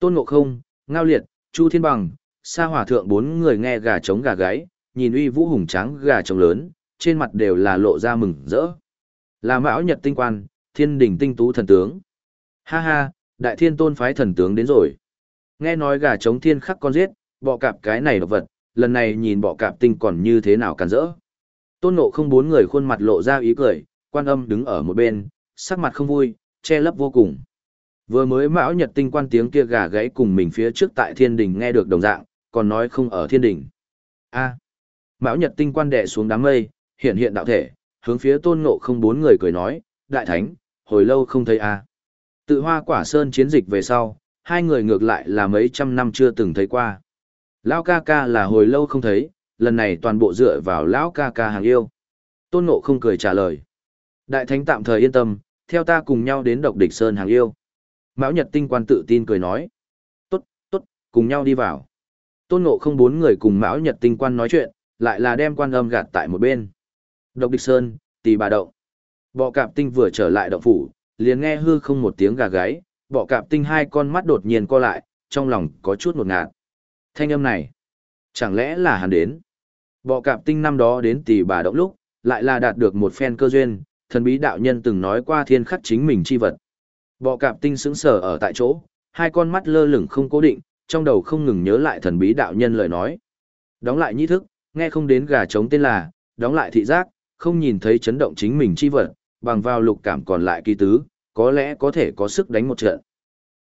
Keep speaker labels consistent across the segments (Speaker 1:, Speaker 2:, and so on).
Speaker 1: Tôn Ngộ Không, Ngao Liệt, Chu Thiên Bằng, Sa Hỏa Thượng bốn người nghe gà trống gà gáy, nhìn uy vũ hùng tráng gà trống lớn, trên mặt đều là lộ ra mừng rỡ. Là Mão Nhật tinh quan, Thiên đỉnh tinh tú thần tướng. Ha ha, Đại Thiên Tôn phái thần tướng đến rồi. Nghe nói gà trống thiên khắc con giết, bọ cạp cái này độc vật, lần này nhìn bọ cạp tinh còn như thế nào càn rỡ. Tôn Ngộ Không bốn người khuôn mặt lộ ra ý cười, quan âm đứng ở một bên, sắc mặt không vui, che lấp vô cùng. Vừa mới mão nhật tinh quan tiếng kia gà gãy cùng mình phía trước tại thiên đình nghe được đồng dạng, còn nói không ở thiên đình. A. Mão nhật tinh quan đệ xuống đám mây, hiện hiện đạo thể, hướng phía tôn ngộ không bốn người cười nói, đại thánh, hồi lâu không thấy a. Tự hoa quả sơn chiến dịch về sau, hai người ngược lại là mấy trăm năm chưa từng thấy qua. Lão ca ca là hồi lâu không thấy, lần này toàn bộ dựa vào lão ca ca hàng yêu. Tôn ngộ không cười trả lời. Đại thánh tạm thời yên tâm, theo ta cùng nhau đến độc địch sơn hàng yêu. Mão Nhật Tinh Quan tự tin cười nói. Tốt, tốt, cùng nhau đi vào. Tôn Ngộ không bốn người cùng Mão Nhật Tinh Quan nói chuyện, lại là đem quan âm gạt tại một bên. Độc địch sơn, tì bà động. Bọ cạp tinh vừa trở lại động phủ, liền nghe hư không một tiếng gà gáy, bọ cạp tinh hai con mắt đột nhiên co lại, trong lòng có chút một ngạt. Thanh âm này, chẳng lẽ là hắn đến? Bọ cạp tinh năm đó đến tỷ bà động lúc, lại là đạt được một phen cơ duyên, thần bí đạo nhân từng nói qua thiên khắc chính mình chi vật. Bọ cạp tinh sững sờ ở tại chỗ, hai con mắt lơ lửng không cố định, trong đầu không ngừng nhớ lại thần bí đạo nhân lời nói. Đóng lại nhĩ thức, nghe không đến gà trống tên là, đóng lại thị giác, không nhìn thấy chấn động chính mình chi vật, bằng vào lục cảm còn lại kỳ tứ, có lẽ có thể có sức đánh một trận.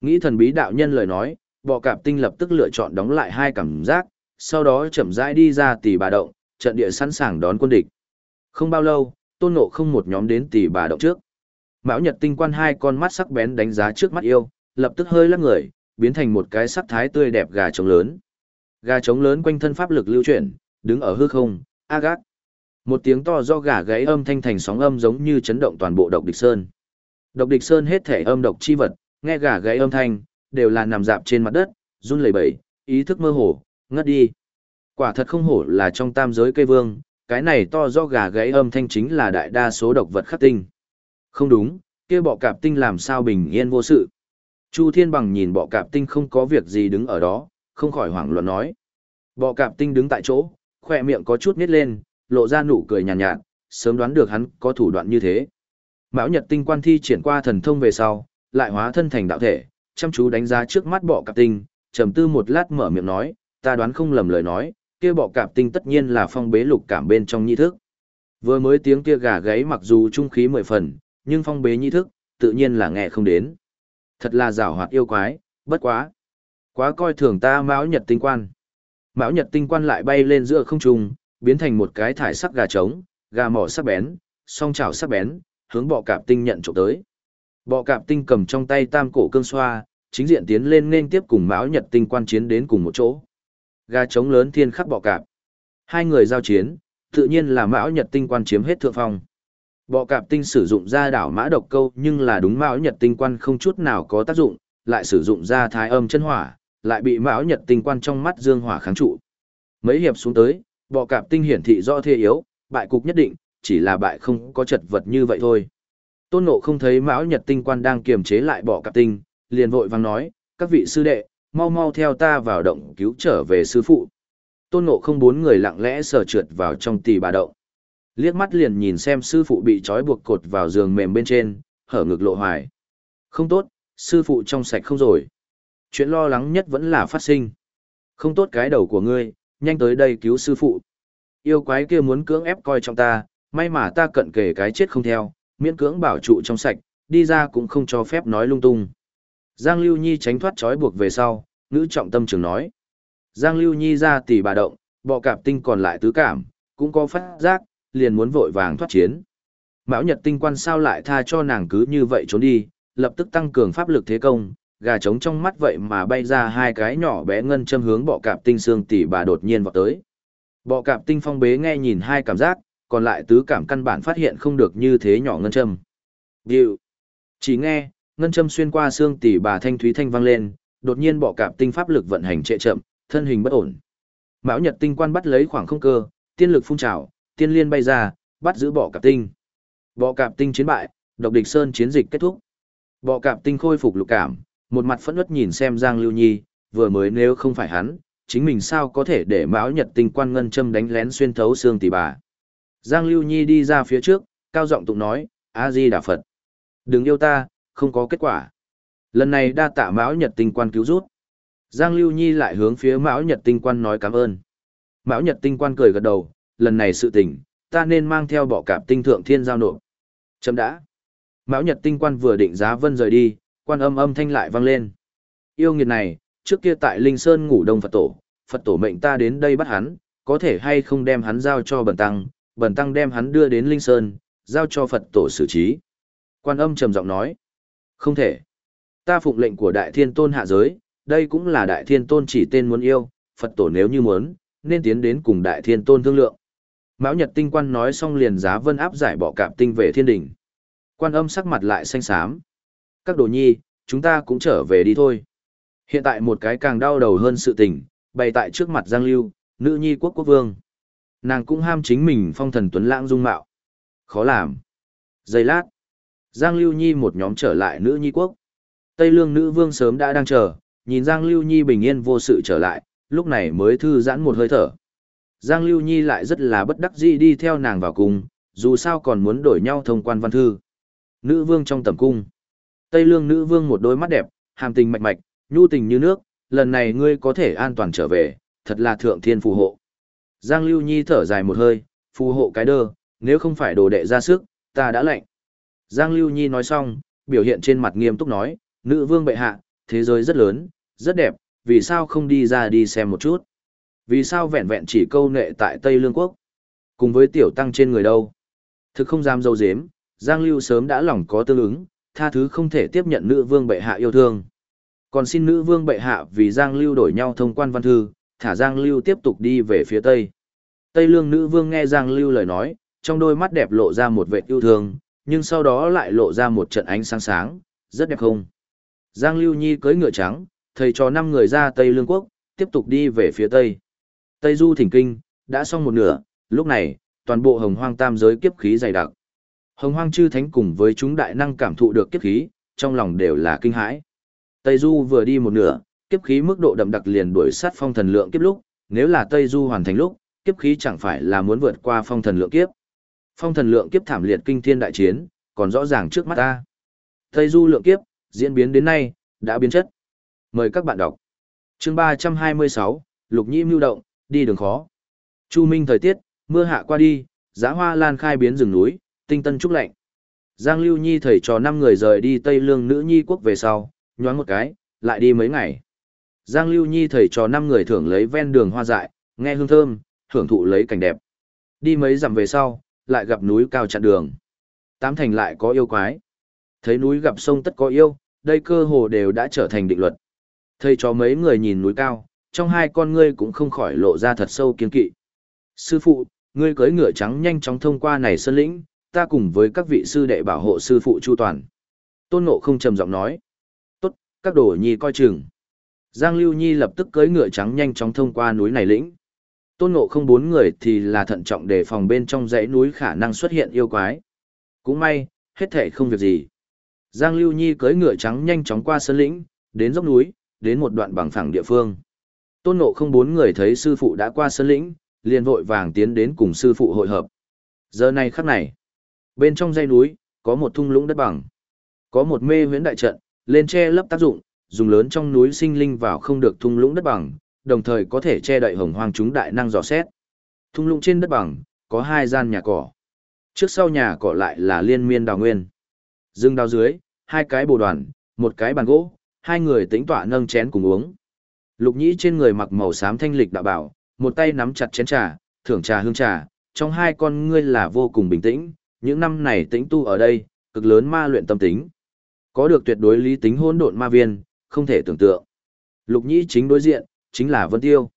Speaker 1: Nghĩ thần bí đạo nhân lời nói, bọ cạp tinh lập tức lựa chọn đóng lại hai cảm giác, sau đó chậm rãi đi ra tỷ bà động, trận địa sẵn sàng đón quân địch. Không bao lâu, tôn ngộ không một nhóm đến tỷ bà động trước. Mão Nhật tinh quan hai con mắt sắc bén đánh giá trước mắt yêu, lập tức hơi lắc người, biến thành một cái sắc thái tươi đẹp gà trống lớn. Gà trống lớn quanh thân pháp lực lưu chuyển, đứng ở hư không, a gác. Một tiếng to do gà gáy âm thanh thành sóng âm giống như chấn động toàn bộ độc địch sơn. Độc địch sơn hết thể âm độc chi vật, nghe gà gáy âm thanh, đều là nằm dạp trên mặt đất, run lẩy bẩy, ý thức mơ hồ, ngất đi. Quả thật không hổ là trong tam giới cây vương, cái này to do gà gáy âm thanh chính là đại đa số độc vật khắc tinh. Không đúng, kia bọ cạp tinh làm sao bình yên vô sự. Chu Thiên Bằng nhìn bọ cạp tinh không có việc gì đứng ở đó, không khỏi hoảng loạn nói. Bọ cạp tinh đứng tại chỗ, khỏe miệng có chút nít lên, lộ ra nụ cười nhàn nhạt, nhạt, sớm đoán được hắn có thủ đoạn như thế. Mão Nhật tinh quan thi triển qua thần thông về sau, lại hóa thân thành đạo thể, chăm chú đánh giá trước mắt bọ cạp tinh, trầm tư một lát mở miệng nói, ta đoán không lầm lời nói, kia bọ cạp tinh tất nhiên là phong bế lục cảm bên trong nhi thức. Vừa mới tiếng kia gà gáy mặc dù trung khí mười phần, nhưng phong bế nhi thức, tự nhiên là nghe không đến. Thật là rào hoạt yêu quái, bất quá. Quá coi thường ta mão nhật tinh quan. Mão nhật tinh quan lại bay lên giữa không trung, biến thành một cái thải sắc gà trống, gà mỏ sắc bén, song chảo sắc bén, hướng bọ cạp tinh nhận trộm tới. Bọ cạp tinh cầm trong tay tam cổ cương xoa, chính diện tiến lên nên tiếp cùng mão nhật tinh quan chiến đến cùng một chỗ. Gà trống lớn thiên khắc bọ cạp. Hai người giao chiến, tự nhiên là mão nhật tinh quan chiếm hết thượng phong. Bọ cạp tinh sử dụng ra đảo mã độc câu nhưng là đúng mão nhật tinh quan không chút nào có tác dụng, lại sử dụng ra thái âm chân hỏa, lại bị mão nhật tinh quan trong mắt dương hỏa kháng trụ. Mấy hiệp xuống tới, bọ cạp tinh hiển thị do thê yếu, bại cục nhất định, chỉ là bại không có chật vật như vậy thôi. Tôn Ngộ không thấy mão nhật tinh quan đang kiềm chế lại bọ cạp tinh, liền vội vang nói, các vị sư đệ, mau mau theo ta vào động cứu trở về sư phụ. Tôn Ngộ không bốn người lặng lẽ sờ trượt vào trong tỷ bà động. Liếc mắt liền nhìn xem sư phụ bị trói buộc cột vào giường mềm bên trên, hở ngực lộ hoài. Không tốt, sư phụ trong sạch không rồi. Chuyện lo lắng nhất vẫn là phát sinh. Không tốt cái đầu của ngươi, nhanh tới đây cứu sư phụ. Yêu quái kia muốn cưỡng ép coi trong ta, may mà ta cận kề cái chết không theo, miễn cưỡng bảo trụ trong sạch, đi ra cũng không cho phép nói lung tung. Giang Lưu Nhi tránh thoát trói buộc về sau, ngữ trọng tâm trường nói. Giang Lưu Nhi ra tỷ bà động, bọ cạp tinh còn lại tứ cảm, cũng có phát giác, liền muốn vội vàng thoát chiến. Mão Nhật tinh quan sao lại tha cho nàng cứ như vậy trốn đi, lập tức tăng cường pháp lực thế công, gà trống trong mắt vậy mà bay ra hai cái nhỏ bé ngân châm hướng bọ cạp tinh xương tỷ bà đột nhiên vọt tới. Bọ cạp tinh phong bế nghe nhìn hai cảm giác, còn lại tứ cảm căn bản phát hiện không được như thế nhỏ ngân châm. Điều. Chỉ nghe, ngân châm xuyên qua xương tỷ bà thanh thúy thanh vang lên, đột nhiên bọ cạp tinh pháp lực vận hành trệ chậm, thân hình bất ổn. Mão Nhật tinh quan bắt lấy khoảng không cơ, tiên lực phun trào, tiên liên bay ra, bắt giữ bọ cạp tinh. Bọ cạp tinh chiến bại, độc địch sơn chiến dịch kết thúc. Bọ cạp tinh khôi phục lục cảm, một mặt phẫn uất nhìn xem Giang Lưu Nhi, vừa mới nếu không phải hắn, chính mình sao có thể để Mão Nhật Tinh quan ngân châm đánh lén xuyên thấu xương tỷ bà. Giang Lưu Nhi đi ra phía trước, cao giọng tụng nói, A Di Đà Phật. Đừng yêu ta, không có kết quả. Lần này đa tạ Mão Nhật Tinh quan cứu rút. Giang Lưu Nhi lại hướng phía Mão Nhật Tinh quan nói cảm ơn. Mão Nhật Tinh quan cười gật đầu, lần này sự tình, ta nên mang theo bọ cạp tinh thượng thiên giao nộp. Chấm đã. Mão Nhật Tinh quan vừa định giá vân rời đi, quan âm âm thanh lại vang lên. Yêu nghiệt này, trước kia tại Linh Sơn ngủ đông Phật tổ, Phật tổ mệnh ta đến đây bắt hắn, có thể hay không đem hắn giao cho bần tăng, bần tăng đem hắn đưa đến Linh Sơn, giao cho Phật tổ xử trí. Quan âm trầm giọng nói, không thể. Ta phụng lệnh của Đại Thiên Tôn hạ giới, đây cũng là Đại Thiên Tôn chỉ tên muốn yêu, Phật tổ nếu như muốn, nên tiến đến cùng Đại Thiên Tôn thương lượng. Mão Nhật Tinh Quan nói xong liền giá vân áp giải bỏ cạp tinh về thiên đỉnh. Quan âm sắc mặt lại xanh xám. Các đồ nhi, chúng ta cũng trở về đi thôi. Hiện tại một cái càng đau đầu hơn sự tình, bày tại trước mặt Giang Lưu, nữ nhi quốc quốc vương. Nàng cũng ham chính mình phong thần tuấn lãng dung mạo. Khó làm. Giây lát. Giang Lưu Nhi một nhóm trở lại nữ nhi quốc. Tây lương nữ vương sớm đã đang chờ, nhìn Giang Lưu Nhi bình yên vô sự trở lại, lúc này mới thư giãn một hơi thở. Giang Lưu Nhi lại rất là bất đắc dĩ đi theo nàng vào cung, dù sao còn muốn đổi nhau thông quan văn thư. Nữ vương trong tầm cung. Tây lương nữ vương một đôi mắt đẹp, hàm tình mạch mạch, nhu tình như nước, lần này ngươi có thể an toàn trở về, thật là thượng thiên phù hộ. Giang Lưu Nhi thở dài một hơi, phù hộ cái đơ, nếu không phải đồ đệ ra sức, ta đã lệnh. Giang Lưu Nhi nói xong, biểu hiện trên mặt nghiêm túc nói, nữ vương bệ hạ, thế giới rất lớn, rất đẹp, vì sao không đi ra đi xem một chút? Vì sao vẹn vẹn chỉ câu nệ tại Tây Lương Quốc? Cùng với tiểu tăng trên người đâu? Thực không dám dâu dếm, Giang Lưu sớm đã lòng có tương ứng, tha thứ không thể tiếp nhận nữ vương bệ hạ yêu thương. Còn xin nữ vương bệ hạ vì Giang Lưu đổi nhau thông quan văn thư, thả Giang Lưu tiếp tục đi về phía Tây. Tây lương nữ vương nghe Giang Lưu lời nói, trong đôi mắt đẹp lộ ra một vẻ yêu thương, nhưng sau đó lại lộ ra một trận ánh sáng sáng, rất đẹp không. Giang Lưu Nhi cưỡi ngựa trắng, thầy cho năm người ra Tây Lương Quốc, tiếp tục đi về phía Tây. Tây Du Thỉnh Kinh, đã xong một nửa, lúc này, toàn bộ hồng hoang tam giới kiếp khí dày đặc. Hồng hoang chư thánh cùng với chúng đại năng cảm thụ được kiếp khí, trong lòng đều là kinh hãi. Tây Du vừa đi một nửa, kiếp khí mức độ đậm đặc liền đuổi sát phong thần lượng kiếp lúc, nếu là Tây Du hoàn thành lúc, kiếp khí chẳng phải là muốn vượt qua phong thần lượng kiếp. Phong thần lượng kiếp thảm liệt kinh thiên đại chiến, còn rõ ràng trước mắt ta. Tây Du lượng kiếp, diễn biến đến nay, đã biến chất. Mời các bạn đọc. Chương 326, Lục Nhĩ mưu động, đi đường khó. Chu Minh thời tiết, mưa hạ qua đi, giá hoa lan khai biến rừng núi, tinh tân trúc lạnh. Giang Lưu Nhi thầy trò năm người rời đi Tây Lương nữ nhi quốc về sau, nhoáng một cái, lại đi mấy ngày. Giang Lưu Nhi thầy trò năm người thưởng lấy ven đường hoa dại, nghe hương thơm, hưởng thụ lấy cảnh đẹp. Đi mấy dặm về sau, lại gặp núi cao chặn đường. Tám thành lại có yêu quái. Thấy núi gặp sông tất có yêu, đây cơ hồ đều đã trở thành định luật. Thầy trò mấy người nhìn núi cao, trong hai con ngươi cũng không khỏi lộ ra thật sâu kiên kỵ. Sư phụ, ngươi cưỡi ngựa trắng nhanh chóng thông qua này sơn lĩnh, ta cùng với các vị sư đệ bảo hộ sư phụ chu toàn. Tôn Ngộ không trầm giọng nói. Tốt, các đồ nhi coi chừng. Giang Lưu Nhi lập tức cưỡi ngựa trắng nhanh chóng thông qua núi này lĩnh. Tôn Ngộ không bốn người thì là thận trọng để phòng bên trong dãy núi khả năng xuất hiện yêu quái. Cũng may, hết thể không việc gì. Giang Lưu Nhi cưỡi ngựa trắng nhanh chóng qua sơn lĩnh, đến dốc núi, đến một đoạn bằng phẳng địa phương. Tôn Ngộ không bốn người thấy sư phụ đã qua sơn lĩnh, liền vội vàng tiến đến cùng sư phụ hội hợp. Giờ này khắc này, bên trong dãy núi, có một thung lũng đất bằng. Có một mê huyễn đại trận, lên che lấp tác dụng, dùng lớn trong núi sinh linh vào không được thung lũng đất bằng, đồng thời có thể che đậy hồng hoang chúng đại năng dò xét. Thung lũng trên đất bằng, có hai gian nhà cỏ. Trước sau nhà cỏ lại là liên miên đào nguyên. Dương đào dưới, hai cái bồ đoàn, một cái bàn gỗ, hai người tính tỏa nâng chén cùng uống. Lục nhĩ trên người mặc màu xám thanh lịch đạo bảo, một tay nắm chặt chén trà, thưởng trà hương trà, trong hai con ngươi là vô cùng bình tĩnh, những năm này tĩnh tu ở đây, cực lớn ma luyện tâm tính. Có được tuyệt đối lý tính hỗn độn ma viên, không thể tưởng tượng. Lục nhĩ chính đối diện, chính là Vân Tiêu.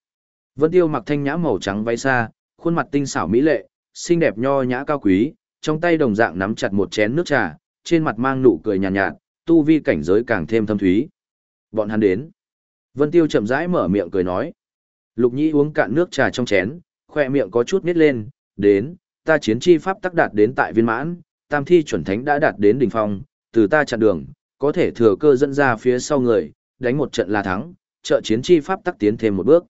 Speaker 1: Vân Tiêu mặc thanh nhã màu trắng váy xa, khuôn mặt tinh xảo mỹ lệ, xinh đẹp nho nhã cao quý, trong tay đồng dạng nắm chặt một chén nước trà, trên mặt mang nụ cười nhàn nhạt, nhạt, tu vi cảnh giới càng thêm thâm thúy. Bọn hắn đến. Vân Tiêu chậm rãi mở miệng cười nói. Lục Nhĩ uống cạn nước trà trong chén, khoe miệng có chút nít lên, đến, ta chiến chi pháp tắc đạt đến tại viên mãn, tam thi chuẩn thánh đã đạt đến đỉnh phong, từ ta chặn đường, có thể thừa cơ dẫn ra phía sau người, đánh một trận là thắng, trợ chiến chi pháp tắc tiến thêm một bước.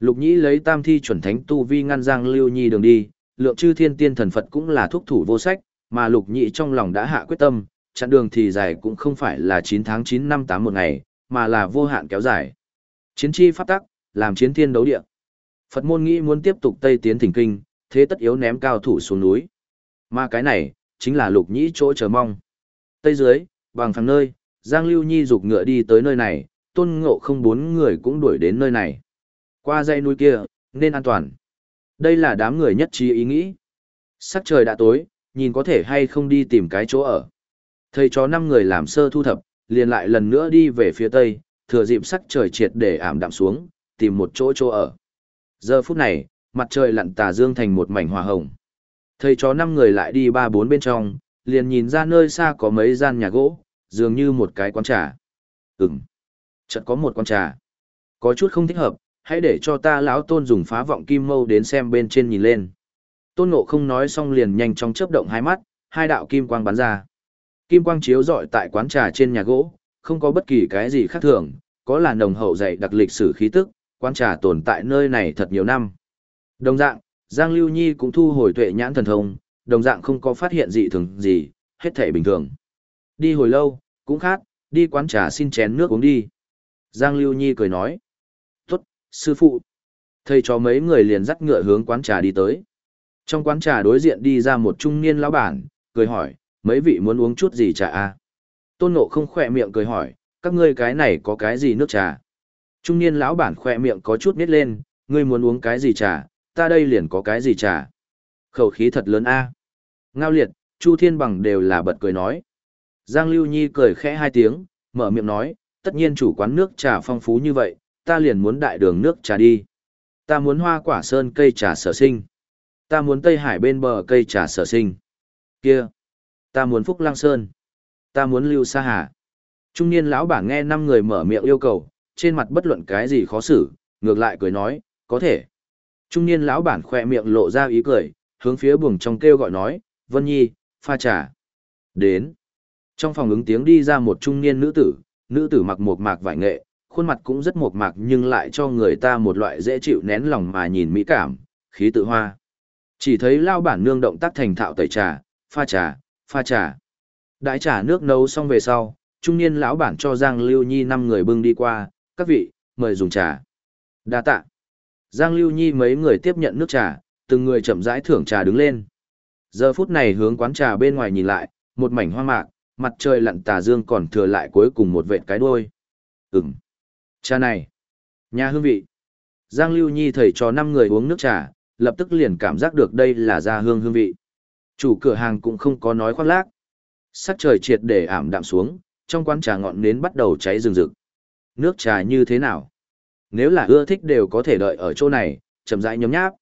Speaker 1: Lục Nhĩ lấy tam thi chuẩn thánh tu vi ngăn Giang Lưu Nhi đường đi, lượng chư thiên tiên thần Phật cũng là thúc thủ vô sách, mà Lục Nhĩ trong lòng đã hạ quyết tâm, chặn đường thì dài cũng không phải là 9 tháng 9 năm 8 một ngày, mà là vô hạn kéo dài. Chiến chi pháp tắc, làm chiến thiên đấu địa. Phật môn nghĩ muốn tiếp tục Tây tiến thỉnh kinh, thế tất yếu ném cao thủ xuống núi. Mà cái này, chính là Lục Nhĩ chỗ chờ mong. Tây dưới, bằng phẳng nơi, Giang Lưu Nhi dục ngựa đi tới nơi này, tôn ngộ không bốn người cũng đuổi đến nơi này. Qua dãy núi kia, nên an toàn. Đây là đám người nhất trí ý nghĩ. Sắc trời đã tối, nhìn có thể hay không đi tìm cái chỗ ở. Thầy chó năm người làm sơ thu thập, liền lại lần nữa đi về phía tây, thừa dịp sắc trời triệt để ảm đạm xuống, tìm một chỗ chỗ ở. Giờ phút này, mặt trời lặn tà dương thành một mảnh hòa hồng. Thầy chó năm người lại đi ba bốn bên trong, liền nhìn ra nơi xa có mấy gian nhà gỗ, dường như một cái quán trà. Ừm, chợt có một quán trà. Có chút không thích hợp, hãy để cho ta lão tôn dùng phá vọng kim mâu đến xem bên trên nhìn lên. Tôn ngộ không nói xong liền nhanh chóng chớp động hai mắt, hai đạo kim quang bắn ra. Kim quang chiếu rọi tại quán trà trên nhà gỗ, không có bất kỳ cái gì khác thường, có là nồng hậu dày đặc lịch sử khí tức, quán trà tồn tại nơi này thật nhiều năm. Đồng dạng, Giang Lưu Nhi cũng thu hồi tuệ nhãn thần thông, đồng dạng không có phát hiện dị thường gì, hết thể bình thường. Đi hồi lâu, cũng khát, đi quán trà xin chén nước uống đi. Giang Lưu Nhi cười nói. Tốt, sư phụ. Thầy cho mấy người liền dắt ngựa hướng quán trà đi tới. Trong quán trà đối diện đi ra một trung niên lão bản, cười hỏi, mấy vị muốn uống chút gì trà? À? Tôn Ngộ không khỏe miệng cười hỏi, các ngươi cái này có cái gì nước trà? Trung niên lão bản khỏe miệng có chút nít lên, ngươi muốn uống cái gì trà, ta đây liền có cái gì trà. Khẩu khí thật lớn a. Ngao liệt, Chu Thiên Bằng đều là bật cười nói. Giang Lưu Nhi cười khẽ hai tiếng, mở miệng nói, tất nhiên chủ quán nước trà phong phú như vậy, ta liền muốn đại đường nước trà đi. Ta muốn hoa quả sơn cây trà sở sinh. Ta muốn Tây Hải bên bờ cây trà sở sinh. Kia. Ta muốn Phúc lang Sơn. Ta muốn Lưu xa Hà. Trung niên lão bản nghe năm người mở miệng yêu cầu, trên mặt bất luận cái gì khó xử, ngược lại cười nói, có thể. Trung niên lão bản khoe miệng lộ ra ý cười, hướng phía buồng trong kêu gọi nói, Vân Nhi, pha trà. Đến. Trong phòng ứng tiếng đi ra một trung niên nữ tử, nữ tử mặc một mạc vải nghệ, khuôn mặt cũng rất mộc mạc nhưng lại cho người ta một loại dễ chịu nén lòng mà nhìn mỹ cảm, khí tự hoa. Chỉ thấy lao bản nương động tác thành thạo tẩy trà, pha trà, pha trà. Đãi trà nước nấu xong về sau, trung niên lão bản cho Giang Lưu Nhi năm người bưng đi qua, các vị, mời dùng trà. Đa tạ. Giang Lưu Nhi mấy người tiếp nhận nước trà, từng người chậm rãi thưởng trà đứng lên. Giờ phút này hướng quán trà bên ngoài nhìn lại, một mảnh hoang mạc, mặt trời lặn tà dương còn thừa lại cuối cùng một vệt cái đuôi. Ừm. Trà này. Nhà hương vị. Giang Lưu Nhi thầy cho năm người uống nước trà, lập tức liền cảm giác được đây là gia hương hương vị. Chủ cửa hàng cũng không có nói khoác lác. Sắc trời triệt để ảm đạm xuống, trong quán trà ngọn nến bắt đầu cháy rừng rực. Nước trà như thế nào? Nếu là ưa thích đều có thể đợi ở chỗ này, chậm rãi nhấm nháp.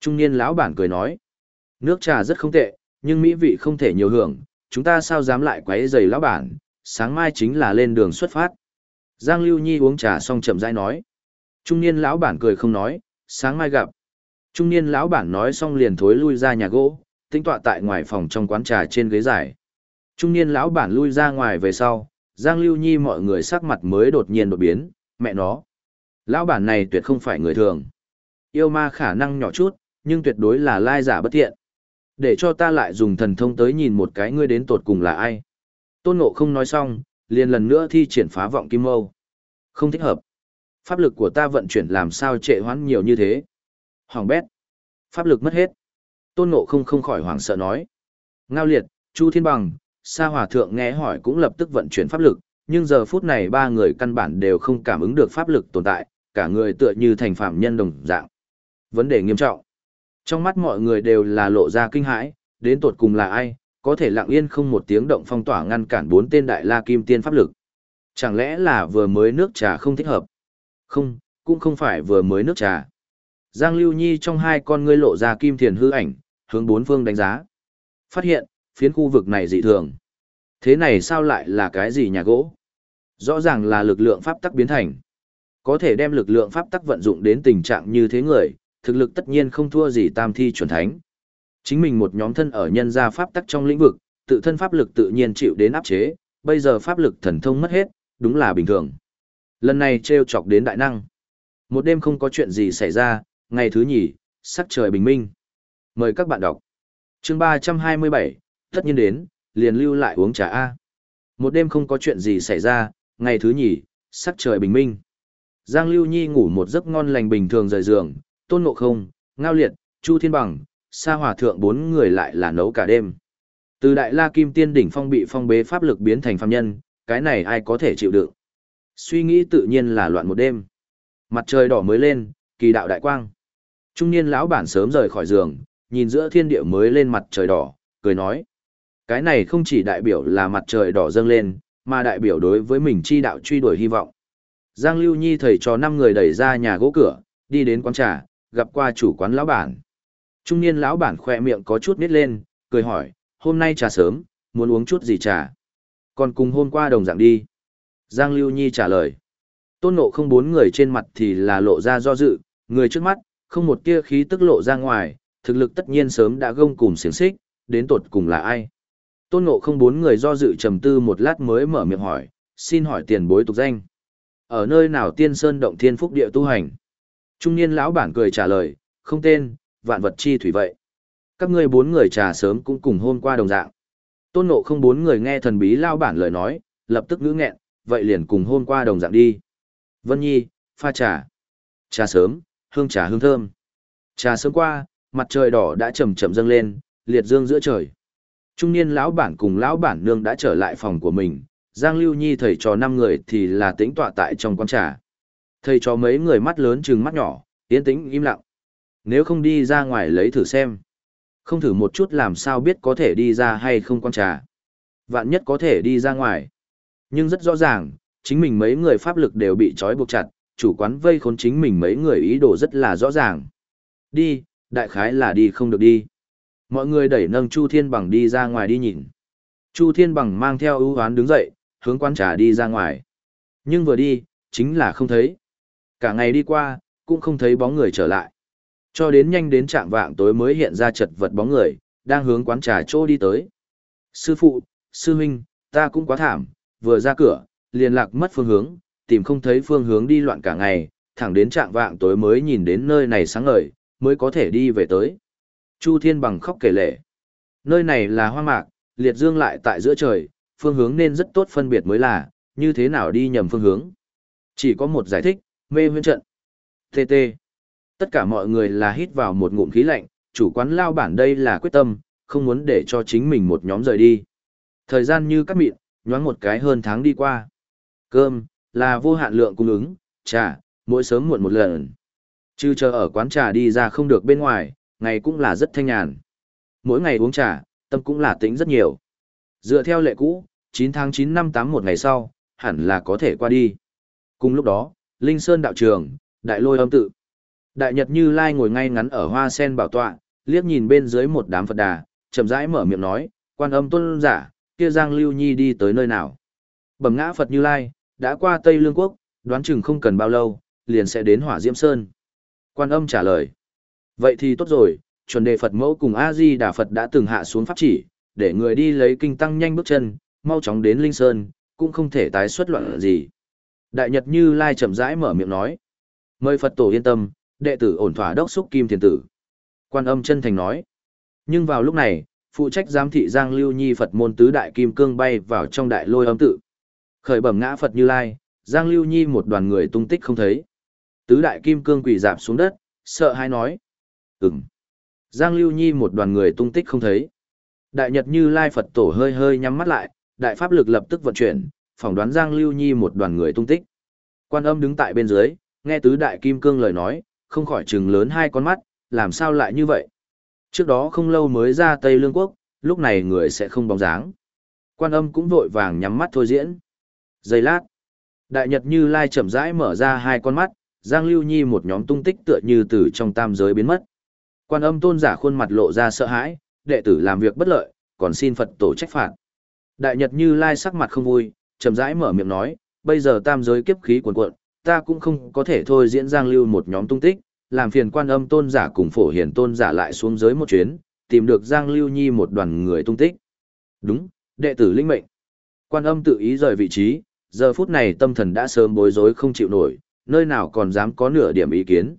Speaker 1: Trung niên lão bản cười nói, nước trà rất không tệ, nhưng mỹ vị không thể nhiều hưởng, chúng ta sao dám lại quấy giày lão bản, sáng mai chính là lên đường xuất phát. Giang Lưu Nhi uống trà xong chậm rãi nói. Trung niên lão bản cười không nói, sáng mai gặp. Trung niên lão bản nói xong liền thối lui ra nhà gỗ, tính tọa tại ngoài phòng trong quán trà trên ghế dài. Trung niên lão bản lui ra ngoài về sau, Giang Lưu Nhi mọi người sắc mặt mới đột nhiên đột biến, mẹ nó. Lão bản này tuyệt không phải người thường. Yêu ma khả năng nhỏ chút, nhưng tuyệt đối là lai giả bất thiện. Để cho ta lại dùng thần thông tới nhìn một cái ngươi đến tột cùng là ai. Tôn Ngộ không nói xong, liền lần nữa thi triển phá vọng kim mâu. Không thích hợp. Pháp lực của ta vận chuyển làm sao trệ hoãn nhiều như thế. Hoàng bét. Pháp lực mất hết. Tôn Ngộ không không khỏi hoảng sợ nói. Ngao liệt, Chu Thiên Bằng, Sa Hòa Thượng nghe hỏi cũng lập tức vận chuyển pháp lực, nhưng giờ phút này ba người căn bản đều không cảm ứng được pháp lực tồn tại, cả người tựa như thành phạm nhân đồng dạng. Vấn đề nghiêm trọng. Trong mắt mọi người đều là lộ ra kinh hãi, đến tột cùng là ai, có thể lặng yên không một tiếng động phong tỏa ngăn cản bốn tên đại la kim tiên pháp lực. Chẳng lẽ là vừa mới nước trà không thích hợp? Không, cũng không phải vừa mới nước trà. Giang Lưu Nhi trong hai con ngươi lộ ra kim thiền hư ảnh, hướng bốn phương đánh giá. Phát hiện, phiến khu vực này dị thường. Thế này sao lại là cái gì nhà gỗ? Rõ ràng là lực lượng pháp tắc biến thành. Có thể đem lực lượng pháp tắc vận dụng đến tình trạng như thế người, thực lực tất nhiên không thua gì tam thi chuẩn thánh. Chính mình một nhóm thân ở nhân gia pháp tắc trong lĩnh vực, tự thân pháp lực tự nhiên chịu đến áp chế, bây giờ pháp lực thần thông mất hết, đúng là bình thường. Lần này treo chọc đến đại năng. Một đêm không có chuyện gì xảy ra, ngày thứ nhì, sắc trời bình minh. Mời các bạn đọc. chương 327, tất nhiên đến, liền lưu lại uống trà A. Một đêm không có chuyện gì xảy ra, ngày thứ nhì, sắc trời bình minh. Giang Lưu Nhi ngủ một giấc ngon lành bình thường rời giường, tôn ngộ không, ngao liệt, chu thiên bằng, sa hòa thượng bốn người lại là nấu cả đêm. Từ đại la kim tiên đỉnh phong bị phong bế pháp lực biến thành phàm nhân, cái này ai có thể chịu đựng. Suy nghĩ tự nhiên là loạn một đêm. Mặt trời đỏ mới lên, kỳ đạo đại quang. Trung niên lão bản sớm rời khỏi giường, nhìn giữa thiên địa mới lên mặt trời đỏ, cười nói. Cái này không chỉ đại biểu là mặt trời đỏ dâng lên, mà đại biểu đối với mình chi đạo truy đuổi hy vọng. Giang Lưu Nhi thầy cho năm người đẩy ra nhà gỗ cửa, đi đến quán trà, gặp qua chủ quán lão bản. Trung niên lão bản khoe miệng có chút nít lên, cười hỏi, hôm nay trà sớm, muốn uống chút gì trà? Còn cùng hôm qua đồng dạng đi. Giang Lưu Nhi trả lời. Tôn nộ không bốn người trên mặt thì là lộ ra do dự, người trước mắt, không một tia khí tức lộ ra ngoài, thực lực tất nhiên sớm đã gông cùng xiềng xích, đến tột cùng là ai. Tôn nộ không bốn người do dự trầm tư một lát mới mở miệng hỏi, xin hỏi tiền bối tục danh. Ở nơi nào tiên sơn động thiên phúc địa tu hành? Trung niên lão bản cười trả lời, không tên, vạn vật chi thủy vậy. Các ngươi bốn người trà sớm cũng cùng hôm qua đồng dạng. Tôn nộ không bốn người nghe thần bí lão bản lời nói, lập tức ngữ nghẹn, vậy liền cùng hôm qua đồng dạng đi. Vân Nhi, pha trà. Trà sớm, hương trà hương thơm. Trà sớm qua, mặt trời đỏ đã chậm chậm dâng lên, liệt dương giữa trời. Trung niên lão bản cùng lão bản nương đã trở lại phòng của mình, Giang Lưu Nhi thầy trò năm người thì là tĩnh tọa tại trong quán trà. Thầy trò mấy người mắt lớn chừng mắt nhỏ, yên tĩnh im lặng. Nếu không đi ra ngoài lấy thử xem. Không thử một chút làm sao biết có thể đi ra hay không quán trà. Vạn nhất có thể đi ra ngoài. Nhưng rất rõ ràng, chính mình mấy người pháp lực đều bị trói buộc chặt, chủ quán vây khốn chính mình mấy người ý đồ rất là rõ ràng. Đi, đại khái là đi không được đi. Mọi người đẩy nâng Chu Thiên Bằng đi ra ngoài đi nhìn. Chu Thiên Bằng mang theo ưu hoán đứng dậy, hướng quán trà đi ra ngoài. Nhưng vừa đi, chính là không thấy. Cả ngày đi qua, cũng không thấy bóng người trở lại. Cho đến nhanh đến trạng vạng tối mới hiện ra chật vật bóng người, đang hướng quán trà chỗ đi tới. Sư phụ, sư huynh, ta cũng quá thảm, vừa ra cửa, liền lạc mất phương hướng, tìm không thấy phương hướng đi loạn cả ngày, thẳng đến trạng vạng tối mới nhìn đến nơi này sáng ngời, mới có thể đi về tới. Chu Thiên bằng khóc kể lệ. Nơi này là hoa mạc, liệt dương lại tại giữa trời, phương hướng nên rất tốt phân biệt mới là, như thế nào đi nhầm phương hướng. Chỉ có một giải thích, mê huyên trận. TT. Tất cả mọi người là hít vào một ngụm khí lạnh, chủ quán lao bản đây là quyết tâm, không muốn để cho chính mình một nhóm rời đi. Thời gian như cắt mịn, nhoáng một cái hơn tháng đi qua. Cơm, là vô hạn lượng cung ứng, trà, mỗi sớm muộn một lần. Chứ chờ ở quán trà đi ra không được bên ngoài, ngày cũng là rất thanh nhàn. Mỗi ngày uống trà, tâm cũng là tĩnh rất nhiều. Dựa theo lệ cũ, 9 tháng 9 năm 8 một ngày sau, hẳn là có thể qua đi. Cùng lúc đó, Linh Sơn đạo trường, đại lôi âm tự. Đại Nhật Như Lai ngồi ngay ngắn ở hoa sen bảo tọa, liếc nhìn bên dưới một đám Phật đà, chậm rãi mở miệng nói, quan âm tuân giả, kia Giang Lưu Nhi đi tới nơi nào. Bẩm ngã Phật Như Lai, đã qua Tây Lương Quốc, đoán chừng không cần bao lâu, liền sẽ đến Hỏa Diễm Sơn. Quan âm trả lời. Vậy thì tốt rồi, chuẩn đề Phật mẫu cùng A-di Đà Phật đã từng hạ xuống pháp chỉ, để người đi lấy kinh tăng nhanh bước chân, mau chóng đến Linh Sơn, cũng không thể tái xuất loạn gì. Đại Nhật Như Lai chậm rãi mở miệng nói. Mời Phật tổ yên tâm, đệ tử ổn thỏa đốc xúc kim thiền tử. Quan âm chân thành nói. Nhưng vào lúc này, phụ trách giám thị Giang Lưu Nhi Phật môn tứ đại kim cương bay vào trong đại lôi âm tự. Khởi bẩm ngã Phật Như Lai, Giang Lưu Nhi một đoàn người tung tích không thấy. Tứ đại kim cương quỳ dạp xuống đất, sợ hãi nói. Ừm. Giang Lưu Nhi một đoàn người tung tích không thấy. Đại Nhật Như Lai Phật tổ hơi hơi nhắm mắt lại, đại pháp lực lập tức vận chuyển, phỏng đoán Giang Lưu Nhi một đoàn người tung tích. Quan âm đứng tại bên dưới, nghe tứ đại kim cương lời nói, không khỏi trừng lớn hai con mắt, làm sao lại như vậy? Trước đó không lâu mới ra Tây Lương Quốc, lúc này người sẽ không bóng dáng. Quan âm cũng vội vàng nhắm mắt thôi diễn. Giây lát, đại nhật như lai chậm rãi mở ra hai con mắt, Giang Lưu Nhi một nhóm tung tích tựa như từ trong tam giới biến mất. Quan âm tôn giả khuôn mặt lộ ra sợ hãi, đệ tử làm việc bất lợi, còn xin Phật tổ trách phạt. Đại nhật như lai sắc mặt không vui, chậm rãi mở miệng nói, bây giờ tam giới kiếp khí cuồn cuộn, ta cũng không có thể thôi diễn Giang Lưu một nhóm tung tích, làm phiền quan âm tôn giả cùng phổ hiển tôn giả lại xuống giới một chuyến, tìm được Giang Lưu Nhi một đoàn người tung tích. Đúng, đệ tử linh mệnh. Quan âm tự ý rời vị trí, giờ phút này tâm thần đã sớm bối rối không chịu nổi, nơi nào còn dám có nửa điểm ý kiến.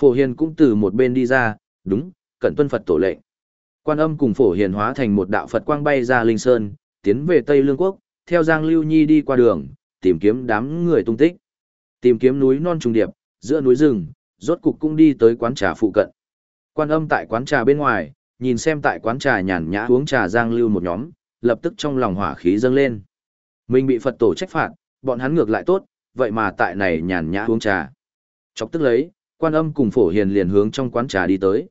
Speaker 1: Phổ Hiền cũng từ một bên đi ra, đúng, cẩn tuân Phật tổ lệnh. Quan âm cùng Phổ Hiền hóa thành một đạo Phật quang bay ra Linh Sơn, tiến về Tây Lương Quốc, theo Giang Lưu Nhi đi qua đường, tìm kiếm đám người tung tích. Tìm kiếm núi non trùng điệp, giữa núi rừng, rốt cục cũng đi tới quán trà phụ cận. Quan âm tại quán trà bên ngoài, nhìn xem tại quán trà nhàn nhã uống trà Giang Lưu một nhóm, lập tức trong lòng hỏa khí dâng lên. Mình bị Phật tổ trách phạt, bọn hắn ngược lại tốt, vậy mà tại này nhàn nhã uống trà. Chọc tức lấy, quan âm cùng phổ hiền liền hướng trong quán trà đi tới.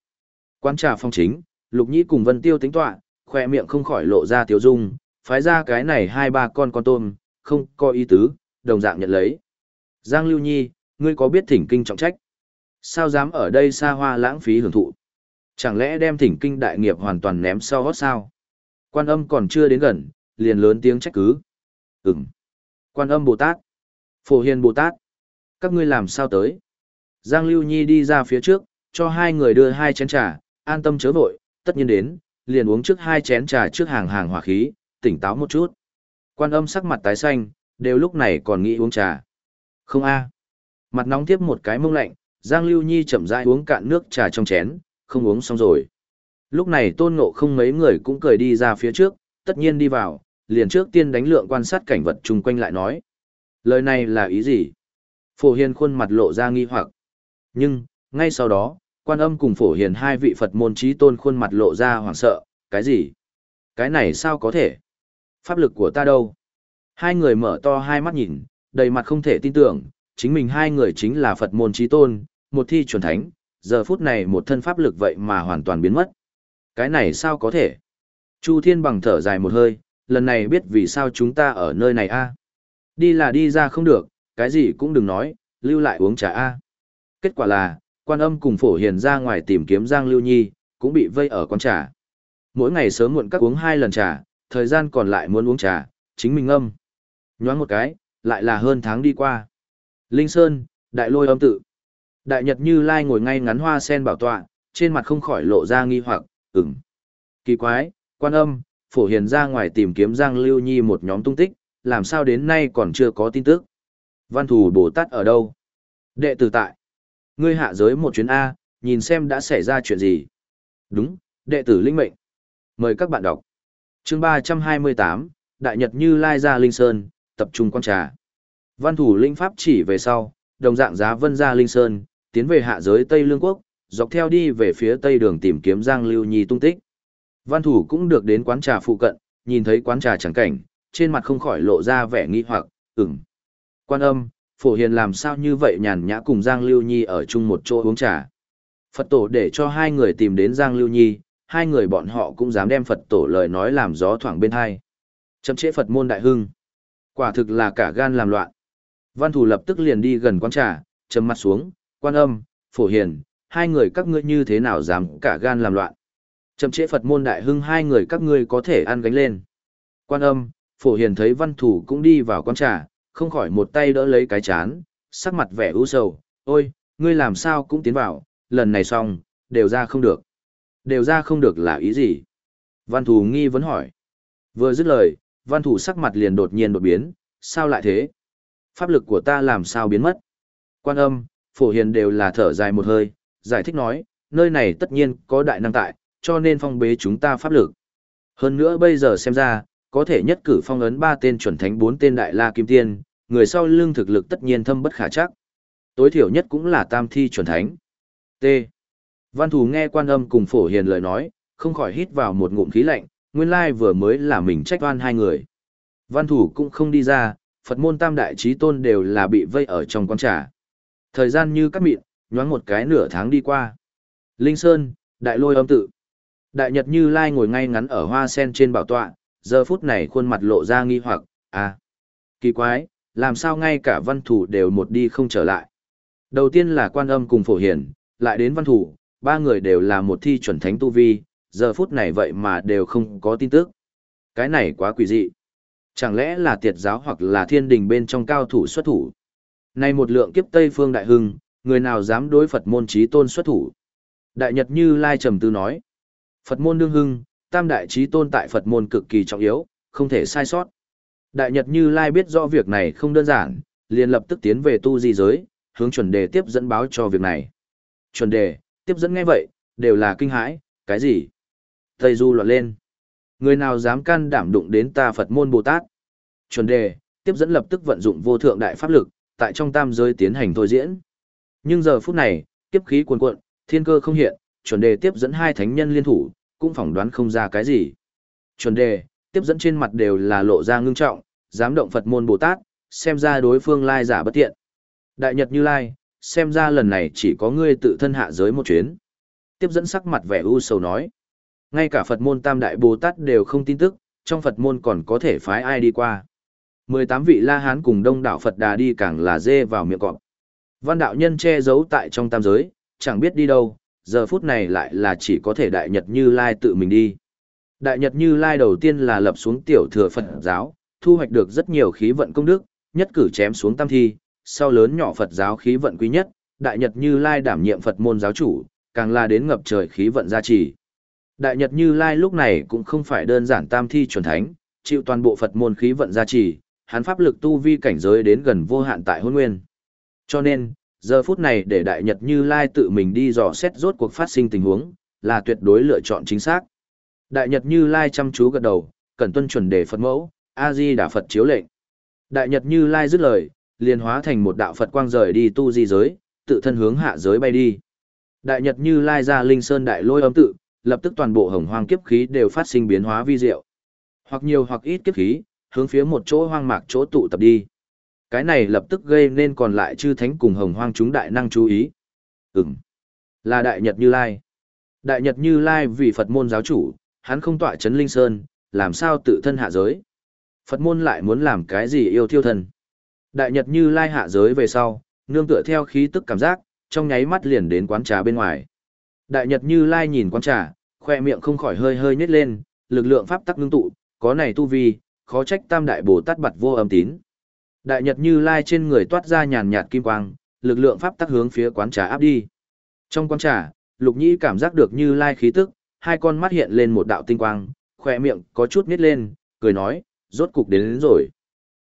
Speaker 1: Quán trà phong chính, lục nhĩ cùng vân tiêu tính tọa, khoe miệng không khỏi lộ ra tiểu dung, phái ra cái này hai ba con con tôm, không có ý tứ, đồng dạng nhận lấy. Giang Lưu Nhi, ngươi có biết thỉnh kinh trọng trách? Sao dám ở đây xa hoa lãng phí hưởng thụ? Chẳng lẽ đem thỉnh kinh đại nghiệp hoàn toàn ném sau hót sao? Quan âm còn chưa đến gần, liền lớn tiếng trách cứ. Ừm. Quan âm Bồ Tát. Phổ Hiền Bồ Tát. Các ngươi làm sao tới? Giang Lưu Nhi đi ra phía trước, cho hai người đưa hai chén trà, an tâm chớ vội, tất nhiên đến, liền uống trước hai chén trà trước hàng hàng hỏa khí, tỉnh táo một chút. Quan âm sắc mặt tái xanh, đều lúc này còn nghĩ uống trà. Không a. Mặt nóng tiếp một cái mông lạnh, Giang Lưu Nhi chậm rãi uống cạn nước trà trong chén, không uống xong rồi. Lúc này tôn ngộ không mấy người cũng cười đi ra phía trước, tất nhiên đi vào, liền trước tiên đánh lượng quan sát cảnh vật chung quanh lại nói. Lời này là ý gì? Phổ Hiền khuôn mặt lộ ra nghi hoặc. Nhưng, ngay sau đó, quan âm cùng Phổ Hiền hai vị Phật môn trí tôn khuôn mặt lộ ra hoảng sợ, cái gì? Cái này sao có thể? Pháp lực của ta đâu? Hai người mở to hai mắt nhìn, đầy mặt không thể tin tưởng, chính mình hai người chính là Phật môn trí tôn, một thi chuẩn thánh, giờ phút này một thân pháp lực vậy mà hoàn toàn biến mất. Cái này sao có thể? Chu Thiên bằng thở dài một hơi, lần này biết vì sao chúng ta ở nơi này a Đi là đi ra không được, cái gì cũng đừng nói, lưu lại uống trà a Kết quả là, quan âm cùng phổ hiền ra ngoài tìm kiếm Giang Lưu Nhi, cũng bị vây ở quán trà. Mỗi ngày sớm muộn các uống hai lần trà, thời gian còn lại muốn uống trà, chính mình âm. Nhoáng một cái, lại là hơn tháng đi qua. Linh Sơn, đại lôi âm tự. Đại Nhật Như Lai ngồi ngay ngắn hoa sen bảo tọa, trên mặt không khỏi lộ ra nghi hoặc, ửng. Kỳ quái, quan âm, phổ hiền ra ngoài tìm kiếm Giang Lưu Nhi một nhóm tung tích, làm sao đến nay còn chưa có tin tức. Văn thủ Bồ Tát ở đâu? Đệ tử tại. Ngươi hạ giới một chuyến A, nhìn xem đã xảy ra chuyện gì. Đúng, đệ tử linh mệnh. Mời các bạn đọc. chương ba trăm hai mươi tám, Đại Nhật Như Lai ra Linh Sơn, tập trung quan trà. Văn thủ linh pháp chỉ về sau, đồng dạng giá vân ra Linh Sơn, tiến về hạ giới Tây Lương Quốc, dọc theo đi về phía tây đường tìm kiếm Giang Lưu Nhi tung tích. Văn thủ cũng được đến quán trà phụ cận, nhìn thấy quán trà chẳng cảnh, trên mặt không khỏi lộ ra vẻ nghi hoặc, ửng. Quan âm, phổ hiền làm sao như vậy nhàn nhã cùng Giang Lưu Nhi ở chung một chỗ uống trà. Phật tổ để cho hai người tìm đến Giang Lưu Nhi, hai người bọn họ cũng dám đem Phật tổ lời nói làm gió thoảng bên hai. Chậm chế Phật môn đại hưng. Quả thực là cả gan làm loạn. Văn thủ lập tức liền đi gần quán trà, chấm mặt xuống, quan âm, phổ hiền, hai người các ngươi như thế nào dám cả gan làm loạn. Chậm trễ Phật môn đại hưng hai người các ngươi có thể ăn gánh lên. Quan âm, phổ hiền thấy văn thủ cũng đi vào quán trà, không khỏi một tay đỡ lấy cái chán, sắc mặt vẻ u sầu, ôi, ngươi làm sao cũng tiến vào, lần này xong, đều ra không được. Đều ra không được là ý gì? Văn thủ nghi vấn hỏi. Vừa dứt lời, văn thủ sắc mặt liền đột nhiên đột biến, sao lại thế? Pháp lực của ta làm sao biến mất? Quan âm, phổ hiền đều là thở dài một hơi, giải thích nói, nơi này tất nhiên có đại năng tại, cho nên phong bế chúng ta pháp lực. Hơn nữa bây giờ xem ra, có thể nhất cử phong ấn ba tên chuẩn thánh bốn tên đại la kim tiên, người sau lưng thực lực tất nhiên thâm bất khả chắc. Tối thiểu nhất cũng là tam thi chuẩn thánh. T. Văn thù nghe quan âm cùng phổ hiền lời nói, không khỏi hít vào một ngụm khí lạnh, nguyên lai vừa mới là mình trách oan hai người. Văn thủ cũng không đi ra, Phật môn tam đại trí tôn đều là bị vây ở trong quán trà. Thời gian như cắt mịn, nhoáng một cái nửa tháng đi qua. Linh Sơn, đại lôi âm tự. Đại Nhật Như Lai ngồi ngay ngắn ở hoa sen trên bảo tọa, giờ phút này khuôn mặt lộ ra nghi hoặc, à, kỳ quái, làm sao ngay cả văn thủ đều một đi không trở lại. Đầu tiên là quan âm cùng phổ hiển, lại đến văn thủ, ba người đều là một thi chuẩn thánh tu vi, giờ phút này vậy mà đều không có tin tức. Cái này quá quỷ dị. Chẳng lẽ là tiệt giáo hoặc là thiên đình bên trong cao thủ xuất thủ? Này một lượng kiếp Tây Phương Đại Hưng, người nào dám đối Phật môn trí tôn xuất thủ? Đại Nhật Như Lai trầm tư nói. Phật môn đương hưng, tam đại trí tôn tại Phật môn cực kỳ trọng yếu, không thể sai sót. Đại Nhật Như Lai biết rõ việc này không đơn giản, liền lập tức tiến về tu di giới, hướng chuẩn đề tiếp dẫn báo cho việc này. Chuẩn đề, tiếp dẫn nghe vậy, đều là kinh hãi, cái gì? Tây Du loạn lên. Người nào dám can đảm đụng đến ta Phật môn Bồ Tát? Chuẩn đề, tiếp dẫn lập tức vận dụng vô thượng đại pháp lực, tại trong tam giới tiến hành thôi diễn. Nhưng giờ phút này, kiếp khí cuồn cuộn, thiên cơ không hiện, chuẩn đề tiếp dẫn hai thánh nhân liên thủ, cũng phỏng đoán không ra cái gì. Chuẩn đề, tiếp dẫn trên mặt đều là lộ ra ngưng trọng, dám động Phật môn Bồ Tát, xem ra đối phương lai giả bất tiện. Đại Nhật Như Lai, xem ra lần này chỉ có ngươi tự thân hạ giới một chuyến. Tiếp dẫn sắc mặt vẻ u sầu nói. Ngay cả Phật môn Tam Đại Bồ Tát đều không tin tức, trong Phật môn còn có thể phái ai đi qua. 18 vị La Hán cùng đông đảo Phật Đà đi càng là dê vào miệng cọp. Văn đạo nhân che giấu tại trong tam giới, chẳng biết đi đâu, giờ phút này lại là chỉ có thể Đại Nhật Như Lai tự mình đi. Đại Nhật Như Lai đầu tiên là lập xuống tiểu thừa Phật giáo, thu hoạch được rất nhiều khí vận công đức, nhất cử chém xuống tam thi, sau lớn nhỏ Phật giáo khí vận quý nhất, Đại Nhật Như Lai đảm nhiệm Phật môn giáo chủ, càng là đến ngập trời khí vận gia trì. Đại Nhật Như Lai lúc này cũng không phải đơn giản tam thi chuẩn thánh, chịu toàn bộ Phật môn khí vận gia trì, hắn pháp lực tu vi cảnh giới đến gần vô hạn tại hôn nguyên. Cho nên, giờ phút này để Đại Nhật Như Lai tự mình đi dò xét rốt cuộc phát sinh tình huống, là tuyệt đối lựa chọn chính xác. Đại Nhật Như Lai chăm chú gật đầu, cẩn tuân chuẩn đề Phật mẫu, A-di Đà Phật chiếu lệnh. Đại Nhật Như Lai dứt lời, liền hóa thành một đạo Phật quang rời đi tu di giới, tự thân hướng hạ giới bay đi. Đại Nhật Như Lai ra linh sơn đại lôi âm tự, lập tức toàn bộ hồng hoang kiếp khí đều phát sinh biến hóa vi diệu. Hoặc nhiều hoặc ít kiếp khí, hướng phía một chỗ hoang mạc chỗ tụ tập đi. Cái này lập tức gây nên còn lại chư thánh cùng hồng hoang chúng đại năng chú ý. Ừm, là Đại Nhật Như Lai. Đại Nhật Như Lai vì Phật môn giáo chủ, hắn không tọa chấn linh sơn, làm sao tự thân hạ giới. Phật môn lại muốn làm cái gì yêu thiêu thần. Đại Nhật Như Lai hạ giới về sau, nương tựa theo khí tức cảm giác, trong nháy mắt liền đến quán trà bên ngoài. Đại Nhật Như Lai nhìn quán trà, khoe miệng không khỏi hơi hơi nhếch lên, lực lượng pháp tắc ngưng tụ, có này tu vi, khó trách Tam Đại Bồ Tát bật vô âm tín. Đại Nhật Như Lai trên người toát ra nhàn nhạt kim quang, lực lượng pháp tắc hướng phía quán trà áp đi. Trong quán trà, Lục Nhĩ cảm giác được Như Lai khí tức, hai con mắt hiện lên một đạo tinh quang, khoe miệng có chút nhếch lên, cười nói, rốt cục đến, đến rồi.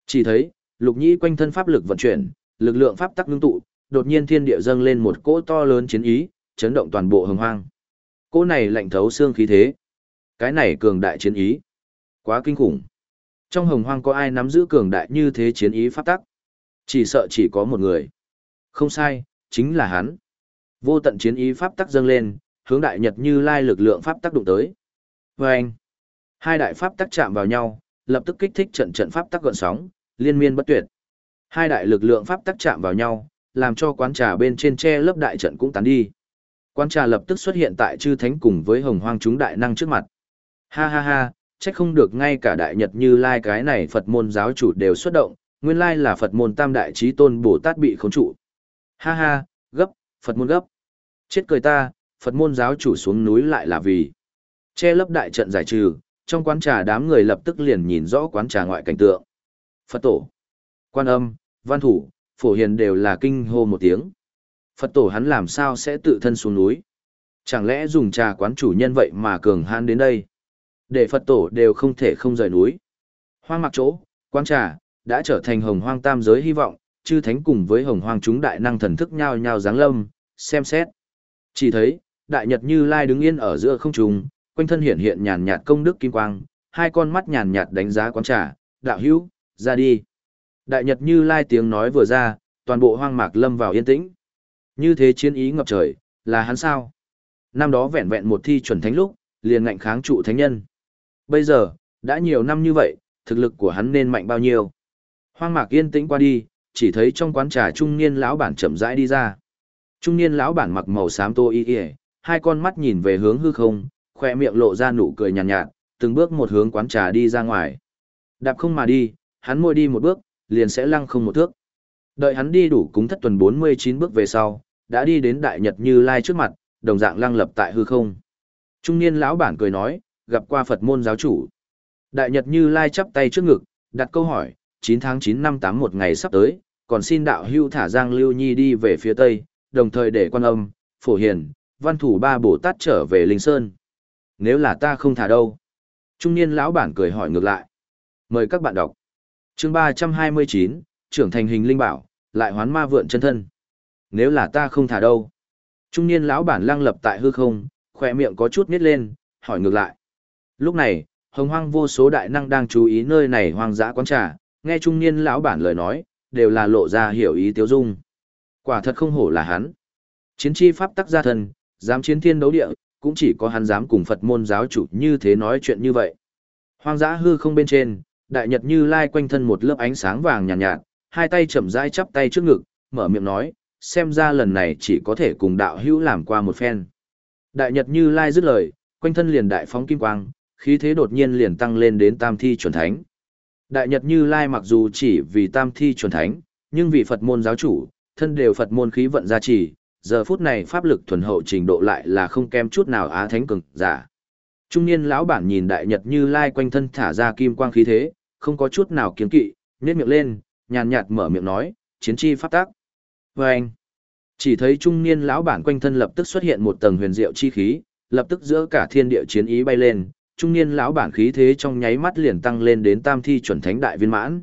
Speaker 1: Chỉ thấy, Lục Nhĩ quanh thân pháp lực vận chuyển, lực lượng pháp tắc ngưng tụ, đột nhiên thiên địa dâng lên một cỗ to lớn chiến ý, chấn động toàn bộ hồng hoang. Cỗ này lạnh thấu xương khí thế. Cái này cường đại chiến ý. Quá kinh khủng. Trong hồng hoang có ai nắm giữ cường đại như thế chiến ý pháp tắc? Chỉ sợ chỉ có một người. Không sai, chính là hắn. Vô tận chiến ý pháp tắc dâng lên, hướng đại nhật như lai lực lượng pháp tắc đụng tới. Và anh, hai đại pháp tắc chạm vào nhau, lập tức kích thích trận trận pháp tắc gọn sóng, liên miên bất tuyệt. Hai đại lực lượng pháp tắc chạm vào nhau, làm cho quán trà bên trên tre lớp đại trận cũng tán đi. Quán trà lập tức xuất hiện tại chư thánh cùng với hồng hoang chúng đại năng trước mặt. Ha ha ha, trách không được ngay cả đại nhật như lai cái này Phật môn giáo chủ đều xuất động, nguyên lai là Phật môn tam đại trí tôn Bồ Tát bị khống trụ. Ha ha, gấp, Phật môn gấp. Chết cười ta, Phật môn giáo chủ xuống núi lại là vì. Che lấp đại trận giải trừ, trong quán trà đám người lập tức liền nhìn rõ quán trà ngoại cảnh tượng. Phật tổ, quan âm, văn thủ, phổ hiền đều là kinh hô một tiếng. Phật tổ hắn làm sao sẽ tự thân xuống núi? Chẳng lẽ dùng trà quán chủ nhân vậy mà cường hãn đến đây? Để Phật tổ đều không thể không rời núi. Hoang mặc chỗ, quang trà, đã trở thành hồng hoang tam giới hy vọng, chư thánh cùng với hồng hoang chúng đại năng thần thức nhao nhao giáng lâm, xem xét. Chỉ thấy, đại nhật như lai đứng yên ở giữa không trung, quanh thân hiện hiện nhàn nhạt công đức kim quang, hai con mắt nhàn nhạt đánh giá quán trà, đạo hữu, ra đi. Đại nhật như lai tiếng nói vừa ra, toàn bộ hoang mạc lâm vào yên tĩnh. Như thế chiến ý ngập trời, là hắn sao? Năm đó vẹn vẹn một thi chuẩn thánh lúc, liền ngạnh kháng trụ thánh nhân. Bây giờ, đã nhiều năm như vậy, thực lực của hắn nên mạnh bao nhiêu? Hoang mạc yên tĩnh qua đi, chỉ thấy trong quán trà trung niên lão bản chậm rãi đi ra. Trung niên lão bản mặc màu xám tô y y, hai con mắt nhìn về hướng hư không, khoe miệng lộ ra nụ cười nhàn nhạt, nhạt, từng bước một hướng quán trà đi ra ngoài. Đạp không mà đi, hắn môi đi một bước, liền sẽ lăng không một thước. Đợi hắn đi đủ cúng thất tuần 49 bước về sau, đã đi đến đại nhật như lai trước mặt, đồng dạng lăng lập tại hư không. Trung niên lão bản cười nói, gặp qua Phật môn giáo chủ. Đại nhật như lai chắp tay trước ngực, đặt câu hỏi, 9 tháng 9 năm 8 một ngày sắp tới, còn xin đạo hưu thả Giang Lưu Nhi đi về phía Tây, đồng thời để quan âm, phổ hiền, văn thủ ba Bồ Tát trở về Linh Sơn. Nếu là ta không thả đâu? Trung niên lão bản cười hỏi ngược lại. Mời các bạn đọc. chương ba trăm hai mươi chín trưởng thành hình linh bảo, lại hoán ma vượn chân thân. Nếu là ta không thả đâu. Trung niên lão bản lăng lập tại hư không, khỏe miệng có chút nít lên, hỏi ngược lại. Lúc này, hồng hoang vô số đại năng đang chú ý nơi này hoang dã quán trà, nghe trung niên lão bản lời nói, đều là lộ ra hiểu ý tiêu dung. Quả thật không hổ là hắn. Chiến chi pháp tắc gia thân, dám chiến thiên đấu địa, cũng chỉ có hắn dám cùng Phật môn giáo chủ như thế nói chuyện như vậy. Hoang dã hư không bên trên, đại nhật như lai quanh thân một lớp ánh sáng vàng nhàn nhạt, nhạt, hai tay chậm rãi chắp tay trước ngực, mở miệng nói, xem ra lần này chỉ có thể cùng đạo hữu làm qua một phen. Đại nhật như lai dứt lời, quanh thân liền đại phóng kim quang, khí thế đột nhiên liền tăng lên đến tam thi chuẩn thánh. Đại nhật như lai mặc dù chỉ vì tam thi chuẩn thánh, nhưng vì Phật môn giáo chủ, thân đều Phật môn khí vận gia trì, giờ phút này pháp lực thuần hậu trình độ lại là không kém chút nào á thánh cường giả. Trung niên lão bản nhìn đại nhật như lai quanh thân thả ra kim quang khí thế, không có chút nào kiêng kỵ, nhếch miệng lên, nhàn nhạt mở miệng nói, chiến chi pháp tác. Và anh, chỉ thấy trung niên lão bản quanh thân lập tức xuất hiện một tầng huyền diệu chi khí, lập tức giữa cả thiên địa chiến ý bay lên, trung niên lão bản khí thế trong nháy mắt liền tăng lên đến tam thi chuẩn thánh đại viên mãn.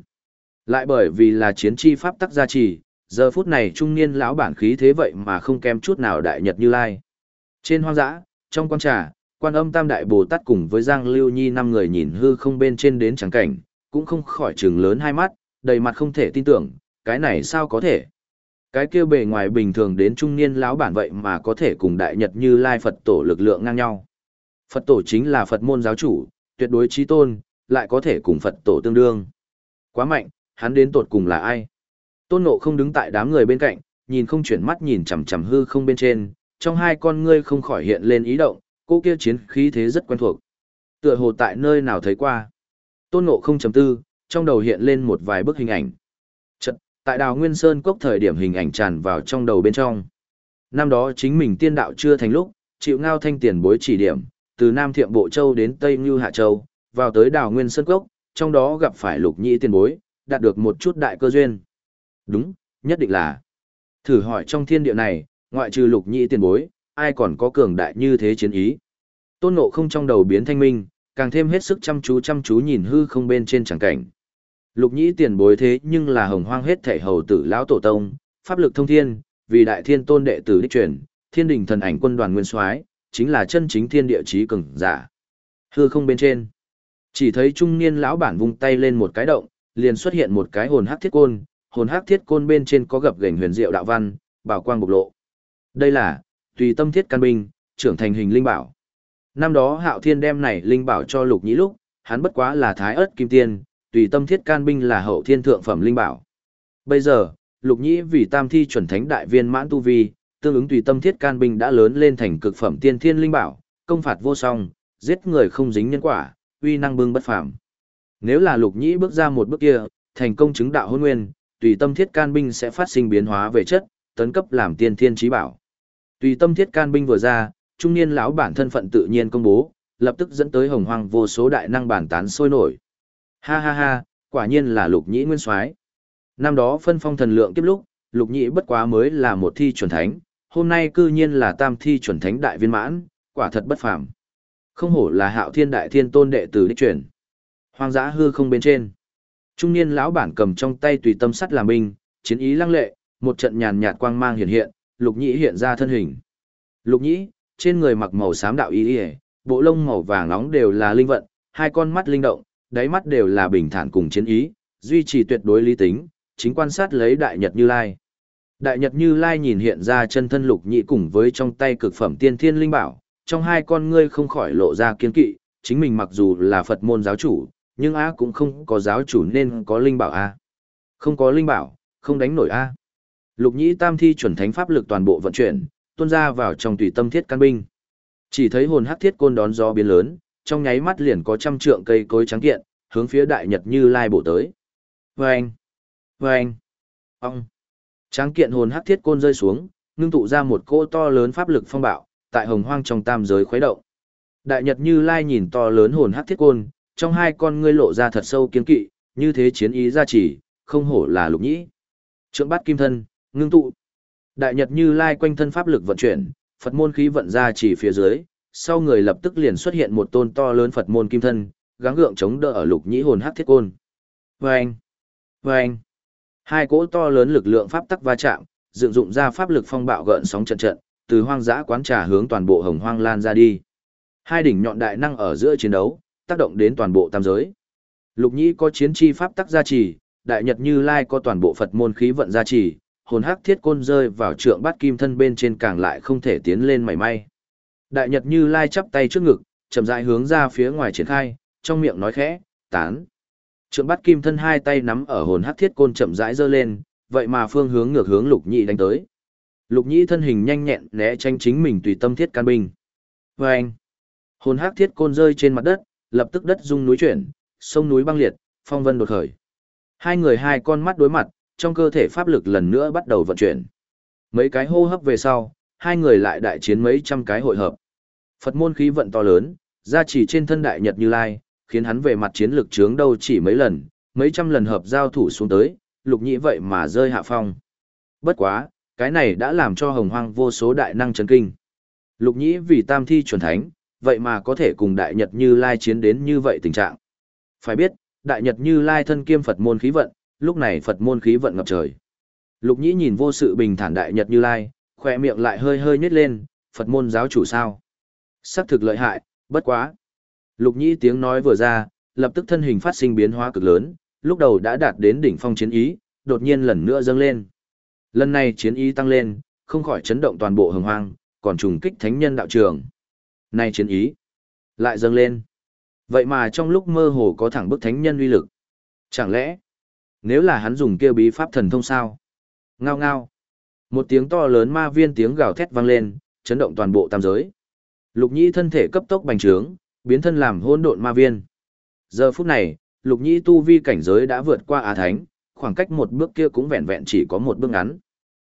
Speaker 1: Lại bởi vì là chiến chi pháp tắc gia trì, giờ phút này trung niên lão bản khí thế vậy mà không kém chút nào đại nhật như lai. Trên hoang dã, trong quan trà, quan âm tam đại bồ tát cùng với giang lưu nhi năm người nhìn hư không bên trên đến trắng cảnh, cũng không khỏi trừng lớn hai mắt, đầy mặt không thể tin tưởng, cái này sao có thể. Cái kia bề ngoài bình thường đến trung niên lão bản vậy mà có thể cùng đại nhật như lai Phật tổ lực lượng ngang nhau. Phật tổ chính là Phật môn giáo chủ, tuyệt đối trí tôn, lại có thể cùng Phật tổ tương đương. Quá mạnh, hắn đến tột cùng là ai? Tôn Ngộ không đứng tại đám người bên cạnh, nhìn không chuyển mắt nhìn chằm chằm hư không bên trên, trong hai con ngươi không khỏi hiện lên ý động, cô kia chiến khí thế rất quen thuộc. Tựa hồ tại nơi nào thấy qua. Tôn Ngộ không chấm tư, trong đầu hiện lên một vài bức hình ảnh. Chật, tại đào Nguyên Sơn cốc thời điểm hình ảnh tràn vào trong đầu bên trong. Năm đó chính mình tiên đạo chưa thành lúc, chịu ngao thanh tiền bối chỉ điểm, từ Nam Thiệm Bộ Châu đến Tây Ngưu Hạ Châu, vào tới đảo Nguyên Sơn cốc, trong đó gặp phải lục nhị tiền bối, đạt được một chút đại cơ duyên. Đúng, nhất định là. Thử hỏi trong thiên địa này, ngoại trừ lục nhị tiền bối, ai còn có cường đại như thế chiến ý. Tôn ngộ không trong đầu biến thanh minh, càng thêm hết sức chăm chú chăm chú nhìn hư không bên trên chẳng cảnh. Lục nhĩ tiền bối thế nhưng là hồng hoang hết thể hầu tử lão tổ tông, pháp lực thông thiên, vì đại thiên tôn đệ tử đích truyền, thiên đình thần ảnh quân đoàn nguyên soái chính là chân chính thiên địa chí cường giả. Hư không bên trên, chỉ thấy trung niên lão bản vung tay lên một cái động, liền xuất hiện một cái hồn hắc thiết côn, hồn hắc thiết côn bên trên có gập gềnh huyền diệu đạo văn, bảo quang bộc lộ. Đây là tùy tâm thiết căn binh, trưởng thành hình linh bảo. Năm đó Hạo Thiên đem này linh bảo cho Lục Nhĩ lúc, hắn bất quá là thái ớt kim tiên, tùy tâm thiết can binh là hậu thiên thượng phẩm linh bảo. Bây giờ, Lục Nhĩ vì tam thi chuẩn thánh đại viên mãn tu vi, tương ứng tùy tâm thiết can binh đã lớn lên thành cực phẩm tiên thiên linh bảo, công phạt vô song, giết người không dính nhân quả, uy năng bưng bất phàm. Nếu là Lục Nhĩ bước ra một bước kia, thành công chứng đạo hôn nguyên, tùy tâm thiết can binh sẽ phát sinh biến hóa về chất, tấn cấp làm tiên thiên trí bảo. Tùy tâm thiết can binh vừa ra, trung niên lão bản thân phận tự nhiên công bố, lập tức dẫn tới hồng hoang vô số đại năng bản tán sôi nổi. Ha ha ha, quả nhiên là lục nhĩ nguyên soái. Năm đó phân phong thần lượng kiếp lúc, lục nhĩ bất quá mới là một thi chuẩn thánh, hôm nay cư nhiên là tam thi chuẩn thánh đại viên mãn, quả thật bất phàm. Không hổ là hạo thiên đại thiên tôn đệ tử đích truyền. Hoang dã hư không bên trên. Trung niên lão bản cầm trong tay tùy tâm sắt làm binh, chiến ý lăng lệ, một trận nhàn nhạt quang mang hiện hiện, lục nhĩ hiện ra thân hình. Lục nhĩ, trên người mặc màu xám đạo y ỉa bộ lông màu vàng nóng đều là linh vận hai con mắt linh động đáy mắt đều là bình thản cùng chiến ý duy trì tuyệt đối lý tính chính quan sát lấy đại nhật như lai đại nhật như lai nhìn hiện ra chân thân lục nhị cùng với trong tay cực phẩm tiên thiên linh bảo trong hai con ngươi không khỏi lộ ra kiên kỵ chính mình mặc dù là phật môn giáo chủ nhưng a cũng không có giáo chủ nên có linh bảo a không có linh bảo không đánh nổi a lục nhĩ tam thi chuẩn thánh pháp lực toàn bộ vận chuyển tuôn ra vào trong tùy tâm thiết căn binh. Chỉ thấy hồn hắc thiết côn đón gió biến lớn, trong nháy mắt liền có trăm trượng cây cối trắng kiện, hướng phía đại nhật như lai bổ tới. Vâng! Vâng! Ông! Tráng kiện hồn hắc thiết côn rơi xuống, ngưng tụ ra một cỗ to lớn pháp lực phong bạo, tại hồng hoang trong tam giới khuấy động. Đại nhật như lai nhìn to lớn hồn hắc thiết côn, trong hai con ngươi lộ ra thật sâu kiên kỵ, như thế chiến ý ra chỉ, không hổ là lục nhĩ. Trượng bát kim thân, ngưng tụ. Đại Nhật Như Lai quanh thân pháp lực vận chuyển, Phật môn khí vận ra chỉ phía dưới, sau người lập tức liền xuất hiện một tôn to lớn Phật môn kim thân, gắng gượng chống đỡ ở lục nhĩ hồn hắc thiết côn. Vâng! Vâng! Hai cỗ to lớn lực lượng pháp tắc va chạm, dựng dụng ra pháp lực phong bạo gợn sóng trận trận, từ hoang dã quán trà hướng toàn bộ hồng hoang lan ra đi. Hai đỉnh nhọn đại năng ở giữa chiến đấu, tác động đến toàn bộ tam giới. Lục Nhĩ có chiến chi pháp tắc gia trì, Đại Nhật Như Lai có toàn bộ Phật môn khí vận gia trì, hồn hắc thiết côn rơi vào trượng bát kim thân bên trên càng lại không thể tiến lên mảy may. Đại Nhật Như Lai chắp tay trước ngực, chậm rãi hướng ra phía ngoài triển khai, trong miệng nói khẽ, tán. Trượng bắt kim thân hai tay nắm ở hồn hắc thiết côn chậm rãi giơ lên, vậy mà phương hướng ngược hướng Lục Nhĩ đánh tới. Lục Nhĩ thân hình nhanh nhẹn né tránh chính mình tùy tâm thiết can binh. Và anh, hồn hắc thiết côn rơi trên mặt đất, lập tức đất rung núi chuyển, sông núi băng liệt, phong vân đột khởi. Hai người hai con mắt đối mặt, trong cơ thể pháp lực lần nữa bắt đầu vận chuyển. Mấy cái hô hấp về sau, hai người lại đại chiến mấy trăm cái hội hợp. Phật môn khí vận to lớn, gia trì trên thân đại nhật như lai, khiến hắn về mặt chiến lược trướng đâu chỉ mấy lần, mấy trăm lần hợp giao thủ xuống tới, lục nhĩ vậy mà rơi hạ phong. Bất quá, cái này đã làm cho hồng hoang vô số đại năng chấn kinh. Lục nhĩ vì tam thi chuẩn thánh, vậy mà có thể cùng đại nhật như lai chiến đến như vậy tình trạng. Phải biết, đại nhật như lai thân kiêm Phật môn khí vận, lúc này Phật môn khí vận ngập trời. Lục nhĩ nhìn vô sự bình thản đại nhật như lai, khỏe miệng lại hơi hơi nhếch lên, Phật môn giáo chủ sao. Sắc thực lợi hại, bất quá. Lục nhĩ tiếng nói vừa ra, lập tức thân hình phát sinh biến hóa cực lớn, lúc đầu đã đạt đến đỉnh phong chiến ý, đột nhiên lần nữa dâng lên. Lần này chiến ý tăng lên, không khỏi chấn động toàn bộ hồng hoang, còn trùng kích thánh nhân đạo trường. Nay chiến ý, lại dâng lên. Vậy mà trong lúc mơ hồ có thẳng bức thánh nhân uy lực. Chẳng lẽ, nếu là hắn dùng kêu bí pháp thần thông sao? Ngao ngao. Một tiếng to lớn ma viên tiếng gào thét vang lên, chấn động toàn bộ tam giới. Lục Nhĩ thân thể cấp tốc bành trướng, biến thân làm hôn độn ma viên. Giờ phút này, Lục Nhĩ tu vi cảnh giới đã vượt qua Á Thánh, khoảng cách một bước kia cũng vẹn vẹn chỉ có một bước ngắn.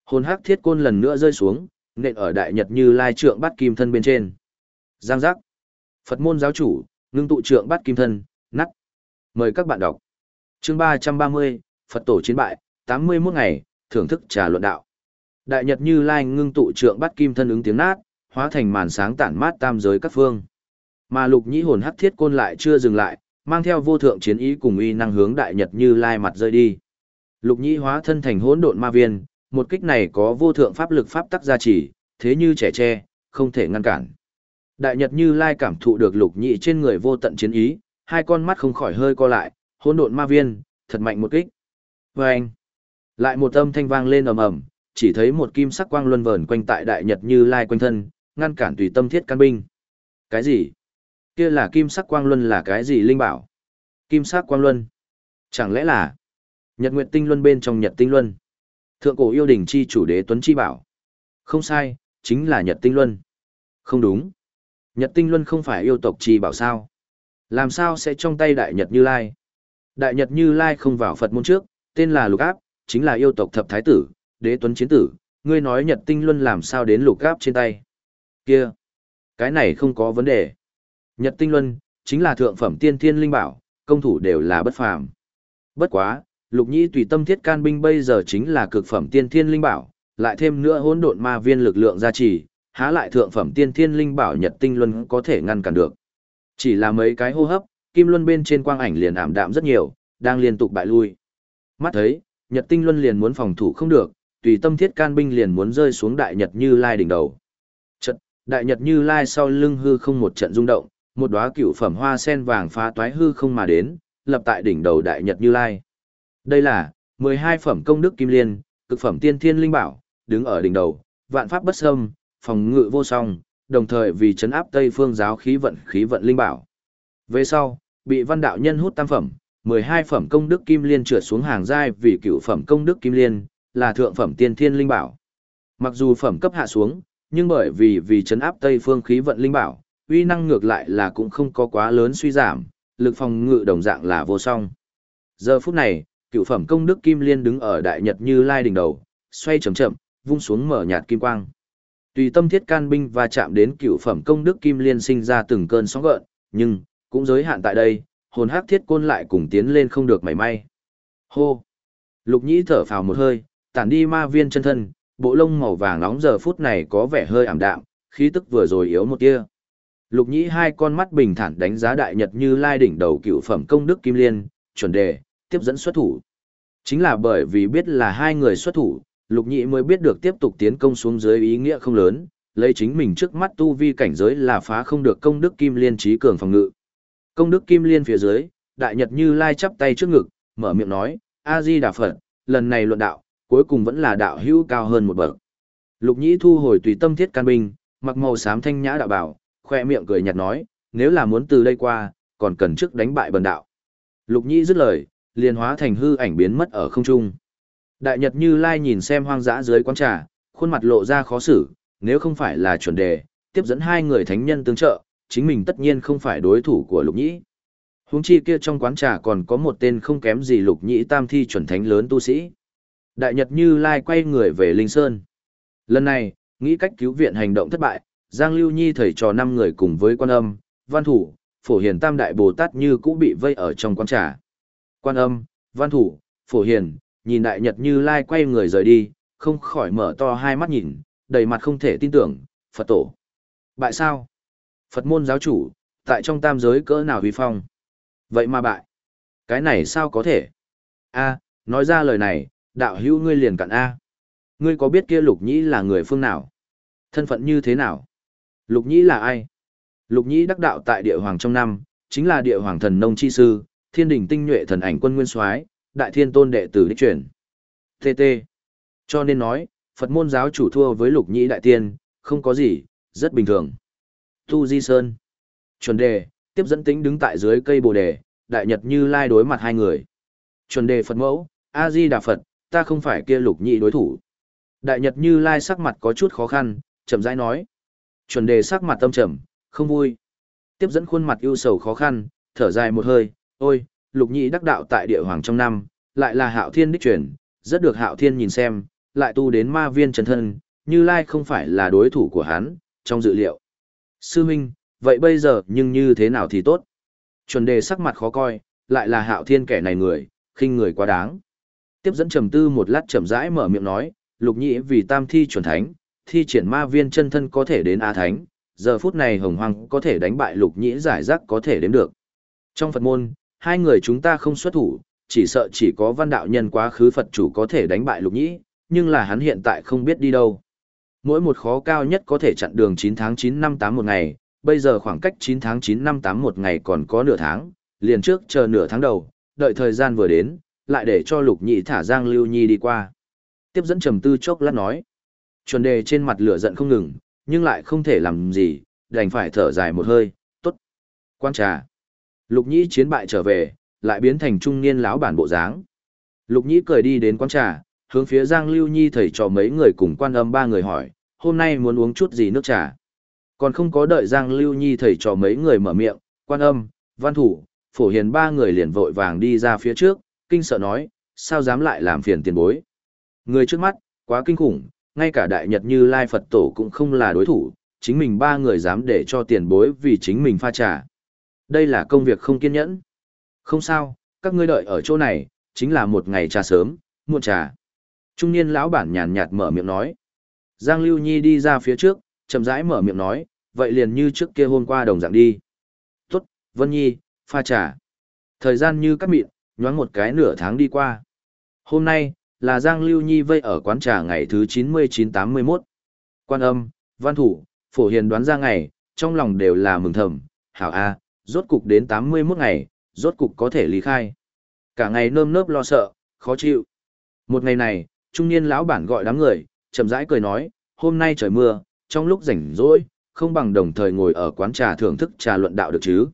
Speaker 1: Hồn hắc thiết côn lần nữa rơi xuống, nện ở đại nhật như lai trượng bắt kim thân bên trên. Giang giác. Phật môn giáo chủ, ngưng tụ trượng bắt kim thân, nắt. Mời các bạn đọc. Chương ba trăm ba mươi Phật tổ chiến bại, tám mươi 81 ngày, thưởng thức trà luận đạo. Đại nhật như lai ngưng tụ trượng bắt kim thân ứng tiếng nát, hóa thành màn sáng tản mát tam giới các phương. Mà lục nhĩ hồn hắc thiết côn lại chưa dừng lại, mang theo vô thượng chiến ý cùng uy năng hướng đại nhật như lai mặt rơi đi. Lục nhĩ hóa thân thành hỗn độn ma viên, một kích này có vô thượng pháp lực pháp tắc gia trì, thế như trẻ tre, không thể ngăn cản. Đại Nhật Như Lai cảm thụ được lục Nhĩ trên người vô tận chiến ý, hai con mắt không khỏi hơi co lại, hỗn độn ma viên, thật mạnh một kích. Và anh, lại một âm thanh vang lên ầm ầm, chỉ thấy một kim sắc quang luân vờn quanh tại Đại Nhật Như Lai quanh thân, ngăn cản tùy tâm thiết căn binh. Cái gì? Kia là kim sắc quang luân là cái gì linh bảo? Kim sắc quang luân? Chẳng lẽ là Nhật Nguyệt Tinh Luân bên trong Nhật Tinh Luân? Thượng cổ yêu đình chi chủ đế Tuấn Chi bảo. Không sai, chính là Nhật Tinh Luân. Không đúng. Nhật Tinh Luân không phải yêu tộc chi bảo sao? Làm sao sẽ trong tay Đại Nhật Như Lai? Đại Nhật Như Lai không vào Phật môn trước, tên là Lục Áp, chính là yêu tộc thập thái tử, đế tuấn chiến tử, ngươi nói Nhật Tinh Luân làm sao đến Lục Áp trên tay? Kia, cái này không có vấn đề. Nhật Tinh Luân chính là thượng phẩm tiên thiên linh bảo, công thủ đều là bất phàm. Bất quá, Lục Nhĩ tùy tâm thiết can binh bây giờ chính là cực phẩm tiên thiên linh bảo, lại thêm nữa hỗn độn ma viên lực lượng gia trì, há lại thượng phẩm tiên thiên linh bảo nhật tinh luân có thể ngăn cản được. Chỉ là mấy cái hô hấp, kim luân bên trên quang ảnh liền ảm đạm rất nhiều, đang liên tục bại lui. Mắt thấy, nhật tinh luân liền muốn phòng thủ không được, tùy tâm thiết can binh liền muốn rơi xuống đại nhật như lai đỉnh đầu. Trận, đại nhật như lai sau lưng hư không một trận rung động, một đóa cựu phẩm hoa sen vàng phá toái hư không mà đến, lập tại đỉnh đầu đại nhật như lai. Đây là 12 phẩm công đức kim liên, cực phẩm tiên thiên linh bảo, đứng ở đỉnh đầu, vạn pháp bất xâm, phòng ngự vô song, đồng thời vì chấn áp Tây phương giáo khí vận khí vận linh bảo. Về sau, bị văn đạo nhân hút tam phẩm, 12 phẩm công đức kim liên trượt xuống hàng giai vì cựu phẩm công đức kim liên, là thượng phẩm tiên thiên linh bảo. Mặc dù phẩm cấp hạ xuống, nhưng bởi vì vì chấn áp Tây phương khí vận linh bảo, uy năng ngược lại là cũng không có quá lớn suy giảm, lực phòng ngự đồng dạng là vô song. Giờ phút này, cựu phẩm công đức kim liên đứng ở đại nhật như lai đỉnh đầu, xoay chậm chậm, vung xuống mở nhạt kim quang. Tùy tâm thiết can binh và chạm đến cựu phẩm công đức kim liên sinh ra từng cơn sóng gợn, nhưng cũng giới hạn tại đây, hồn hắc thiết côn lại cùng tiến lên không được mảy may. Hô! Lục nhĩ thở phào một hơi, tản đi ma viên chân thân, bộ lông màu vàng nóng giờ phút này có vẻ hơi ảm đạm, khí tức vừa rồi yếu một tia. Lục nhĩ hai con mắt bình thản đánh giá đại nhật như lai đỉnh đầu cựu phẩm công đức kim liên, chuẩn đề, tiếp dẫn xuất thủ. Chính là bởi vì biết là hai người xuất thủ, lục nhĩ mới biết được tiếp tục tiến công xuống dưới ý nghĩa không lớn, lấy chính mình trước mắt tu vi cảnh giới là phá không được công đức kim liên trí cường phòng ngự. Công đức kim liên phía dưới, đại nhật như lai chắp tay trước ngực, mở miệng nói, A-di Đà Phật, lần này luận đạo, cuối cùng vẫn là đạo hữu cao hơn một bậc. Lục nhĩ thu hồi tùy tâm thiết can binh, mặc màu xám thanh nhã đạo bảo, khoe miệng cười nhạt nói, nếu là muốn từ đây qua, còn cần trước đánh bại bần đạo. Lục nhĩ dứt lời, liền hóa thành hư ảnh biến mất ở không trung. Đại Nhật Như Lai nhìn xem hoang dã dưới quán trà, khuôn mặt lộ ra khó xử, nếu không phải là chuẩn đề, tiếp dẫn hai người thánh nhân tương trợ, chính mình tất nhiên không phải đối thủ của Lục Nhĩ. Huống chi kia trong quán trà còn có một tên không kém gì Lục Nhĩ tam thi chuẩn thánh lớn tu sĩ. Đại Nhật Như Lai quay người về Linh Sơn. Lần này, nghĩ cách cứu viện hành động thất bại, Giang Lưu Nhi thầy trò năm người cùng với quan âm, văn thủ, phổ hiền tam đại Bồ Tát như cũ bị vây ở trong quán trà. Quan âm, văn thủ, phổ hiền, nhìn đại nhật như lai quay người rời đi, không khỏi mở to hai mắt nhìn, đầy mặt không thể tin tưởng, Phật tổ. Bại sao? Phật môn giáo chủ, tại trong tam giới cỡ nào huy phong? Vậy mà bại. Cái này sao có thể? a nói ra lời này, đạo hữu ngươi liền cặn A. Ngươi có biết kia lục nhĩ là người phương nào? Thân phận như thế nào? Lục nhĩ là ai? Lục nhĩ đắc đạo tại địa hoàng trong năm, chính là địa hoàng thần nông chi sư, thiên đỉnh tinh nhuệ thần ảnh quân nguyên soái đại thiên tôn đệ tử đích truyền. TT. Cho nên nói, Phật môn giáo chủ thua với lục nhĩ đại tiên, không có gì, rất bình thường. Tu Di Sơn. Chuẩn đề, tiếp dẫn tính đứng tại dưới cây bồ đề, đại nhật như lai đối mặt hai người. Chuẩn đề Phật mẫu, A-di Đà Phật, ta không phải kia lục nhĩ đối thủ. Đại nhật như lai sắc mặt có chút khó khăn, chậm rãi nói. Chuẩn đề sắc mặt tâm trầm, không vui. Tiếp dẫn khuôn mặt ưu sầu khó khăn, thở dài một hơi, ôi, lục nhị đắc đạo tại địa hoàng trong năm, lại là hạo thiên đích truyền, rất được hạo thiên nhìn xem, lại tu đến ma viên chân thân, như lai không phải là đối thủ của hắn, trong dự liệu. Sư Minh, vậy bây giờ nhưng như thế nào thì tốt? Chuẩn đề sắc mặt khó coi, lại là hạo thiên kẻ này người, khinh người quá đáng. Tiếp dẫn trầm tư một lát chậm rãi mở miệng nói, lục nhị vì tam thi chuẩn thánh, thi triển ma viên chân thân có thể đến A Thánh, giờ phút này hồng hoang có thể đánh bại lục nhĩ giải rác có thể đến được. Trong Phật môn, hai người chúng ta không xuất thủ, chỉ sợ chỉ có văn đạo nhân quá khứ Phật chủ có thể đánh bại lục nhĩ, nhưng là hắn hiện tại không biết đi đâu. Mỗi một khó cao nhất có thể chặn đường 9 tháng 9 năm 8 một ngày, bây giờ khoảng cách 9 tháng 9 năm 8 một ngày còn có nửa tháng, liền trước chờ nửa tháng đầu, đợi thời gian vừa đến, lại để cho lục nhị thả Giang Lưu Nhi đi qua. Tiếp dẫn trầm tư chốc lát nói. Chuẩn đề trên mặt lửa giận không ngừng, nhưng lại không thể làm gì, đành phải thở dài một hơi, tốt. Quan trà. Lục nhĩ chiến bại trở về, lại biến thành trung niên lão bản bộ dáng. Lục nhĩ cười đi đến quán trà, hướng phía Giang Lưu Nhi thầy trò mấy người cùng quan âm ba người hỏi, hôm nay muốn uống chút gì nước trà. Còn không có đợi Giang Lưu Nhi thầy trò mấy người mở miệng, quan âm, văn thủ, phổ hiền ba người liền vội vàng đi ra phía trước, kinh sợ nói, sao dám lại làm phiền tiền bối. Người trước mắt, quá kinh khủng, ngay cả đại nhật như Lai Phật Tổ cũng không là đối thủ, chính mình ba người dám để cho tiền bối vì chính mình pha trà. Đây là công việc không kiên nhẫn. Không sao, các ngươi đợi ở chỗ này, chính là một ngày trà sớm, muộn trà. Trung niên lão bản nhàn nhạt mở miệng nói. Giang Lưu Nhi đi ra phía trước, chậm rãi mở miệng nói, vậy liền như trước kia hôm qua đồng dạng đi. Tốt, Vân Nhi, pha trà. Thời gian như cắt mịn, nhoáng một cái nửa tháng đi qua. Hôm nay, là Giang Lưu Nhi vây ở quán trà ngày thứ 9981. Quan âm, văn thủ, phổ hiền đoán ra ngày, trong lòng đều là mừng thầm, hảo A, rốt cục đến 81 ngày, rốt cục có thể lý khai. Cả ngày nơm nớp lo sợ, khó chịu. Một ngày này, trung niên lão bản gọi đám người, chậm rãi cười nói, hôm nay trời mưa, trong lúc rảnh rỗi, không bằng đồng thời ngồi ở quán trà thưởng thức trà luận đạo được chứ.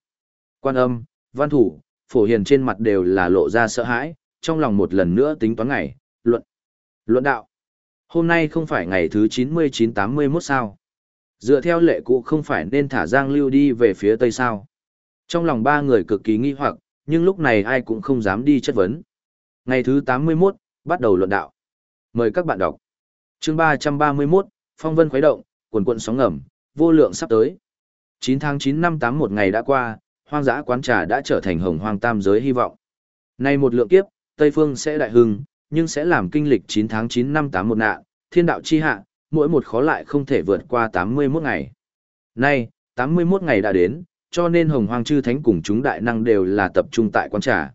Speaker 1: Quan âm, văn thủ, phổ hiền trên mặt đều là lộ ra sợ hãi, trong lòng một lần nữa tính toán ngày, luận. Luận đạo. Hôm nay không phải ngày thứ 99-81 sao. Dựa theo lệ cũ không phải nên thả Giang Lưu đi về phía tây sao. Trong lòng ba người cực kỳ nghi hoặc, nhưng lúc này ai cũng không dám đi chất vấn. Ngày thứ 81, bắt đầu luận đạo. Mời các bạn đọc. chương 331, Phong vân khuấy động, cuồn cuộn sóng ngầm, vô lượng sắp tới. Chín tháng chín năm tám một ngày đã qua, hoang dã quán trà đã trở thành hồng hoang tam giới hy vọng. Nay một lượng kiếp, Tây Phương sẽ đại hưng, nhưng sẽ làm kinh lịch 9 tháng 9 năm 8 một nạn, thiên đạo chi hạ, mỗi một khó lại không thể vượt qua 81 ngày. Nay, 81 ngày đã đến, cho nên hồng hoang chư thánh cùng chúng đại năng đều là tập trung tại quán trà.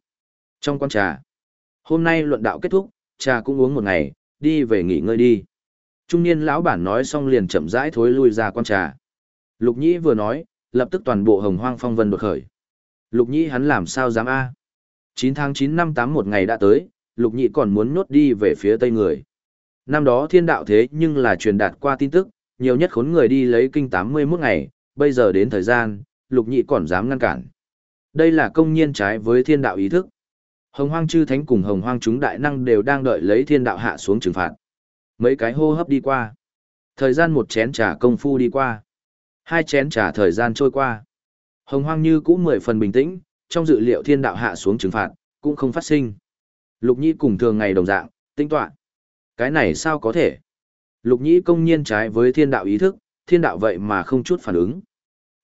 Speaker 1: Trong quán trà, Hôm nay luận đạo kết thúc, trà cũng uống một ngày, đi về nghỉ ngơi đi. Trung niên lão bản nói xong liền chậm rãi thối lui ra quán trà. Lục Nhĩ vừa nói, lập tức toàn bộ hồng hoang phong vân đột khởi. Lục Nhĩ hắn làm sao dám a? 9 tháng 9 năm 8 một ngày đã tới, Lục Nhị còn muốn nhốt đi về phía tây người. Năm đó thiên đạo thế nhưng là truyền đạt qua tin tức, nhiều nhất khốn người đi lấy kinh 81 ngày, bây giờ đến thời gian, Lục Nhị còn dám ngăn cản. Đây là công nhiên trái với thiên đạo ý thức. Hồng hoang chư thánh cùng hồng hoang chúng đại năng đều đang đợi lấy thiên đạo hạ xuống trừng phạt. Mấy cái hô hấp đi qua. Thời gian một chén trà công phu đi qua. Hai chén trà thời gian trôi qua. Hồng hoang như cũ mười phần bình tĩnh, trong dự liệu thiên đạo hạ xuống trừng phạt, cũng không phát sinh. Lục Nhĩ cùng thường ngày đồng dạng, tinh toán. Cái này sao có thể? Lục Nhĩ công nhiên trái với thiên đạo ý thức, thiên đạo vậy mà không chút phản ứng.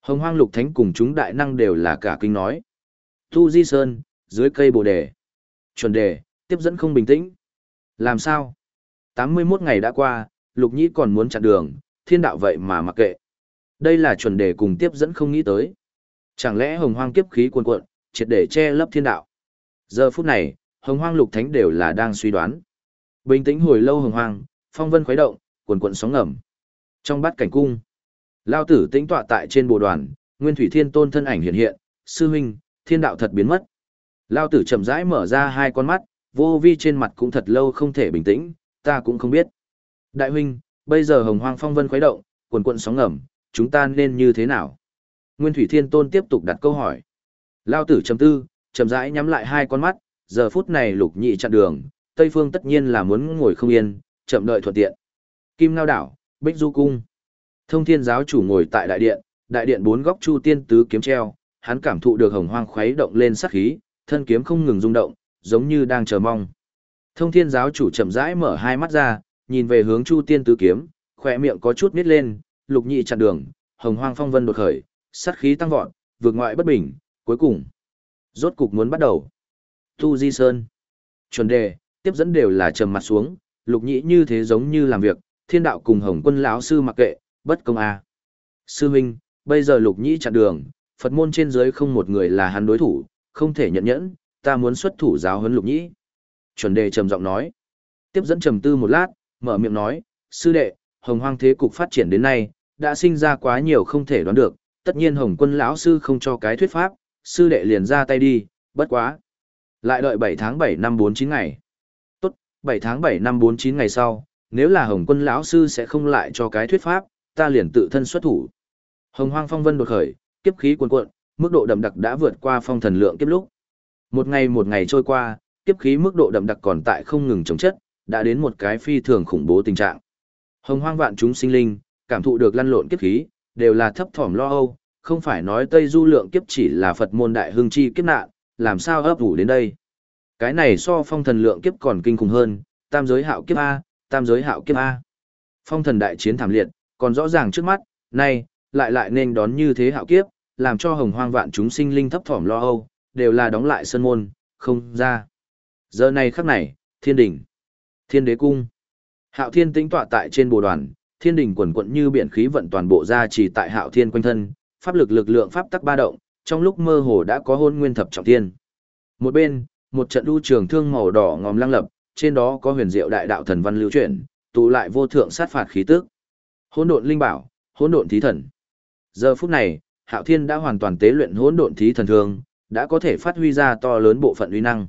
Speaker 1: Hồng hoang lục thánh cùng chúng đại năng đều là cả kinh nói. Tu Di Sơn, dưới cây bồ đề. Chuẩn đề, tiếp dẫn không bình tĩnh. Làm sao? 81 ngày đã qua, lục nhĩ còn muốn chặn đường, thiên đạo vậy mà mặc kệ. Đây là chuẩn đề cùng tiếp dẫn không nghĩ tới. Chẳng lẽ hồng hoang kiếp khí cuồn cuộn, triệt để che lấp thiên đạo. Giờ phút này, hồng hoang lục thánh đều là đang suy đoán. Bình tĩnh hồi lâu hồng hoang, phong vân khuấy động, cuồn cuộn sóng ngầm. Trong bát cảnh cung, lao tử tĩnh tọa tại trên bồ đoàn, nguyên thủy thiên tôn thân ảnh hiện hiện, sư huynh, thiên đạo thật biến mất. Lao tử chậm rãi mở ra hai con mắt, vô vi trên mặt cũng thật lâu không thể bình tĩnh, ta cũng không biết. Đại huynh, bây giờ hồng hoang phong vân khuấy động, cuồn cuộn sóng ngầm, chúng ta nên như thế nào? Nguyên Thủy Thiên Tôn tiếp tục đặt câu hỏi. Lao tử chấm tư, chậm rãi nhắm lại hai con mắt, giờ phút này lục nhị chặn đường, Tây Phương tất nhiên là muốn ngồi không yên, chậm đợi thuận tiện. Kim Ngao Đảo, Bích Du Cung. Thông Thiên Giáo chủ ngồi tại đại điện, đại điện bốn góc chu tiên tứ kiếm treo, hắn cảm thụ được hồng hoang khuấy động lên sát khí, thân kiếm không ngừng rung động, giống như đang chờ mong. Thông thiên giáo chủ chậm rãi mở hai mắt ra, nhìn về hướng Chu Tiên Tứ Kiếm, khỏe miệng có chút nít lên, lục nhị chặn đường, hồng hoang phong vân đột khởi, sát khí tăng vọt, vượt ngoại bất bình, cuối cùng. Rốt cục muốn bắt đầu. Tu Di Sơn. Chuẩn đề, tiếp dẫn đều là trầm mặt xuống, lục Nhĩ như thế giống như làm việc, thiên đạo cùng hồng quân lão sư mặc kệ, bất công a. Sư Minh, bây giờ lục Nhĩ chặn đường, Phật môn trên dưới không một người là hắn đối thủ, không thể nhận nhẫn, ta muốn xuất thủ giáo huấn lục nhĩ. Chuẩn đề trầm giọng nói. Tiếp dẫn trầm tư một lát, mở miệng nói, sư đệ, hồng hoang thế cục phát triển đến nay, đã sinh ra quá nhiều không thể đoán được, tất nhiên hồng quân lão sư không cho cái thuyết pháp, sư đệ liền ra tay đi, bất quá. Lại đợi 7 tháng 7 năm 49 ngày. Tốt, 7 tháng 7 năm 49 ngày sau, nếu là hồng quân lão sư sẽ không lại cho cái thuyết pháp, ta liền tự thân xuất thủ. Hồng hoang phong vân đột khởi, kiếp khí cuồn cuộn, mức độ đậm đặc đã vượt qua phong thần lượng kiếp lúc. Một ngày một ngày trôi qua, kiếp khí mức độ đậm đặc còn tại không ngừng chống chất, đã đến một cái phi thường khủng bố tình trạng. Hồng hoang vạn chúng sinh linh, cảm thụ được lăn lộn kiếp khí, đều là thấp thỏm lo âu, không phải nói Tây Du lượng kiếp chỉ là Phật môn đại hưng chi kiếp nạn, làm sao ấp ủ đến đây. Cái này so phong thần lượng kiếp còn kinh khủng hơn, tam giới hạo kiếp A, tam giới hạo kiếp A. Phong thần đại chiến thảm liệt, còn rõ ràng trước mắt, nay, lại lại nên đón như thế hạo kiếp, làm cho hồng hoang vạn chúng sinh linh thấp thỏm lo âu, đều là đóng lại sân môn, không ra. Giờ này khắc này, thiên đỉnh, thiên đế cung. Hạo thiên tĩnh tọa tại trên bồ đoàn, thiên đỉnh quần quận như biển khí vận toàn bộ ra chỉ tại hạo thiên quanh thân, pháp lực lực lượng pháp tắc ba động, trong lúc mơ hồ đã có hôn nguyên thập trọng thiên. Một bên, một trận lưu trường thương màu đỏ ngòm lăng lập, trên đó có huyền diệu đại đạo thần văn lưu chuyển, tụ lại vô thượng sát phạt khí tức. Hỗn độn linh bảo, hỗn độn thí thần. Giờ phút này, Hạo Thiên đã hoàn toàn tế luyện hỗn độn thí thần thương, đã có thể phát huy ra to lớn bộ phận uy năng.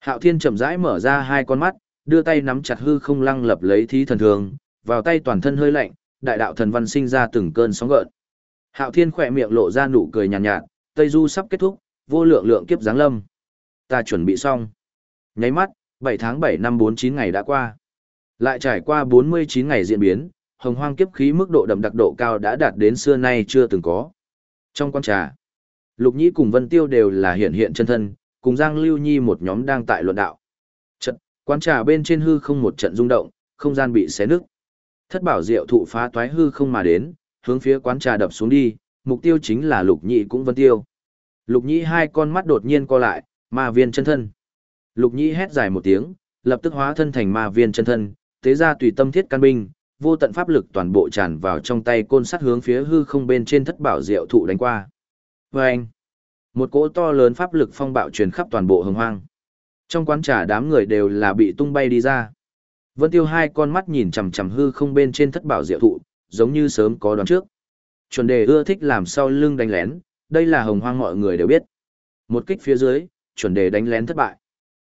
Speaker 1: Hạo Thiên chậm rãi mở ra hai con mắt, đưa tay nắm chặt hư không lăng lập lấy thí thần thương, vào tay toàn thân hơi lạnh, đại đạo thần văn sinh ra từng cơn sóng gợn. Hạo Thiên khỏe miệng lộ ra nụ cười nhàn nhạt, nhạt, Tây Du sắp kết thúc, vô lượng lượng kiếp giáng lâm. Ta chuẩn bị xong. Nháy mắt, 7 tháng 7 năm 49 ngày đã qua. Lại trải qua 49 ngày diễn biến, hồng hoang kiếp khí mức độ đậm đặc độ cao đã đạt đến xưa nay chưa từng có. Trong quan trà, Lục Nhĩ cùng Vân Tiêu đều là hiện hiện chân thân, cùng Giang Lưu Nhi một nhóm đang tại luận đạo. Trận, quán trà bên trên hư không một trận rung động, không gian bị xé nứt. Thất bảo diệu thụ phá toái hư không mà đến, hướng phía quán trà đập xuống đi, mục tiêu chính là Lục Nhĩ cũng Vân Tiêu. Lục Nhĩ hai con mắt đột nhiên co lại, ma viên chân thân. Lục Nhĩ hét dài một tiếng, lập tức hóa thân thành ma viên chân thân, tế ra tùy tâm thiết căn binh, vô tận pháp lực toàn bộ tràn vào trong tay côn sắt hướng phía hư không bên trên thất bảo diệu thụ đánh qua. Và anh, một cỗ to lớn pháp lực phong bạo truyền khắp toàn bộ hồng hoang. Trong quán trà đám người đều là bị tung bay đi ra. Vân Tiêu hai con mắt nhìn chằm chằm hư không bên trên thất bảo diệu thụ, giống như sớm có đoán trước. Chuẩn đề ưa thích làm sau lưng đánh lén, đây là hồng hoang mọi người đều biết. Một kích phía dưới, chuẩn đề đánh lén thất bại.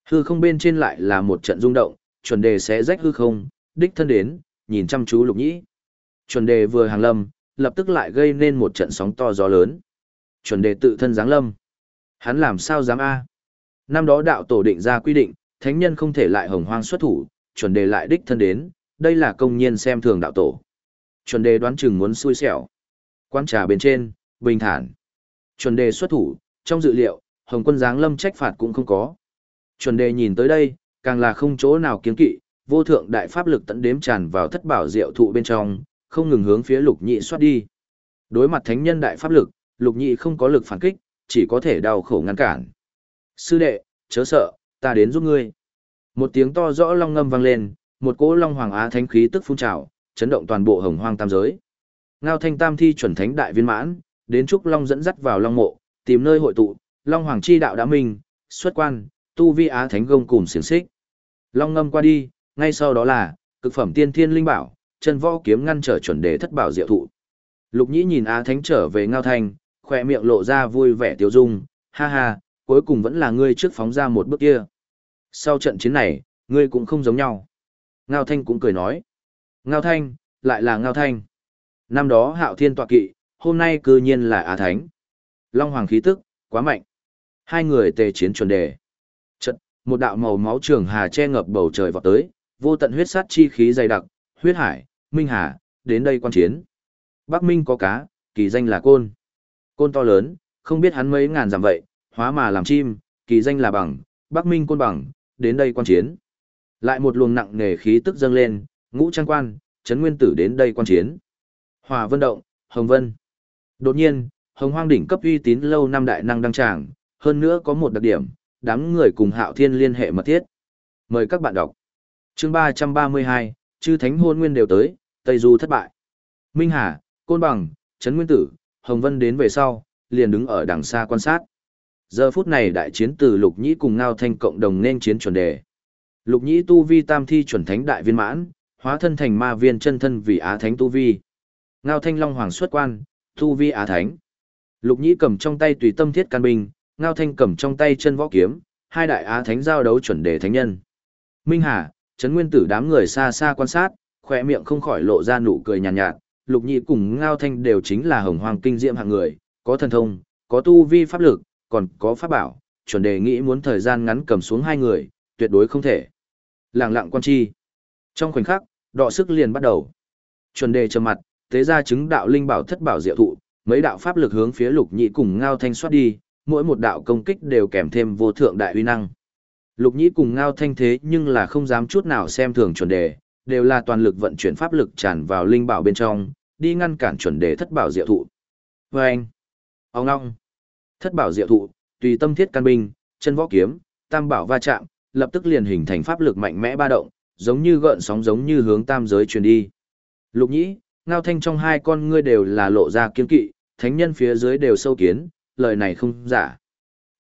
Speaker 1: Hư không bên trên lại là một trận rung động, chuẩn đề sẽ rách hư không, đích thân đến, nhìn chăm chú lục nhĩ. Chuẩn đề vừa hàng lâm, lập tức lại gây nên một trận sóng to gió lớn. Chuẩn đề tự thân giáng lâm. Hắn làm sao dám A. Năm đó đạo tổ định ra quy định, thánh nhân không thể lại hồng hoang xuất thủ, chuẩn đề lại đích thân đến, đây là công nhiên xem thường đạo tổ. Chuẩn đề đoán chừng muốn xui xẻo. Quan trà bên trên, bình thản. Chuẩn đề xuất thủ, trong dự liệu, hồng quân giáng lâm trách phạt cũng không có. Chuẩn đề nhìn tới đây, càng là không chỗ nào kiến kỵ, vô thượng đại pháp lực tận đếm tràn vào thất bảo diệu thụ bên trong, không ngừng hướng phía lục nhị xoát đi. Đối mặt thánh nhân đại pháp lực, lục nhị không có lực phản kích, chỉ có thể đau khổ ngăn cản. Sư đệ, chớ sợ, ta đến giúp ngươi. Một tiếng to rõ long ngâm vang lên, một cỗ long hoàng á thánh khí tức phun trào, chấn động toàn bộ hồng hoang tam giới. Ngao thanh tam thi chuẩn thánh đại viên mãn, đến trúc long dẫn dắt vào long mộ, tìm nơi hội tụ, long hoàng chi đạo đã minh, xuất quan, tu vi á thánh gông cùng xiềng xích. Long ngâm qua đi, ngay sau đó là, cực phẩm tiên thiên linh bảo, chân võ kiếm ngăn trở chuẩn đề thất bảo diệu thụ. Lục nhĩ nhìn á thánh trở về ngao thanh, khỏe miệng lộ ra vui vẻ tiêu dung, ha ha, cuối cùng vẫn là ngươi trước phóng ra một bước kia. Sau trận chiến này, ngươi cũng không giống nhau. Ngao thanh cũng cười nói. Ngao thanh, lại là ngao thanh. Năm đó hạo thiên tọa kỵ, hôm nay cư nhiên là á thánh. Long hoàng khí tức, quá mạnh. Hai người tề chiến chuẩn đề. Trận, một đạo màu máu trường hà che ngập bầu trời vọt tới, vô tận huyết sát chi khí dày đặc, huyết hải, minh hà, đến đây quan chiến. Bắc Minh có cá, kỳ danh là côn. Côn to lớn, không biết hắn mấy ngàn dặm vậy, hóa mà làm chim, kỳ danh là bằng, Bắc Minh côn bằng, đến đây quan chiến. Lại một luồng nặng nề khí tức dâng lên, ngũ trang quan, chấn nguyên tử đến đây quan chiến. Hòa vân động, Hồng Vân. Đột nhiên, Hồng Hoang đỉnh cấp uy tín lâu năm đại năng đăng tràng, hơn nữa có một đặc điểm, đám người cùng Hạo Thiên liên hệ mật thiết. Mời các bạn đọc. Chương 332, chư thánh hôn nguyên đều tới, Tây Du thất bại. Minh Hà, Côn Bằng, Trấn Nguyên Tử, Hồng Vân đến về sau, liền đứng ở đằng xa quan sát. Giờ phút này đại chiến từ Lục Nhĩ cùng Ngao Thanh cộng đồng nên chiến chuẩn đề. Lục Nhĩ tu vi tam thi chuẩn thánh đại viên mãn, hóa thân thành ma viên chân thân vì á thánh tu vi. Ngao Thanh Long Hoàng xuất quan, tu vi á thánh. Lục Nhĩ cầm trong tay tùy tâm thiết can binh, Ngao Thanh cầm trong tay chân võ kiếm, hai đại á thánh giao đấu chuẩn đề thánh nhân. Minh Hà, Trấn Nguyên Tử đám người xa xa quan sát, khỏe miệng không khỏi lộ ra nụ cười nhàn nhạt, nhạt. Lục Nhĩ cùng Ngao Thanh đều chính là hồng hoàng kinh diệm hạng người, có thần thông, có tu vi pháp lực, còn có pháp bảo, chuẩn đề nghĩ muốn thời gian ngắn cầm xuống hai người, tuyệt đối không thể. Lặng lặng quan chi. Trong khoảnh khắc, đọ sức liền bắt đầu. Chuẩn đề trầm mặt, tế ra chứng đạo linh bảo thất bảo diệu thụ, mấy đạo pháp lực hướng phía lục nhĩ cùng ngao thanh xoát đi, mỗi một đạo công kích đều kèm thêm vô thượng đại uy năng. Lục nhĩ cùng ngao thanh thế nhưng là không dám chút nào xem thường chuẩn đề, đều là toàn lực vận chuyển pháp lực tràn vào linh bảo bên trong, đi ngăn cản chuẩn đề thất bảo diệu thụ. Và anh, ông ngong, thất bảo diệu thụ, tùy tâm thiết căn binh, chân võ kiếm, tam bảo va chạm, lập tức liền hình thành pháp lực mạnh mẽ ba động, giống như gợn sóng giống như hướng tam giới truyền đi. Lục nhĩ, ngao thanh trong hai con ngươi đều là lộ ra kiên kỵ, thánh nhân phía dưới đều sâu kiến, lời này không giả.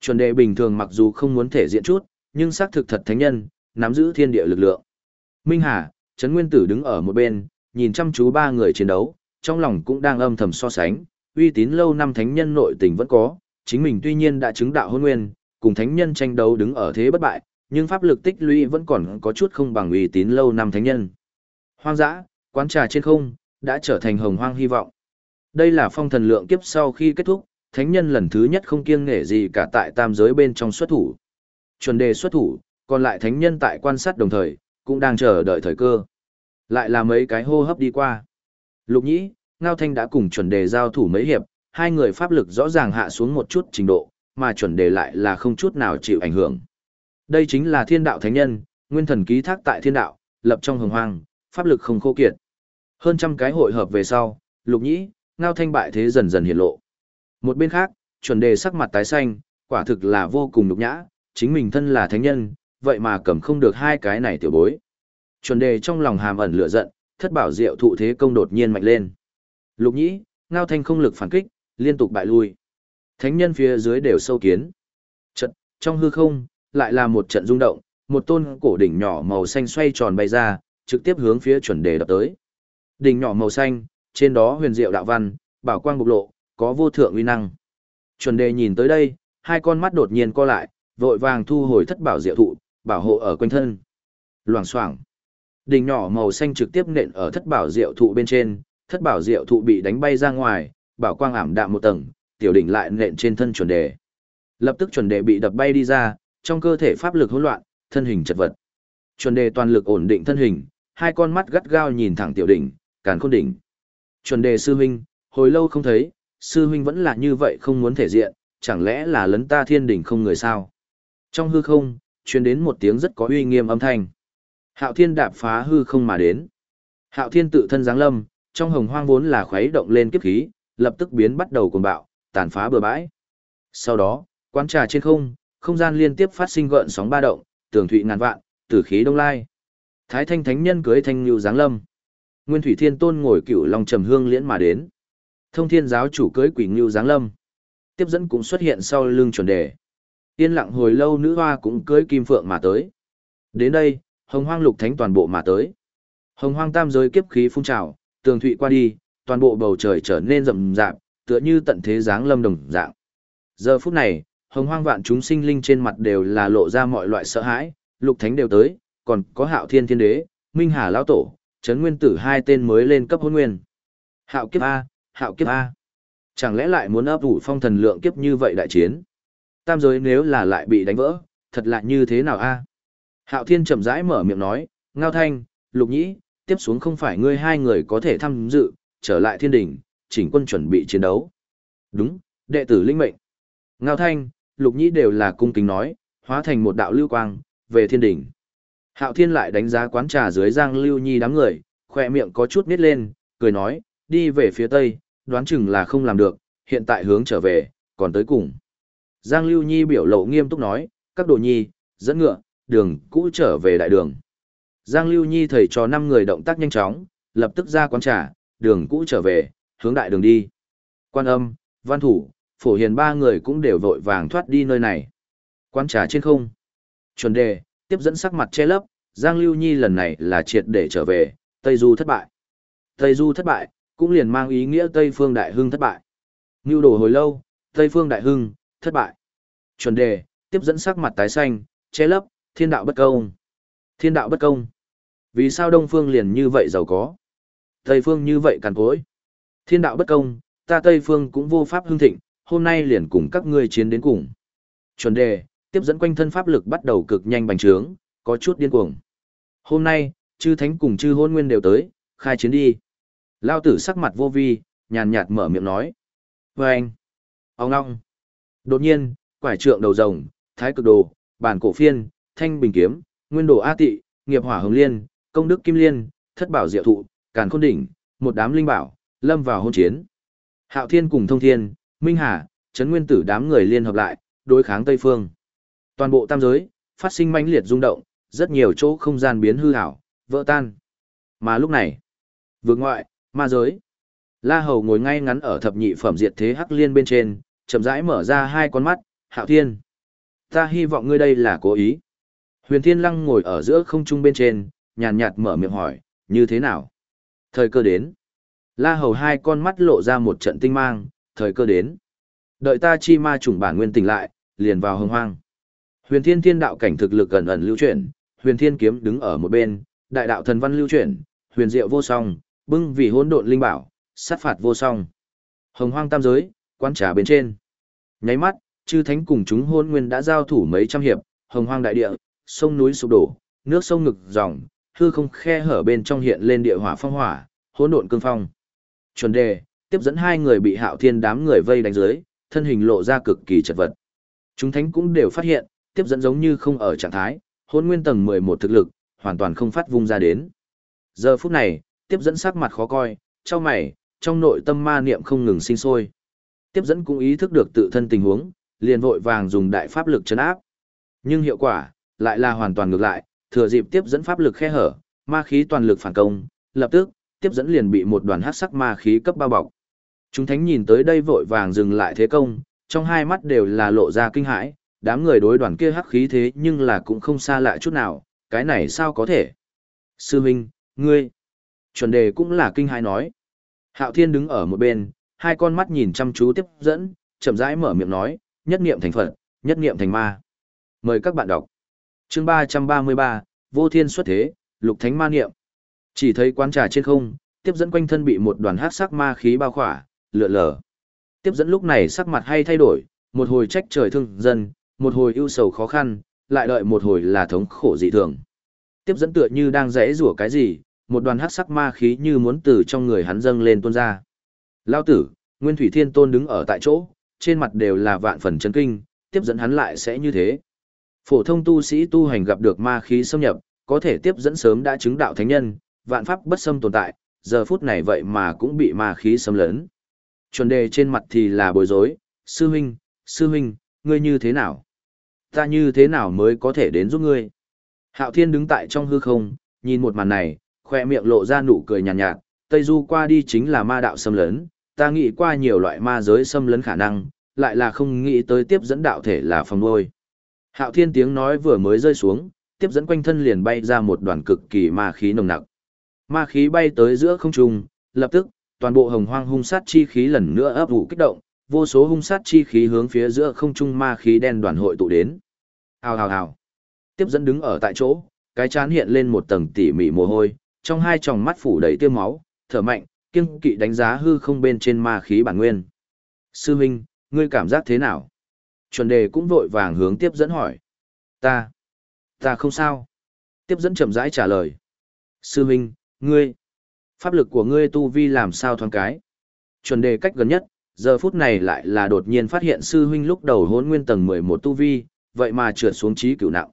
Speaker 1: Chuẩn đệ bình thường mặc dù không muốn thể diện chút, nhưng xác thực thật thánh nhân, nắm giữ thiên địa lực lượng. Minh Hà, Trấn Nguyên Tử đứng ở một bên, nhìn chăm chú ba người chiến đấu, trong lòng cũng đang âm thầm so sánh, uy tín lâu năm thánh nhân nội tình vẫn có, chính mình tuy nhiên đã chứng đạo hôn nguyên, cùng thánh nhân tranh đấu đứng ở thế bất bại, nhưng pháp lực tích lũy vẫn còn có chút không bằng uy tín lâu năm thánh nhân. Hoang dã, quán trà trên không, đã trở thành hồng hoang hy vọng. Đây là phong thần lượng kiếp sau khi kết thúc, thánh nhân lần thứ nhất không kiêng nể gì cả tại tam giới bên trong xuất thủ. Chuẩn đề xuất thủ, còn lại thánh nhân tại quan sát đồng thời, cũng đang chờ đợi thời cơ. Lại là mấy cái hô hấp đi qua. Lục nhĩ, Ngao Thanh đã cùng chuẩn đề giao thủ mấy hiệp, hai người pháp lực rõ ràng hạ xuống một chút trình độ, mà chuẩn đề lại là không chút nào chịu ảnh hưởng. Đây chính là thiên đạo thánh nhân, nguyên thần ký thác tại thiên đạo, lập trong hồng hoang, pháp lực không khô kiệt. Hơn trăm cái hội hợp về sau, lục nhĩ, ngao thanh bại thế dần dần hiện lộ. Một bên khác, chuẩn đề sắc mặt tái xanh, quả thực là vô cùng nhục nhã, chính mình thân là thánh nhân, vậy mà cầm không được hai cái này tiểu bối. Chuẩn đề trong lòng hàm ẩn lửa giận, thất bảo diệu thụ thế công đột nhiên mạnh lên. Lục nhĩ, ngao thanh không lực phản kích, liên tục bại lui. Thánh nhân phía dưới đều sâu kiến. Trận, trong hư không, lại là một trận rung động, một tôn cổ đỉnh nhỏ màu xanh xoay tròn bay ra, trực tiếp hướng phía chuẩn đề đập tới. Đỉnh nhỏ màu xanh, trên đó huyền diệu đạo văn, bảo quang bộc lộ, có vô thượng uy năng. Chuẩn đề nhìn tới đây, hai con mắt đột nhiên co lại, vội vàng thu hồi thất bảo diệu thụ, bảo hộ ở quanh thân. Loảng xoảng. Đỉnh nhỏ màu xanh trực tiếp nện ở thất bảo diệu thụ bên trên, thất bảo diệu thụ bị đánh bay ra ngoài, bảo quang ảm đạm một tầng, tiểu đỉnh lại nện trên thân chuẩn đề. Lập tức chuẩn đề bị đập bay đi ra, trong cơ thể pháp lực hỗn loạn, thân hình chật vật. Chuẩn đề toàn lực ổn định thân hình, hai con mắt gắt gao nhìn thẳng tiểu đỉnh, càn khôn đỉnh. Chuẩn đề sư huynh, hồi lâu không thấy, sư huynh vẫn là như vậy không muốn thể diện, chẳng lẽ là lấn ta thiên đỉnh không người sao? Trong hư không, truyền đến một tiếng rất có uy nghiêm âm thanh. Hạo thiên đạp phá hư không mà đến. Hạo thiên tự thân giáng lâm, trong hồng hoang vốn là khuấy động lên kiếp khí, lập tức biến bắt đầu cuồng bạo, tàn phá bừa bãi. Sau đó, quán trà trên không, không gian liên tiếp phát sinh gợn sóng ba động, tường thụy ngàn vạn, tử khí đông lai. Thái thanh thánh nhân cưới thanh lưu giáng lâm. Nguyên thủy thiên tôn ngồi cựu long trầm hương liễn mà đến. Thông thiên giáo chủ cưới quỷ ngưu giáng lâm. Tiếp dẫn cũng xuất hiện sau lưng chuẩn đề. Yên lặng hồi lâu nữ hoa cũng cưới kim phượng mà tới. Đến đây, hồng hoang lục thánh toàn bộ mà tới. Hồng hoang tam giới kiếp khí phun trào, tường thụy qua đi, toàn bộ bầu trời trở nên rậm rạp, tựa như tận thế giáng lâm đồng dạng. Giờ phút này, hồng hoang vạn chúng sinh linh trên mặt đều là lộ ra mọi loại sợ hãi, lục thánh đều tới, còn có hạo thiên thiên đế, minh hà lão tổ, chấn nguyên tử hai tên mới lên cấp hôn nguyên. Hạo kiếp A, hạo kiếp A. Chẳng lẽ lại muốn ấp ủ phong thần lượng kiếp như vậy đại chiến? Tam giới nếu là lại bị đánh vỡ, thật là như thế nào A? Hạo thiên chậm rãi mở miệng nói, ngao thanh, lục nhĩ, tiếp xuống không phải ngươi hai người có thể tham dự, trở lại thiên đỉnh, chỉnh quân chuẩn bị chiến đấu. Đúng, đệ tử linh mệnh. Ngao thanh, lục nhĩ đều là cung kính nói, hóa thành một đạo lưu quang, về thiên đỉnh. Hạo thiên lại đánh giá quán trà dưới giang lưu nhi đám người, khỏe miệng có chút nít lên, cười nói, đi về phía tây, đoán chừng là không làm được, hiện tại hướng trở về, còn tới cùng. Giang lưu nhi biểu lộ nghiêm túc nói, các đồ nhi, dẫn ngựa, đường cũ trở về đại đường. Giang lưu nhi thầy cho năm người động tác nhanh chóng, lập tức ra quán trà, đường cũ trở về, hướng đại đường đi. Quan âm, văn thủ, phổ hiền ba người cũng đều vội vàng thoát đi nơi này. Quán trà trên không. Chuẩn đề, tiếp dẫn sắc mặt che lấp, Giang Lưu Nhi lần này là triệt để trở về, Tây Du thất bại. Tây Du thất bại, cũng liền mang ý nghĩa Tây Phương Đại Hưng thất bại. Ngưu đồ hồi lâu, Tây Phương Đại Hưng, thất bại. Chuẩn đề, tiếp dẫn sắc mặt tái xanh, che lấp, thiên đạo bất công. Thiên đạo bất công. Vì sao Đông Phương liền như vậy giàu có? Tây Phương như vậy càn cối. Thiên đạo bất công, ta Tây Phương cũng vô pháp hưng thịnh, hôm nay liền cùng các ngươi chiến đến cùng. Chuẩn đề, tiếp dẫn quanh thân pháp lực bắt đầu cực nhanh bành trướng, có chút điên cuồng. Hôm nay, chư thánh cùng chư hôn nguyên đều tới, khai chiến đi. Lao tử sắc mặt vô vi, nhàn nhạt mở miệng nói. Và anh, ông ngong. Đột nhiên, quải trượng đầu rồng, thái cực đồ, bản cổ phiên, thanh bình kiếm, nguyên đồ A tị, nghiệp hỏa hồng liên, công đức kim liên, thất bảo diệu thụ, càn khôn đỉnh, một đám linh bảo, lâm vào hôn chiến. Hạo thiên cùng thông thiên, minh hà, trấn nguyên tử đám người liên hợp lại, đối kháng Tây Phương. Toàn bộ tam giới, phát sinh mãnh liệt rung động, rất nhiều chỗ không gian biến hư ảo, vỡ tan. Mà lúc này, vượt ngoại, ma giới. La Hầu ngồi ngay ngắn ở thập nhị phẩm diệt thế hắc liên bên trên, chậm rãi mở ra hai con mắt, hạo thiên. Ta hy vọng ngươi đây là cố ý. Huyền Thiên Lăng ngồi ở giữa không trung bên trên, nhàn nhạt mở miệng hỏi, như thế nào? Thời cơ đến. La Hầu hai con mắt lộ ra một trận tinh mang, thời cơ đến. Đợi ta chi ma trùng bản nguyên tỉnh lại, liền vào hồng hoang. Huyền Thiên Thiên đạo cảnh thực lực gần ẩn lưu chuyển, Huyền Thiên kiếm đứng ở một bên, đại đạo thần văn lưu chuyển, huyền diệu vô song, bưng vì hỗn độn linh bảo, sát phạt vô song. Hồng hoang tam giới, quan trà bên trên. Nháy mắt, chư thánh cùng chúng hôn nguyên đã giao thủ mấy trăm hiệp, hồng hoang đại địa, sông núi sụp đổ, nước sông ngực dòng, hư không khe hở bên trong hiện lên địa hỏa phong hỏa, hỗn độn cương phong. Chuẩn đề, tiếp dẫn hai người bị hạo thiên đám người vây đánh dưới, thân hình lộ ra cực kỳ chật vật. Chúng thánh cũng đều phát hiện, tiếp dẫn giống như không ở trạng thái, hôn nguyên tầng 11 thực lực, hoàn toàn không phát vung ra đến. Giờ phút này, tiếp dẫn sắc mặt khó coi, trong mày, trong nội tâm ma niệm không ngừng sinh sôi. Tiếp dẫn cũng ý thức được tự thân tình huống, liền vội vàng dùng đại pháp lực chấn áp. Nhưng hiệu quả, lại là hoàn toàn ngược lại, thừa dịp tiếp dẫn pháp lực khe hở, ma khí toàn lực phản công, lập tức, tiếp dẫn liền bị một đoàn hắc sắc ma khí cấp bao bọc. Chúng thánh nhìn tới đây vội vàng dừng lại thế công, trong hai mắt đều là lộ ra kinh hãi, đám người đối đoàn kia hắc khí thế nhưng là cũng không xa lạ chút nào, cái này sao có thể? Sư Minh, ngươi, chuẩn đề cũng là kinh hãi nói. Hạo Thiên đứng ở một bên, hai con mắt nhìn chăm chú tiếp dẫn, chậm rãi mở miệng nói, nhất niệm thành Phật, nhất niệm thành ma. Mời các bạn đọc. Chương 333, Vô Thiên xuất thế, Lục Thánh ma niệm. Chỉ thấy quán trà trên không, tiếp dẫn quanh thân bị một đoàn hắc sắc ma khí bao khỏa, lượn lờ. Tiếp dẫn lúc này sắc mặt hay thay đổi, một hồi trách trời thương dân, một hồi ưu sầu khó khăn, lại đợi một hồi là thống khổ dị thường. Tiếp dẫn tựa như đang rẽ rủa cái gì, một đoàn hắc sắc ma khí như muốn từ trong người hắn dâng lên tuôn ra. Lao tử, Nguyên Thủy Thiên Tôn đứng ở tại chỗ, trên mặt đều là vạn phần chấn kinh, tiếp dẫn hắn lại sẽ như thế. Phổ thông tu sĩ tu hành gặp được ma khí xâm nhập, có thể tiếp dẫn sớm đã chứng đạo thánh nhân, vạn pháp bất xâm tồn tại, giờ phút này vậy mà cũng bị ma khí xâm lấn. Chuẩn đề trên mặt thì là bối rối, sư huynh, sư huynh, ngươi như thế nào? Ta như thế nào mới có thể đến giúp ngươi? Hạo Thiên đứng tại trong hư không, nhìn một màn này, khoe miệng lộ ra nụ cười nhàn nhạt, nhạt, Tây Du qua đi chính là ma đạo xâm lấn, ta nghĩ qua nhiều loại ma giới xâm lấn khả năng, lại là không nghĩ tới tiếp dẫn đạo thể là phòng nuôi. Hạo Thiên tiếng nói vừa mới rơi xuống, tiếp dẫn quanh thân liền bay ra một đoàn cực kỳ ma khí nồng nặc. Ma khí bay tới giữa không trung, lập tức, toàn bộ hồng hoang hung sát chi khí lần nữa ấp ủ kích động, vô số hung sát chi khí hướng phía giữa không trung ma khí đen đoàn hội tụ đến. Hào hào hào. Tiếp dẫn đứng ở tại chỗ, cái chán hiện lên một tầng tỉ mỉ mồ hôi, trong hai tròng mắt phủ đầy tiêu máu, thở mạnh, kiêng kỵ đánh giá hư không bên trên ma khí bản nguyên. Sư Minh, ngươi cảm giác thế nào? Chuẩn đề cũng vội vàng hướng tiếp dẫn hỏi. Ta, ta không sao. Tiếp dẫn chậm rãi trả lời. Sư Minh, ngươi, pháp lực của ngươi tu vi làm sao thoáng cái? Chuẩn đề cách gần nhất, giờ phút này lại là đột nhiên phát hiện sư huynh lúc đầu hôn nguyên tầng 11 tu vi, vậy mà trượt xuống trí cửu nặng.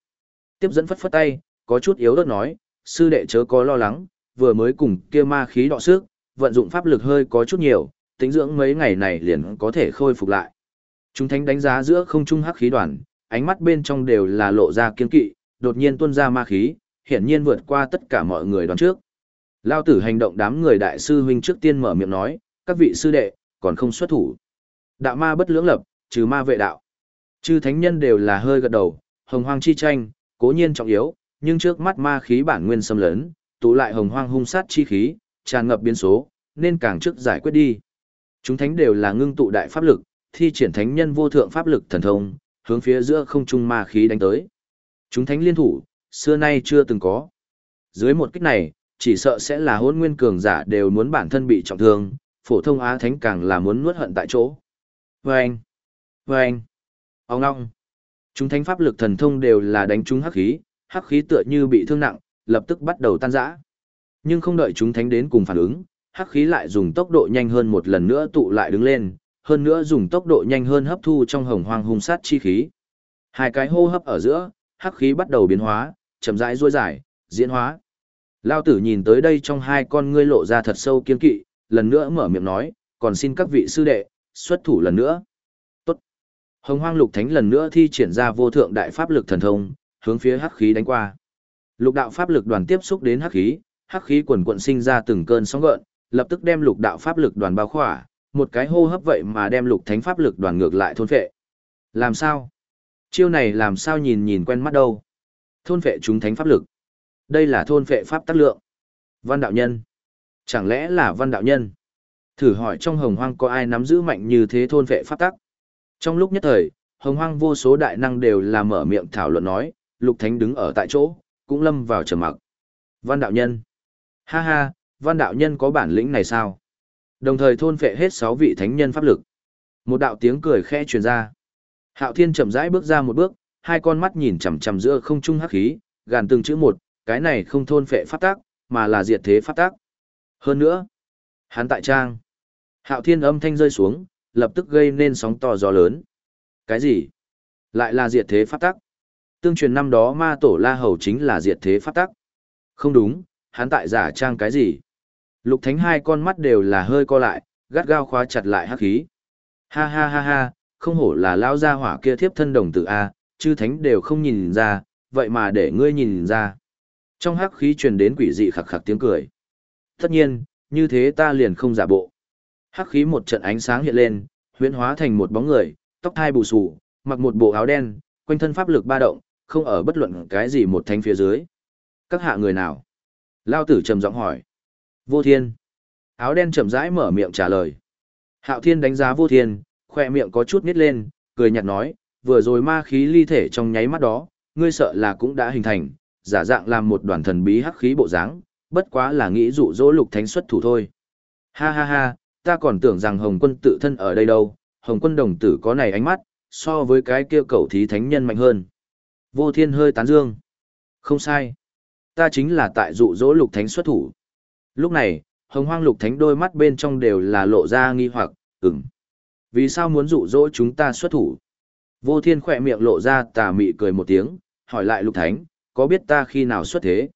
Speaker 1: Tiếp dẫn phất phất tay, có chút yếu đất nói, sư đệ chớ có lo lắng, vừa mới cùng kia ma khí đọ sức, vận dụng pháp lực hơi có chút nhiều, tính dưỡng mấy ngày này liền có thể khôi phục lại. Chúng thánh đánh giá giữa không trung hắc khí đoàn, ánh mắt bên trong đều là lộ ra kiên kỵ, đột nhiên tuôn ra ma khí, hiển nhiên vượt qua tất cả mọi người đoán trước. Lao tử hành động đám người đại sư huynh trước tiên mở miệng nói, các vị sư đệ, còn không xuất thủ. Đạo ma bất lưỡng lập, trừ ma vệ đạo. Chư thánh nhân đều là hơi gật đầu, hồng hoang chi tranh, cố nhiên trọng yếu, nhưng trước mắt ma khí bản nguyên xâm lớn, tụ lại hồng hoang hung sát chi khí, tràn ngập biến số, nên càng trước giải quyết đi. Chúng thánh đều là ngưng tụ đại pháp lực, thi triển thánh nhân vô thượng pháp lực thần thông, hướng phía giữa không trung ma khí đánh tới. Chúng thánh liên thủ, xưa nay chưa từng có. Dưới một kích này, chỉ sợ sẽ là hôn nguyên cường giả đều muốn bản thân bị trọng thương, phổ thông á thánh càng là muốn nuốt hận tại chỗ. Vâng! Vâng! Ông ngong! Chúng thánh pháp lực thần thông đều là đánh trúng hắc khí, hắc khí tựa như bị thương nặng, lập tức bắt đầu tan rã. Nhưng không đợi chúng thánh đến cùng phản ứng, hắc khí lại dùng tốc độ nhanh hơn một lần nữa tụ lại đứng lên, hơn nữa dùng tốc độ nhanh hơn hấp thu trong hồng hoang hung sát chi khí. Hai cái hô hấp ở giữa, hắc khí bắt đầu biến hóa, chậm rãi duỗi dài, diễn hóa. Lao tử nhìn tới đây trong hai con ngươi lộ ra thật sâu kiên kỵ, lần nữa mở miệng nói, còn xin các vị sư đệ, xuất thủ lần nữa. Tốt. Hồng hoang lục thánh lần nữa thi triển ra vô thượng đại pháp lực thần thông, hướng phía hắc khí đánh qua. Lục đạo pháp lực đoàn tiếp xúc đến hắc khí, hắc khí quần quận sinh ra từng cơn sóng gợn, lập tức đem lục đạo pháp lực đoàn bao khỏa, một cái hô hấp vậy mà đem lục thánh pháp lực đoàn ngược lại thôn phệ. Làm sao? Chiêu này làm sao nhìn nhìn quen mắt đâu? Thôn phệ chúng thánh pháp lực. Đây là thôn phệ pháp tác lượng. Văn đạo nhân. Chẳng lẽ là văn đạo nhân? Thử hỏi trong hồng hoang có ai nắm giữ mạnh như thế thôn vệ pháp tắc? Trong lúc nhất thời, hồng hoang vô số đại năng đều là mở miệng thảo luận nói, lục thánh đứng ở tại chỗ, cũng lâm vào trầm mặc. Văn đạo nhân. Ha ha, văn đạo nhân có bản lĩnh này sao? Đồng thời thôn phệ hết sáu vị thánh nhân pháp lực. Một đạo tiếng cười khẽ truyền ra. Hạo Thiên chậm rãi bước ra một bước, hai con mắt nhìn chằm chằm giữa không trung hắc khí, gàn từng chữ một, cái này không thôn phệ pháp tác, mà là diệt thế pháp tác. Hơn nữa, hắn tại trang. Hạo Thiên âm thanh rơi xuống, lập tức gây nên sóng to gió lớn. Cái gì? Lại là diệt thế pháp tắc. Tương truyền năm đó ma tổ La Hầu chính là diệt thế pháp tắc. Không đúng, hắn tại giả trang cái gì? Lục Thánh hai con mắt đều là hơi co lại, gắt gao khóa chặt lại hắc khí. Ha ha ha ha, không hổ là lao gia hỏa kia thiếp thân đồng tử A, chư thánh đều không nhìn ra, vậy mà để ngươi nhìn ra. Trong hắc khí truyền đến quỷ dị khặc khặc tiếng cười. Tất nhiên, như thế ta liền không giả bộ. Hắc khí một trận ánh sáng hiện lên, huyễn hóa thành một bóng người, tóc thai bù xù, mặc một bộ áo đen, quanh thân pháp lực ba động, không ở bất luận cái gì một thánh phía dưới. Các hạ người nào? Lao tử trầm giọng hỏi. Vô thiên. Áo đen chậm rãi mở miệng trả lời. Hạo thiên đánh giá vô thiên, khoe miệng có chút nít lên, cười nhạt nói, vừa rồi ma khí ly thể trong nháy mắt đó, ngươi sợ là cũng đã hình thành, giả dạng làm một đoàn thần bí hắc khí bộ dáng, bất quá là nghĩ dụ dỗ lục thánh xuất thủ thôi. Ha ha ha, ta còn tưởng rằng Hồng quân tự thân ở đây đâu, Hồng quân đồng tử có này ánh mắt, so với cái kia cầu thí thánh nhân mạnh hơn. Vô thiên hơi tán dương. Không sai. Ta chính là tại dụ dỗ lục thánh xuất thủ. Lúc này, hồng hoang lục thánh đôi mắt bên trong đều là lộ ra nghi hoặc, ừm. Vì sao muốn dụ dỗ chúng ta xuất thủ? Vô thiên khỏe miệng lộ ra tà mị cười một tiếng, hỏi lại lục thánh, có biết ta khi nào xuất thế?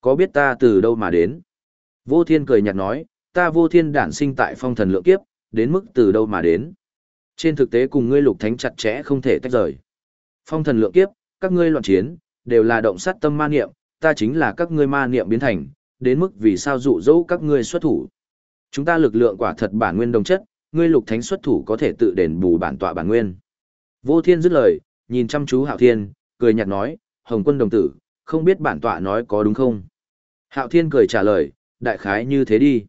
Speaker 1: Có biết ta từ đâu mà đến? Vô thiên cười nhạt nói, ta vô thiên đản sinh tại phong thần lượng kiếp, đến mức từ đâu mà đến? Trên thực tế cùng ngươi lục thánh chặt chẽ không thể tách rời. Phong thần lượng kiếp, các ngươi loạn chiến, đều là động sát tâm ma niệm, ta chính là các ngươi ma niệm biến thành, đến mức vì sao dụ dỗ các ngươi xuất thủ. Chúng ta lực lượng quả thật bản nguyên đồng chất, ngươi lục thánh xuất thủ có thể tự đền bù bản tọa bản nguyên. Vô thiên dứt lời, nhìn chăm chú hạo thiên, cười nhạt nói, hồng quân đồng tử, không biết bản tọa nói có đúng không? Hạo thiên cười trả lời, đại khái như thế đi.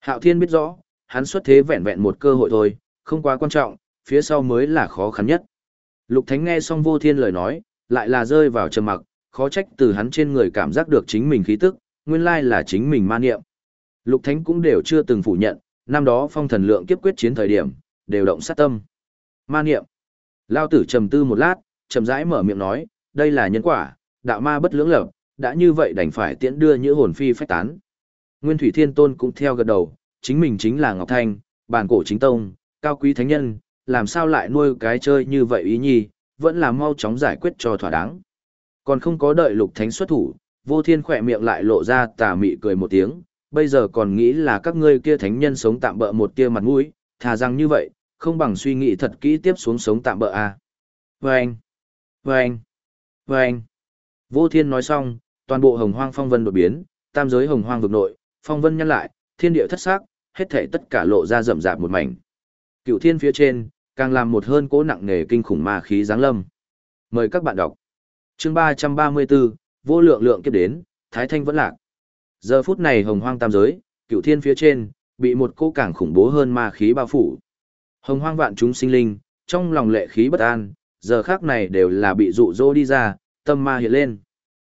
Speaker 1: Hạo thiên biết rõ, hắn xuất thế vẹn vẹn một cơ hội thôi, không quá quan trọng, phía sau mới là khó khăn nhất. Lục thánh nghe xong vô thiên lời nói, lại là rơi vào trầm mặc, khó trách từ hắn trên người cảm giác được chính mình khí tức, nguyên lai là chính mình ma niệm. Lục Thánh cũng đều chưa từng phủ nhận, năm đó phong thần lượng kiếp quyết chiến thời điểm, đều động sát tâm. Ma niệm. Lao tử trầm tư một lát, trầm rãi mở miệng nói, đây là nhân quả, đạo ma bất lưỡng lập, đã như vậy đành phải tiễn đưa những hồn phi phách tán. Nguyên Thủy Thiên Tôn cũng theo gật đầu, chính mình chính là Ngọc Thanh, bản cổ chính tông, cao quý thánh nhân, làm sao lại nuôi cái chơi như vậy ý nhi, vẫn là mau chóng giải quyết cho thỏa đáng. Còn không có đợi lục thánh xuất thủ, vô thiên khỏe miệng lại lộ ra tà mị cười một tiếng, bây giờ còn nghĩ là các ngươi kia thánh nhân sống tạm bỡ một tia mặt mũi, thà rằng như vậy, không bằng suy nghĩ thật kỹ tiếp xuống sống tạm bỡ à. Vâng! Vâng! Vâng! Vô thiên nói xong, toàn bộ hồng hoang phong vân đột biến, tam giới hồng hoang vực nội, phong vân nhăn lại, thiên địa thất sắc, hết thảy tất cả lộ ra rậm rạp một mảnh. Cựu thiên phía trên, càng làm một hơn cố nặng nề kinh khủng ma khí giáng lâm. Mời các bạn đọc. Chương 334, vô lượng lượng kiếp đến, Thái Thanh vẫn lạc. Giờ phút này hồng hoang tam giới, cựu thiên phía trên, bị một cô càng khủng bố hơn ma khí bao phủ. Hồng hoang vạn chúng sinh linh, trong lòng lệ khí bất an, giờ khác này đều là bị dụ dỗ đi ra, tâm ma hiện lên.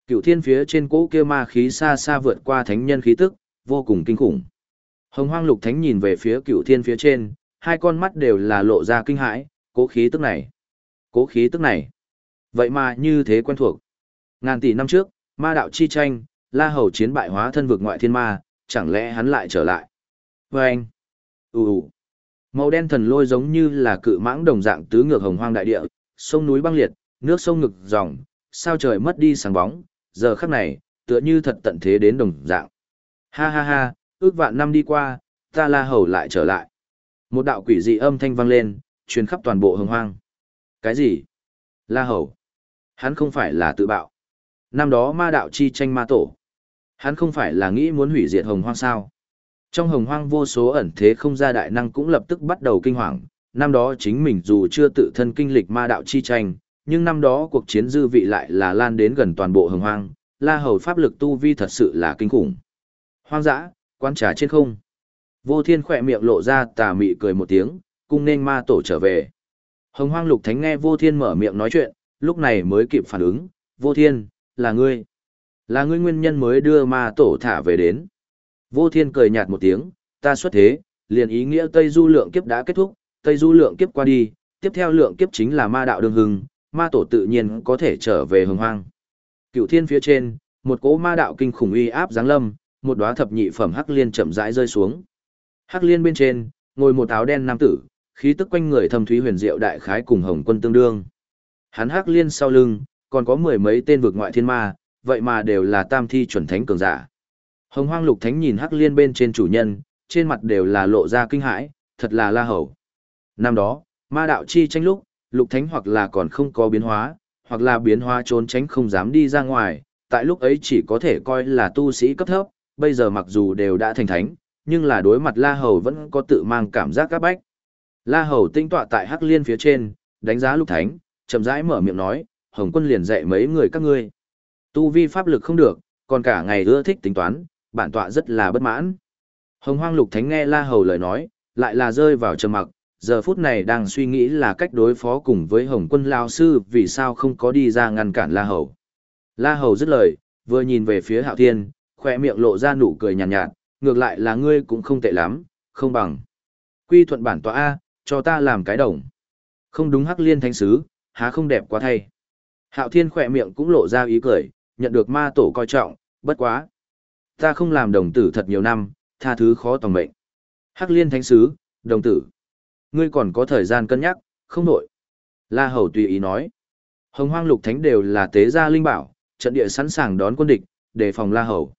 Speaker 1: cửu thiên phía trên cỗ kia ma khí xa xa vượt qua thánh nhân khí tức, vô cùng kinh khủng. Hồng hoang lục thánh nhìn về phía cửu thiên phía trên, hai con mắt đều là lộ ra kinh hãi, cố khí tức này. Cố khí tức này. Vậy mà như thế quen thuộc. Ngàn tỷ năm trước, ma đạo chi tranh, la hầu chiến bại hóa thân vực ngoại thiên ma, chẳng lẽ hắn lại trở lại? Và anh, ù ù, màu đen thần lôi giống như là cự mãng đồng dạng tứ ngược hồng hoang đại địa, sông núi băng liệt, nước sông ngực dòng, sao trời mất đi sáng bóng, giờ khắc này, tựa như thật tận thế đến đồng dạng. Ha ha ha, ước vạn năm đi qua, ta la hầu lại trở lại. Một đạo quỷ dị âm thanh vang lên, truyền khắp toàn bộ hồng hoang. Cái gì? La hầu. Hắn không phải là tự bạo. Năm đó ma đạo chi tranh ma tổ. Hắn không phải là nghĩ muốn hủy diệt hồng hoang sao. Trong hồng hoang vô số ẩn thế không ra đại năng cũng lập tức bắt đầu kinh hoàng. Năm đó chính mình dù chưa tự thân kinh lịch ma đạo chi tranh, nhưng năm đó cuộc chiến dư vị lại là lan đến gần toàn bộ hồng hoang. La hầu pháp lực tu vi thật sự là kinh khủng. Hoang dã, quan trà trên không. Vô thiên khỏe miệng lộ ra tà mị cười một tiếng, cung nên ma tổ trở về. Hồng hoang lục thánh nghe vô thiên mở miệng nói chuyện, lúc này mới kịp phản ứng, vô thiên, là ngươi. Là ngươi nguyên nhân mới đưa ma tổ thả về đến. Vô thiên cười nhạt một tiếng, ta xuất thế, liền ý nghĩa Tây Du lượng kiếp đã kết thúc, Tây Du lượng kiếp qua đi, tiếp theo lượng kiếp chính là ma đạo đường hưng, ma tổ tự nhiên có thể trở về hồng hoang. Cựu thiên phía trên, một cỗ ma đạo kinh khủng uy áp giáng lâm, một đóa thập nhị phẩm hắc liên chậm rãi rơi xuống. Hắc liên bên trên, ngồi một áo đen nam tử, khí tức quanh người thâm thúy huyền diệu đại khái cùng hồng quân tương đương. Hắn hắc liên sau lưng, còn có mười mấy tên vực ngoại thiên ma, vậy mà đều là tam thi chuẩn thánh cường giả. Hồng hoang lục thánh nhìn hắc liên bên trên chủ nhân, trên mặt đều là lộ ra kinh hãi, thật là la hầu. Năm đó, ma đạo chi tranh lúc, lục thánh hoặc là còn không có biến hóa, hoặc là biến hóa trốn tránh không dám đi ra ngoài, tại lúc ấy chỉ có thể coi là tu sĩ cấp thấp, bây giờ mặc dù đều đã thành thánh, nhưng là đối mặt La Hầu vẫn có tự mang cảm giác các bách. La Hầu tinh tọa tại Hắc Liên phía trên, đánh giá lục thánh, chậm rãi mở miệng nói, Hồng quân liền dạy mấy người các ngươi. Tu vi pháp lực không được, còn cả ngày ưa thích tính toán, bản tọa rất là bất mãn. Hồng hoang lục thánh nghe La Hầu lời nói, lại là rơi vào trầm mặc, giờ phút này đang suy nghĩ là cách đối phó cùng với Hồng quân Lao Sư vì sao không có đi ra ngăn cản La Hầu. La Hầu dứt lời, vừa nhìn về phía Hạo Thiên, khoe miệng lộ ra nụ cười nhàn nhạt, nhạt, ngược lại là ngươi cũng không tệ lắm, không bằng. Quy thuận bản tọa A, cho ta làm cái đồng. Không đúng hắc liên thánh sứ, há không đẹp quá thay. Hạo Thiên khoe miệng cũng lộ ra ý cười, nhận được ma tổ coi trọng, bất quá. Ta không làm đồng tử thật nhiều năm, tha thứ khó tòng mệnh. Hắc liên thánh sứ, đồng tử. Ngươi còn có thời gian cân nhắc, không nổi. La Hầu tùy ý nói. Hồng hoang lục thánh đều là tế gia linh bảo, trận địa sẵn sàng đón quân địch, đề phòng La Hầu.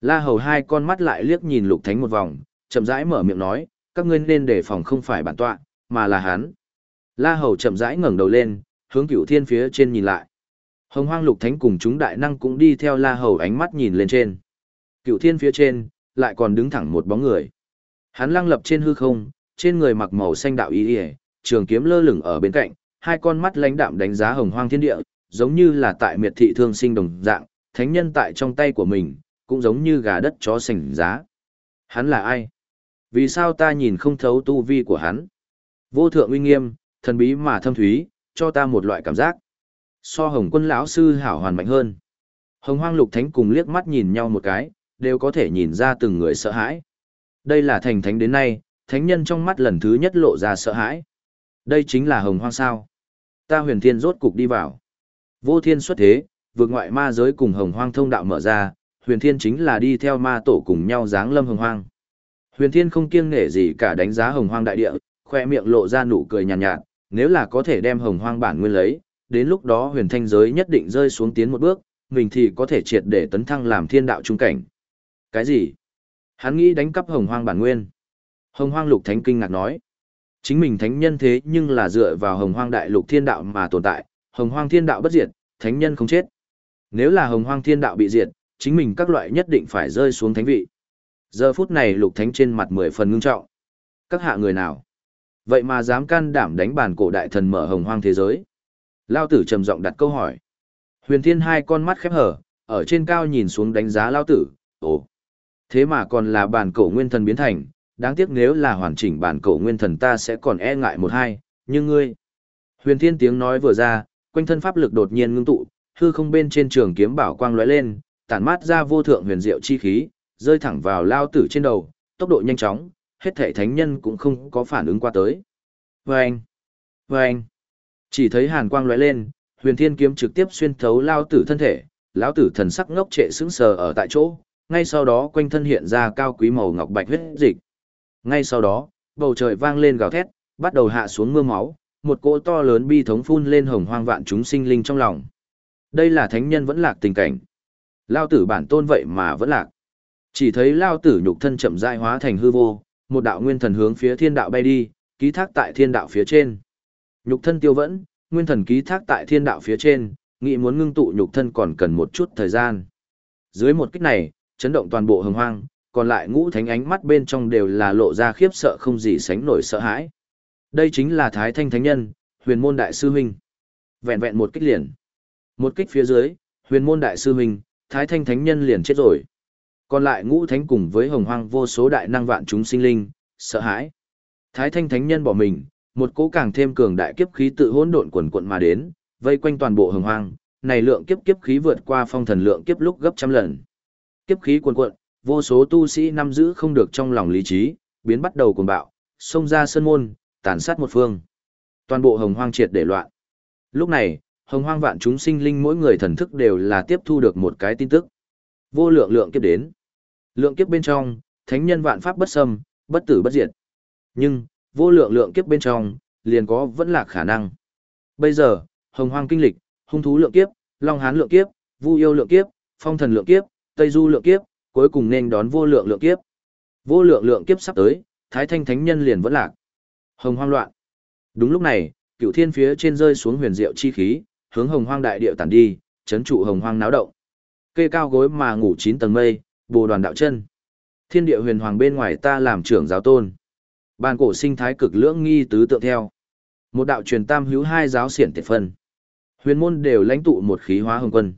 Speaker 1: La Hầu hai con mắt lại liếc nhìn lục thánh một vòng, chậm rãi mở miệng nói, các ngươi nên đề phòng không phải bản tọa, mà là hắn. La Hầu chậm rãi ngẩng đầu lên, hướng cửu thiên phía trên nhìn lại. Hồng hoang lục thánh cùng chúng đại năng cũng đi theo La Hầu ánh mắt nhìn lên trên. Cửu thiên phía trên, lại còn đứng thẳng một bóng người. Hắn lăng lập trên hư không, trên người mặc màu xanh đạo y ỉa trường kiếm lơ lửng ở bên cạnh, hai con mắt lãnh đạm đánh giá hồng hoang thiên địa, giống như là tại miệt thị thương sinh đồng dạng, thánh nhân tại trong tay của mình, cũng giống như gà đất chó sành giá. Hắn là ai? Vì sao ta nhìn không thấu tu vi của hắn? Vô thượng uy nghiêm, thần bí mà thâm thúy, cho ta một loại cảm giác. So hồng quân lão sư hảo hoàn mạnh hơn. Hồng hoang lục thánh cùng liếc mắt nhìn nhau một cái, đều có thể nhìn ra từng người sợ hãi. Đây là thành thánh đến nay, thánh nhân trong mắt lần thứ nhất lộ ra sợ hãi. Đây chính là hồng hoang sao. Ta huyền thiên rốt cục đi vào. Vô thiên xuất thế, vượt ngoại ma giới cùng hồng hoang thông đạo mở ra, huyền thiên chính là đi theo ma tổ cùng nhau giáng lâm hồng hoang. Huyền thiên không kiêng nể gì cả đánh giá hồng hoang đại địa, khoe miệng lộ ra nụ cười nhàn nhạt, nhạt, nếu là có thể đem hồng hoang bản nguyên lấy, đến lúc đó huyền thanh giới nhất định rơi xuống tiến một bước, mình thì có thể triệt để tấn thăng làm thiên đạo trung cảnh. Cái gì? Hắn nghĩ đánh cắp hồng hoang bản nguyên. Hồng hoang lục thánh kinh ngạc nói. Chính mình thánh nhân thế nhưng là dựa vào hồng hoang đại lục thiên đạo mà tồn tại, hồng hoang thiên đạo bất diệt, thánh nhân không chết. Nếu là hồng hoang thiên đạo bị diệt, chính mình các loại nhất định phải rơi xuống thánh vị. Giờ phút này lục thánh trên mặt mười phần ngưng trọng. Các hạ người nào? Vậy mà dám can đảm đánh bàn cổ đại thần mở hồng hoang thế giới. Lao tử trầm giọng đặt câu hỏi. Huyền thiên hai con mắt khép hở, ở trên cao nhìn xuống đánh giá Lao tử, ồ. Thế mà còn là bản cổ nguyên thần biến thành, đáng tiếc nếu là hoàn chỉnh bản cổ nguyên thần ta sẽ còn e ngại một hai, nhưng ngươi. Huyền thiên tiếng nói vừa ra, quanh thân pháp lực đột nhiên ngưng tụ, hư không bên trên trường kiếm bảo quang lóe lên, tản mát ra vô thượng huyền diệu chi khí, rơi thẳng vào lao tử trên đầu, tốc độ nhanh chóng, hết thể thánh nhân cũng không có phản ứng qua tới. Vâng! Vâng! Chỉ thấy hàn quang lóe lên, huyền thiên kiếm trực tiếp xuyên thấu lao tử thân thể, lão tử thần sắc ngốc trệ sững sờ ở tại chỗ, ngay sau đó quanh thân hiện ra cao quý màu ngọc bạch huyết dịch. Ngay sau đó, bầu trời vang lên gào thét, bắt đầu hạ xuống mưa máu, một cỗ to lớn bi thống phun lên hồng hoang vạn chúng sinh linh trong lòng. Đây là thánh nhân vẫn lạc tình cảnh. Lao tử bản tôn vậy mà vẫn lạc. Chỉ thấy lao tử nhục thân chậm rãi hóa thành hư vô, một đạo nguyên thần hướng phía thiên đạo bay đi, ký thác tại thiên đạo phía trên. Nhục thân tiêu vẫn, nguyên thần ký thác tại thiên đạo phía trên, nghĩ muốn ngưng tụ nhục thân còn cần một chút thời gian. Dưới một kích này, chấn động toàn bộ hồng hoang, còn lại ngũ thánh ánh mắt bên trong đều là lộ ra khiếp sợ không gì sánh nổi sợ hãi. Đây chính là Thái Thanh Thánh Nhân, huyền môn đại sư huynh. Vẹn vẹn một kích liền. Một kích phía dưới, huyền môn đại sư huynh, Thái Thanh Thánh Nhân liền chết rồi. Còn lại ngũ thánh cùng với hồng hoang vô số đại năng vạn chúng sinh linh, sợ hãi. Thái Thanh Thánh Nhân bỏ mình, một cỗ càng thêm cường đại kiếp khí tự hỗn độn quần quận mà đến, vây quanh toàn bộ hồng hoang, này lượng kiếp kiếp khí vượt qua phong thần lượng kiếp lúc gấp trăm lần. Kiếp khí cuồn cuộn, vô số tu sĩ nắm giữ không được trong lòng lý trí, biến bắt đầu cuồng bạo, xông ra sân môn, tàn sát một phương. Toàn bộ hồng hoang triệt để loạn. Lúc này, hồng hoang vạn chúng sinh linh mỗi người thần thức đều là tiếp thu được một cái tin tức. Vô lượng lượng kiếp đến. Lượng kiếp bên trong, thánh nhân vạn pháp bất xâm, bất tử bất diệt. Nhưng, vô lượng lượng kiếp bên trong, liền có vẫn là khả năng. Bây giờ, hồng hoang kinh lịch, hung thú lượng kiếp, long hán lượng kiếp, vu yêu lượng kiếp, phong thần lượng kiếp, tây du lượng kiếp, cuối cùng nên đón vô lượng lượng kiếp. Vô lượng lượng kiếp sắp tới, thái thanh thánh nhân liền vẫn lạc. Hồng hoang loạn. Đúng lúc này, cựu thiên phía trên rơi xuống huyền diệu chi khí, hướng hồng hoang đại điệu tản đi, chấn trụ hồng hoang náo động. Kê cao gối mà ngủ chín tầng mây, bồ đoàn đạo chân. Thiên địa huyền hoàng bên ngoài ta làm trưởng giáo tôn. Bàn cổ sinh thái cực lưỡng nghi tứ tượng theo. Một đạo truyền tam hữu hai giáo xiển tiệt phân. Huyền môn đều lãnh tụ một khí hóa hồng quân.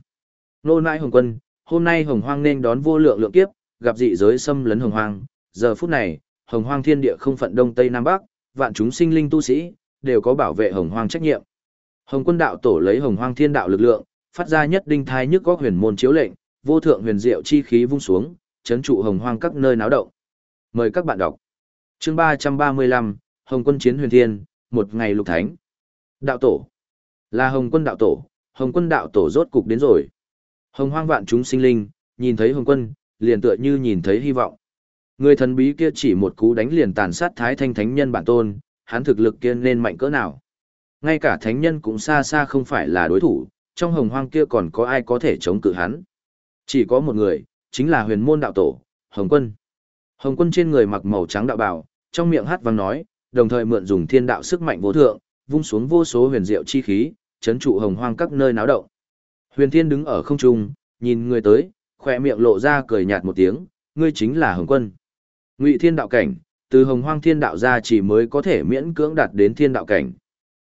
Speaker 1: Nô nãi hồng quân, hôm nay hồng hoang nên đón vô lượng lượng kiếp, gặp dị giới xâm lấn hồng hoang. Giờ phút này, hồng hoang thiên địa không phận đông tây nam bắc, vạn chúng sinh linh tu sĩ, đều có bảo vệ hồng hoang trách nhiệm. Hồng quân đạo tổ lấy hồng hoang thiên đạo lực lượng, phát ra nhất đinh thai nhức góc huyền môn chiếu lệnh, vô thượng huyền diệu chi khí vung xuống, chấn trụ hồng hoang các nơi náo động. Mời các bạn đọc. Chương 335, Hồng quân chiến huyền thiên, một ngày lục thánh. Đạo tổ. Là Hồng quân đạo tổ, Hồng quân đạo tổ rốt cục đến rồi. Hồng hoang vạn chúng sinh linh, nhìn thấy Hồng quân, liền tựa như nhìn thấy hy vọng. Người thần bí kia chỉ một cú đánh liền tàn sát thái thanh thánh nhân bản tôn, hắn thực lực kia nên mạnh cỡ nào. Ngay cả thánh nhân cũng xa xa không phải là đối thủ, trong hồng hoang kia còn có ai có thể chống cự hắn. Chỉ có một người, chính là huyền môn đạo tổ, Hồng quân. Hồng quân trên người mặc màu trắng đạo bào, trong miệng hát vang nói, đồng thời mượn dùng thiên đạo sức mạnh vô thượng, vung xuống vô số huyền diệu chi khí, chấn trụ hồng hoang các nơi náo động. Huyền Thiên đứng ở không trung, nhìn người tới, khỏe miệng lộ ra cười nhạt một tiếng, ngươi chính là Hồng Quân. Ngụy Thiên đạo cảnh, từ Hồng Hoang Thiên đạo ra chỉ mới có thể miễn cưỡng đạt đến Thiên đạo cảnh.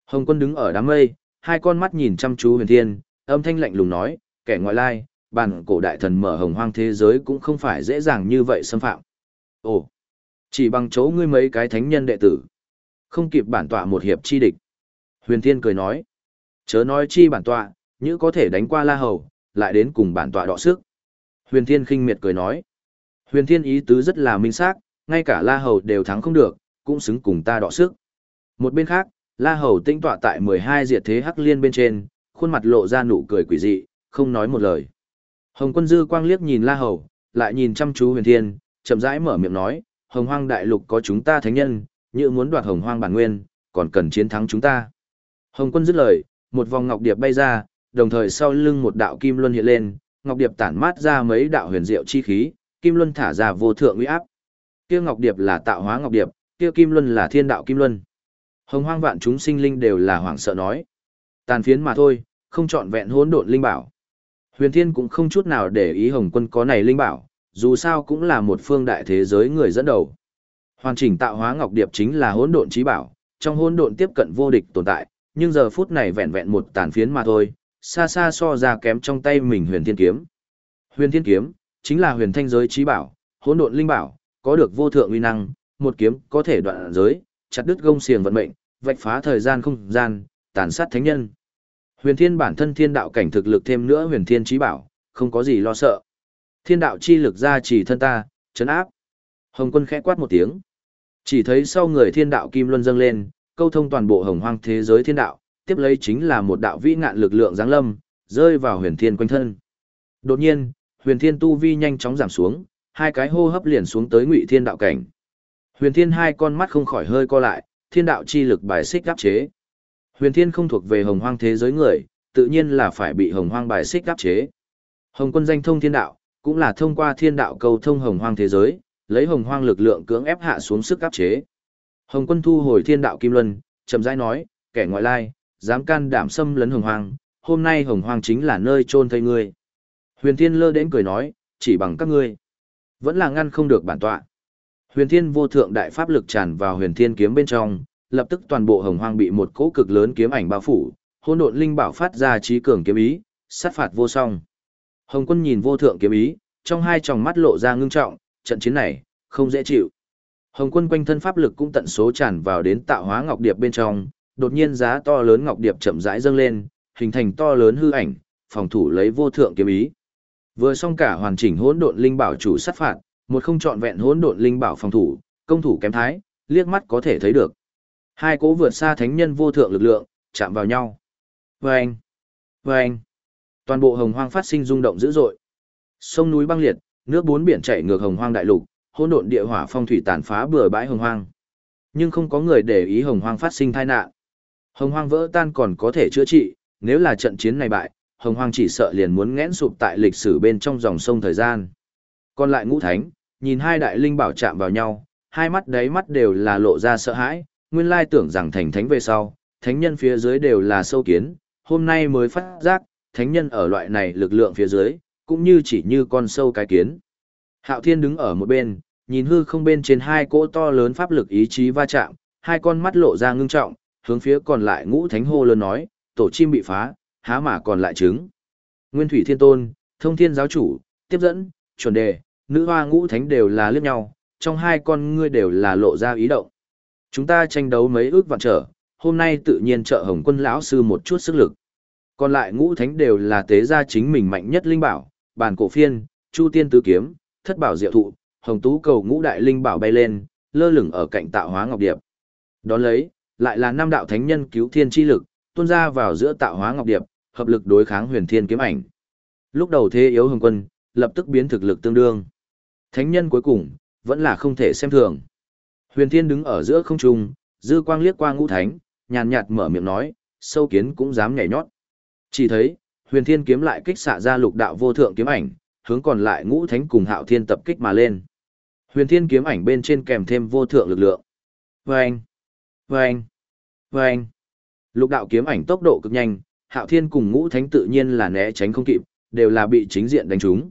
Speaker 1: Hồng Quân đứng ở đám mây, hai con mắt nhìn chăm chú Huyền Thiên, âm thanh lạnh lùng nói, kẻ ngoại lai, bản cổ đại thần mở Hồng Hoang thế giới cũng không phải dễ dàng như vậy xâm phạm. Ồ, chỉ bằng chỗ ngươi mấy cái thánh nhân đệ tử, không kịp bản tọa một hiệp chi địch. Huyền Thiên cười nói, chớ nói chi bản tọa, như có thể đánh qua La Hầu, lại đến cùng bản tọa đọ sức. Huyền Thiên khinh miệt cười nói. Huyền Thiên ý tứ rất là minh xác, ngay cả La Hầu đều thắng không được, cũng xứng cùng ta đọ sức. Một bên khác, La Hầu tinh tọa tại 12 diệt thế hắc liên bên trên, khuôn mặt lộ ra nụ cười quỷ dị, không nói một lời. Hồng Quân Dư quang liếc nhìn La Hầu, lại nhìn chăm chú Huyền Thiên, chậm rãi mở miệng nói, Hồng Hoang đại lục có chúng ta thánh nhân, như muốn đoạt Hồng Hoang bản nguyên, còn cần chiến thắng chúng ta. Hồng Quân dứt lời, một vòng ngọc điệp bay ra, đồng thời sau lưng một đạo kim luân hiện lên, ngọc điệp tản mát ra mấy đạo huyền diệu chi khí, kim luân thả ra vô thượng uy áp. Kia ngọc điệp là tạo hóa ngọc điệp, kia kim luân là thiên đạo kim luân. Hồng hoang vạn chúng sinh linh đều là hoảng sợ nói. Tàn phiến mà thôi, không chọn vẹn hỗn độn linh bảo. Huyền Thiên cũng không chút nào để ý Hồng Quân có này linh bảo, dù sao cũng là một phương đại thế giới người dẫn đầu. Hoàn chỉnh tạo hóa ngọc điệp chính là hỗn độn chí bảo, trong hỗn độn tiếp cận vô địch tồn tại, nhưng giờ phút này vẹn vẹn một tàn phiến mà thôi, xa xa so ra kém trong tay mình huyền thiên kiếm. Huyền thiên kiếm, chính là huyền thanh giới trí bảo, hỗn độn linh bảo, có được vô thượng uy năng, một kiếm có thể đoạn giới, chặt đứt gông xiềng vận mệnh, vạch phá thời gian không gian, tàn sát thánh nhân. Huyền thiên bản thân thiên đạo cảnh thực lực thêm nữa huyền thiên trí bảo, không có gì lo sợ. Thiên đạo chi lực ra chỉ thân ta, chấn áp. Hồng quân khẽ quát một tiếng. Chỉ thấy sau người thiên đạo kim luân dâng lên, câu thông toàn bộ hồng hoang thế giới thiên đạo, tiếp lấy chính là một đạo vĩ ngạn lực lượng giáng lâm, rơi vào huyền thiên quanh thân. Đột nhiên, huyền thiên tu vi nhanh chóng giảm xuống, hai cái hô hấp liền xuống tới ngụy thiên đạo cảnh. Huyền thiên hai con mắt không khỏi hơi co lại, thiên đạo chi lực bài xích áp chế. Huyền thiên không thuộc về hồng hoang thế giới người, tự nhiên là phải bị hồng hoang bài xích áp chế. Hồng quân danh thông thiên đạo, cũng là thông qua thiên đạo cầu thông hồng hoang thế giới, lấy hồng hoang lực lượng cưỡng ép hạ xuống sức áp chế. Hồng quân thu hồi thiên đạo kim luân, chậm rãi nói, kẻ ngoại lai, dám can đảm xâm lấn hồng hoang, hôm nay hồng hoang chính là nơi chôn thây ngươi. Huyền Thiên lơ đến cười nói, chỉ bằng các ngươi, vẫn là ngăn không được bản tọa. Huyền Thiên vô thượng đại pháp lực tràn vào Huyền Thiên kiếm bên trong, lập tức toàn bộ hồng hoang bị một cỗ cực lớn kiếm ảnh bao phủ, hỗn độn linh bảo phát ra trí cường kiếm ý, sát phạt vô song. Hồng Quân nhìn vô thượng kiếm ý, trong hai tròng mắt lộ ra ngưng trọng, trận chiến này không dễ chịu. Hồng Quân quanh thân pháp lực cũng tận số tràn vào đến tạo hóa ngọc điệp bên trong, đột nhiên giá to lớn ngọc điệp chậm rãi dâng lên, hình thành to lớn hư ảnh, phòng thủ lấy vô thượng kiếm ý. Vừa xong cả hoàn chỉnh hỗn độn linh bảo chủ sát phạt, một không chọn vẹn hỗn độn linh bảo phòng thủ, công thủ kém thái, liếc mắt có thể thấy được. Hai cố vượt xa thánh nhân vô thượng lực lượng, chạm vào nhau. Vâng! Vâng! Toàn bộ hồng hoang phát sinh rung động dữ dội. Sông núi băng liệt, nước bốn biển chảy ngược hồng hoang đại lục, hỗn độn địa hỏa phong thủy tàn phá bừa bãi hồng hoang. Nhưng không có người để ý hồng hoang phát sinh tai nạn. Hồng hoang vỡ tan còn có thể chữa trị, nếu là trận chiến này bại, hồng hoang chỉ sợ liền muốn nghẽn sụp tại lịch sử bên trong dòng sông thời gian. Còn lại ngũ thánh, nhìn hai đại linh bảo chạm vào nhau, hai mắt đáy mắt đều là lộ ra sợ hãi, nguyên lai tưởng rằng thành thánh về sau, thánh nhân phía dưới đều là sâu kiến, hôm nay mới phát giác, thánh nhân ở loại này lực lượng phía dưới, cũng như chỉ như con sâu cái kiến. Hạo Thiên đứng ở một bên, nhìn hư không bên trên hai cỗ to lớn pháp lực ý chí va chạm, hai con mắt lộ ra ngưng trọng, hướng phía còn lại ngũ thánh hô lớn nói, tổ chim bị phá, há mà còn lại trứng. Nguyên Thủy Thiên Tôn, Thông Thiên Giáo Chủ, tiếp dẫn, chuẩn đề, nữ hoa ngũ thánh đều là liếc nhau, trong hai con ngươi đều là lộ ra ý động. Chúng ta tranh đấu mấy ước vạn trở, hôm nay tự nhiên trợ Hồng Quân lão sư một chút sức lực. Còn lại ngũ thánh đều là tế gia chính mình mạnh nhất linh bảo, bản cổ phiên, chu tiên tứ kiếm, thất bảo diệu thụ, hồng tú cầu ngũ đại linh bảo bay lên, lơ lửng ở cạnh tạo hóa ngọc điệp. Đón lấy, lại là năm đạo thánh nhân cứu thiên chi lực, tuôn ra vào giữa tạo hóa ngọc điệp, hợp lực đối kháng huyền thiên kiếm ảnh. Lúc đầu thế yếu hồng quân, lập tức biến thực lực tương đương. Thánh nhân cuối cùng, vẫn là không thể xem thường. Huyền thiên đứng ở giữa không trung, dư quang liếc qua ngũ thánh, nhàn nhạt mở miệng nói, sâu kiến cũng dám nhảy nhót. Chỉ thấy, huyền thiên kiếm lại kích xạ ra lục đạo vô thượng kiếm ảnh, hướng còn lại ngũ thánh cùng hạo thiên tập kích mà lên. Huyền thiên kiếm ảnh bên trên kèm thêm vô thượng lực lượng. Vâng! Vâng! Vâng! Lục đạo kiếm ảnh tốc độ cực nhanh, hạo thiên cùng ngũ thánh tự nhiên là né tránh không kịp, đều là bị chính diện đánh trúng.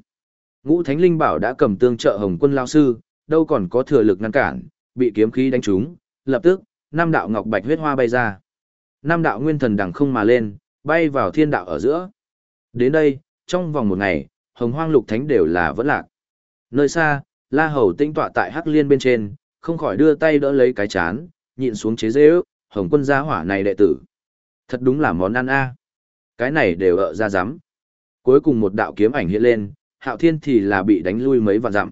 Speaker 1: Ngũ thánh linh bảo đã cầm tương trợ hồng quân lao sư, đâu còn có thừa lực ngăn cản, bị kiếm khí đánh trúng, lập tức, năm đạo ngọc bạch huyết hoa bay ra. Năm đạo nguyên thần đằng không mà lên, bay vào thiên đạo ở giữa. Đến đây, trong vòng một ngày, hồng hoang lục thánh đều là vẫn lạc. Nơi xa, La Hầu tinh tọa tại Hắc Liên bên trên, không khỏi đưa tay đỡ lấy cái chán, nhịn xuống chế dễ ước, hồng quân gia hỏa này đệ tử. Thật đúng là món ăn a. Cái này đều ợ ra dám. Cuối cùng một đạo kiếm ảnh hiện lên, Hạo Thiên thì là bị đánh lui mấy vạn dặm.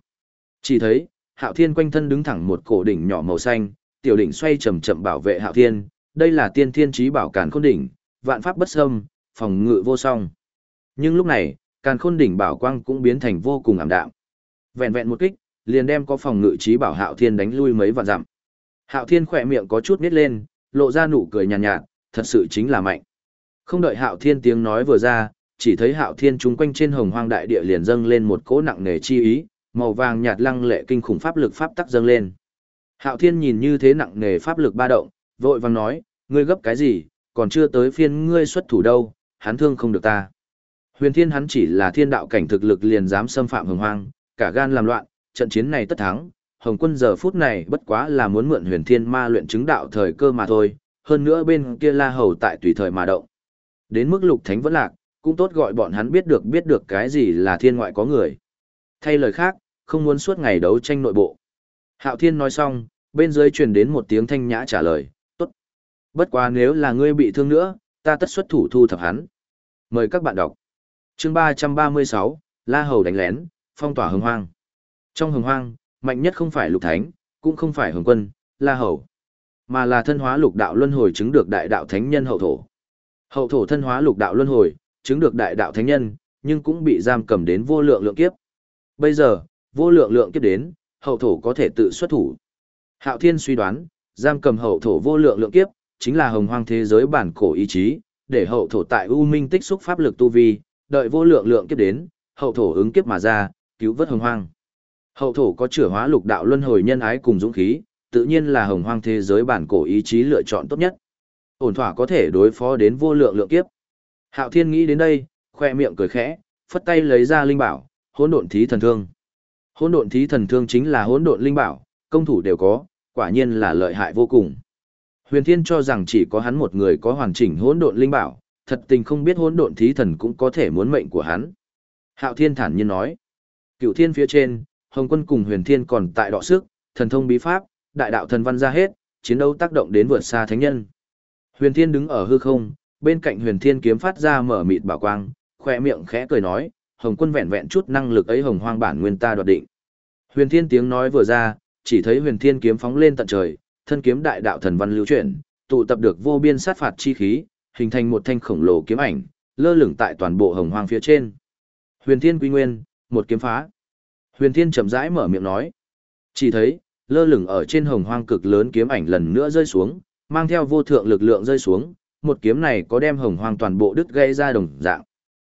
Speaker 1: Chỉ thấy, Hạo Thiên quanh thân đứng thẳng một cổ đỉnh nhỏ màu xanh, tiểu đỉnh xoay chậm chậm bảo vệ Hạo Thiên, đây là tiên thiên trí bảo càn khôn đỉnh, vạn pháp bất xâm, phòng ngự vô song. Nhưng lúc này, càn khôn đỉnh bảo quang cũng biến thành vô cùng ảm đạm. Vẹn vẹn một kích, liền đem có phòng ngự trí bảo Hạo Thiên đánh lui mấy vạn dặm. Hạo Thiên khỏe miệng có chút nít lên, lộ ra nụ cười nhàn nhạt, nhạt, thật sự chính là mạnh. Không đợi Hạo Thiên tiếng nói vừa ra, chỉ thấy Hạo Thiên chúng quanh trên hồng hoang đại địa liền dâng lên một cỗ nặng nề chi ý, màu vàng nhạt lăng lệ kinh khủng pháp lực pháp tắc dâng lên. Hạo Thiên nhìn như thế nặng nề pháp lực ba động, vội vàng nói, ngươi gấp cái gì, còn chưa tới phiên ngươi xuất thủ đâu, hắn thương không được ta. Huyền Thiên hắn chỉ là thiên đạo cảnh thực lực liền dám xâm phạm hồng hoang, cả gan làm loạn, trận chiến này tất thắng, Hồng Quân giờ phút này bất quá là muốn mượn Huyền Thiên Ma luyện chứng đạo thời cơ mà thôi, hơn nữa bên kia La Hầu tại tùy thời mà động. Đến mức Lục Thánh vẫn lạc, cũng tốt gọi bọn hắn biết được biết được cái gì là thiên ngoại có người. Thay lời khác, không muốn suốt ngày đấu tranh nội bộ. Hạo Thiên nói xong, bên dưới truyền đến một tiếng thanh nhã trả lời, tốt. Bất quá nếu là ngươi bị thương nữa, ta tất xuất thủ thu thập hắn. Mời các bạn đọc. Chương 336, La Hầu đánh lén, phong tỏa hồng hoang. Trong hồng hoang, mạnh nhất không phải lục thánh, cũng không phải hồng quân, La Hầu, mà là thân hóa lục đạo luân hồi chứng được đại đạo thánh nhân hậu thổ. Hậu thổ thân hóa lục đạo luân hồi, chứng được đại đạo thánh nhân, nhưng cũng bị giam cầm đến vô lượng lượng kiếp. Bây giờ, vô lượng lượng kiếp đến, hậu thổ có thể tự xuất thủ. Hạo Thiên suy đoán, giam cầm hậu thổ vô lượng lượng kiếp, chính là hồng hoang thế giới bản cổ ý chí, để hậu thổ tại U Minh tích xúc pháp lực tu vi, đợi vô lượng lượng kiếp đến, hậu thổ ứng kiếp mà ra, cứu vớt hồng hoang. Hậu thổ có chữa hóa lục đạo luân hồi nhân ái cùng dũng khí, tự nhiên là hồng hoang thế giới bản cổ ý chí lựa chọn tốt nhất. Ổn thỏa có thể đối phó đến vô lượng lượng kiếp. Hạo Thiên nghĩ đến đây, khoe miệng cười khẽ, phất tay lấy ra linh bảo, hỗn độn thí thần thương. Hỗn độn thí thần thương chính là hỗn độn linh bảo, công thủ đều có, quả nhiên là lợi hại vô cùng. Huyền Thiên cho rằng chỉ có hắn một người có hoàn chỉnh hỗn độn linh bảo, thật tình không biết hỗn độn thí thần cũng có thể muốn mệnh của hắn. Hạo Thiên thản nhiên nói, Cựu Thiên phía trên, Hồng Quân cùng Huyền Thiên còn tại đọ sức, thần thông bí pháp, đại đạo thần văn ra hết, chiến đấu tác động đến vượt xa thánh nhân. Huyền Thiên đứng ở hư không, bên cạnh Huyền Thiên kiếm phát ra mở mịt bảo quang, khỏe miệng khẽ cười nói, Hồng Quân vẹn vẹn chút năng lực ấy hồng hoang bản nguyên ta đoạt định. Huyền Thiên tiếng nói vừa ra, chỉ thấy Huyền Thiên kiếm phóng lên tận trời, thân kiếm đại đạo thần văn lưu chuyển, tụ tập được vô biên sát phạt chi khí, hình thành một thanh khổng lồ kiếm ảnh, lơ lửng tại toàn bộ hồng hoang phía trên. Huyền Thiên Quy Nguyên, một kiếm phá. Huyền Thiên chậm rãi mở miệng nói. Chỉ thấy, lơ lửng ở trên hồng hoang cực lớn kiếm ảnh lần nữa rơi xuống, mang theo vô thượng lực lượng rơi xuống, một kiếm này có đem hồng hoang toàn bộ đứt gãy ra đồng dạng.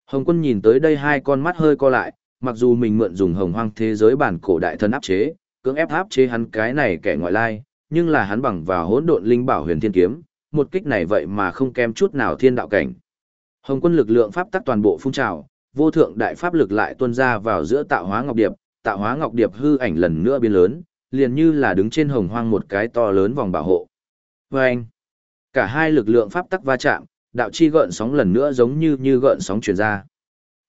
Speaker 1: Hồng quân nhìn tới đây hai con mắt hơi co lại, mặc dù mình mượn dùng hồng hoang thế giới bản cổ đại thần áp chế, cưỡng ép áp chế hắn cái này kẻ ngoại lai, nhưng là hắn bằng vào hỗn độn linh bảo huyền thiên kiếm, một kích này vậy mà không kém chút nào thiên đạo cảnh. Hồng quân lực lượng pháp tắc toàn bộ phun trào, vô thượng đại pháp lực lại tuôn ra vào giữa tạo hóa ngọc điệp, tạo hóa ngọc điệp hư ảnh lần nữa biến lớn, liền như là đứng trên hồng hoang một cái to lớn vòng bảo hộ. Vâng! anh, cả hai lực lượng pháp tắc va chạm, đạo chi gợn sóng lần nữa giống như như gợn sóng truyền ra.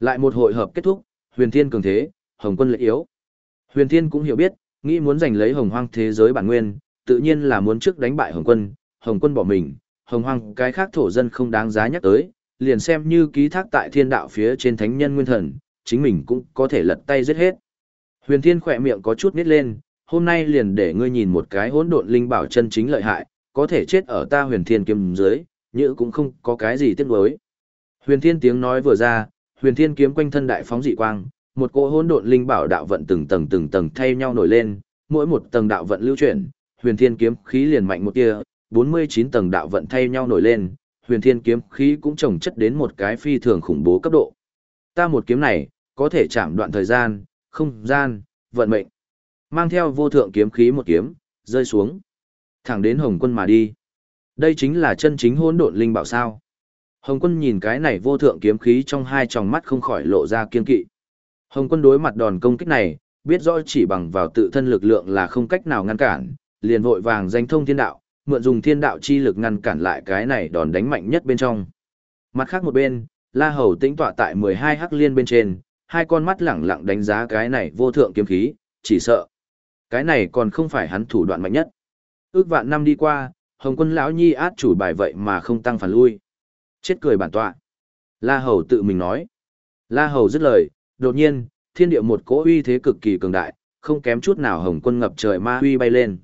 Speaker 1: Lại một hội hợp kết thúc, huyền thiên cường thế, hồng quân lệ yếu. Huyền thiên cũng hiểu biết, nghĩ muốn giành lấy hồng hoang thế giới bản nguyên, tự nhiên là muốn trước đánh bại hồng quân, hồng quân bỏ mình, hồng hoang cái khác thổ dân không đáng giá nhắc tới, liền xem như ký thác tại thiên đạo phía trên thánh nhân nguyên thần, chính mình cũng có thể lật tay giết hết. Huyền thiên khỏe miệng có chút nít lên, hôm nay liền để ngươi nhìn một cái hỗn độn linh bảo chân chính lợi hại, có thể chết ở ta huyền thiên kiếm dưới, nhữ cũng không có cái gì tiếc nuối. Huyền thiên tiếng nói vừa ra, huyền thiên kiếm quanh thân đại phóng dị quang, một cỗ hỗn độn linh bảo đạo vận từng tầng từng tầng thay nhau nổi lên, mỗi một tầng đạo vận lưu chuyển, huyền thiên kiếm khí liền mạnh một tia, 49 tầng đạo vận thay nhau nổi lên, huyền thiên kiếm khí cũng trồng chất đến một cái phi thường khủng bố cấp độ. Ta một kiếm này, có thể chạm đoạn thời gian, không gian, vận mệnh. Mang theo vô thượng kiếm khí một kiếm, rơi xuống. Thẳng đến Hồng quân mà đi. Đây chính là chân chính hỗn độn linh bảo sao. Hồng quân nhìn cái này vô thượng kiếm khí trong hai tròng mắt không khỏi lộ ra kiên kỵ. Hồng quân đối mặt đòn công kích này, biết rõ chỉ bằng vào tự thân lực lượng là không cách nào ngăn cản, liền vội vàng danh thông thiên đạo, mượn dùng thiên đạo chi lực ngăn cản lại cái này đòn đánh mạnh nhất bên trong. Mặt khác một bên, La Hầu tĩnh tọa tại 12 hắc liên bên trên, hai con mắt lẳng lặng đánh giá cái này vô thượng kiếm khí, chỉ sợ. Cái này còn không phải hắn thủ đoạn mạnh nhất. Ước vạn năm đi qua, Hồng quân lão nhi át chủ bài vậy mà không tăng phản lui. Chết cười bản tọa. La Hầu tự mình nói. La Hầu dứt lời, đột nhiên, thiên địa một cỗ uy thế cực kỳ cường đại, không kém chút nào Hồng quân ngập trời ma uy bay lên.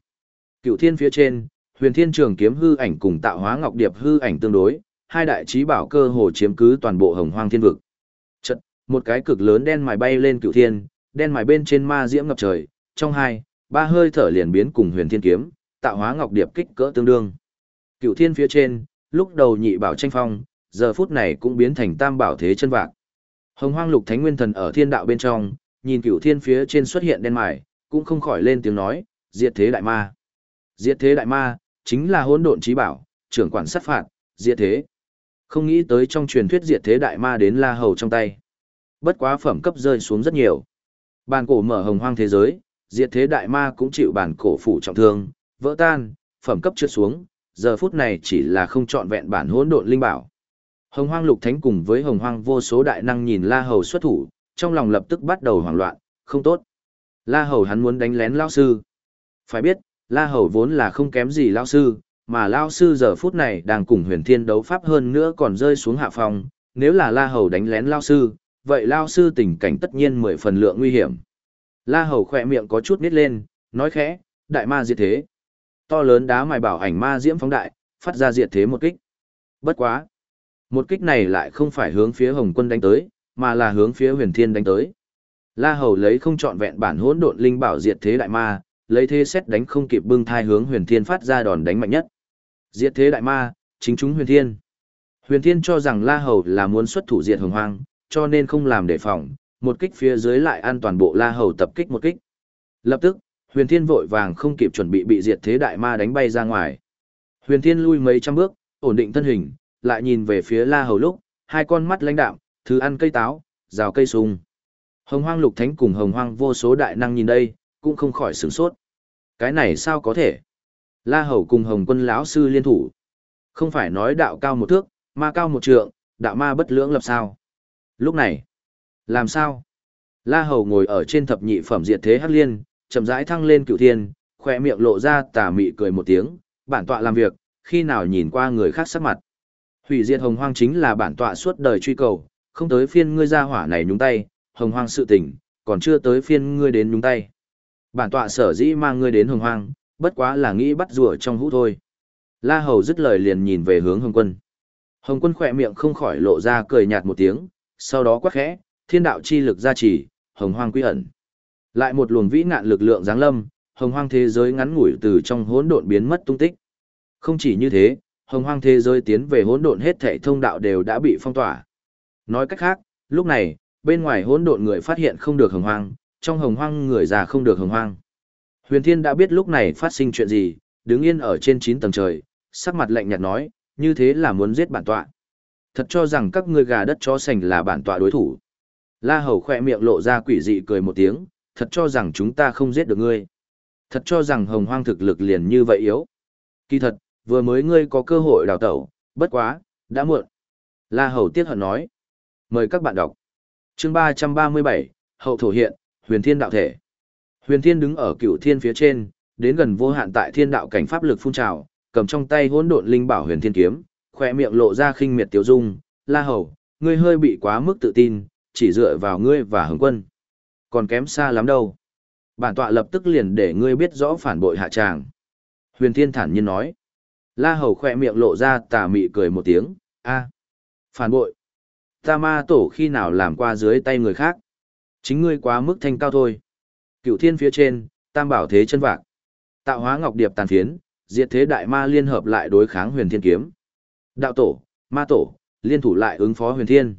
Speaker 1: Cựu thiên phía trên, huyền thiên trường kiếm hư ảnh cùng tạo hóa ngọc điệp hư ảnh tương đối, hai đại trí bảo cơ hồ chiếm cứ toàn bộ hồng hoang thiên vực. Một cái cực lớn đen mài bay lên cựu thiên, đen mài bên trên ma diễm ngập trời, trong hai, ba hơi thở liền biến cùng huyền thiên kiếm, tạo hóa ngọc điệp kích cỡ tương đương. Cựu thiên phía trên, lúc đầu nhị bảo tranh phong, giờ phút này cũng biến thành tam bảo thế chân vạc. Hồng hoang lục thánh nguyên thần ở thiên đạo bên trong, nhìn cựu thiên phía trên xuất hiện đen mài, cũng không khỏi lên tiếng nói, diệt thế đại ma. Diệt thế đại ma, chính là hỗn độn trí bảo, trưởng quản sát phạt, diệt thế. Không nghĩ tới trong truyền thuyết diệt thế đại ma đến La Hầu trong tay. Bất quá phẩm cấp rơi xuống rất nhiều. Bàn cổ mở hồng hoang thế giới, diệt thế đại ma cũng chịu bản cổ phủ trọng thương, vỡ tan, phẩm cấp trượt xuống, giờ phút này chỉ là không trọn vẹn bản hỗn độn linh bảo. Hồng hoang lục thánh cùng với hồng hoang vô số đại năng nhìn La Hầu xuất thủ, trong lòng lập tức bắt đầu hoảng loạn, không tốt. La Hầu hắn muốn đánh lén lão sư. Phải biết, La Hầu vốn là không kém gì lão sư, mà lão sư giờ phút này đang cùng huyền thiên đấu pháp hơn nữa còn rơi xuống hạ phòng, nếu là La Hầu đánh lén lão sư, vậy lao sư tình cảnh tất nhiên mười phần lượng nguy hiểm. La Hầu khỏe miệng có chút nít lên, nói khẽ, đại ma diệt thế. To lớn đá mài bảo ảnh ma diễm phóng đại, phát ra diệt thế một kích. Bất quá. Một kích này lại không phải hướng phía Hồng quân đánh tới, mà là hướng phía huyền thiên đánh tới. La Hầu lấy không trọn vẹn bản hỗn độn linh bảo diệt thế đại ma, lấy thế xét đánh không kịp bưng thai hướng huyền thiên phát ra đòn đánh mạnh nhất. Diệt thế đại ma, chính chúng huyền thiên. Huyền thiên cho rằng La Hầu là muốn xuất thủ diệt hồng hoang, cho nên không làm đề phòng, một kích phía dưới lại an toàn bộ La Hầu tập kích một kích. Lập tức, huyền thiên vội vàng không kịp chuẩn bị bị diệt thế đại ma đánh bay ra ngoài. Huyền thiên lui mấy trăm bước, ổn định thân hình, lại nhìn về phía La Hầu lúc, hai con mắt lãnh đạm, thứ ăn cây táo, rào cây sung. Hồng hoang lục thánh cùng hồng hoang vô số đại năng nhìn đây, cũng không khỏi sửng sốt. Cái này sao có thể? La Hầu cùng Hồng Quân lão sư liên thủ. Không phải nói đạo cao một thước, ma cao một trượng, đạo ma bất lưỡng lập sao? Lúc này, làm sao? La Hầu ngồi ở trên thập nhị phẩm diệt thế hắc liên, chậm rãi thăng lên cửu thiên, khoe miệng lộ ra tà mị cười một tiếng, bản tọa làm việc, khi nào nhìn qua người khác sắc mặt. Hủy diệt hồng hoang chính là bản tọa suốt đời truy cầu, không tới phiên ngươi ra hỏa này nhúng tay, hồng hoang sự tình, còn chưa tới phiên ngươi đến nhúng tay. Bản tọa sở dĩ mang ngươi đến hồng hoang, bất quá là nghĩ bắt rùa trong hũ thôi. La Hầu dứt lời liền nhìn về hướng Hồng Quân. Hồng Quân khỏe miệng không khỏi lộ ra cười nhạt một tiếng, sau đó quát khẽ, thiên đạo chi lực gia trì, hồng hoang quy ẩn. Lại một luồng vĩ nạn lực lượng giáng lâm, hồng hoang thế giới ngắn ngủi từ trong hỗn độn biến mất tung tích. Không chỉ như thế, hồng hoang thế giới tiến về hỗn độn hết thảy thông đạo đều đã bị phong tỏa. Nói cách khác, lúc này, bên ngoài hỗn độn người phát hiện không được hồng hoang, trong hồng hoang người già không được hồng hoang. Huyền Thiên đã biết lúc này phát sinh chuyện gì, đứng yên ở trên 9 tầng trời, sắc mặt lạnh nhạt nói, như thế là muốn giết bản tọa. Thật cho rằng các ngươi gà đất chó sành là bản tọa đối thủ. La Hầu khỏe miệng lộ ra quỷ dị cười một tiếng, thật cho rằng chúng ta không giết được ngươi. Thật cho rằng hồng hoang thực lực liền như vậy yếu. Kỳ thật, vừa mới ngươi có cơ hội đào tẩu, bất quá, đã muộn. La Hầu tiếc hận nói. Mời các bạn đọc. Chương 337, Hậu thổ hiện, Huyền Thiên đạo thể. Huyền Thiên đứng ở cựu thiên phía trên, đến gần vô hạn tại thiên đạo cảnh pháp lực phun trào, cầm trong tay hỗn độn linh bảo Huyền Thiên kiếm, khỏe miệng lộ ra khinh miệt tiêu dung, "La Hầu, ngươi hơi bị quá mức tự tin, chỉ dựa vào ngươi và hứng Quân. Còn kém xa lắm đâu. Bản tọa lập tức liền để ngươi biết rõ phản bội hạ tràng." Huyền Thiên thản nhiên nói. La Hầu khỏe miệng lộ ra tà mị cười một tiếng, "A, phản bội? Ta ma tổ khi nào làm qua dưới tay người khác? Chính ngươi quá mức thanh cao thôi." Cựu thiên phía trên, tam bảo thế chân vạc. Tạo hóa ngọc điệp tàn phiến, diệt thế đại ma liên hợp lại đối kháng huyền thiên kiếm. Đạo tổ, ma tổ, liên thủ lại ứng phó huyền thiên.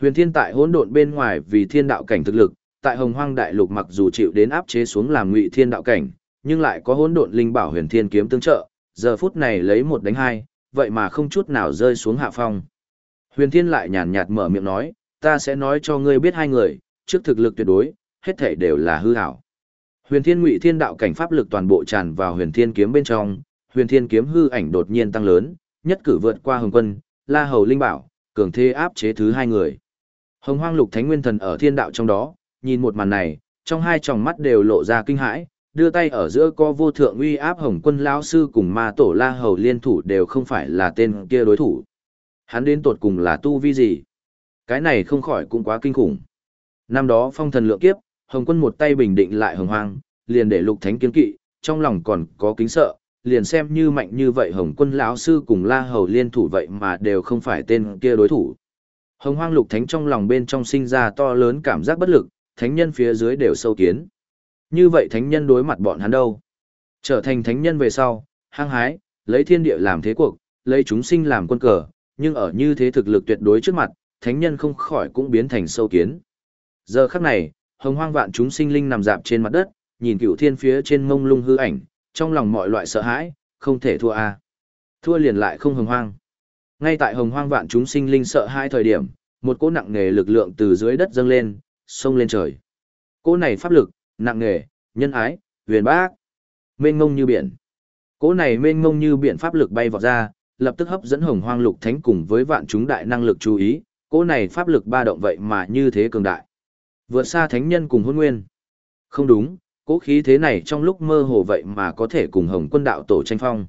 Speaker 1: Huyền thiên tại hỗn độn bên ngoài vì thiên đạo cảnh thực lực, tại hồng hoang đại lục mặc dù chịu đến áp chế xuống làm ngụy thiên đạo cảnh, nhưng lại có hỗn độn linh bảo huyền thiên kiếm tương trợ, giờ phút này lấy một đánh hai, vậy mà không chút nào rơi xuống hạ phong. Huyền thiên lại nhàn nhạt mở miệng nói, ta sẽ nói cho ngươi biết hai người, trước thực lực tuyệt đối, hết thể đều là hư ảo. Huyền Thiên Ngụy Thiên đạo cảnh pháp lực toàn bộ tràn vào Huyền Thiên kiếm bên trong, Huyền Thiên kiếm hư ảnh đột nhiên tăng lớn, nhất cử vượt qua Hồng Quân, La Hầu Linh Bảo, cường thế áp chế thứ hai người. Hồng Hoang Lục Thánh Nguyên Thần ở thiên đạo trong đó, nhìn một màn này, trong hai tròng mắt đều lộ ra kinh hãi, đưa tay ở giữa co vô thượng uy áp Hồng Quân lão sư cùng Ma tổ La Hầu liên thủ đều không phải là tên kia đối thủ. Hắn đến tột cùng là tu vi gì? Cái này không khỏi cũng quá kinh khủng. Năm đó phong thần lượng kiếp, Hồng quân một tay bình định lại hồng hoang, liền để lục thánh kiến kỵ, trong lòng còn có kính sợ, liền xem như mạnh như vậy Hồng quân lão sư cùng La Hầu liên thủ vậy mà đều không phải tên kia đối thủ. Hồng hoang lục thánh trong lòng bên trong sinh ra to lớn cảm giác bất lực, thánh nhân phía dưới đều sâu kiến. Như vậy thánh nhân đối mặt bọn hắn đâu? Trở thành thánh nhân về sau, hăng hái, lấy thiên địa làm thế cuộc, lấy chúng sinh làm quân cờ, nhưng ở như thế thực lực tuyệt đối trước mặt, thánh nhân không khỏi cũng biến thành sâu kiến. Giờ khắc này, hồng hoang vạn chúng sinh linh nằm dạp trên mặt đất, nhìn cựu thiên phía trên mông lung hư ảnh, trong lòng mọi loại sợ hãi, không thể thua a. Thua liền lại không hồng hoang. Ngay tại hồng hoang vạn chúng sinh linh sợ hai thời điểm, một cỗ nặng nề lực lượng từ dưới đất dâng lên, xông lên trời. Cỗ này pháp lực, nặng nề, nhân ái, huyền bác, mênh ngông như biển. Cỗ này mênh ngông như biển pháp lực bay vọt ra, lập tức hấp dẫn hồng hoang lục thánh cùng với vạn chúng đại năng lực chú ý, cỗ này pháp lực ba động vậy mà như thế cường đại. Vượt xa thánh nhân cùng hôn nguyên. Không đúng, cỗ khí thế này trong lúc mơ hồ vậy mà có thể cùng hồng quân đạo tổ tranh phong.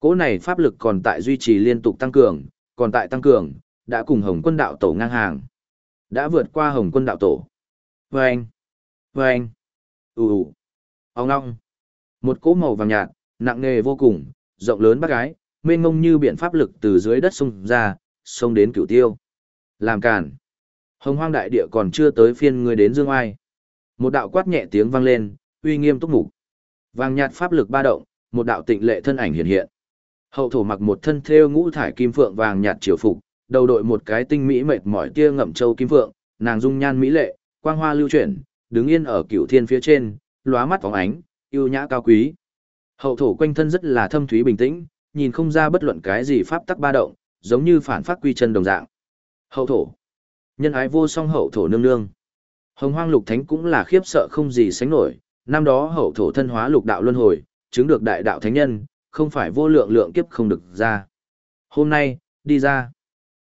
Speaker 1: Cỗ này pháp lực còn tại duy trì liên tục tăng cường, còn tại tăng cường, đã cùng hồng quân đạo tổ ngang hàng. Đã vượt qua hồng quân đạo tổ. Vâng! Vâng! Ú ù! Ông ngong! Một cỗ màu vàng nhạt, nặng nề vô cùng, rộng lớn bác gái, mênh mông như biển pháp lực từ dưới đất sông ra, sông đến cửu tiêu. Làm cản! Hồng hoang đại địa còn chưa tới phiên người đến dương ai. Một đạo quát nhẹ tiếng vang lên, uy nghiêm túc mục. Vàng nhạt pháp lực ba động, một đạo tịnh lệ thân ảnh hiện hiện. Hậu thổ mặc một thân thêu ngũ thải kim phượng vàng nhạt triều phục, đầu đội một cái tinh mỹ mệt mỏi tia ngậm châu kim phượng, nàng dung nhan mỹ lệ, quang hoa lưu chuyển, đứng yên ở cửu thiên phía trên, lóa mắt phóng ánh, yêu nhã cao quý. Hậu thổ quanh thân rất là thâm thúy bình tĩnh, nhìn không ra bất luận cái gì pháp tắc ba động, giống như phản phát quy chân đồng dạng. Hậu thổ, Nhân ái vô song hậu thổ nương nương. Hồng hoang lục thánh cũng là khiếp sợ không gì sánh nổi, năm đó hậu thổ thân hóa lục đạo luân hồi, chứng được đại đạo thánh nhân, không phải vô lượng lượng kiếp không được ra. Hôm nay, đi ra.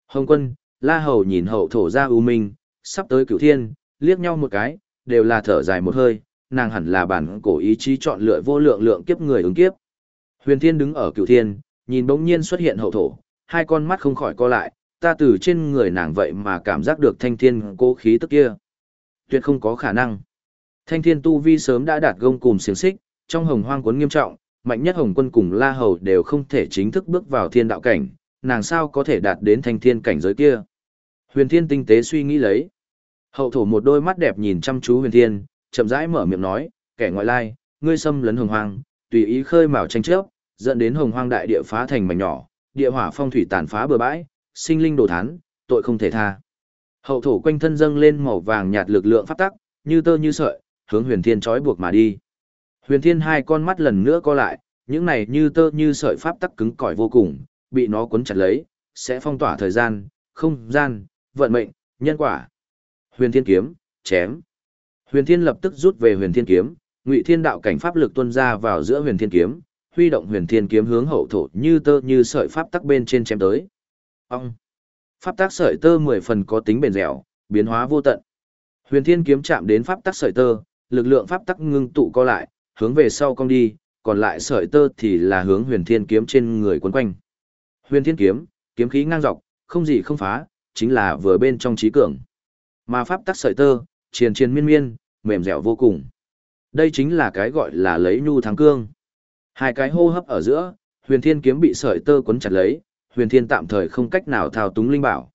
Speaker 1: Hồng quân, la hầu nhìn hậu thổ ra ưu minh, sắp tới cửu thiên, liếc nhau một cái, đều là thở dài một hơi, nàng hẳn là bản cổ ý chí chọn lựa vô lượng lượng kiếp người ứng kiếp. Huyền thiên đứng ở cửu thiên, nhìn bỗng nhiên xuất hiện hậu thổ, hai con mắt không khỏi co lại, ta từ trên người nàng vậy mà cảm giác được thanh thiên cố khí tức kia. Tuyệt không có khả năng. Thanh thiên tu vi sớm đã đạt gông cùng xiềng xích, trong hồng hoang cuốn nghiêm trọng, mạnh nhất hồng quân cùng la hầu đều không thể chính thức bước vào thiên đạo cảnh, nàng sao có thể đạt đến thanh thiên cảnh giới kia. Huyền thiên tinh tế suy nghĩ lấy. Hậu thổ một đôi mắt đẹp nhìn chăm chú huyền thiên, chậm rãi mở miệng nói, kẻ ngoại lai, ngươi xâm lấn hồng hoang, tùy ý khơi mào tranh chấp, dẫn đến hồng hoang đại địa phá thành mảnh nhỏ, địa hỏa phong thủy tàn phá bừa bãi, sinh linh đồ thán, tội không thể tha. Hậu thổ quanh thân dâng lên màu vàng nhạt lực lượng pháp tắc, như tơ như sợi, hướng huyền thiên trói buộc mà đi. Huyền thiên hai con mắt lần nữa co lại, những này như tơ như sợi pháp tắc cứng cỏi vô cùng, bị nó cuốn chặt lấy, sẽ phong tỏa thời gian, không gian, vận mệnh, nhân quả. Huyền thiên kiếm, chém. Huyền thiên lập tức rút về huyền thiên kiếm, ngụy thiên đạo cảnh pháp lực tuôn ra vào giữa huyền thiên kiếm, huy động huyền thiên kiếm hướng hậu thổ như tơ như sợi pháp tắc bên trên chém tới. Ông! Pháp tắc sợi tơ mười phần có tính bền dẻo, biến hóa vô tận. Huyền Thiên kiếm chạm đến pháp tắc sợi tơ, lực lượng pháp tắc ngưng tụ co lại, hướng về sau cong đi, còn lại sợi tơ thì là hướng Huyền Thiên kiếm trên người quấn quanh. Huyền Thiên kiếm, kiếm khí ngang dọc, không gì không phá, chính là vừa bên trong trí cường. Mà pháp tắc sợi tơ, triền triền miên miên, mềm dẻo vô cùng. Đây chính là cái gọi là lấy nhu thắng cương. Hai cái hô hấp ở giữa, Huyền Thiên kiếm bị sợi tơ quấn chặt lấy, Huyền Thiên tạm thời không cách nào thao túng linh bảo.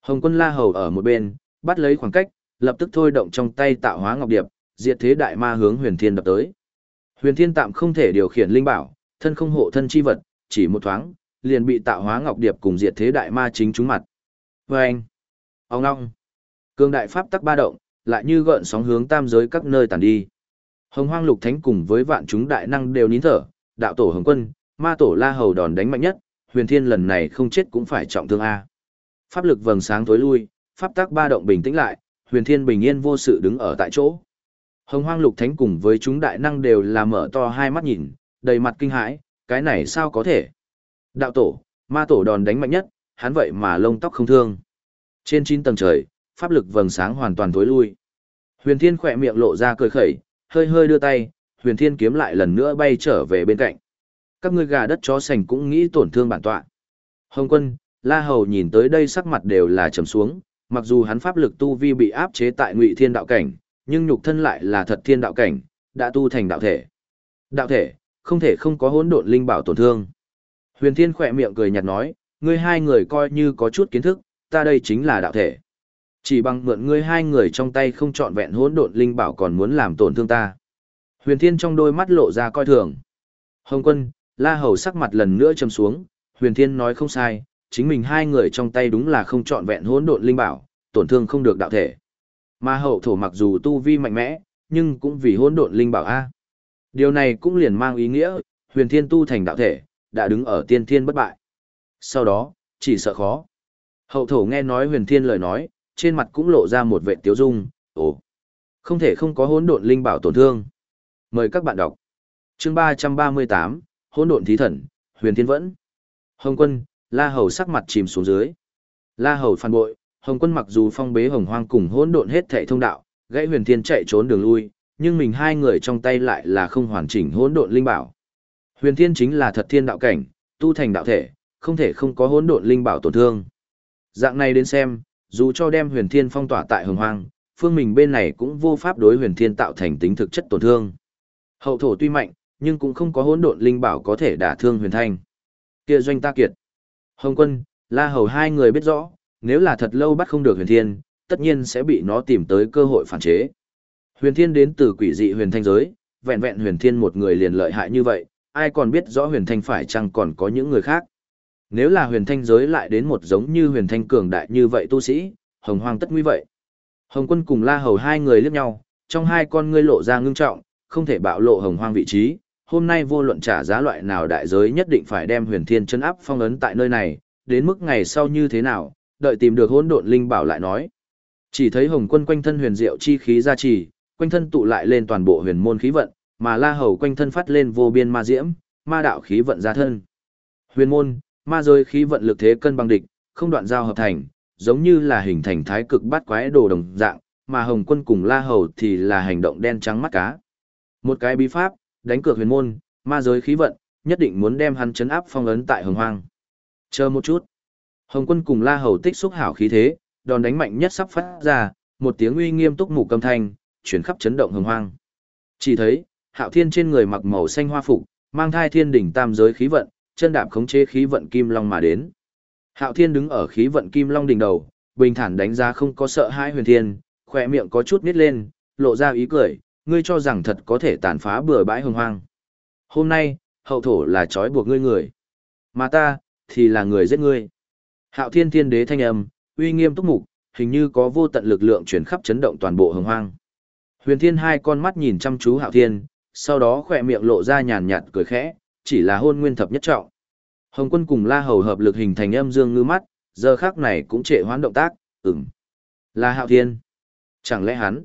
Speaker 1: Hồng Quân La Hầu ở một bên, bắt lấy khoảng cách, lập tức thôi động trong tay tạo hóa ngọc điệp, diệt thế đại ma hướng Huyền Thiên đập tới. Huyền Thiên tạm không thể điều khiển linh bảo, thân không hộ thân chi vật, chỉ một thoáng, liền bị tạo hóa ngọc điệp cùng diệt thế đại ma chính trúng mặt. Vâng! Ông ngong! Cương đại pháp tắc ba động, lại như gợn sóng hướng tam giới các nơi tàn đi. Hồng Hoang Lục Thánh cùng với vạn chúng đại năng đều nín thở, đạo tổ Hồng Quân, ma tổ La Hầu đòn đánh mạnh nhất, Huyền Thiên lần này không chết cũng phải trọng thương a. Pháp lực vầng sáng tối lui, pháp tắc ba động bình tĩnh lại, huyền thiên bình yên vô sự đứng ở tại chỗ. Hồng hoang lục thánh cùng với chúng đại năng đều là mở to hai mắt nhìn, đầy mặt kinh hãi, cái này sao có thể? Đạo tổ, ma tổ đòn đánh mạnh nhất, hắn vậy mà lông tóc không thương. Trên chín tầng trời, pháp lực vầng sáng hoàn toàn tối lui. Huyền thiên khỏe miệng lộ ra cười khẩy, hơi hơi đưa tay, huyền thiên kiếm lại lần nữa bay trở về bên cạnh. Các ngươi gà đất chó sành cũng nghĩ tổn thương bản tọa. Hồng quân, La Hầu nhìn tới đây sắc mặt đều là trầm xuống, mặc dù hắn pháp lực tu vi bị áp chế tại Ngụy Thiên đạo cảnh, nhưng nhục thân lại là thật thiên đạo cảnh, đã tu thành đạo thể. Đạo thể, không thể không có hỗn độn linh bảo tổn thương. Huyền Thiên khỏe miệng cười nhạt nói, ngươi hai người coi như có chút kiến thức, ta đây chính là đạo thể. Chỉ bằng mượn ngươi hai người trong tay không chọn vẹn hỗn độn linh bảo còn muốn làm tổn thương ta. Huyền Thiên trong đôi mắt lộ ra coi thường. Hồng Quân, La Hầu sắc mặt lần nữa trầm xuống, Huyền Thiên nói không sai, chính mình hai người trong tay đúng là không trọn vẹn hỗn độn linh bảo, tổn thương không được đạo thể. Mà hậu thổ mặc dù tu vi mạnh mẽ, nhưng cũng vì hỗn độn linh bảo a. Điều này cũng liền mang ý nghĩa, huyền thiên tu thành đạo thể, đã đứng ở tiên thiên bất bại. Sau đó, chỉ sợ khó. Hậu thổ nghe nói huyền thiên lời nói, trên mặt cũng lộ ra một vệ tiếu dung, ồ, không thể không có hỗn độn linh bảo tổn thương. Mời các bạn đọc. Chương ba ba mươi tám, hỗn độn thí thần, huyền thiên vẫn. Hồng quân, La Hầu sắc mặt chìm xuống dưới. La Hầu phản bội, Hồng Quân mặc dù phong bế Hồng Hoang cùng hỗn độn hết thảy thông đạo, gãy Huyền Thiên chạy trốn đường lui, nhưng mình hai người trong tay lại là không hoàn chỉnh hỗn độn linh bảo. Huyền Thiên chính là thật thiên đạo cảnh, tu thành đạo thể, không thể không có hỗn độn linh bảo tổn thương. Dạng này đến xem, dù cho đem Huyền Thiên phong tỏa tại Hồng Hoang, phương mình bên này cũng vô pháp đối Huyền Thiên tạo thành tính thực chất tổn thương. Hậu thổ tuy mạnh, nhưng cũng không có hỗn độn linh bảo có thể đả thương Huyền Thanh. Kia doanh ta kiệt. Hồng quân, La Hầu hai người biết rõ, nếu là thật lâu bắt không được huyền thiên, tất nhiên sẽ bị nó tìm tới cơ hội phản chế. Huyền thiên đến từ quỷ dị huyền thanh giới, vẹn vẹn huyền thiên một người liền lợi hại như vậy, ai còn biết rõ huyền thanh phải chăng còn có những người khác. Nếu là huyền thanh giới lại đến một giống như huyền thanh cường đại như vậy tu sĩ, hồng hoang tất nguy vậy. Hồng quân cùng La Hầu hai người liếc nhau, trong hai con ngươi lộ ra ngưng trọng, không thể bạo lộ hồng hoang vị trí, hôm nay vô luận trả giá loại nào đại giới nhất định phải đem huyền thiên chân áp phong ấn tại nơi này, đến mức ngày sau như thế nào, đợi tìm được hỗn độn linh bảo lại nói. Chỉ thấy hồng quân quanh thân huyền diệu chi khí gia trì, quanh thân tụ lại lên toàn bộ huyền môn khí vận, mà la hầu quanh thân phát lên vô biên ma diễm, ma đạo khí vận ra thân. Huyền môn, ma giới khí vận lực thế cân bằng địch, không đoạn giao hợp thành, giống như là hình thành thái cực bát quái đồ đồng dạng, mà hồng quân cùng la hầu thì là hành động đen trắng mắt cá. Một cái bí pháp, đánh cược huyền môn, ma giới khí vận, nhất định muốn đem hắn chấn áp phong ấn tại hồng hoang. Chờ một chút. Hồng quân cùng la hầu tích xúc hảo khí thế, đòn đánh mạnh nhất sắp phát ra, một tiếng uy nghiêm túc mục cầm thanh, chuyển khắp chấn động hồng hoang. Chỉ thấy, hạo thiên trên người mặc màu xanh hoa phục, mang thai thiên đỉnh tam giới khí vận, chân đạp khống chế khí vận kim long mà đến. Hạo thiên đứng ở khí vận kim long đỉnh đầu, bình thản đánh giá không có sợ hãi huyền thiên, khỏe miệng có chút nít lên, lộ ra ý cười, ngươi cho rằng thật có thể tàn phá bừa bãi hồng hoang. Hôm nay, hậu thổ là trói buộc ngươi người. Mà ta, thì là người giết ngươi. Hạo thiên thiên đế thanh âm, uy nghiêm túc mục, hình như có vô tận lực lượng chuyển khắp chấn động toàn bộ hồng hoang. Huyền thiên hai con mắt nhìn chăm chú hạo thiên, sau đó khỏe miệng lộ ra nhàn nhạt cười khẽ, chỉ là hôn nguyên thập nhất trọng. Hồng quân cùng la hầu hợp lực hình thành âm dương ngư mắt, giờ khắc này cũng trệ hoãn động tác, ừm. Là hạo thiên. Chẳng lẽ hắn?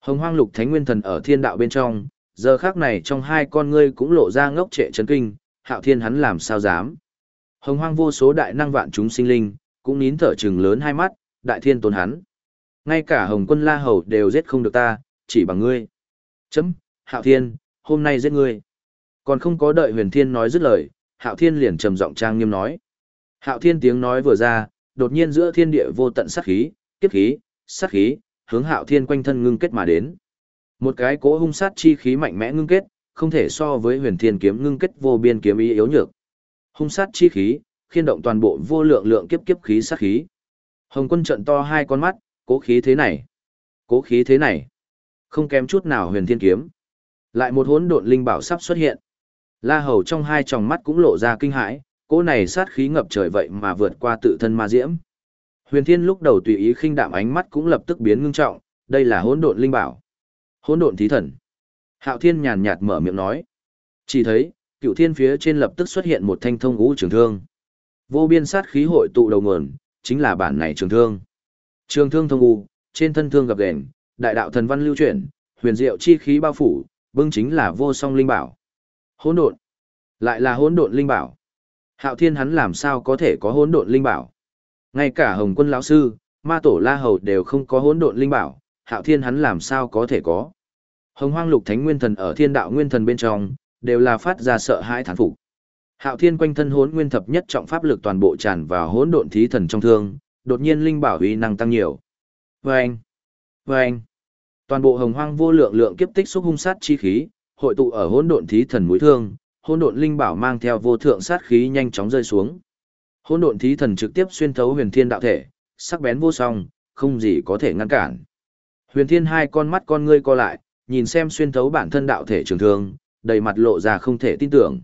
Speaker 1: Hồng hoang lục thánh nguyên thần ở thiên đạo bên trong, giờ khắc này trong hai con ngươi cũng lộ ra ngốc trệ chấn kinh, hạo thiên hắn làm sao dám. Hồng hoang vô số đại năng vạn chúng sinh linh, cũng nín thở chừng lớn hai mắt, đại thiên tôn hắn. Ngay cả Hồng Quân La Hầu đều giết không được ta, chỉ bằng ngươi. Chấm, Hạo Thiên, hôm nay giết ngươi. Còn không có đợi Huyền Thiên nói dứt lời, Hạo Thiên liền trầm giọng trang nghiêm nói. Hạo Thiên tiếng nói vừa ra, đột nhiên giữa thiên địa vô tận sát khí, kiếp khí, sát khí, hướng Hạo Thiên quanh thân ngưng kết mà đến. Một cái cỗ hung sát chi khí mạnh mẽ ngưng kết, không thể so với Huyền Thiên kiếm ngưng kết vô biên kiếm ý yếu nhược. Hung sát chi khí, khiên động toàn bộ vô lượng lượng kiếp kiếp khí sát khí. Hồng Quân trợn to hai con mắt, cố khí thế này, cố khí thế này, không kém chút nào Huyền Thiên kiếm. Lại một hỗn độn linh bảo sắp xuất hiện. La Hầu trong hai tròng mắt cũng lộ ra kinh hãi, cố này sát khí ngập trời vậy mà vượt qua tự thân ma diễm. Huyền Thiên lúc đầu tùy ý khinh đạm ánh mắt cũng lập tức biến ngưng trọng, đây là hỗn độn linh bảo. Hỗn độn thí thần. Hạo Thiên nhàn nhạt mở miệng nói. Chỉ thấy, cựu thiên phía trên lập tức xuất hiện một thanh thông ngũ trường thương. Vô biên sát khí hội tụ đầu nguồn, chính là bản này trường thương. Trường thương thông ngũ, trên thân thương gặp đèn, đại đạo thần văn lưu chuyển, huyền diệu chi khí bao phủ, bưng chính là vô song linh bảo. Hỗn độn, lại là hỗn độn linh bảo. Hạo Thiên hắn làm sao có thể có hỗn độn linh bảo? Ngay cả Hồng Quân lão sư, Ma tổ La hầu đều không có hỗn độn linh bảo, Hạo Thiên hắn làm sao có thể có? Hồng Hoang Lục Thánh Nguyên Thần ở Thiên Đạo Nguyên Thần bên trong, đều là phát ra sợ hãi thán phục. Hạo Thiên quanh thân hỗn nguyên thập nhất trọng pháp lực toàn bộ tràn vào hỗn độn thí thần trong thương, đột nhiên linh bảo uy năng tăng nhiều. Vâng! Vâng! Toàn bộ hồng hoang vô lượng lượng kiếp tích xúc hung sát chi khí, hội tụ ở hỗn độn thí thần mũi thương, hỗn độn linh bảo mang theo vô thượng sát khí nhanh chóng rơi xuống. Hỗn độn thí thần trực tiếp xuyên thấu huyền thiên đạo thể, sắc bén vô song, không gì có thể ngăn cản. Huyền thiên hai con mắt con ngươi co lại, nhìn xem xuyên thấu bản thân đạo thể trường thương, đầy mặt lộ ra không thể tin tưởng.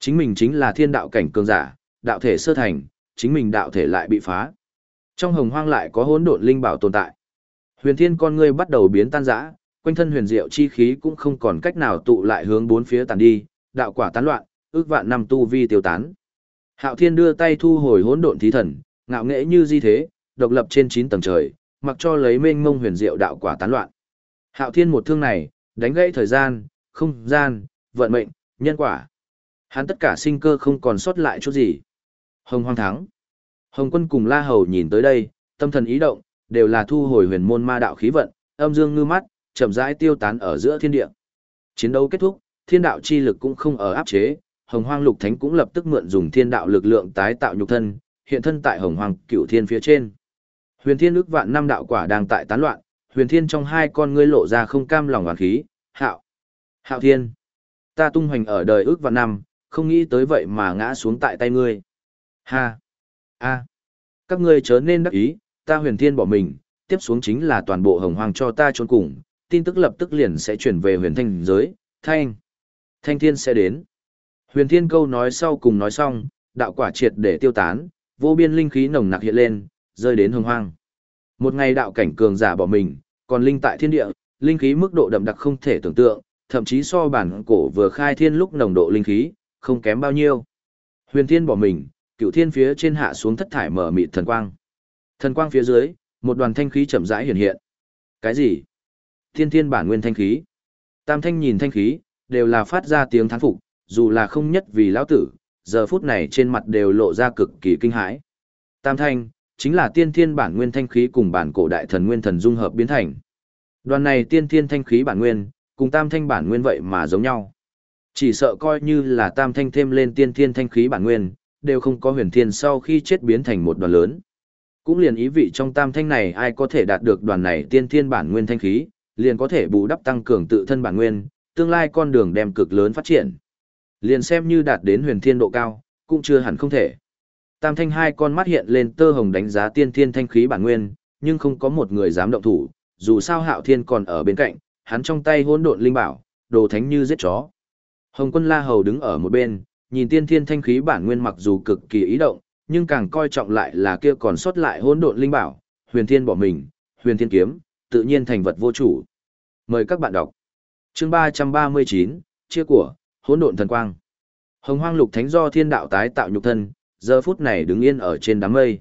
Speaker 1: Chính mình chính là thiên đạo cảnh cường giả, đạo thể sơ thành, chính mình đạo thể lại bị phá. Trong hồng hoang lại có hỗn độn linh bảo tồn tại. Huyền thiên con ngươi bắt đầu biến tan rã, quanh thân huyền diệu chi khí cũng không còn cách nào tụ lại hướng bốn phía tàn đi, đạo quả tán loạn, ước vạn năm tu vi tiêu tán. Hạo Thiên đưa tay thu hồi hỗn độn thí thần, ngạo nghễ như di thế, độc lập trên chín tầng trời, mặc cho lấy mênh mông huyền diệu đạo quả tán loạn. Hạo Thiên một thương này, đánh gãy thời gian, không gian, vận mệnh, nhân quả. Hắn tất cả sinh cơ không còn sót lại chút gì. Hồng Hoang thắng. Hồng Quân cùng La Hầu nhìn tới đây, tâm thần ý động, đều là thu hồi huyền môn ma đạo khí vận, âm dương ngư mắt, chậm rãi tiêu tán ở giữa thiên địa. Chiến đấu kết thúc, thiên đạo chi lực cũng không ở áp chế, Hồng Hoang Lục Thánh cũng lập tức mượn dùng thiên đạo lực lượng tái tạo nhục thân, hiện thân tại Hồng Hoang Cửu Thiên phía trên. Huyền Thiên ước vạn năm đạo quả đang tại tán loạn, Huyền Thiên trong hai con ngươi lộ ra không cam lòng oán khí, "Hạo, Hạo Thiên, ta tung hoành ở đời ước và năm, không nghĩ tới vậy mà ngã xuống tại tay ngươi." "Ha, a, các ngươi chớ nên đắc ý, ta Huyền Thiên bỏ mình, tiếp xuống chính là toàn bộ Hồng Hoàng cho ta trốn cùng, tin tức lập tức liền sẽ chuyển về Huyền Thanh giới, Thanh, Thanh Thiên sẽ đến." Huyền Thiên câu nói sau cùng nói xong, đạo quả triệt để tiêu tán, vô biên linh khí nồng nặc hiện lên, rơi đến hồng hoang. Một ngày đạo cảnh cường giả bỏ mình, còn linh tại thiên địa, linh khí mức độ đậm đặc không thể tưởng tượng, thậm chí so bản cổ vừa khai thiên lúc nồng độ linh khí, không kém bao nhiêu. Huyền Thiên bỏ mình, cựu thiên phía trên hạ xuống thất thải mở mịt thần quang. Thần quang phía dưới, một đoàn thanh khí chậm rãi hiện hiện. Cái gì? Thiên thiên bản nguyên thanh khí. Tam thanh nhìn thanh khí, đều là phát ra tiếng thán phục, dù là không nhất vì lão tử, giờ phút này trên mặt đều lộ ra cực kỳ kinh hãi. Tam thanh, chính là tiên thiên bản nguyên thanh khí cùng bản cổ đại thần nguyên thần dung hợp biến thành. Đoàn này tiên thiên thanh khí bản nguyên, cùng tam thanh bản nguyên vậy mà giống nhau. Chỉ sợ coi như là tam thanh thêm lên tiên thiên thanh khí bản nguyên, đều không có huyền thiên sau khi chết biến thành một đoàn lớn. Cũng liền ý vị trong tam thanh này ai có thể đạt được đoàn này tiên thiên bản nguyên thanh khí, liền có thể bù đắp tăng cường tự thân bản nguyên, tương lai con đường đem cực lớn phát triển. Liền xem như đạt đến huyền thiên độ cao, cũng chưa hẳn không thể. Tam thanh hai con mắt hiện lên tơ hồng đánh giá tiên thiên thanh khí bản nguyên, nhưng không có một người dám động thủ, dù sao hạo thiên còn ở bên cạnh, hắn trong tay hỗn độn linh bảo, đồ thánh như giết chó. Hồng quân la hầu đứng ở một bên, nhìn tiên thiên thanh khí bản nguyên mặc dù cực kỳ ý động, nhưng càng coi trọng lại là kia còn sót lại hỗn độn linh bảo, huyền thiên bỏ mình, huyền thiên kiếm, tự nhiên thành vật vô chủ. Mời các bạn đọc. Chương ba ba mươi chín chia của, hỗn độn thần quang. Hồng Hoang Lục Thánh do thiên đạo tái tạo nhục thân, giờ phút này đứng yên ở trên đám mây.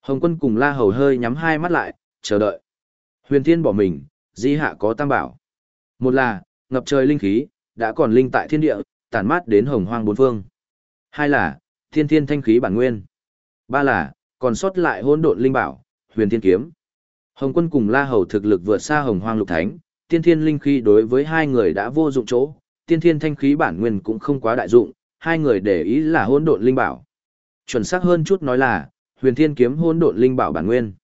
Speaker 1: Hồng Quân cùng La Hầu hơi nhắm hai mắt lại, chờ đợi. Huyền Thiên bỏ mình, di hạ có tam bảo. Một là, ngập trời linh khí, đã còn linh tại thiên địa, tản mát đến hồng hoang bốn phương. Hai là, thiên thiên thanh khí bản nguyên. Ba là, còn sót lại hỗn độn linh bảo, huyền thiên kiếm. Hồng quân cùng La Hầu thực lực vượt xa hồng hoang lục thánh, tiên thiên linh khí đối với hai người đã vô dụng chỗ, tiên thiên thanh khí bản nguyên cũng không quá đại dụng, hai người để ý là hỗn độn linh bảo. Chuẩn xác hơn chút nói là, huyền thiên kiếm hỗn độn linh bảo bản nguyên.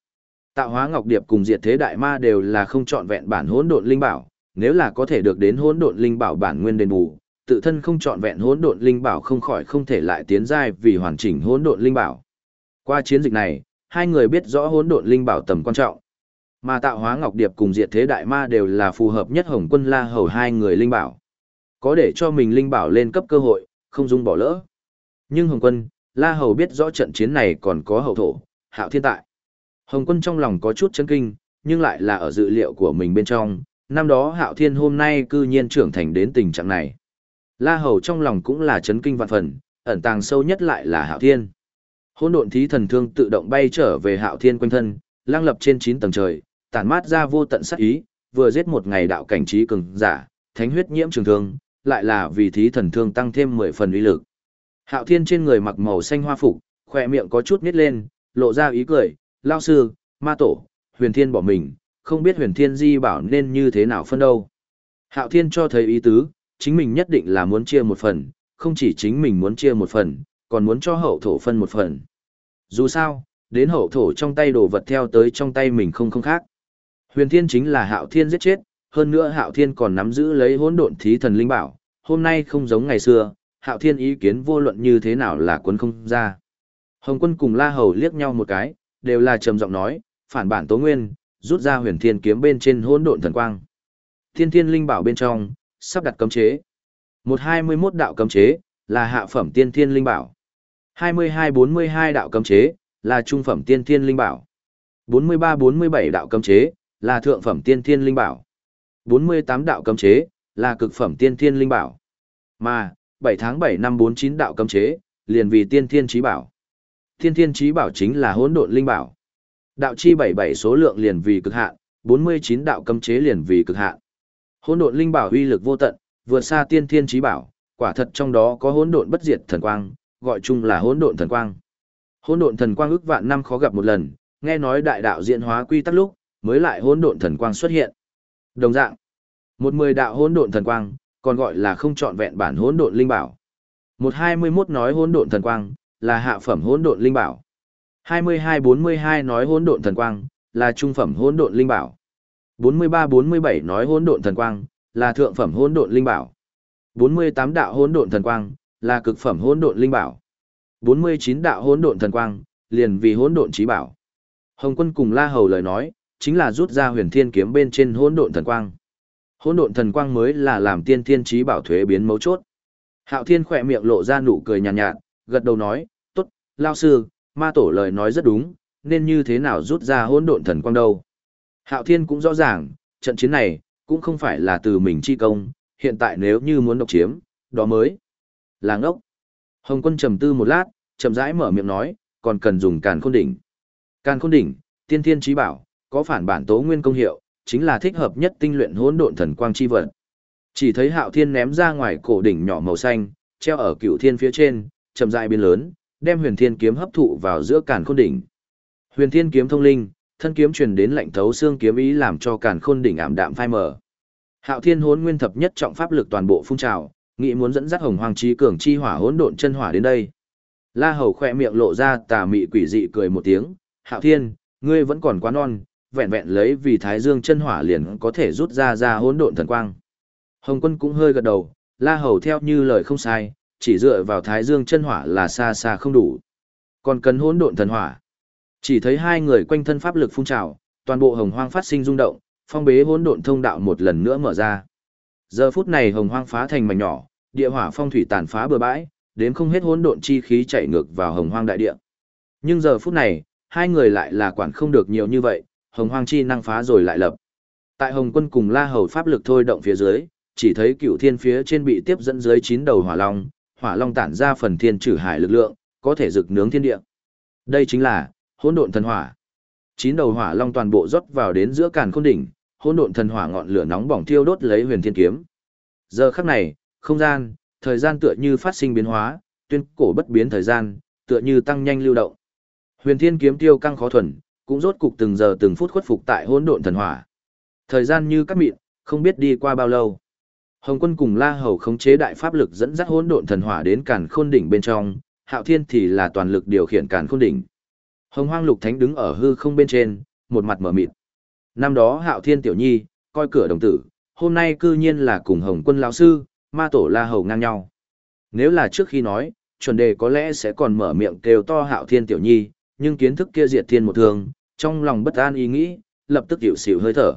Speaker 1: Tạo hóa ngọc điệp cùng diệt thế đại ma đều là không chọn vẹn bản hỗn độn linh bảo, nếu là có thể được đến hỗn độn linh bảo bản nguyên đền bù, tự thân không chọn vẹn hỗn độn linh bảo không khỏi không thể lại tiến giai vì hoàn chỉnh hỗn độn linh bảo. Qua chiến dịch này, hai người biết rõ hỗn độn linh bảo tầm quan trọng. Mà tạo hóa ngọc điệp cùng diệt thế đại ma đều là phù hợp nhất Hồng Quân La Hầu hai người linh bảo. Có để cho mình linh bảo lên cấp cơ hội, không dung bỏ lỡ. Nhưng Hồng Quân, La Hầu biết rõ trận chiến này còn có hậu thổ, Hạo Thiên tại. Hồng Quân trong lòng có chút chấn kinh, nhưng lại là ở dự liệu của mình bên trong, năm đó Hạo Thiên hôm nay cư nhiên trưởng thành đến tình trạng này. La Hầu trong lòng cũng là chấn kinh vạn phần, ẩn tàng sâu nhất lại là Hạo Thiên. Hôn độn thí thần thương tự động bay trở về Hạo Thiên quanh thân, lang lập trên 9 tầng trời, tản mát ra vô tận sát ý, vừa giết một ngày đạo cảnh trí cường giả, thánh huyết nhiễm trường thương, lại là vì thí thần thương tăng thêm 10 phần uy lực. Hạo Thiên trên người mặc màu xanh hoa phục, khỏe miệng có chút nít lên, lộ ra ý cười, lao sư, ma tổ, huyền thiên bỏ mình, không biết huyền thiên di bảo nên như thế nào phân đâu. Hạo Thiên cho thấy ý tứ, chính mình nhất định là muốn chia một phần, không chỉ chính mình muốn chia một phần, còn muốn cho hậu thổ phân một phần. Dù sao, đến hậu thổ trong tay đồ vật theo tới trong tay mình không không khác. Huyền Thiên chính là Hạo Thiên giết chết, hơn nữa Hạo Thiên còn nắm giữ lấy hỗn độn thí thần linh bảo, hôm nay không giống ngày xưa, Hạo Thiên ý kiến vô luận như thế nào là quân không ra. Hồng Quân cùng La Hầu liếc nhau một cái, đều là trầm giọng nói, phản bản Tố Nguyên, rút ra Huyền Thiên kiếm bên trên hỗn độn thần quang. Thiên Thiên linh bảo bên trong, sắp đặt cấm chế. Một hai mươi 121 đạo cấm chế, là hạ phẩm tiên thiên linh bảo. Hai mươi hai bốn mươi hai đạo cấm chế, là trung phẩm tiên thiên linh bảo. Bốn mươi ba bốn mươi bảy đạo cấm chế, là thượng phẩm tiên thiên linh bảo. 48 đạo cấm chế, là cực phẩm tiên thiên linh bảo. Mà, 7 tháng 7 năm 49 đạo cấm chế, liền vì tiên thiên trí bảo. Thiên thiên trí bảo chính là hỗn độn linh bảo. Đạo chi 77 số lượng liền vì cực hạn, 49 đạo cấm chế liền vì cực hạn. Hỗn độn linh bảo uy lực vô tận, vượt xa tiên thiên trí bảo, quả thật trong đó có hỗn độn bất diệt thần quang, gọi chung là hỗn độn thần quang. Hỗn độn thần quang ước vạn năm khó gặp một lần, nghe nói đại đạo diễn hóa quy tắc lúc, mới lại hỗn độn thần quang xuất hiện. Đồng dạng, một mười đạo hỗn độn thần quang, còn gọi là không trọn vẹn bản hỗn độn linh bảo. Một hai mươi 21 nói hỗn độn thần quang, là hạ phẩm hỗn độn linh bảo. Hai mươi hai bốn mươi hai nói hỗn độn thần quang, là trung phẩm hỗn độn linh bảo. Bốn mươi ba bốn mươi bảy nói hỗn độn thần quang, là thượng phẩm hỗn độn linh bảo. Bốn mươi tám đạo hỗn độn thần quang, là cực phẩm hỗn độn linh bảo. Bốn mươi chín đạo hỗn độn thần quang, liền vì hỗn độn chí bảo. Hồng Quân cùng La Hầu lời nói, chính là rút ra huyền thiên kiếm bên trên hỗn độn thần quang. Hỗn độn thần quang mới là làm tiên thiên trí bảo thuế biến mấu chốt. Hạo Thiên khỏe miệng lộ ra nụ cười nhàn nhạt, nhạt, gật đầu nói, tốt, lao sư, ma tổ lời nói rất đúng, nên như thế nào rút ra hỗn độn thần quang đâu. Hạo Thiên cũng rõ ràng, trận chiến này, cũng không phải là từ mình chi công, hiện tại nếu như muốn độc chiếm, đó mới là ngốc. Hồng quân trầm tư một lát, chậm rãi mở miệng nói, còn cần dùng càn khôn đỉnh. Càn khôn đỉnh, tiên thiên trí bảo, có phản bản tố nguyên công hiệu, chính là thích hợp nhất tinh luyện hỗn độn thần quang chi vật. Chỉ thấy Hạo Thiên ném ra ngoài cổ đỉnh nhỏ màu xanh, treo ở Cựu Thiên phía trên, chậm rãi biến lớn, đem Huyền Thiên kiếm hấp thụ vào giữa Càn Khôn đỉnh. Huyền Thiên kiếm thông linh, thân kiếm truyền đến lạnh thấu xương kiếm ý làm cho Càn Khôn đỉnh ảm đạm phai mờ. Hạo Thiên Hỗn Nguyên thập nhất trọng pháp lực toàn bộ phun trào, nghĩ muốn dẫn dắt Hồng Hoàng Chí cường chi hỏa hỗn độn chân hỏa đến đây. La Hầu khẽ miệng lộ ra tà mị quỷ dị cười một tiếng, "Hạo Thiên, ngươi vẫn còn quá non, vẹn vẹn lấy vì thái dương chân hỏa liền có thể rút ra ra hỗn độn thần quang. Hồng quân cũng hơi gật đầu, la hầu theo như lời không sai, chỉ dựa vào thái dương chân hỏa là xa xa không đủ. Còn cần hỗn độn thần hỏa. Chỉ thấy hai người quanh thân pháp lực phun trào, toàn bộ hồng hoang phát sinh rung động, phong bế hỗn độn thông đạo một lần nữa mở ra. Giờ phút này hồng hoang phá thành mảnh nhỏ, địa hỏa phong thủy tàn phá bừa bãi, đến không hết hỗn độn chi khí chạy ngược vào hồng hoang đại địa. Nhưng giờ phút này, hai người lại là quản không được nhiều như vậy, hồng hoang chi năng phá rồi lại lập. Tại hồng quân cùng la hầu pháp lực thôi động phía dưới, chỉ thấy cựu thiên phía trên bị tiếp dẫn dưới chín đầu hỏa long, hỏa long tản ra phần thiên trừ hải lực lượng, có thể rực nướng thiên địa. Đây chính là hỗn độn thần hỏa. Chín đầu hỏa long toàn bộ rót vào đến giữa càn khôn đỉnh, hỗn độn thần hỏa ngọn lửa nóng bỏng thiêu đốt lấy huyền thiên kiếm. Giờ khắc này, không gian, thời gian tựa như phát sinh biến hóa, tuyên cổ bất biến thời gian, tựa như tăng nhanh lưu động. Huyền Thiên kiếm tiêu căng khó thuần, cũng rốt cục từng giờ từng phút khuất phục tại hỗn độn thần hỏa. Thời gian như cắt mịn, không biết đi qua bao lâu. Hồng Quân cùng La Hầu khống chế đại pháp lực dẫn dắt hỗn độn thần hỏa đến Càn Khôn đỉnh bên trong, Hạo Thiên thì là toàn lực điều khiển Càn Khôn đỉnh. Hồng Hoang Lục Thánh đứng ở hư không bên trên, một mặt mở mịt. Năm đó Hạo Thiên tiểu nhi, coi cửa đồng tử, hôm nay cư nhiên là cùng Hồng Quân lão sư, Ma tổ La Hầu ngang nhau. Nếu là trước khi nói, chuẩn đề có lẽ sẽ còn mở miệng kêu to Hạo Thiên tiểu nhi, nhưng kiến thức kia diệt thiên một thường, trong lòng bất an ý nghĩ, lập tức hiểu xỉu hơi thở.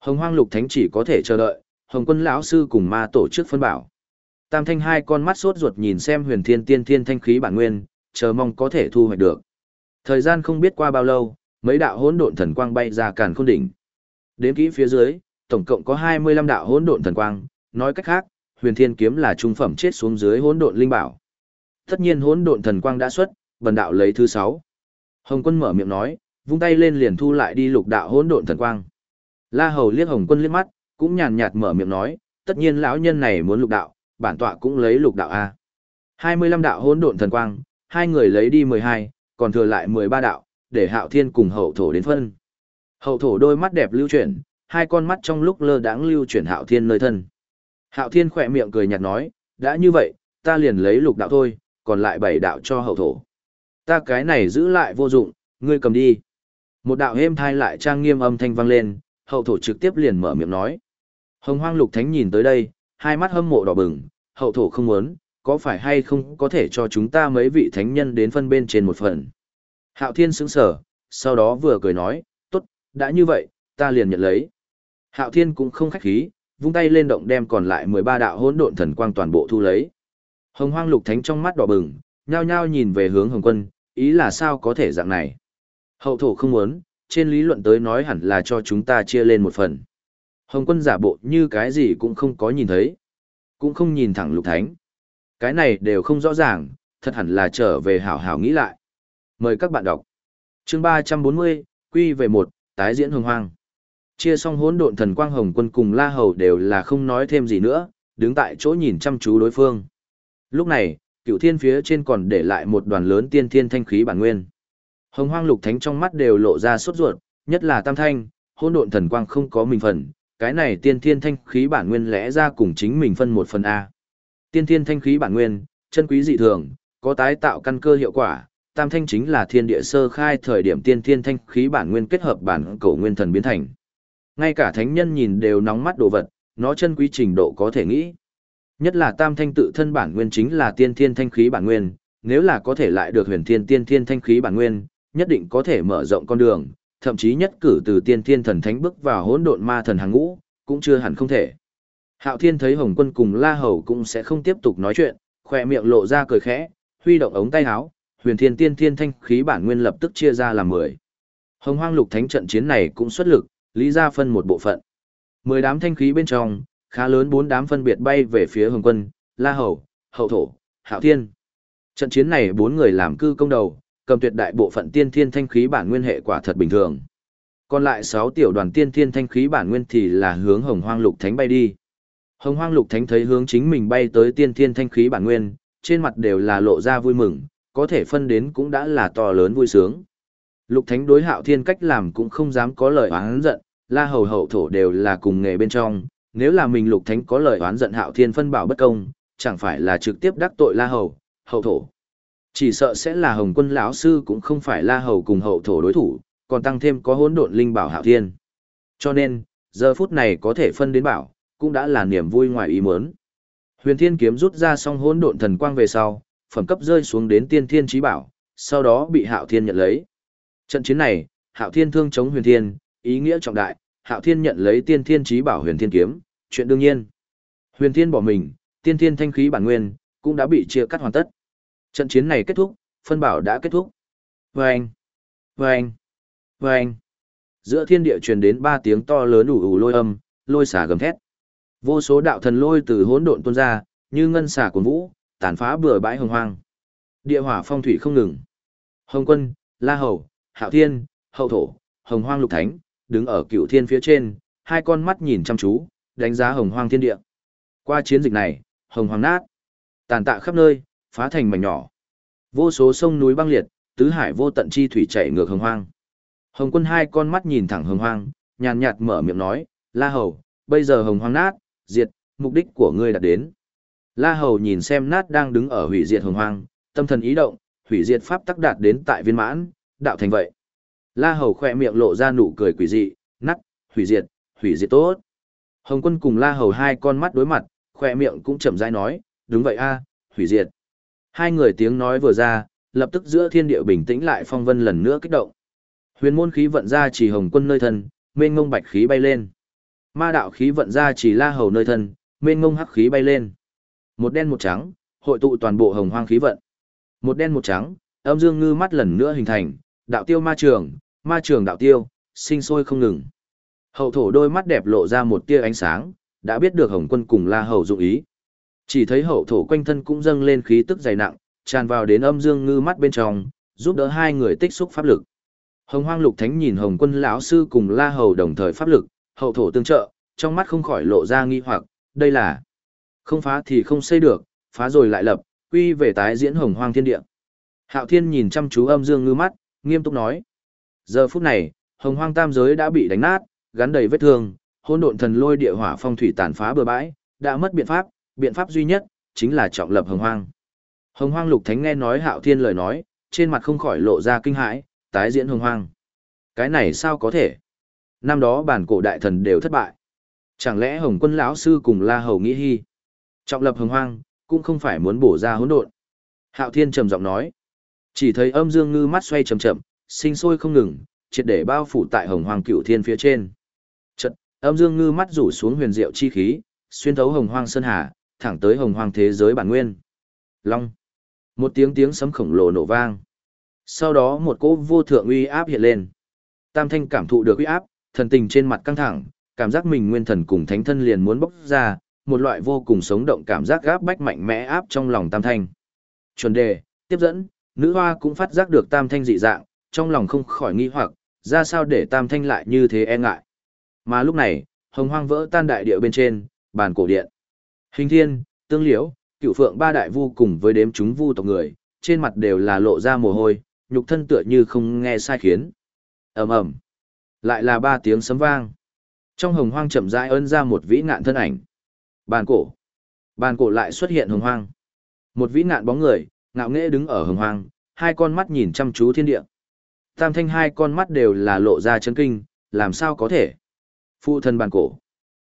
Speaker 1: Hồng Hoang Lục Thánh chỉ có thể chờ đợi, Hồng Quân lão sư cùng Ma tổ chức phân bảo. Tam Thanh hai con mắt sốt ruột nhìn xem Huyền Thiên Tiên Thiên thanh khí bản nguyên, chờ mong có thể thu hoạch được. Thời gian không biết qua bao lâu, mấy đạo hỗn độn thần quang bay ra càn khôn đỉnh. Đến kỹ phía dưới, tổng cộng có 25 đạo hỗn độn thần quang, nói cách khác, Huyền Thiên kiếm là trung phẩm chết xuống dưới hỗn độn linh bảo. Tất nhiên hỗn độn thần quang đã xuất, bần đạo lấy thứ sáu. Hồng Quân mở miệng nói, vung tay lên liền thu lại đi lục đạo hỗn độn thần quang. La Hầu liếc Hồng Quân liếc mắt, cũng nhàn nhạt mở miệng nói, tất nhiên lão nhân này muốn lục đạo, bản tọa cũng lấy lục đạo a. 25 đạo hỗn độn thần quang, hai người lấy đi 12, còn thừa lại 13 đạo, để Hạo Thiên cùng Hậu Thổ đến phân. Hậu Thổ đôi mắt đẹp lưu chuyển, hai con mắt trong lúc lơ đãng lưu chuyển Hạo Thiên nơi thân. Hạo Thiên khỏe miệng cười nhạt nói, đã như vậy, ta liền lấy lục đạo thôi, còn lại bảy đạo cho Hậu Thổ. Ta cái này giữ lại vô dụng, ngươi cầm đi. Một đạo êm thai lại trang nghiêm âm thanh vang lên, Hậu Thổ trực tiếp liền mở miệng nói. Hồng Hoang Lục Thánh nhìn tới đây, hai mắt hâm mộ đỏ bừng, Hậu Thổ không muốn, có phải hay không có thể cho chúng ta mấy vị thánh nhân đến phân bên trên một phần. Hạo Thiên sững sở, sau đó vừa cười nói, tốt, đã như vậy, ta liền nhận lấy. Hạo Thiên cũng không khách khí, vung tay lên động đem còn lại 13 đạo hỗn độn thần quang toàn bộ thu lấy. Hồng Hoang Lục Thánh trong mắt đỏ bừng, nhao nhao nhìn về hướng Hồng Quân, ý là sao có thể dạng này. Hậu thổ không muốn, trên lý luận tới nói hẳn là cho chúng ta chia lên một phần. Hồng Quân giả bộ như cái gì cũng không có nhìn thấy, cũng không nhìn thẳng Lục Thánh. Cái này đều không rõ ràng, thật hẳn là trở về hảo hảo nghĩ lại. Mời các bạn đọc. Chương 340, quy về một, tái diễn hồng hoang. Chia xong hỗn độn thần quang hồng quân cùng La Hầu đều là không nói thêm gì nữa, đứng tại chỗ nhìn chăm chú đối phương. Lúc này, cựu thiên phía trên còn để lại một đoàn lớn tiên thiên thanh khí bản nguyên. Hồng hoang lục thánh trong mắt đều lộ ra sốt ruột, nhất là tam thanh, hỗn độn thần quang không có mình phần, cái này tiên thiên thanh khí bản nguyên lẽ ra cùng chính mình phân một phần A. Tiên thiên thanh khí bản nguyên, chân quý dị thường, có tái tạo căn cơ hiệu quả, tam thanh chính là thiên địa sơ khai thời điểm tiên thiên thanh khí bản nguyên kết hợp bản cổ nguyên thần biến thành. Ngay cả thánh nhân nhìn đều nóng mắt đồ vật, nó chân quý trình độ có thể nghĩ. Nhất là tam thanh tự thân bản nguyên chính là tiên thiên thanh khí bản nguyên, nếu là có thể lại được huyền thiên tiên thiên thanh khí bản nguyên, nhất định có thể mở rộng con đường, thậm chí nhất cử từ tiên thiên thần thánh bước vào hỗn độn ma thần hàng ngũ, cũng chưa hẳn không thể. Hạo Thiên thấy Hồng Quân cùng La Hầu cũng sẽ không tiếp tục nói chuyện, khỏe miệng lộ ra cười khẽ, huy động ống tay áo, huyền thiên tiên thiên thanh khí bản nguyên lập tức chia ra làm mười. Hồng Hoang Lục Thánh trận chiến này cũng xuất lực, lý ra phân một bộ phận. Mười đám thanh khí bên trong, khá lớn bốn đám phân biệt bay về phía Hồng Quân, La Hầu, Hậu Thổ, Hạo Thiên. Trận chiến này bốn người làm cư công đầu, cầm tuyệt đại bộ phận tiên thiên thanh khí bản nguyên hệ quả thật bình thường. Còn lại sáu tiểu đoàn tiên thiên thanh khí bản nguyên thì là hướng Hồng Hoang Lục Thánh bay đi. Hồng Hoang Lục Thánh thấy hướng chính mình bay tới tiên thiên thanh khí bản nguyên, trên mặt đều là lộ ra vui mừng, có thể phân đến cũng đã là to lớn vui sướng. Lục Thánh đối Hạo Thiên cách làm cũng không dám có lời oán giận, La Hầu Hậu Thổ đều là cùng nghề bên trong, nếu là mình Lục Thánh có lời oán giận Hạo Thiên phân bảo bất công, chẳng phải là trực tiếp đắc tội La Hầu, Hậu Thổ. Chỉ sợ sẽ là Hồng Quân lão sư cũng không phải La Hầu cùng Hậu Thổ đối thủ, còn tăng thêm có hỗn độn linh bảo Hạo Thiên. Cho nên, giờ phút này có thể phân đến bảo, cũng đã là niềm vui ngoài ý muốn. Huyền Thiên kiếm rút ra xong hỗn độn thần quang về sau, phẩm cấp rơi xuống đến Tiên Thiên Chí Bảo, sau đó bị Hạo Thiên nhận lấy. Trận chiến này, Hạo Thiên thương chống Huyền Thiên, ý nghĩa trọng đại, Hạo Thiên nhận lấy Tiên Thiên Chí Bảo Huyền Thiên kiếm, chuyện đương nhiên. Huyền Thiên bỏ mình, Tiên Thiên thanh khí bản nguyên cũng đã bị chia cắt hoàn tất. Trận chiến này kết thúc, phân bảo đã kết thúc. Vâng! Vâng! Vâng! Giữa thiên địa truyền đến ba tiếng to lớn ủ ủ lôi âm, lôi xả gầm thét. Vô số đạo thần lôi từ hỗn độn tuôn ra, như ngân xả cuồn vũ, tàn phá bừa bãi hồng hoang. Địa hỏa phong thủy không ngừng. Hồng quân, La Hầu, Hạo Thiên, Hậu Thổ, Hồng Hoang Lục Thánh, đứng ở cựu thiên phía trên, hai con mắt nhìn chăm chú, đánh giá hồng hoang thiên địa. Qua chiến dịch này, hồng hoang nát, tàn tạ khắp nơi, phá thành mảnh nhỏ. Vô số sông núi băng liệt, tứ hải vô tận chi thủy chảy ngược hồng hoang. Hồng quân hai con mắt nhìn thẳng hồng hoang, nhàn nhạt mở miệng nói, La Hầu, bây giờ hồng hoang nát, diệt, mục đích của ngươi đã đến. La Hầu nhìn xem nát đang đứng ở hủy diệt hồng hoang, tâm thần ý động, hủy diệt pháp tắc đạt đến tại viên mãn, đạo thành vậy. La Hầu khỏe miệng lộ ra nụ cười quỷ dị, nát, hủy diệt, hủy diệt tốt. Hồng quân cùng La Hầu hai con mắt đối mặt, khỏe miệng cũng chậm rãi nói, đúng vậy a, hủy diệt. Hai người tiếng nói vừa ra, lập tức giữa thiên địa bình tĩnh lại phong vân lần nữa kích động. Huyền môn khí vận ra chỉ hồng quân nơi thân, mênh ngông bạch khí bay lên. Ma đạo khí vận ra chỉ la hầu nơi thân, mênh ngông hắc khí bay lên. Một đen một trắng, hội tụ toàn bộ hồng hoang khí vận. Một đen một trắng, âm dương ngư mắt lần nữa hình thành, đạo tiêu ma trường, ma trường đạo tiêu, sinh sôi không ngừng. Hậu thổ đôi mắt đẹp lộ ra một tia ánh sáng, đã biết được hồng quân cùng la hầu dụng ý. Chỉ thấy hậu thổ quanh thân cũng dâng lên khí tức dày nặng, tràn vào đến âm dương ngư mắt bên trong, giúp đỡ hai người tích xúc pháp lực. Hồng Hoang Lục Thánh nhìn Hồng Quân lão sư cùng La Hầu đồng thời pháp lực, hậu thổ tương trợ, trong mắt không khỏi lộ ra nghi hoặc, đây là không phá thì không xây được, phá rồi lại lập, quy về tái diễn Hồng Hoang thiên địa. Hạo Thiên nhìn chăm chú âm dương ngư mắt, nghiêm túc nói: Giờ phút này, Hồng Hoang tam giới đã bị đánh nát, gắn đầy vết thương, hỗn độn thần lôi địa hỏa phong thủy tàn phá bừa bãi, đã mất biện pháp, biện pháp duy nhất chính là trọng lập Hồng Hoang. Hồng Hoang Lục Thánh nghe nói Hạo Thiên lời nói, trên mặt không khỏi lộ ra kinh hãi, tái diễn hồng hoang. Cái này sao có thể? Năm đó bản cổ đại thần đều thất bại. Chẳng lẽ Hồng Quân lão sư cùng La Hầu nghĩ hy? Trọng lập hồng hoang, cũng không phải muốn bổ ra hỗn độn. Hạo Thiên trầm giọng nói, chỉ thấy âm dương ngư mắt xoay chậm chậm, sinh sôi không ngừng, triệt để bao phủ tại hồng hoang cựu thiên phía trên. Chật, âm dương ngư mắt rủ xuống huyền diệu chi khí, xuyên thấu hồng hoang sơn hà, thẳng tới hồng hoang thế giới bản nguyên. Long. Một tiếng tiếng sấm khổng lồ nổ vang. Sau đó một cỗ vô thượng uy áp hiện lên. Tam Thanh cảm thụ được uy áp, thần tình trên mặt căng thẳng, cảm giác mình nguyên thần cùng thánh thân liền muốn bốc ra, một loại vô cùng sống động cảm giác gáp bách mạnh mẽ áp trong lòng Tam Thanh. Chuẩn đề, tiếp dẫn, nữ hoa cũng phát giác được Tam Thanh dị dạng, trong lòng không khỏi nghi hoặc, ra sao để Tam Thanh lại như thế e ngại. Mà lúc này, hồng hoang vỡ tan đại địa bên trên, bàn cổ điện. Hình thiên, tương liễu, cựu phượng ba đại vu cùng với đếm chúng vu tộc người, trên mặt đều là lộ ra mồ hôi, nhục thân tựa như không nghe sai khiến. ầm ầm, lại là ba tiếng sấm vang. Trong hồng hoang chậm rãi ơn ra một vĩ ngạn thân ảnh. Bàn cổ. Bàn cổ lại xuất hiện hồng hoang. Một vĩ ngạn bóng người, ngạo nghễ đứng ở hồng hoang, hai con mắt nhìn chăm chú thiên địa. Tam thanh hai con mắt đều là lộ ra chấn kinh, làm sao có thể. Phụ thân bàn cổ.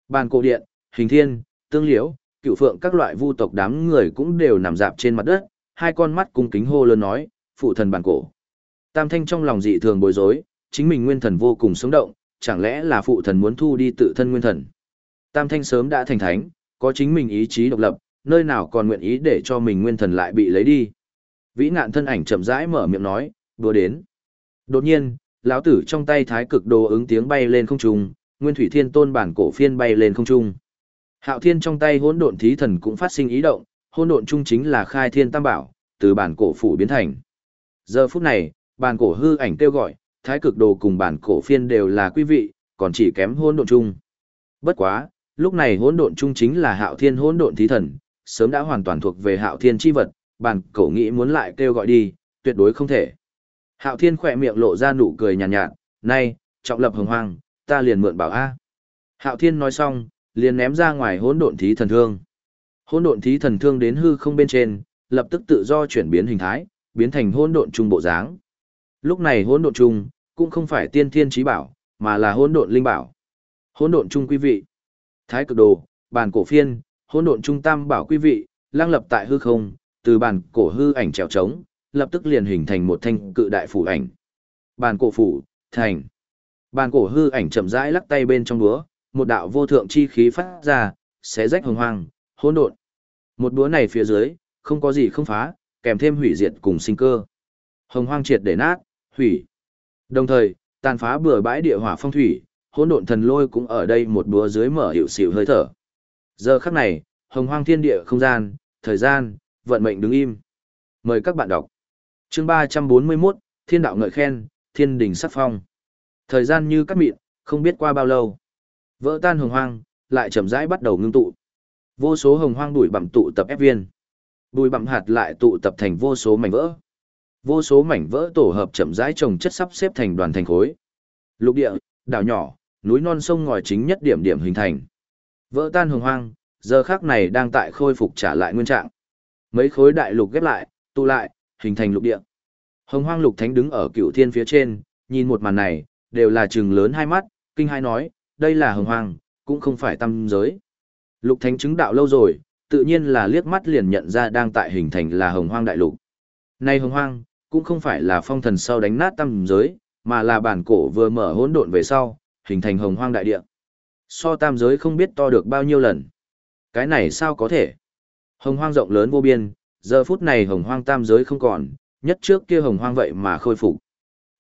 Speaker 1: Bàn cổ điện, hình thiên, tương liễu, cựu phượng các loại vu tộc đám người cũng đều nằm dạp trên mặt đất, hai con mắt cung kính hô lớn nói, phụ thần bản cổ. Tam thanh trong lòng dị thường bối rối, chính mình nguyên thần vô cùng sống động, chẳng lẽ là phụ thần muốn thu đi tự thân nguyên thần. Tam thanh sớm đã thành thánh, có chính mình ý chí độc lập, nơi nào còn nguyện ý để cho mình nguyên thần lại bị lấy đi. Vĩ nạn thân ảnh chậm rãi mở miệng nói, đùa đến. Đột nhiên, lão tử trong tay thái cực đồ ứng tiếng bay lên không trung, nguyên thủy thiên tôn bản cổ phiên bay lên không trung. Hạo thiên trong tay hỗn độn thí thần cũng phát sinh ý động, hỗn độn trung chính là khai thiên tam bảo, từ bản cổ phủ biến thành. Giờ phút này, bản cổ hư ảnh kêu gọi, thái cực đồ cùng bản cổ phiên đều là quý vị, còn chỉ kém hỗn độn trung. Bất quá, lúc này hỗn độn trung chính là hạo thiên hỗn độn thí thần, sớm đã hoàn toàn thuộc về hạo thiên chi vật, bản cổ nghĩ muốn lại kêu gọi đi, tuyệt đối không thể. Hạo thiên khỏe miệng lộ ra nụ cười nhàn nhạt, nhạt, nay, trọng lập hồng hoang, ta liền mượn bảo A. Hạo thiên nói xong, liền ném ra ngoài hỗn độn thí thần thương. Hỗn độn thí thần thương đến hư không bên trên, lập tức tự do chuyển biến hình thái, biến thành hỗn độn trung bộ dáng. Lúc này hỗn độn trung cũng không phải tiên thiên trí bảo, mà là hỗn độn linh bảo. Hỗn độn trung quý vị. Thái cực đồ, bàn cổ phiên, hỗn độn trung tam bảo quý vị, lang lập tại hư không, từ bàn cổ hư ảnh trèo trống, lập tức liền hình thành một thanh cự đại phủ ảnh. Bàn cổ phủ, thành. Bàn cổ hư ảnh chậm rãi lắc tay bên trong đúa, một đạo vô thượng chi khí phát ra, xé rách hồng hoang, hỗn độn. Một búa này phía dưới, không có gì không phá, kèm thêm hủy diệt cùng sinh cơ. Hồng hoang triệt để nát, hủy. Đồng thời, tàn phá bừa bãi địa hỏa phong thủy, hỗn độn thần lôi cũng ở đây một búa dưới mở hiệu xỉu hơi thở. Giờ khắc này, hồng hoang thiên địa không gian, thời gian, vận mệnh đứng im. Mời các bạn đọc. Chương 341, Thiên đạo ngợi khen, Thiên đình sắc phong. Thời gian như cắt mịn, không biết qua bao lâu. Vỡ tan hồng hoang, lại chậm rãi bắt đầu ngưng tụ. Vô số hồng hoang đuổi bặm tụ tập ép viên. Bùi bặm hạt lại tụ tập thành vô số mảnh vỡ. Vô số mảnh vỡ tổ hợp chậm rãi trồng chất sắp xếp thành đoàn thành khối. Lục địa, đảo nhỏ, núi non sông ngòi chính nhất điểm điểm hình thành. Vỡ tan hồng hoang, giờ khác này đang tại khôi phục trả lại nguyên trạng. Mấy khối đại lục ghép lại, tụ lại, hình thành lục địa. Hồng hoang lục thánh đứng ở cựu thiên phía trên, nhìn một màn này, đều là trừng lớn hai mắt, kinh hai nói, đây là hồng hoang, cũng không phải tâm giới. Lục thánh chứng đạo lâu rồi, tự nhiên là liếc mắt liền nhận ra đang tại hình thành là hồng hoang đại lục. Nay hồng hoang, cũng không phải là phong thần sau đánh nát tâm giới, mà là bản cổ vừa mở hỗn độn về sau, hình thành hồng hoang đại địa. So tam giới không biết to được bao nhiêu lần. Cái này sao có thể? Hồng hoang rộng lớn vô biên, giờ phút này hồng hoang tam giới không còn, nhất trước kia hồng hoang vậy mà khôi phục.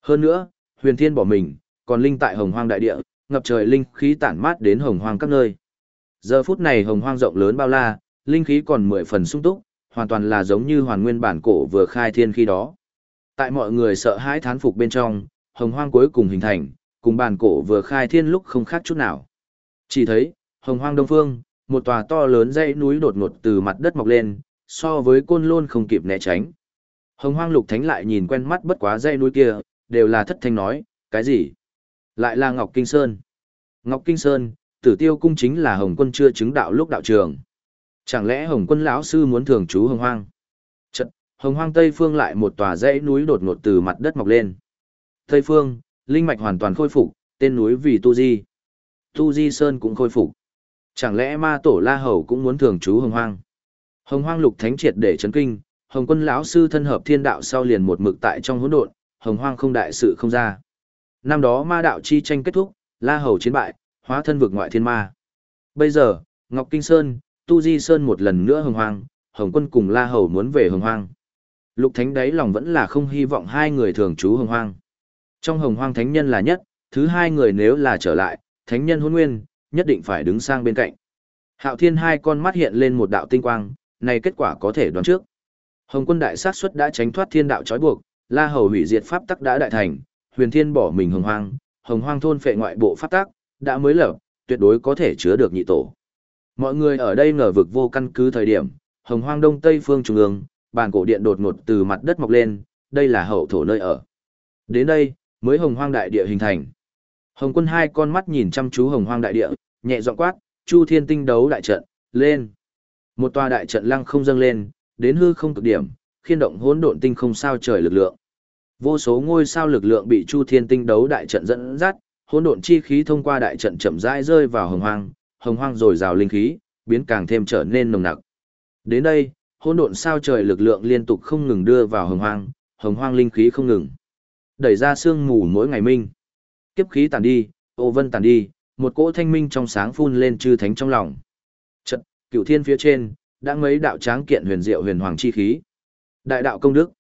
Speaker 1: Hơn nữa, huyền thiên bỏ mình, còn linh tại hồng hoang đại địa, ngập trời linh khí tản mát đến hồng hoang các nơi. Giờ phút này hồng hoang rộng lớn bao la, linh khí còn mười phần sung túc, hoàn toàn là giống như hoàn nguyên bản cổ vừa khai thiên khi đó. Tại mọi người sợ hãi thán phục bên trong, hồng hoang cuối cùng hình thành, cùng bản cổ vừa khai thiên lúc không khác chút nào. Chỉ thấy, hồng hoang đông phương, một tòa to lớn dãy núi đột ngột từ mặt đất mọc lên, so với côn lôn không kịp né tránh. Hồng hoang lục thánh lại nhìn quen mắt bất quá dãy núi kia, đều là thất thanh nói, cái gì? Lại là Ngọc Kinh Sơn. Ngọc Kinh Sơn, tử tiêu cung chính là Hồng quân chưa chứng đạo lúc đạo trường. Chẳng lẽ Hồng quân lão sư muốn thường trú Hồng hoang? trận Hồng hoang Tây Phương lại một tòa dãy núi đột ngột từ mặt đất mọc lên. Tây Phương, linh mạch hoàn toàn khôi phục, tên núi vì Tu Di. Tu Di Sơn cũng khôi phục. Chẳng lẽ ma tổ La Hầu cũng muốn thường trú Hồng hoang? Hồng hoang lục thánh triệt để chấn kinh, Hồng quân lão sư thân hợp thiên đạo sau liền một mực tại trong hỗn độn, Hồng hoang không đại sự không ra. Năm đó ma đạo chi tranh kết thúc, La Hầu chiến bại, hóa thân vực ngoại thiên ma. Bây giờ, Ngọc Kinh Sơn, Tu Di Sơn một lần nữa hồng hoang, Hồng quân cùng La Hầu muốn về hồng hoang. Lục Thánh đáy lòng vẫn là không hy vọng hai người thường trú hồng hoang. Trong hồng hoang thánh nhân là nhất, thứ hai người nếu là trở lại, thánh nhân hôn nguyên, nhất định phải đứng sang bên cạnh. Hạo Thiên hai con mắt hiện lên một đạo tinh quang, này kết quả có thể đoán trước. Hồng quân đại sát suất đã tránh thoát thiên đạo trói buộc, La Hầu hủy diệt pháp tắc đã đại thành, Huyền Thiên bỏ mình hồng hoang, hồng hoang thôn phệ ngoại bộ pháp tác, đã mới lập, tuyệt đối có thể chứa được nhị tổ. Mọi người ở đây ngờ vực vô căn cứ thời điểm, hồng hoang đông tây phương trung ương, bàn cổ điện đột ngột từ mặt đất mọc lên, đây là hậu thổ nơi ở. Đến đây, mới hồng hoang đại địa hình thành. Hồng quân hai con mắt nhìn chăm chú hồng hoang đại địa, nhẹ giọng quát, chu thiên tinh đấu đại trận, lên. Một tòa đại trận lăng không dâng lên, đến hư không cực điểm, khiên động hỗn độn tinh không sao trời lực lượng. Vô số ngôi sao lực lượng bị Chu Thiên Tinh đấu đại trận dẫn dắt, hỗn độn chi khí thông qua đại trận chậm rãi rơi vào hồng hoang, hồng hoang rồi rào linh khí, biến càng thêm trở nên nồng nặc. Đến đây, hỗn độn sao trời lực lượng liên tục không ngừng đưa vào hồng hoang, hồng hoang linh khí không ngừng. Đẩy ra sương mù mỗi ngày minh. Kiếp khí tàn đi, ô vân tàn đi, một cỗ thanh minh trong sáng phun lên chư thánh trong lòng. Trận, cựu thiên phía trên, đã mấy đạo tráng kiện huyền diệu huyền hoàng chi khí. Đại đạo công đức,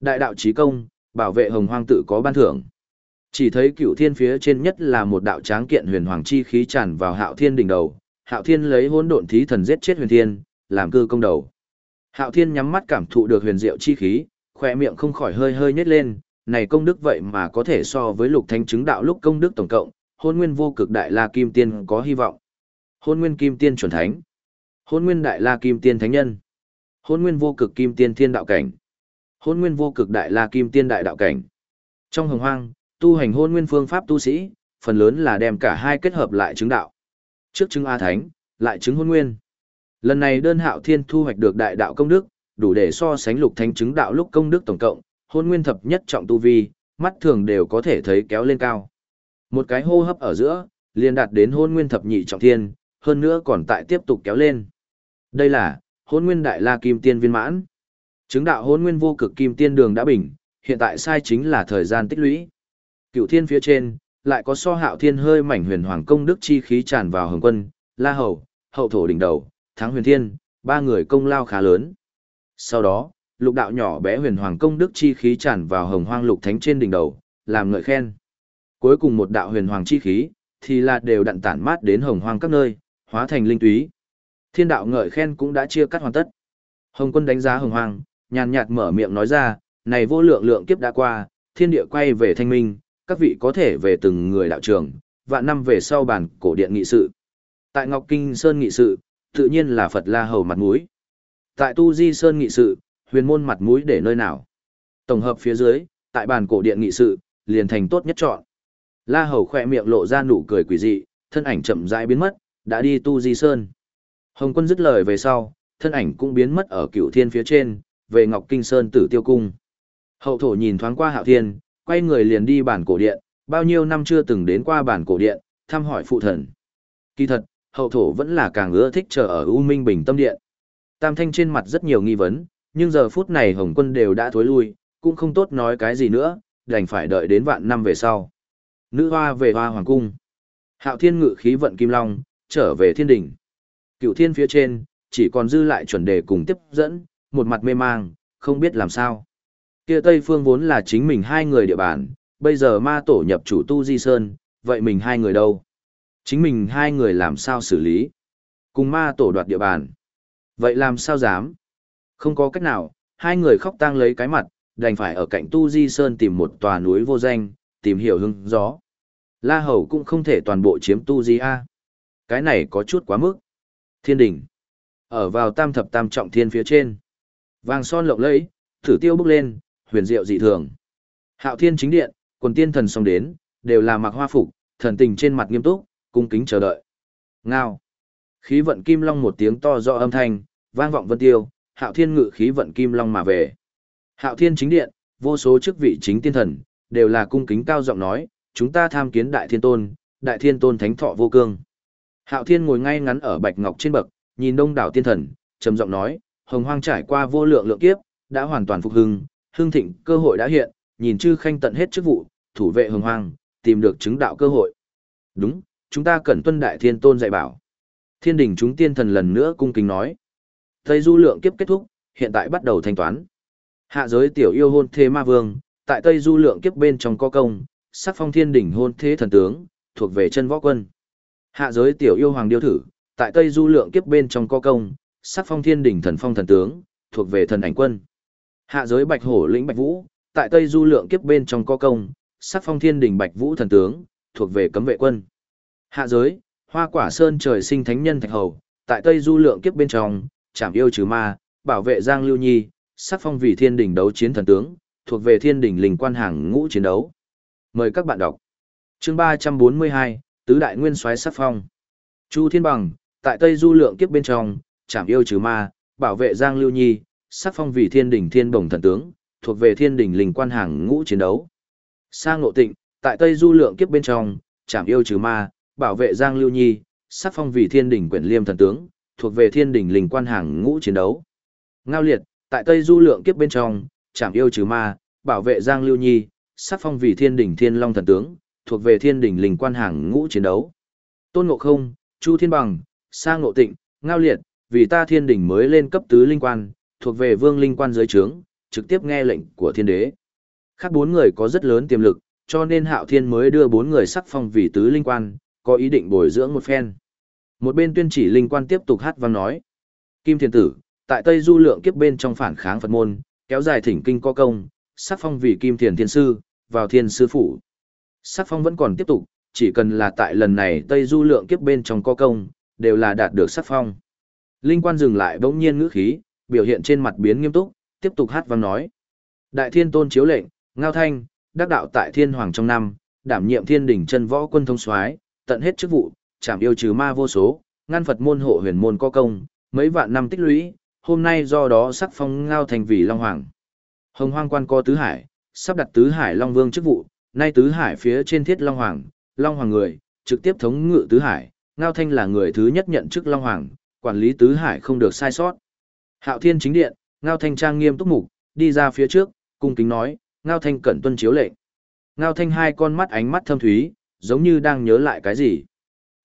Speaker 1: đại đạo trí công, bảo vệ hồng hoang tự có ban thưởng. Chỉ thấy cựu thiên phía trên nhất là một đạo tráng kiện huyền hoàng chi khí tràn vào hạo thiên đỉnh đầu, hạo thiên lấy hỗn độn thí thần giết chết huyền thiên, làm cư công đầu. Hạo thiên nhắm mắt cảm thụ được huyền diệu chi khí, khỏe miệng không khỏi hơi hơi nhếch lên, này công đức vậy mà có thể so với lục thanh chứng đạo lúc công đức tổng cộng, hôn nguyên vô cực đại la kim tiên có hy vọng. Hôn nguyên kim tiên chuẩn thánh, hôn nguyên đại la kim tiên thánh nhân, hôn nguyên vô cực kim tiên thiên đạo cảnh hôn nguyên vô cực đại la kim tiên đại đạo cảnh. Trong hồng hoang, tu hành hôn nguyên phương pháp tu sĩ, phần lớn là đem cả hai kết hợp lại chứng đạo. Trước chứng A Thánh, lại chứng hôn nguyên. Lần này đơn hạo thiên thu hoạch được đại đạo công đức, đủ để so sánh lục thanh chứng đạo lúc công đức tổng cộng, hôn nguyên thập nhất trọng tu vi, mắt thường đều có thể thấy kéo lên cao. Một cái hô hấp ở giữa, liền đạt đến hôn nguyên thập nhị trọng thiên, hơn nữa còn tại tiếp tục kéo lên. Đây là hôn nguyên đại la kim tiên viên mãn. Chứng đạo hôn nguyên vô cực kim tiên đường đã bình, hiện tại sai chính là thời gian tích lũy. Cựu thiên phía trên, lại có so hạo thiên hơi mảnh huyền hoàng công đức chi khí tràn vào hồng quân, la hầu, hậu thổ đỉnh đầu, thắng huyền thiên, ba người công lao khá lớn. Sau đó, lục đạo nhỏ bé huyền hoàng công đức chi khí tràn vào hồng hoang lục thánh trên đỉnh đầu, làm ngợi khen. Cuối cùng một đạo huyền hoàng chi khí, thì là đều đặn tản mát đến hồng hoang các nơi, hóa thành linh túy. Thiên đạo ngợi khen cũng đã chia cắt hoàn tất. Hồng quân đánh giá hồng hoang, nhàn nhạt mở miệng nói ra, này vô lượng lượng kiếp đã qua, thiên địa quay về thanh minh, các vị có thể về từng người đạo trường, vạn năm về sau bàn cổ điện nghị sự. Tại Ngọc Kinh Sơn nghị sự, tự nhiên là Phật La Hầu mặt mũi. Tại Tu Di Sơn nghị sự, huyền môn mặt mũi để nơi nào? Tổng hợp phía dưới, tại bàn cổ điện nghị sự, liền thành tốt nhất chọn. La Hầu khỏe miệng lộ ra nụ cười quỷ dị, thân ảnh chậm rãi biến mất, đã đi tu di sơn. Hồng quân dứt lời về sau, thân ảnh cũng biến mất ở cựu thiên phía trên, về Ngọc Kinh Sơn tử tiêu cung. Hậu thổ nhìn thoáng qua hạo thiên, quay người liền đi bản cổ điện, bao nhiêu năm chưa từng đến qua bản cổ điện, thăm hỏi phụ thần. Kỳ thật, hậu thổ vẫn là càng ưa thích chờ ở U Minh Bình Tâm Điện. Tam Thanh trên mặt rất nhiều nghi vấn, nhưng giờ phút này Hồng quân đều đã thối lui, cũng không tốt nói cái gì nữa, đành phải đợi đến vạn năm về sau. Nữ hoa về hoa hoàng cung. Hạo thiên ngự khí vận kim long, trở về thiên đỉnh. Cựu thiên phía trên, chỉ còn dư lại chuẩn đề cùng tiếp dẫn, một mặt mê mang, không biết làm sao. Kia Tây Phương vốn là chính mình hai người địa bàn, bây giờ ma tổ nhập chủ tu di sơn, vậy mình hai người đâu? Chính mình hai người làm sao xử lý? Cùng ma tổ đoạt địa bàn. Vậy làm sao dám? Không có cách nào, hai người khóc tang lấy cái mặt, đành phải ở cạnh tu di sơn tìm một tòa núi vô danh, tìm hiểu hưng gió. La Hầu cũng không thể toàn bộ chiếm tu di a. Cái này có chút quá mức. Thiên đỉnh. Ở vào tam thập tam trọng thiên phía trên. Vàng son lộng lẫy, thử tiêu bước lên, huyền diệu dị thường. Hạo thiên chính điện, quần tiên thần xong đến, đều là mặc hoa phục, thần tình trên mặt nghiêm túc, cung kính chờ đợi. Ngao. Khí vận kim long một tiếng to rõ âm thanh, vang vọng vân tiêu, hạo thiên ngự khí vận kim long mà về. Hạo thiên chính điện, vô số chức vị chính tiên thần, đều là cung kính cao giọng nói, chúng ta tham kiến đại thiên tôn, đại thiên tôn thánh thọ vô cương. Hạo thiên ngồi ngay ngắn ở bạch ngọc trên bậc, nhìn đông đảo tiên thần, trầm giọng nói, hồng hoang trải qua vô lượng lượng kiếp, đã hoàn toàn phục hưng, hưng thịnh cơ hội đã hiện, nhìn chư khanh tận hết chức vụ, thủ vệ hồng hoang, tìm được chứng đạo cơ hội. Đúng, chúng ta cần tuân đại thiên tôn dạy bảo. Thiên đình chúng tiên thần lần nữa cung kính nói. Tây du lượng kiếp kết thúc, hiện tại bắt đầu thanh toán. Hạ giới tiểu yêu hôn thế ma vương, tại Tây du lượng kiếp bên trong có công, sắc phong thiên đỉnh hôn thế thần tướng, thuộc về chân võ quân. Hạ giới tiểu yêu hoàng điêu thử, tại Tây du lượng kiếp bên trong có công, sắc phong thiên đỉnh thần phong thần tướng, thuộc về thần ảnh quân. Hạ giới bạch hổ lĩnh bạch vũ, tại Tây du lượng kiếp bên trong có công, sắc phong thiên đỉnh bạch vũ thần tướng, thuộc về cấm vệ quân. Hạ giới, hoa quả sơn trời sinh thánh nhân thạch hầu, tại Tây du lượng kiếp bên trong, chảm yêu trừ ma, bảo vệ Giang Lưu Nhi, sắc phong vì thiên đỉnh đấu chiến thần tướng, thuộc về thiên đỉnh linh quan hàng ngũ chiến đấu. Mời các bạn đọc. Chương 342, Tứ Đại Nguyên soái sắc phong. Chu Thiên Bằng, tại Tây Du Lượng kiếp bên trong, chảm yêu trừ ma, bảo vệ Giang Lưu Nhi, sắc phong vì thiên đỉnh thiên bồng thần tướng, thuộc về thiên đỉnh linh quan hàng ngũ chiến đấu. Sang Ngộ Tịnh, tại Tây Du Lượng kiếp bên trong, chảm yêu trừ ma, bảo vệ Giang Lưu Nhi, sắc phong vì thiên đỉnh quyển liêm thần tướng, thuộc về thiên đỉnh linh quan hàng ngũ chiến đấu. Ngao Liệt, tại Tây Du Lượng kiếp bên trong, chảm yêu trừ ma, bảo vệ Giang Lưu Nhi, sắc phong vì thiên đỉnh thiên long thần tướng, thuộc về thiên đỉnh linh quan hàng ngũ chiến đấu. Tôn Ngộ Không, Chu Thiên Bằng, Sa Ngộ Tịnh, Ngao Liệt, vì ta thiên đỉnh mới lên cấp tứ linh quan, thuộc về vương linh quan dưới trướng, trực tiếp nghe lệnh của thiên đế. Khác bốn người có rất lớn tiềm lực, cho nên Hạo Thiên mới đưa bốn người sắc phong vì tứ linh quan, có ý định bồi dưỡng một phen. Một bên tuyên chỉ linh quan tiếp tục hát vang nói. Kim thiền Tử, tại Tây Du Lượng kiếp bên trong phản kháng Phật môn, kéo dài thỉnh kinh có công, sắc phong vì Kim Thiền Thiên Sư, vào Thiên Sư Phủ. Sắc phong vẫn còn tiếp tục, chỉ cần là tại lần này Tây Du Lượng kiếp bên trong có công, đều là đạt được sắc phong. Linh quan dừng lại bỗng nhiên ngữ khí, biểu hiện trên mặt biến nghiêm túc, tiếp tục hát vang nói. Đại Thiên Tôn chiếu lệnh, Ngao Thanh, đắc đạo tại Thiên Hoàng trong năm, đảm nhiệm Thiên đỉnh chân võ quân thông soái, tận hết chức vụ, chảm yêu trừ ma vô số, ngăn Phật môn hộ huyền môn có công, mấy vạn năm tích lũy, hôm nay do đó sắc phong ngao thành vì Long Hoàng. Hồng Hoang quan có tứ hải, sắp đặt tứ hải Long Vương chức vụ, nay tứ hải phía trên thiết Long Hoàng, Long Hoàng người, trực tiếp thống ngự tứ hải, ngao thanh là người thứ nhất nhận chức Long Hoàng, quản lý tứ hải không được sai sót. Hạo Thiên chính điện, ngao thanh trang nghiêm túc mục, đi ra phía trước, cung kính nói, ngao thanh cẩn tuân chiếu lệnh. Ngao thanh hai con mắt ánh mắt thâm thúy, giống như đang nhớ lại cái gì.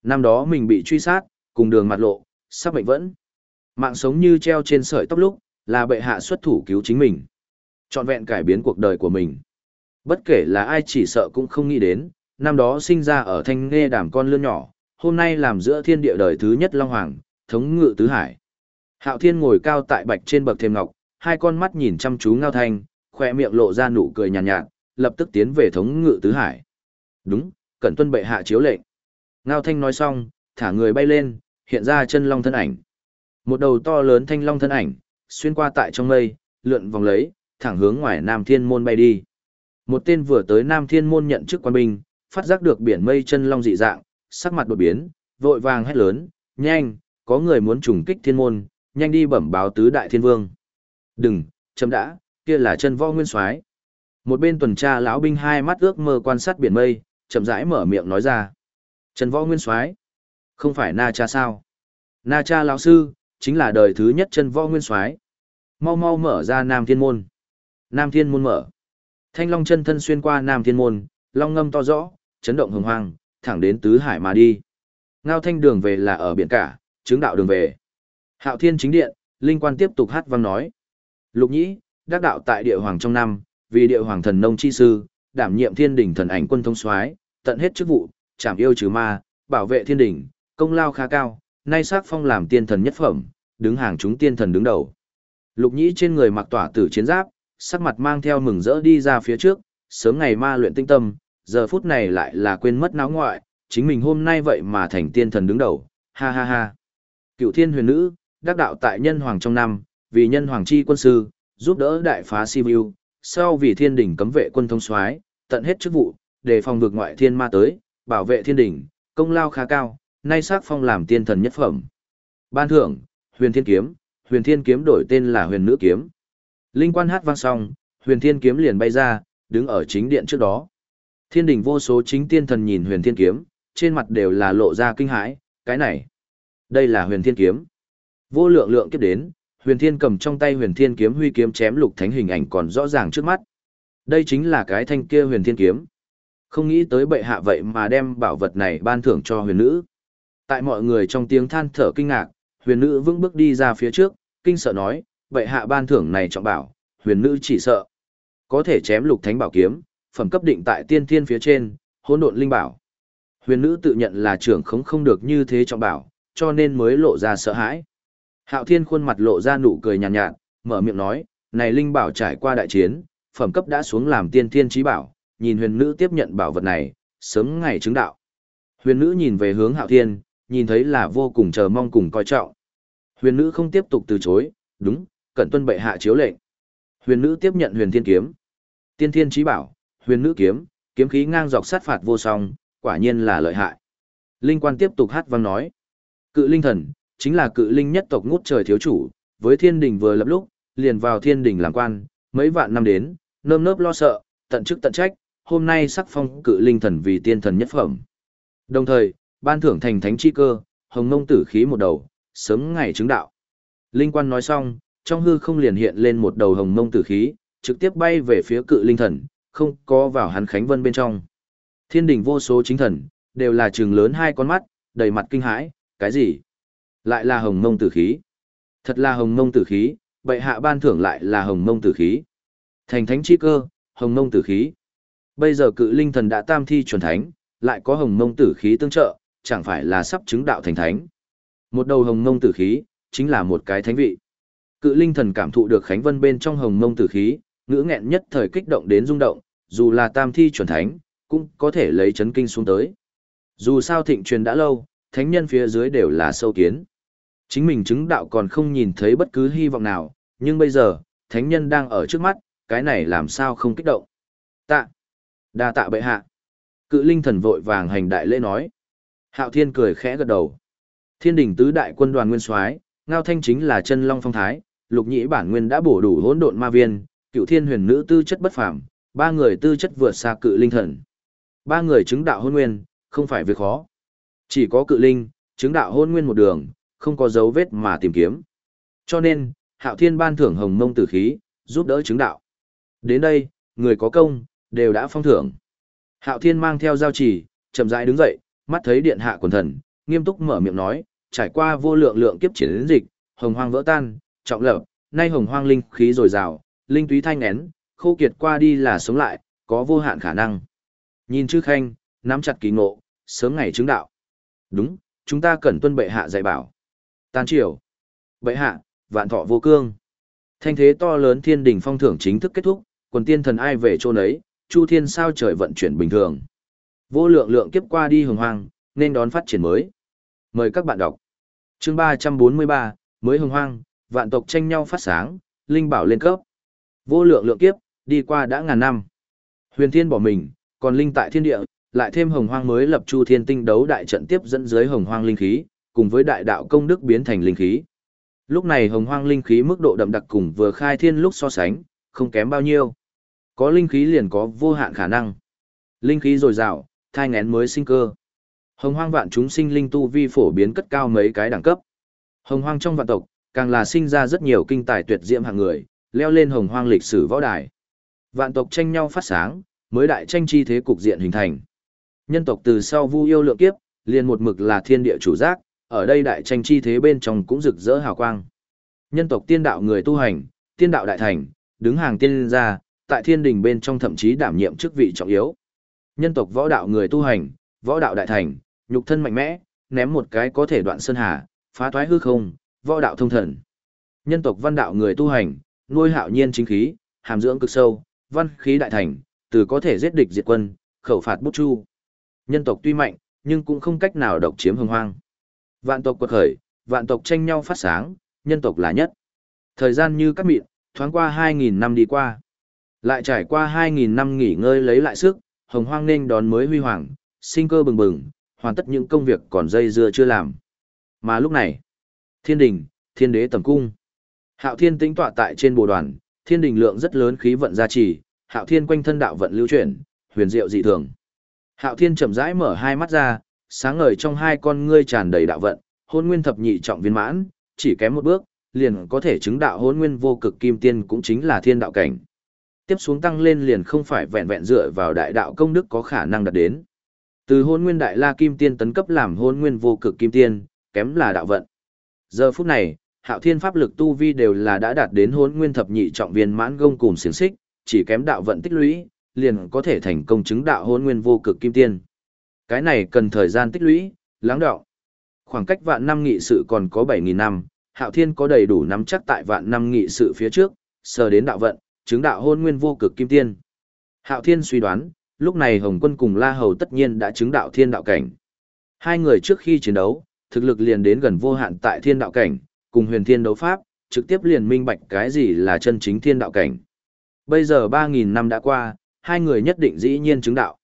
Speaker 1: Năm đó mình bị truy sát, cùng đường mặt lộ, sắp bệnh vẫn. Mạng sống như treo trên sợi tóc lúc, là bệ hạ xuất thủ cứu chính mình. Chọn vẹn cải biến cuộc đời của mình. Bất kể là ai chỉ sợ cũng không nghĩ đến, năm đó sinh ra ở thanh nghe đàm con lươn nhỏ, hôm nay làm giữa thiên địa đời thứ nhất Long Hoàng, thống ngự tứ hải. Hạo thiên ngồi cao tại bạch trên bậc thềm ngọc, hai con mắt nhìn chăm chú ngao thanh, khoe miệng lộ ra nụ cười nhàn nhạt, nhạt, lập tức tiến về thống ngự tứ hải. Đúng, cẩn tuân bệ hạ chiếu lệnh. Ngao thanh nói xong, thả người bay lên, hiện ra chân long thân ảnh. Một đầu to lớn thanh long thân ảnh, xuyên qua tại trong mây, lượn vòng lấy, thẳng hướng ngoài Nam Thiên Môn bay đi. Một tên vừa tới Nam Thiên Môn nhận chức quan binh, phát giác được biển mây chân long dị dạng, sắc mặt đột biến, vội vàng hét lớn, nhanh, có người muốn trùng kích thiên môn, nhanh đi bẩm báo tứ đại thiên vương. Đừng, chấm đã, kia là chân võ nguyên soái. Một bên tuần tra lão binh hai mắt ước mơ quan sát biển mây, chậm rãi mở miệng nói ra. Chân võ nguyên soái, không phải na cha sao? Na cha lão sư, chính là đời thứ nhất chân võ nguyên soái. Mau mau mở ra Nam Thiên môn. Nam Thiên môn mở. Thanh Long chân thân xuyên qua Nam Thiên môn, long ngâm to rõ, chấn động hồng hoang, thẳng đến tứ hải mà đi. Ngao thanh đường về là ở biển cả, chứng đạo đường về. Hạo thiên chính điện, linh quan tiếp tục hát vang nói. Lục nhĩ, đắc đạo tại địa hoàng trong năm, vì địa hoàng thần nông chi sư, đảm nhiệm thiên đỉnh thần ảnh quân thông soái, tận hết chức vụ, trảm yêu trừ ma, bảo vệ thiên đỉnh, công lao khá cao, nay sắc phong làm tiên thần nhất phẩm, đứng hàng chúng tiên thần đứng đầu. Lục nhĩ trên người mặc tỏa tử chiến giáp, sắc mặt mang theo mừng rỡ đi ra phía trước, sớm ngày ma luyện tinh tâm, giờ phút này lại là quên mất náo ngoại, chính mình hôm nay vậy mà thành tiên thần đứng đầu, ha ha ha. Cựu thiên huyền nữ, đắc đạo tại nhân hoàng trong năm, vì nhân hoàng chi quân sư, giúp đỡ đại phá Sibiu, sau vì thiên đỉnh cấm vệ quân thông soái, tận hết chức vụ, để phòng vực ngoại thiên ma tới, bảo vệ thiên đỉnh, công lao khá cao, nay sắc phong làm tiên thần nhất phẩm. Ban thưởng, huyền thiên kiếm, huyền thiên kiếm đổi tên là huyền nữ kiếm. Linh quan hát vang xong, huyền thiên kiếm liền bay ra, đứng ở chính điện trước đó. Thiên đỉnh vô số chính tiên thần nhìn huyền thiên kiếm, trên mặt đều là lộ ra kinh hãi, cái này, đây là huyền thiên kiếm. Vô lượng lượng kiếp đến, huyền thiên cầm trong tay huyền thiên kiếm huy kiếm chém lục thánh hình ảnh còn rõ ràng trước mắt. Đây chính là cái thanh kia huyền thiên kiếm. Không nghĩ tới bệ hạ vậy mà đem bảo vật này ban thưởng cho huyền nữ. Tại mọi người trong tiếng than thở kinh ngạc, huyền nữ vững bước đi ra phía trước, kinh sợ nói, bệ hạ ban thưởng này trọng bảo, huyền nữ chỉ sợ. Có thể chém lục thánh bảo kiếm, phẩm cấp định tại tiên thiên phía trên, hỗn độn linh bảo. Huyền nữ tự nhận là trưởng không không được như thế trọng bảo, cho nên mới lộ ra sợ hãi. Hạo Thiên khuôn mặt lộ ra nụ cười nhàn nhạt, nhạt, mở miệng nói, này linh bảo trải qua đại chiến, phẩm cấp đã xuống làm tiên thiên chí bảo, nhìn huyền nữ tiếp nhận bảo vật này, sớm ngày chứng đạo. Huyền nữ nhìn về hướng Hạo Thiên, nhìn thấy là vô cùng chờ mong cùng coi trọng. Huyền nữ không tiếp tục từ chối, đúng, cẩn tuân bệ hạ chiếu lệnh. Huyền nữ tiếp nhận huyền thiên kiếm. Tiên thiên Chí bảo, huyền nữ kiếm, kiếm khí ngang dọc sát phạt vô song, quả nhiên là lợi hại. Linh quan tiếp tục hát vang nói. Cự linh thần, chính là cự linh nhất tộc ngút trời thiếu chủ, với thiên đình vừa lập lúc, liền vào thiên đình làm quan, mấy vạn năm đến, nơm nớp lo sợ, tận chức tận trách, hôm nay sắc phong cự linh thần vì tiên thần nhất phẩm. Đồng thời, ban thưởng thành thánh chi cơ, hồng mông tử khí một đầu, sớm ngày chứng đạo. Linh quan nói xong, trong hư không liền hiện lên một đầu hồng mông tử khí, trực tiếp bay về phía cự linh thần, không có vào hắn khánh vân bên trong. Thiên đình vô số chính thần, đều là trường lớn hai con mắt, đầy mặt kinh hãi, cái gì? Lại là hồng mông tử khí. Thật là hồng mông tử khí, bệ hạ ban thưởng lại là hồng mông tử khí. Thành thánh chi cơ, hồng mông tử khí. Bây giờ cự linh thần đã tam thi chuẩn thánh, lại có hồng mông tử khí tương trợ, chẳng phải là sắp chứng đạo thành thánh. Một đầu hồng mông tử khí, chính là một cái thánh vị. Cự linh thần cảm thụ được khánh vân bên trong hồng mông tử khí, ngữ nghẹn nhất thời kích động đến rung động, dù là tam thi chuẩn thánh, cũng có thể lấy chấn kinh xuống tới. Dù sao thịnh truyền đã lâu, thánh nhân phía dưới đều là sâu kiến. Chính mình chứng đạo còn không nhìn thấy bất cứ hy vọng nào, nhưng bây giờ, thánh nhân đang ở trước mắt, cái này làm sao không kích động. Tạ. đa tạ bệ hạ. Cự linh thần vội vàng hành đại lễ nói. Hạo thiên cười khẽ gật đầu. Thiên đỉnh tứ đại quân đoàn nguyên soái, ngao thanh chính là chân long phong thái, lục nhĩ bản nguyên đã bổ đủ hỗn độn ma viên, cựu thiên huyền nữ tư chất bất phàm, ba người tư chất vượt xa cự linh thần. Ba người chứng đạo hôn nguyên, không phải việc khó. Chỉ có cự linh, chứng đạo hôn nguyên một đường, không có dấu vết mà tìm kiếm. Cho nên, hạo thiên ban thưởng hồng mông tử khí, giúp đỡ chứng đạo. Đến đây, người có công, đều đã phong thưởng. Hạo thiên mang theo giao chỉ, chậm rãi đứng dậy, mắt thấy điện hạ quần thần, nghiêm túc mở miệng nói, trải qua vô lượng lượng kiếp chiến dịch, hồng hoang vỡ tan, trọng lập, nay hồng hoang linh khí dồi dào, linh túy thanh nén, khô kiệt qua đi là sống lại, có vô hạn khả năng. Nhìn chư khanh, nắm chặt kỳ ngộ, sớm ngày chứng đạo. Đúng, chúng ta cần tuân bệ hạ dạy bảo. Tan triều. Bệ hạ, vạn thọ vô cương. Thanh thế to lớn thiên đình phong thưởng chính thức kết thúc, quần tiên thần ai về chỗ nấy, chu thiên sao trời vận chuyển bình thường. Vô lượng lượng kiếp qua đi hồng hoang, nên đón phát triển mới. Mời các bạn đọc. Chương ba trăm bốn mươi ba mới hồng hoang, vạn tộc tranh nhau phát sáng, linh bảo lên cấp. Vô lượng lượng kiếp, đi qua đã ngàn năm. Huyền Thiên bỏ mình, còn linh tại thiên địa, lại thêm hồng hoang mới lập chu thiên tinh đấu đại trận tiếp dẫn dưới hồng hoang linh khí, cùng với đại đạo công đức biến thành linh khí. Lúc này hồng hoang linh khí mức độ đậm đặc cùng vừa khai thiên lúc so sánh, không kém bao nhiêu. Có linh khí liền có vô hạn khả năng. Linh khí dồi dào, thai ngén mới sinh cơ. Hồng hoang vạn chúng sinh linh tu vi phổ biến cất cao mấy cái đẳng cấp. Hồng hoang trong vạn tộc, càng là sinh ra rất nhiều kinh tài tuyệt diễm hạng người, leo lên hồng hoang lịch sử võ đài. Vạn tộc tranh nhau phát sáng, mới đại tranh chi thế cục diện hình thành. Nhân tộc từ sau vu yêu lượng kiếp, liền một mực là thiên địa chủ giác, ở đây đại tranh chi thế bên trong cũng rực rỡ hào quang. Nhân tộc tiên đạo người tu hành, tiên đạo đại thành, đứng hàng tiên gia, tại thiên đình bên trong thậm chí đảm nhiệm chức vị trọng yếu. Nhân tộc võ đạo người tu hành, võ đạo đại thành, nhục thân mạnh mẽ, ném một cái có thể đoạn sơn hà, phá thoái hư không, võ đạo thông thần. Nhân tộc văn đạo người tu hành, nuôi hạo nhiên chính khí, hàm dưỡng cực sâu, văn khí đại thành, từ có thể giết địch diệt quân, khẩu phạt bút chu. Nhân tộc tuy mạnh, nhưng cũng không cách nào độc chiếm hồng hoang. Vạn tộc quật khởi, vạn tộc tranh nhau phát sáng, nhân tộc là nhất. Thời gian như cắt mịn, thoáng qua 2.000 năm đi qua. Lại trải qua 2.000 năm nghỉ ngơi lấy lại sức, hồng hoang nên đón mới huy hoàng, sinh cơ bừng bừng, hoàn tất những công việc còn dây dưa chưa làm. Mà lúc này, thiên đình, thiên đế tầm cung. Hạo thiên tĩnh tọa tại trên bồ đoàn, thiên đình lượng rất lớn khí vận gia trì, hạo thiên quanh thân đạo vận lưu chuyển, huyền diệu dị thường. Hạo thiên chậm rãi mở hai mắt ra, sáng ngời trong hai con ngươi tràn đầy đạo vận, hôn nguyên thập nhị trọng viên mãn, chỉ kém một bước, liền có thể chứng đạo hôn nguyên vô cực kim tiên cũng chính là thiên đạo cảnh. Tiếp xuống tăng lên liền không phải vẹn vẹn dựa vào đại đạo công đức có khả năng đạt đến. Từ hôn nguyên đại la kim tiên tấn cấp làm hôn nguyên vô cực kim tiên, kém là đạo vận. Giờ phút này, hạo thiên pháp lực tu vi đều là đã đạt đến hôn nguyên thập nhị trọng viên mãn gông cùng xiềng xích, chỉ kém đạo vận tích lũy, liền có thể thành công chứng đạo hôn nguyên vô cực kim tiên. Cái này cần thời gian tích lũy, lắng đạo. Khoảng cách vạn năm nghị sự còn có 7.000 năm, hạo thiên có đầy đủ nắm chắc tại vạn năm nghị sự phía trước, sờ đến đạo vận, chứng đạo hôn nguyên vô cực kim tiên. Hạo thiên suy đoán, lúc này Hồng quân cùng La Hầu tất nhiên đã chứng đạo thiên đạo cảnh. Hai người trước khi chiến đấu, thực lực liền đến gần vô hạn tại thiên đạo cảnh, cùng huyền thiên đấu pháp, trực tiếp liền minh bạch cái gì là chân chính thiên đạo cảnh. Bây giờ 3.000 năm đã qua, hai người nhất định dĩ nhiên chứng đạo.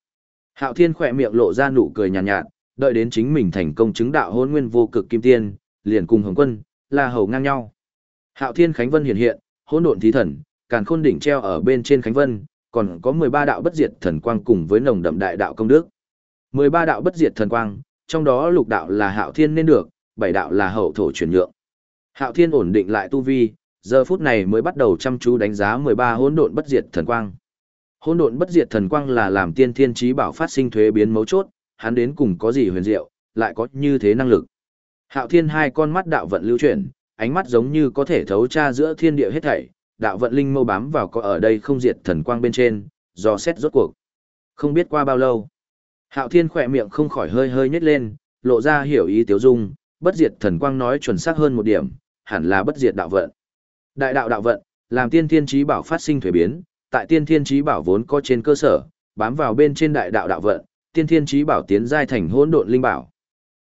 Speaker 1: Hạo thiên khỏe miệng lộ ra nụ cười nhàn nhạt, nhạt, đợi đến chính mình thành công chứng đạo hôn nguyên vô cực kim tiên, liền cùng hồng quân, là hầu ngang nhau. Hạo thiên khánh vân hiện hiện, hỗn độn thí thần, càn khôn đỉnh treo ở bên trên khánh vân, còn có 13 đạo bất diệt thần quang cùng với nồng đậm đại đạo công đức. 13 đạo bất diệt thần quang, trong đó lục đạo là hạo thiên nên được, bảy đạo là hậu thổ chuyển nhượng. Hạo thiên ổn định lại tu vi, giờ phút này mới bắt đầu chăm chú đánh giá 13 hỗn độn bất diệt thần quang. Hỗn độn bất diệt thần quang là làm tiên thiên trí bảo phát sinh thuế biến mấu chốt, hắn đến cùng có gì huyền diệu, lại có như thế năng lực. Hạo thiên hai con mắt đạo vận lưu chuyển, ánh mắt giống như có thể thấu tra giữa thiên địa hết thảy, đạo vận linh mâu bám vào có ở đây không diệt thần quang bên trên, do xét rốt cuộc. Không biết qua bao lâu, Hạo Thiên khỏe miệng không khỏi hơi hơi nhếch lên, lộ ra hiểu ý tiếu dung, bất diệt thần quang nói chuẩn xác hơn một điểm, hẳn là bất diệt đạo vận. Đại đạo đạo vận, làm tiên thiên trí bảo phát sinh thuế biến, tại tiên thiên trí bảo vốn có trên cơ sở, bám vào bên trên đại đạo đạo vận, tiên thiên trí bảo tiến giai thành hỗn độn linh bảo.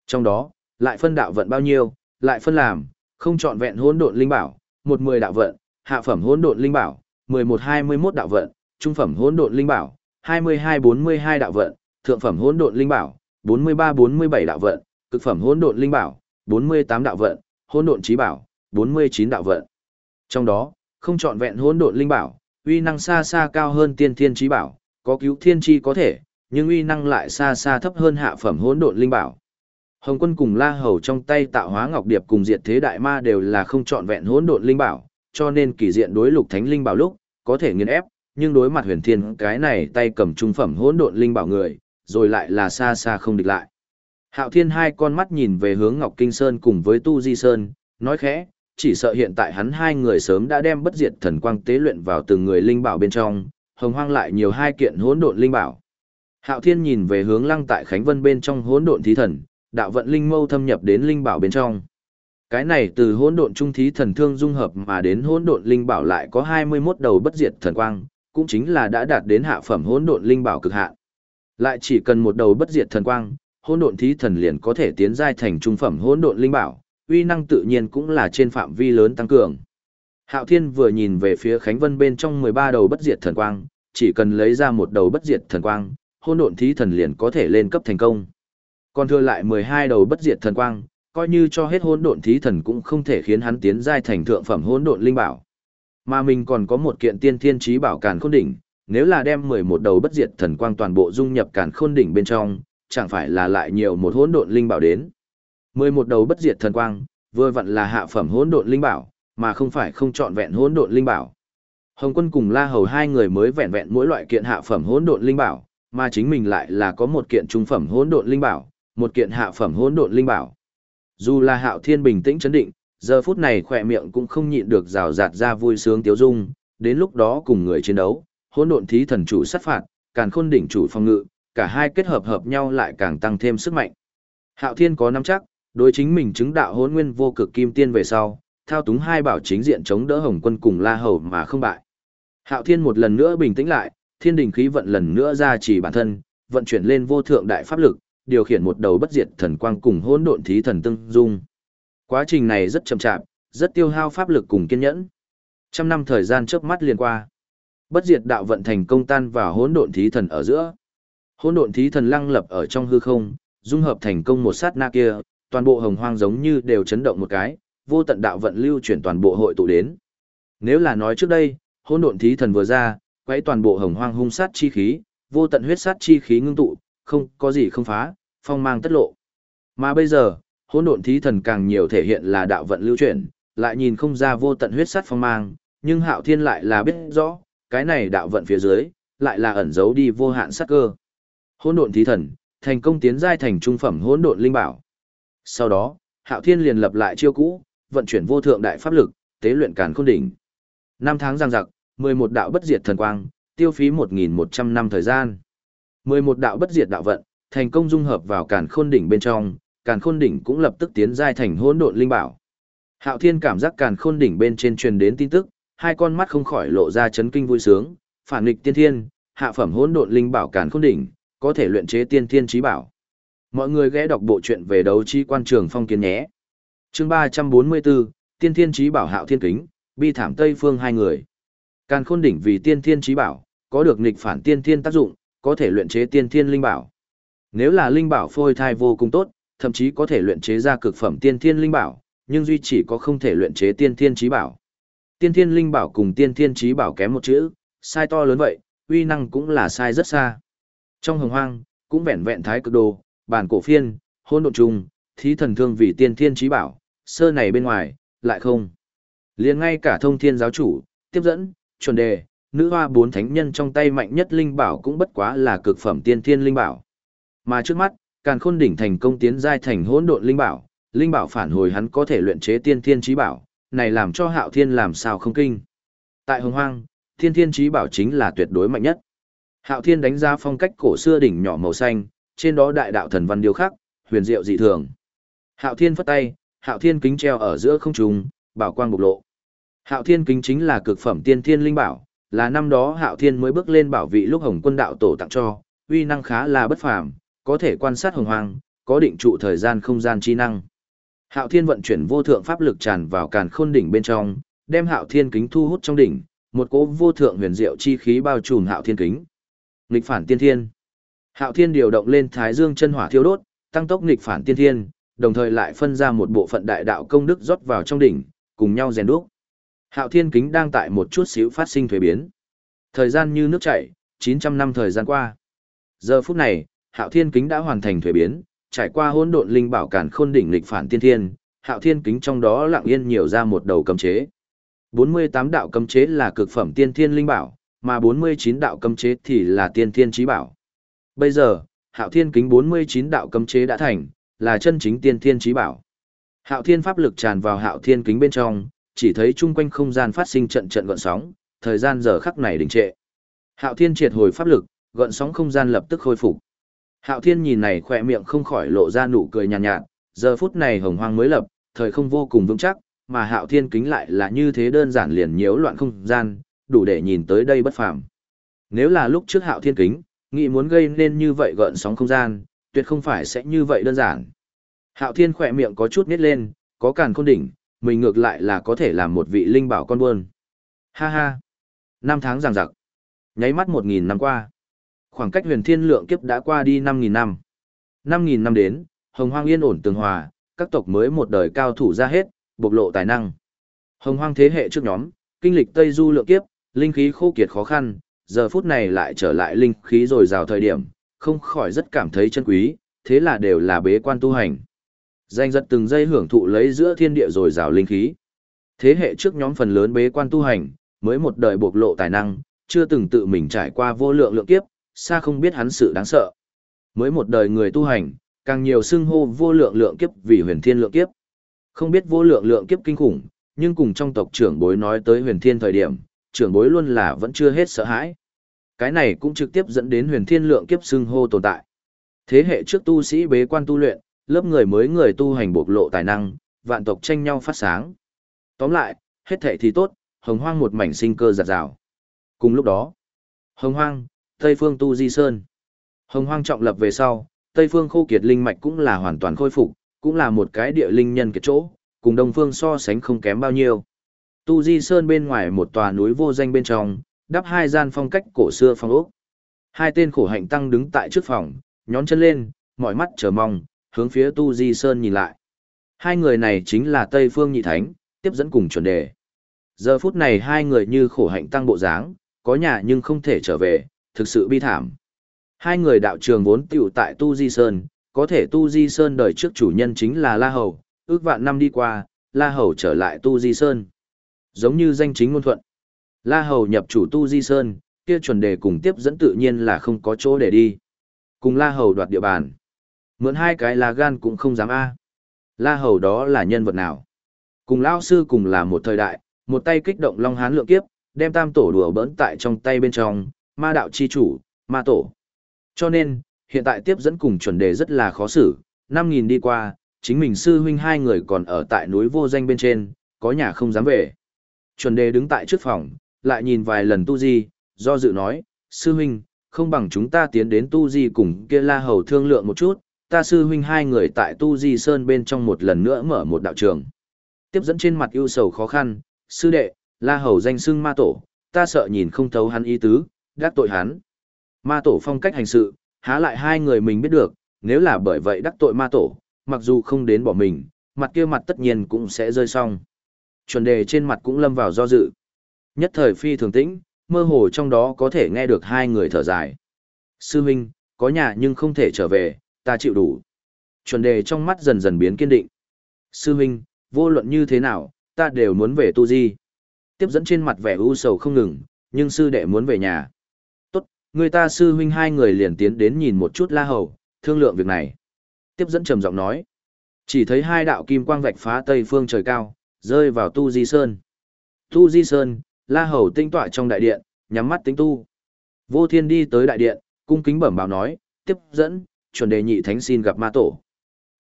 Speaker 1: Trong đó, lại phân đạo vận bao nhiêu, lại phân làm, không chọn vẹn hỗn độn linh bảo, một mười đạo vận, hạ phẩm hỗn độn linh bảo, 11-21 đạo vận, trung phẩm hỗn độn linh bảo, 22-42 đạo vận, thượng phẩm hỗn độn linh bảo, 43-47 đạo vận, cực phẩm hỗn độn linh bảo, 48 đạo vận, hỗn độn chí bảo, 49 đạo vận. Trong đó, không chọn vẹn hỗn độn linh bảo, uy năng xa xa cao hơn tiên thiên trí bảo, có cứu thiên chi có thể, nhưng uy năng lại xa xa thấp hơn hạ phẩm hỗn độn linh bảo. Hồng Quân cùng La Hầu trong tay tạo hóa ngọc điệp cùng diệt thế đại ma đều là không chọn vẹn hỗn độn linh bảo, cho nên kỳ diện đối lục thánh linh bảo lúc, có thể nghiền ép, nhưng đối mặt huyền thiên cái này tay cầm trung phẩm hỗn độn linh bảo người, rồi lại là xa xa không địch lại. Hạo thiên hai con mắt nhìn về hướng Ngọc Kinh Sơn cùng với Tu Di Sơn, nói khẽ, chỉ sợ hiện tại hắn hai người sớm đã đem bất diệt thần quang tế luyện vào từng người linh bảo bên trong, hồng hoang lại nhiều hai kiện hỗn độn linh bảo. Hạo thiên nhìn về hướng lăng tại Khánh Vân bên trong hỗn độn thí thần, đạo vận linh mâu thâm nhập đến linh bảo bên trong. Cái này từ hỗn độn trung thí thần thương dung hợp mà đến hỗn độn linh bảo lại có 21 đầu bất diệt thần quang, cũng chính là đã đạt đến hạ phẩm hỗn độn linh bảo cực hạn. Lại chỉ cần một đầu bất diệt thần quang, hỗn độn thí thần liền có thể tiến giai thành trung phẩm hỗn độn linh bảo, uy năng tự nhiên cũng là trên phạm vi lớn tăng cường. Hạo Thiên vừa nhìn về phía Khánh Vân bên trong 13 đầu bất diệt thần quang, chỉ cần lấy ra một đầu bất diệt thần quang, hôn độn thí thần liền có thể lên cấp thành công. Còn thừa lại 12 đầu bất diệt thần quang, coi như cho hết hôn độn thí thần cũng không thể khiến hắn tiến giai thành thượng phẩm hôn độn linh bảo. Mà mình còn có một kiện tiên thiên trí bảo càn khôn đỉnh, nếu là đem 11 đầu bất diệt thần quang toàn bộ dung nhập càn khôn đỉnh bên trong, chẳng phải là lại nhiều một hỗn độn linh bảo đến. 11 đầu bất diệt thần quang, vừa vặn là hạ phẩm hỗn độn linh bảo, mà không phải không chọn vẹn hỗn độn linh bảo. Hồng Quân cùng La Hầu hai người mới vẹn vẹn mỗi loại kiện hạ phẩm hỗn độn linh bảo, mà chính mình lại là có một kiện trung phẩm hỗn độn linh bảo, một kiện hạ phẩm hỗn độn linh bảo. Dù là Hạo Thiên bình tĩnh chấn định, giờ phút này khỏe miệng cũng không nhịn được rào rạt ra vui sướng tiếu dung, đến lúc đó cùng người chiến đấu, hỗn độn thí thần chủ sát phạt, càn khôn đỉnh chủ phòng ngự, cả hai kết hợp hợp nhau lại càng tăng thêm sức mạnh. Hạo Thiên có nắm chắc, đối chính mình chứng đạo hỗn nguyên vô cực kim tiên về sau, thao túng hai bảo chính diện chống đỡ Hồng Quân cùng La Hầu mà không bại. Hạo Thiên một lần nữa bình tĩnh lại, thiên đình khí vận lần nữa ra chỉ bản thân, vận chuyển lên vô thượng đại pháp lực, điều khiển một đầu bất diệt thần quang cùng hỗn độn thí thần tương dung. Quá trình này rất chậm chạp, rất tiêu hao pháp lực cùng kiên nhẫn. Trăm năm thời gian chớp mắt liền qua. Bất diệt đạo vận thành công tan vào hỗn độn thí thần ở giữa. Hỗn độn thí thần lăng lập ở trong hư không, dung hợp thành công một sát na kia, toàn bộ hồng hoang giống như đều chấn động một cái, vô tận đạo vận lưu chuyển toàn bộ hội tụ đến. Nếu là nói trước đây, hỗn độn thí thần vừa ra, quấy toàn bộ hồng hoang hung sát chi khí, vô tận huyết sát chi khí ngưng tụ, không có gì không phá, phong mang tất lộ. Mà bây giờ, hỗn độn thí thần càng nhiều thể hiện là đạo vận lưu chuyển, lại nhìn không ra vô tận huyết sát phong mang, nhưng Hạo Thiên lại là biết rõ, cái này đạo vận phía dưới, lại là ẩn giấu đi vô hạn sát cơ. Hỗn độn thí thần, thành công tiến giai thành trung phẩm hỗn độn linh bảo. Sau đó, Hạo Thiên liền lập lại chiêu cũ, vận chuyển vô thượng đại pháp lực, tế luyện càn khôn đỉnh. Năm tháng giang giặc, 11 đạo bất diệt thần quang, tiêu phí 1100 năm thời gian. 11 đạo bất diệt đạo vận, thành công dung hợp vào càn khôn đỉnh bên trong, càn khôn đỉnh cũng lập tức tiến giai thành hỗn độn linh bảo. Hạo Thiên cảm giác càn khôn đỉnh bên trên truyền đến tin tức, hai con mắt không khỏi lộ ra chấn kinh vui sướng, phản nghịch tiên thiên, hạ phẩm hỗn độn linh bảo càn khôn đỉnh, có thể luyện chế tiên thiên trí bảo. Mọi người ghé đọc bộ truyện về đấu chi quan trường phong kiến nhé. Chương 344, Tiên Thiên Chí Bảo Hạo Thiên Kính, bi thảm Tây Phương hai người. Càn Khôn đỉnh vì Tiên Thiên Chí Bảo, có được nghịch phản tiên thiên tác dụng, có thể luyện chế tiên thiên linh bảo. Nếu là linh bảo phôi thai vô cùng tốt, thậm chí có thể luyện chế ra cực phẩm tiên thiên linh bảo, nhưng duy chỉ có không thể luyện chế tiên thiên chí bảo. Tiên thiên linh bảo cùng tiên thiên chí bảo kém một chữ, sai to lớn vậy, uy năng cũng là sai rất xa. Trong hồng hoang, cũng vẹn vẹn thái cực đồ, bản cổ phiên, hôn độn trùng, thí thần thương vì tiên thiên chí bảo, sơ này bên ngoài, lại không. liền ngay cả thông thiên giáo chủ, tiếp dẫn, chuẩn đề, nữ hoa bốn thánh nhân trong tay mạnh nhất linh bảo cũng bất quá là cực phẩm tiên thiên linh bảo. Mà trước mắt, càn khôn đỉnh thành công tiến giai thành hỗn độn linh bảo, linh bảo phản hồi hắn có thể luyện chế tiên thiên chí bảo, này làm cho hạo thiên làm sao không kinh. Tại hồng hoang, tiên thiên chí bảo chính là tuyệt đối mạnh nhất. Hạo thiên đánh ra phong cách cổ xưa đỉnh nhỏ màu xanh, trên đó đại đạo thần văn điêu khắc, huyền diệu dị thường. Hạo thiên phất tay, hạo thiên kính treo ở giữa không trung, bảo quang bộc lộ. Hạo thiên kính chính là cực phẩm tiên thiên linh bảo, là năm đó hạo thiên mới bước lên bảo vị lúc hồng quân đạo tổ tặng cho, uy năng khá là bất phàm, có thể quan sát hồng hoang, có định trụ thời gian không gian chi năng. Hạo thiên vận chuyển vô thượng pháp lực tràn vào càn khôn đỉnh bên trong, đem hạo thiên kính thu hút trong đỉnh, một cỗ vô thượng huyền diệu chi khí bao trùm hạo thiên kính. Nghịch phản tiên thiên. Hạo thiên điều động lên thái dương chân hỏa thiêu đốt, tăng tốc nghịch phản tiên thiên, đồng thời lại phân ra một bộ phận đại đạo công đức rót vào trong đỉnh, cùng nhau rèn đúc. Hạo Thiên Kính đang tại một chút xíu phát sinh thuế biến. Thời gian như nước chảy, 900 năm thời gian qua. Giờ phút này, Hạo Thiên Kính đã hoàn thành thuế biến, trải qua hỗn độn linh bảo cản khôn đỉnh lịch phản tiên thiên, Hạo Thiên Kính trong đó lặng yên nhiều ra một đầu cấm chế. 48 đạo cấm chế là cực phẩm tiên thiên linh bảo, mà 49 đạo cấm chế thì là tiên thiên chí bảo. Bây giờ, Hạo Thiên Kính 49 đạo cấm chế đã thành, là chân chính tiên thiên trí bảo. Hạo thiên pháp lực tràn vào hạo thiên kính bên trong, chỉ thấy chung quanh không gian phát sinh trận trận gợn sóng, thời gian giờ khắc này đình trệ. Hạo thiên triệt hồi pháp lực, gợn sóng không gian lập tức khôi phục. Hạo thiên nhìn này khỏe miệng không khỏi lộ ra nụ cười nhàn nhạt, nhạt, giờ phút này hồng hoang mới lập, thời không vô cùng vững chắc, mà hạo thiên kính lại là như thế đơn giản liền nhiễu loạn không gian, đủ để nhìn tới đây bất phàm. Nếu là lúc trước hạo thiên kính, nghĩ muốn gây nên như vậy gợn sóng không gian, tuyệt không phải sẽ như vậy đơn giản. Hạo Thiên khỏe miệng có chút nít lên, có càn khôn đỉnh, mình ngược lại là có thể làm một vị linh bảo con buôn. Ha ha. Năm tháng ràng giặc. Nháy mắt một nghìn năm qua. Khoảng cách huyền thiên lượng kiếp đã qua đi năm nghìn năm. Năm nghìn năm đến, hồng hoang yên ổn tường hòa, các tộc mới một đời cao thủ ra hết, bộc lộ tài năng. Hồng hoang thế hệ trước nhóm, kinh lịch Tây Du lượng kiếp, linh khí khô kiệt khó khăn, giờ phút này lại trở lại linh khí rồi rào thời điểm, không khỏi rất cảm thấy chân quý, thế là đều là bế quan tu hành. Danh giật từng giây hưởng thụ lấy giữa thiên địa rồi rào linh khí. Thế hệ trước nhóm phần lớn bế quan tu hành, mới một đời bộc lộ tài năng, chưa từng tự mình trải qua vô lượng lượng kiếp, xa không biết hắn sự đáng sợ. Mới một đời người tu hành, càng nhiều xưng hô vô lượng lượng kiếp vì huyền thiên lượng kiếp. Không biết vô lượng lượng kiếp kinh khủng, nhưng cùng trong tộc trưởng bối nói tới huyền thiên thời điểm, trưởng bối luôn là vẫn chưa hết sợ hãi. Cái này cũng trực tiếp dẫn đến huyền thiên lượng kiếp xưng hô tồn tại. Thế hệ trước tu sĩ bế quan tu luyện, lớp người mới người tu hành bộc lộ tài năng, vạn tộc tranh nhau phát sáng. Tóm lại, hết thệ thì tốt, hồng hoang một mảnh sinh cơ giạt rào. Cùng lúc đó, hồng hoang, Tây Phương Tu Di Sơn. Hồng hoang trọng lập về sau, Tây Phương khô kiệt linh mạch cũng là hoàn toàn khôi phục, cũng là một cái địa linh nhân kiệt chỗ, cùng Đông Phương so sánh không kém bao nhiêu. Tu Di Sơn bên ngoài một tòa núi vô danh bên trong, đắp hai gian phong cách cổ xưa phong ốc. Hai tên khổ hạnh tăng đứng tại trước phòng, nhón chân lên, mọi mắt chờ mong, hướng phía Tu Di Sơn nhìn lại. Hai người này chính là Tây Phương Nhị Thánh, tiếp dẫn cùng chuẩn đề. Giờ phút này hai người như khổ hạnh tăng bộ dáng, có nhà nhưng không thể trở về, thực sự bi thảm. Hai người đạo trường vốn tiểu tại Tu Di Sơn, có thể Tu Di Sơn đời trước chủ nhân chính là La Hầu, ước vạn năm đi qua, La Hầu trở lại Tu Di Sơn. Giống như danh chính ngôn thuận. La Hầu nhập chủ Tu Di Sơn, kia chuẩn đề cùng tiếp dẫn tự nhiên là không có chỗ để đi. Cùng La Hầu đoạt địa bàn. Mượn hai cái là gan cũng không dám a. La Hầu đó là nhân vật nào? Cùng Lao Sư cùng là một thời đại, một tay kích động Long Hán lượng kiếp, đem tam tổ đùa bỡn tại trong tay bên trong, ma đạo chi chủ, ma tổ. Cho nên, hiện tại tiếp dẫn cùng chuẩn đề rất là khó xử, 5.000 đi qua, chính mình sư huynh hai người còn ở tại núi vô danh bên trên, có nhà không dám về. Chuẩn đề đứng tại trước phòng, lại nhìn vài lần tu di, do dự nói, sư huynh, không bằng chúng ta tiến đến tu di cùng kia la hầu thương lượng một chút, ta sư huynh hai người tại tu di sơn bên trong một lần nữa mở một đạo trường. Tiếp dẫn trên mặt ưu sầu khó khăn, sư đệ, la hầu danh xưng ma tổ, ta sợ nhìn không thấu hắn ý tứ, đắc tội hắn. Ma tổ phong cách hành sự, há lại hai người mình biết được, nếu là bởi vậy đắc tội ma tổ, mặc dù không đến bỏ mình, mặt kia mặt tất nhiên cũng sẽ rơi xong. Chuẩn đề trên mặt cũng lâm vào do dự. Nhất thời phi thường tĩnh, mơ hồ trong đó có thể nghe được hai người thở dài. Sư Minh, có nhà nhưng không thể trở về, ta chịu đủ. Chuẩn đề trong mắt dần dần biến kiên định. Sư Minh, vô luận như thế nào, ta đều muốn về tu di. Tiếp dẫn trên mặt vẻ u sầu không ngừng, nhưng sư đệ muốn về nhà. Tốt, người ta sư huynh hai người liền tiến đến nhìn một chút la hầu, thương lượng việc này. Tiếp dẫn trầm giọng nói. Chỉ thấy hai đạo kim quang vạch phá tây phương trời cao, rơi vào tu di sơn. Tu di sơn, la hầu tinh tọa trong đại điện, nhắm mắt tính tu. Vô thiên đi tới đại điện, cung kính bẩm báo nói, tiếp dẫn, chuẩn đề nhị thánh xin gặp ma tổ.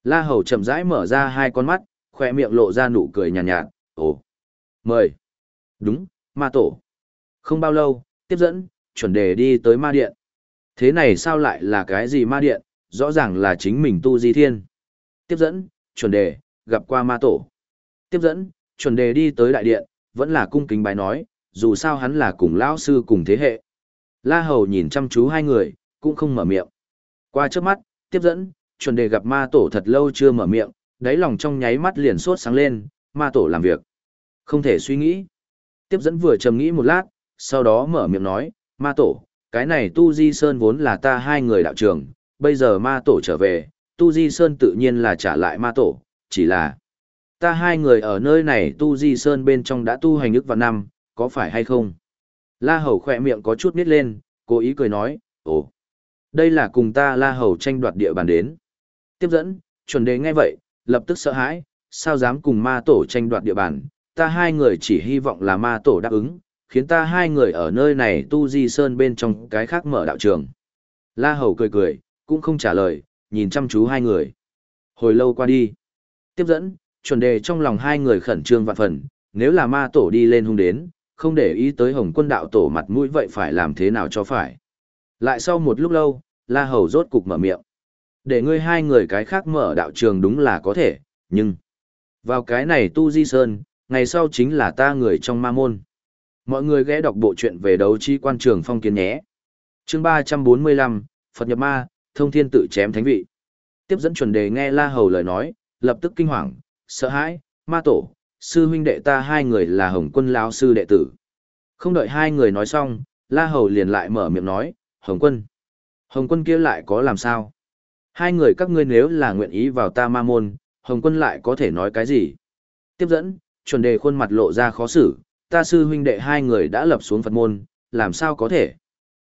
Speaker 1: La hầu chậm rãi mở ra hai con mắt, khoe miệng lộ ra nụ cười nhàn nhạt, nhạt, ồ, mời. Đúng, ma tổ. Không bao lâu, tiếp dẫn, chuẩn đề đi tới ma điện. Thế này sao lại là cái gì ma điện, rõ ràng là chính mình tu di thiên. Tiếp dẫn, chuẩn đề, gặp qua ma tổ. Tiếp dẫn, chuẩn đề đi tới đại điện, vẫn là cung kính bài nói, dù sao hắn là cùng lão sư cùng thế hệ. La Hầu nhìn chăm chú hai người, cũng không mở miệng. Qua trước mắt, tiếp dẫn, chuẩn đề gặp ma tổ thật lâu chưa mở miệng, đáy lòng trong nháy mắt liền sốt sáng lên, ma tổ làm việc. Không thể suy nghĩ. Tiếp dẫn vừa trầm nghĩ một lát, sau đó mở miệng nói, ma tổ, cái này Tu Di Sơn vốn là ta hai người đạo trường, bây giờ ma tổ trở về, Tu Di Sơn tự nhiên là trả lại ma tổ, chỉ là ta hai người ở nơi này Tu Di Sơn bên trong đã tu hành ức vào năm, có phải hay không? La Hầu khỏe miệng có chút nít lên, cố ý cười nói, ồ, đây là cùng ta La Hầu tranh đoạt địa bàn đến. Tiếp dẫn, chuẩn đề nghe vậy, lập tức sợ hãi, sao dám cùng ma tổ tranh đoạt địa bàn, ta hai người chỉ hy vọng là ma tổ đáp ứng, khiến ta hai người ở nơi này tu di sơn bên trong cái khác mở đạo trường. La Hầu cười cười, cũng không trả lời, nhìn chăm chú hai người. Hồi lâu qua đi. Tiếp dẫn, chuẩn đề trong lòng hai người khẩn trương vạn phần, nếu là ma tổ đi lên hung đến, không để ý tới hồng quân đạo tổ mặt mũi vậy phải làm thế nào cho phải. Lại sau một lúc lâu, La Hầu rốt cục mở miệng. Để ngươi hai người cái khác mở đạo trường đúng là có thể, nhưng... Vào cái này tu di sơn, ngày sau chính là ta người trong ma môn. Mọi người ghé đọc bộ truyện về đấu chi quan trường phong kiến nhé. chương 345, Phật nhập ma, thông thiên tự chém thánh vị. Tiếp dẫn chuẩn đề nghe La Hầu lời nói, lập tức kinh hoàng, sợ hãi, ma tổ, sư huynh đệ ta hai người là hồng quân lão sư đệ tử. Không đợi hai người nói xong, La Hầu liền lại mở miệng nói, hồng quân. Hồng quân kia lại có làm sao? Hai người các ngươi nếu là nguyện ý vào ta ma môn, hồng quân lại có thể nói cái gì? Tiếp dẫn, chuẩn đề khuôn mặt lộ ra khó xử, ta sư huynh đệ hai người đã lập xuống Phật môn, làm sao có thể?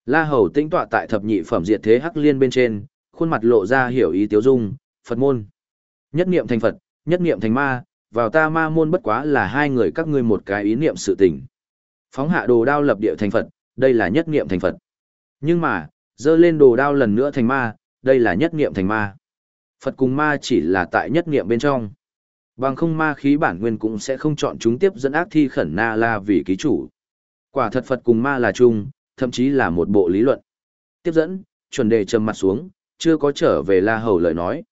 Speaker 1: La Hầu tĩnh tọa tại thập nhị phẩm diệt thế hắc liên bên trên, khuôn mặt lộ ra hiểu ý tiếu dung, Phật môn. Nhất niệm thành Phật, nhất niệm thành ma, vào ta ma môn bất quá là hai người các ngươi một cái ý niệm sự tình. Phóng hạ đồ đao lập địa thành Phật, đây là nhất niệm thành Phật. Nhưng mà, dơ lên đồ đao lần nữa thành ma, đây là nhất niệm thành ma. Phật cùng ma chỉ là tại nhất niệm bên trong. Bằng không ma khí bản nguyên cũng sẽ không chọn chúng tiếp dẫn ác thi khẩn na la vì ký chủ. Quả thật Phật cùng ma là chung, thậm chí là một bộ lý luận. Tiếp dẫn, chuẩn đề trầm mặt xuống, chưa có trở về La Hầu lời nói.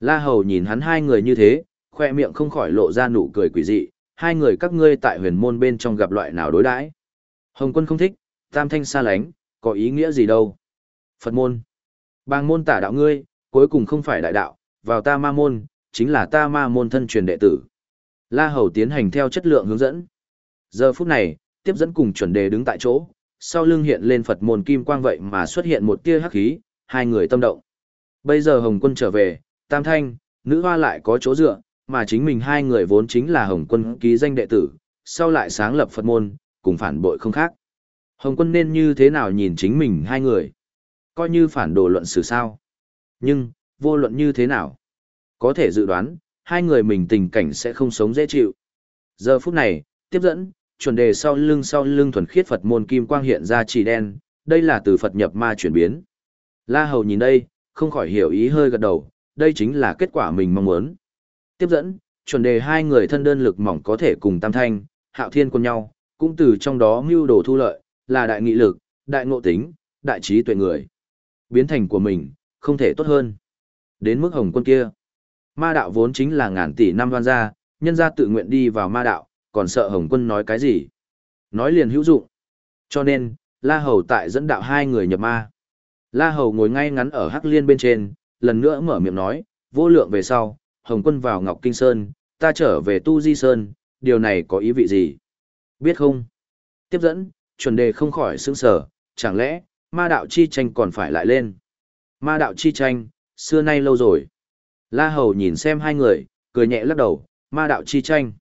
Speaker 1: La Hầu nhìn hắn hai người như thế, khoe miệng không khỏi lộ ra nụ cười quỷ dị, hai người các ngươi tại huyền môn bên trong gặp loại nào đối đãi. Hồng quân không thích, tam thanh xa lánh, có ý nghĩa gì đâu. Phật môn. Bang môn tả đạo ngươi, cuối cùng không phải đại đạo, vào ta ma môn, chính là ta ma môn thân truyền đệ tử. La Hầu tiến hành theo chất lượng hướng dẫn. Giờ phút này, tiếp dẫn cùng chuẩn đề đứng tại chỗ, sau lưng hiện lên Phật môn kim quang vậy mà xuất hiện một tia hắc khí, hai người tâm động. Bây giờ Hồng quân trở về, Tam Thanh, nữ hoa lại có chỗ dựa, mà chính mình hai người vốn chính là Hồng quân ký danh đệ tử, sau lại sáng lập Phật môn, cùng phản bội không khác. Hồng quân nên như thế nào nhìn chính mình hai người? Coi như phản đồ luận xử sao? Nhưng, vô luận như thế nào? Có thể dự đoán, hai người mình tình cảnh sẽ không sống dễ chịu. Giờ phút này, tiếp dẫn, chuẩn đề sau lưng sau lưng thuần khiết Phật môn kim quang hiện ra chỉ đen, đây là từ Phật nhập ma chuyển biến. La Hầu nhìn đây, không khỏi hiểu ý hơi gật đầu, đây chính là kết quả mình mong muốn. Tiếp dẫn, chuẩn đề hai người thân đơn lực mỏng có thể cùng tam thanh, hạo thiên quân nhau, cũng từ trong đó mưu đồ thu lợi, là đại nghị lực, đại ngộ tính, đại trí tuệ người. Biến thành của mình, không thể tốt hơn. Đến mức hồng quân kia. Ma đạo vốn chính là ngàn tỷ năm đoan gia, nhân gia tự nguyện đi vào ma đạo, còn sợ hồng quân nói cái gì. Nói liền hữu dụng. Cho nên, La Hầu tại dẫn đạo hai người nhập ma. La Hầu ngồi ngay ngắn ở Hắc Liên bên trên, lần nữa mở miệng nói, vô lượng về sau, Hồng Quân vào Ngọc Kinh Sơn, ta trở về Tu Di Sơn, điều này có ý vị gì? Biết không? Tiếp dẫn, chuẩn đề không khỏi sững sở, chẳng lẽ, ma đạo chi tranh còn phải lại lên? Ma đạo chi tranh, xưa nay lâu rồi. La Hầu nhìn xem hai người, cười nhẹ lắc đầu, ma đạo chi tranh.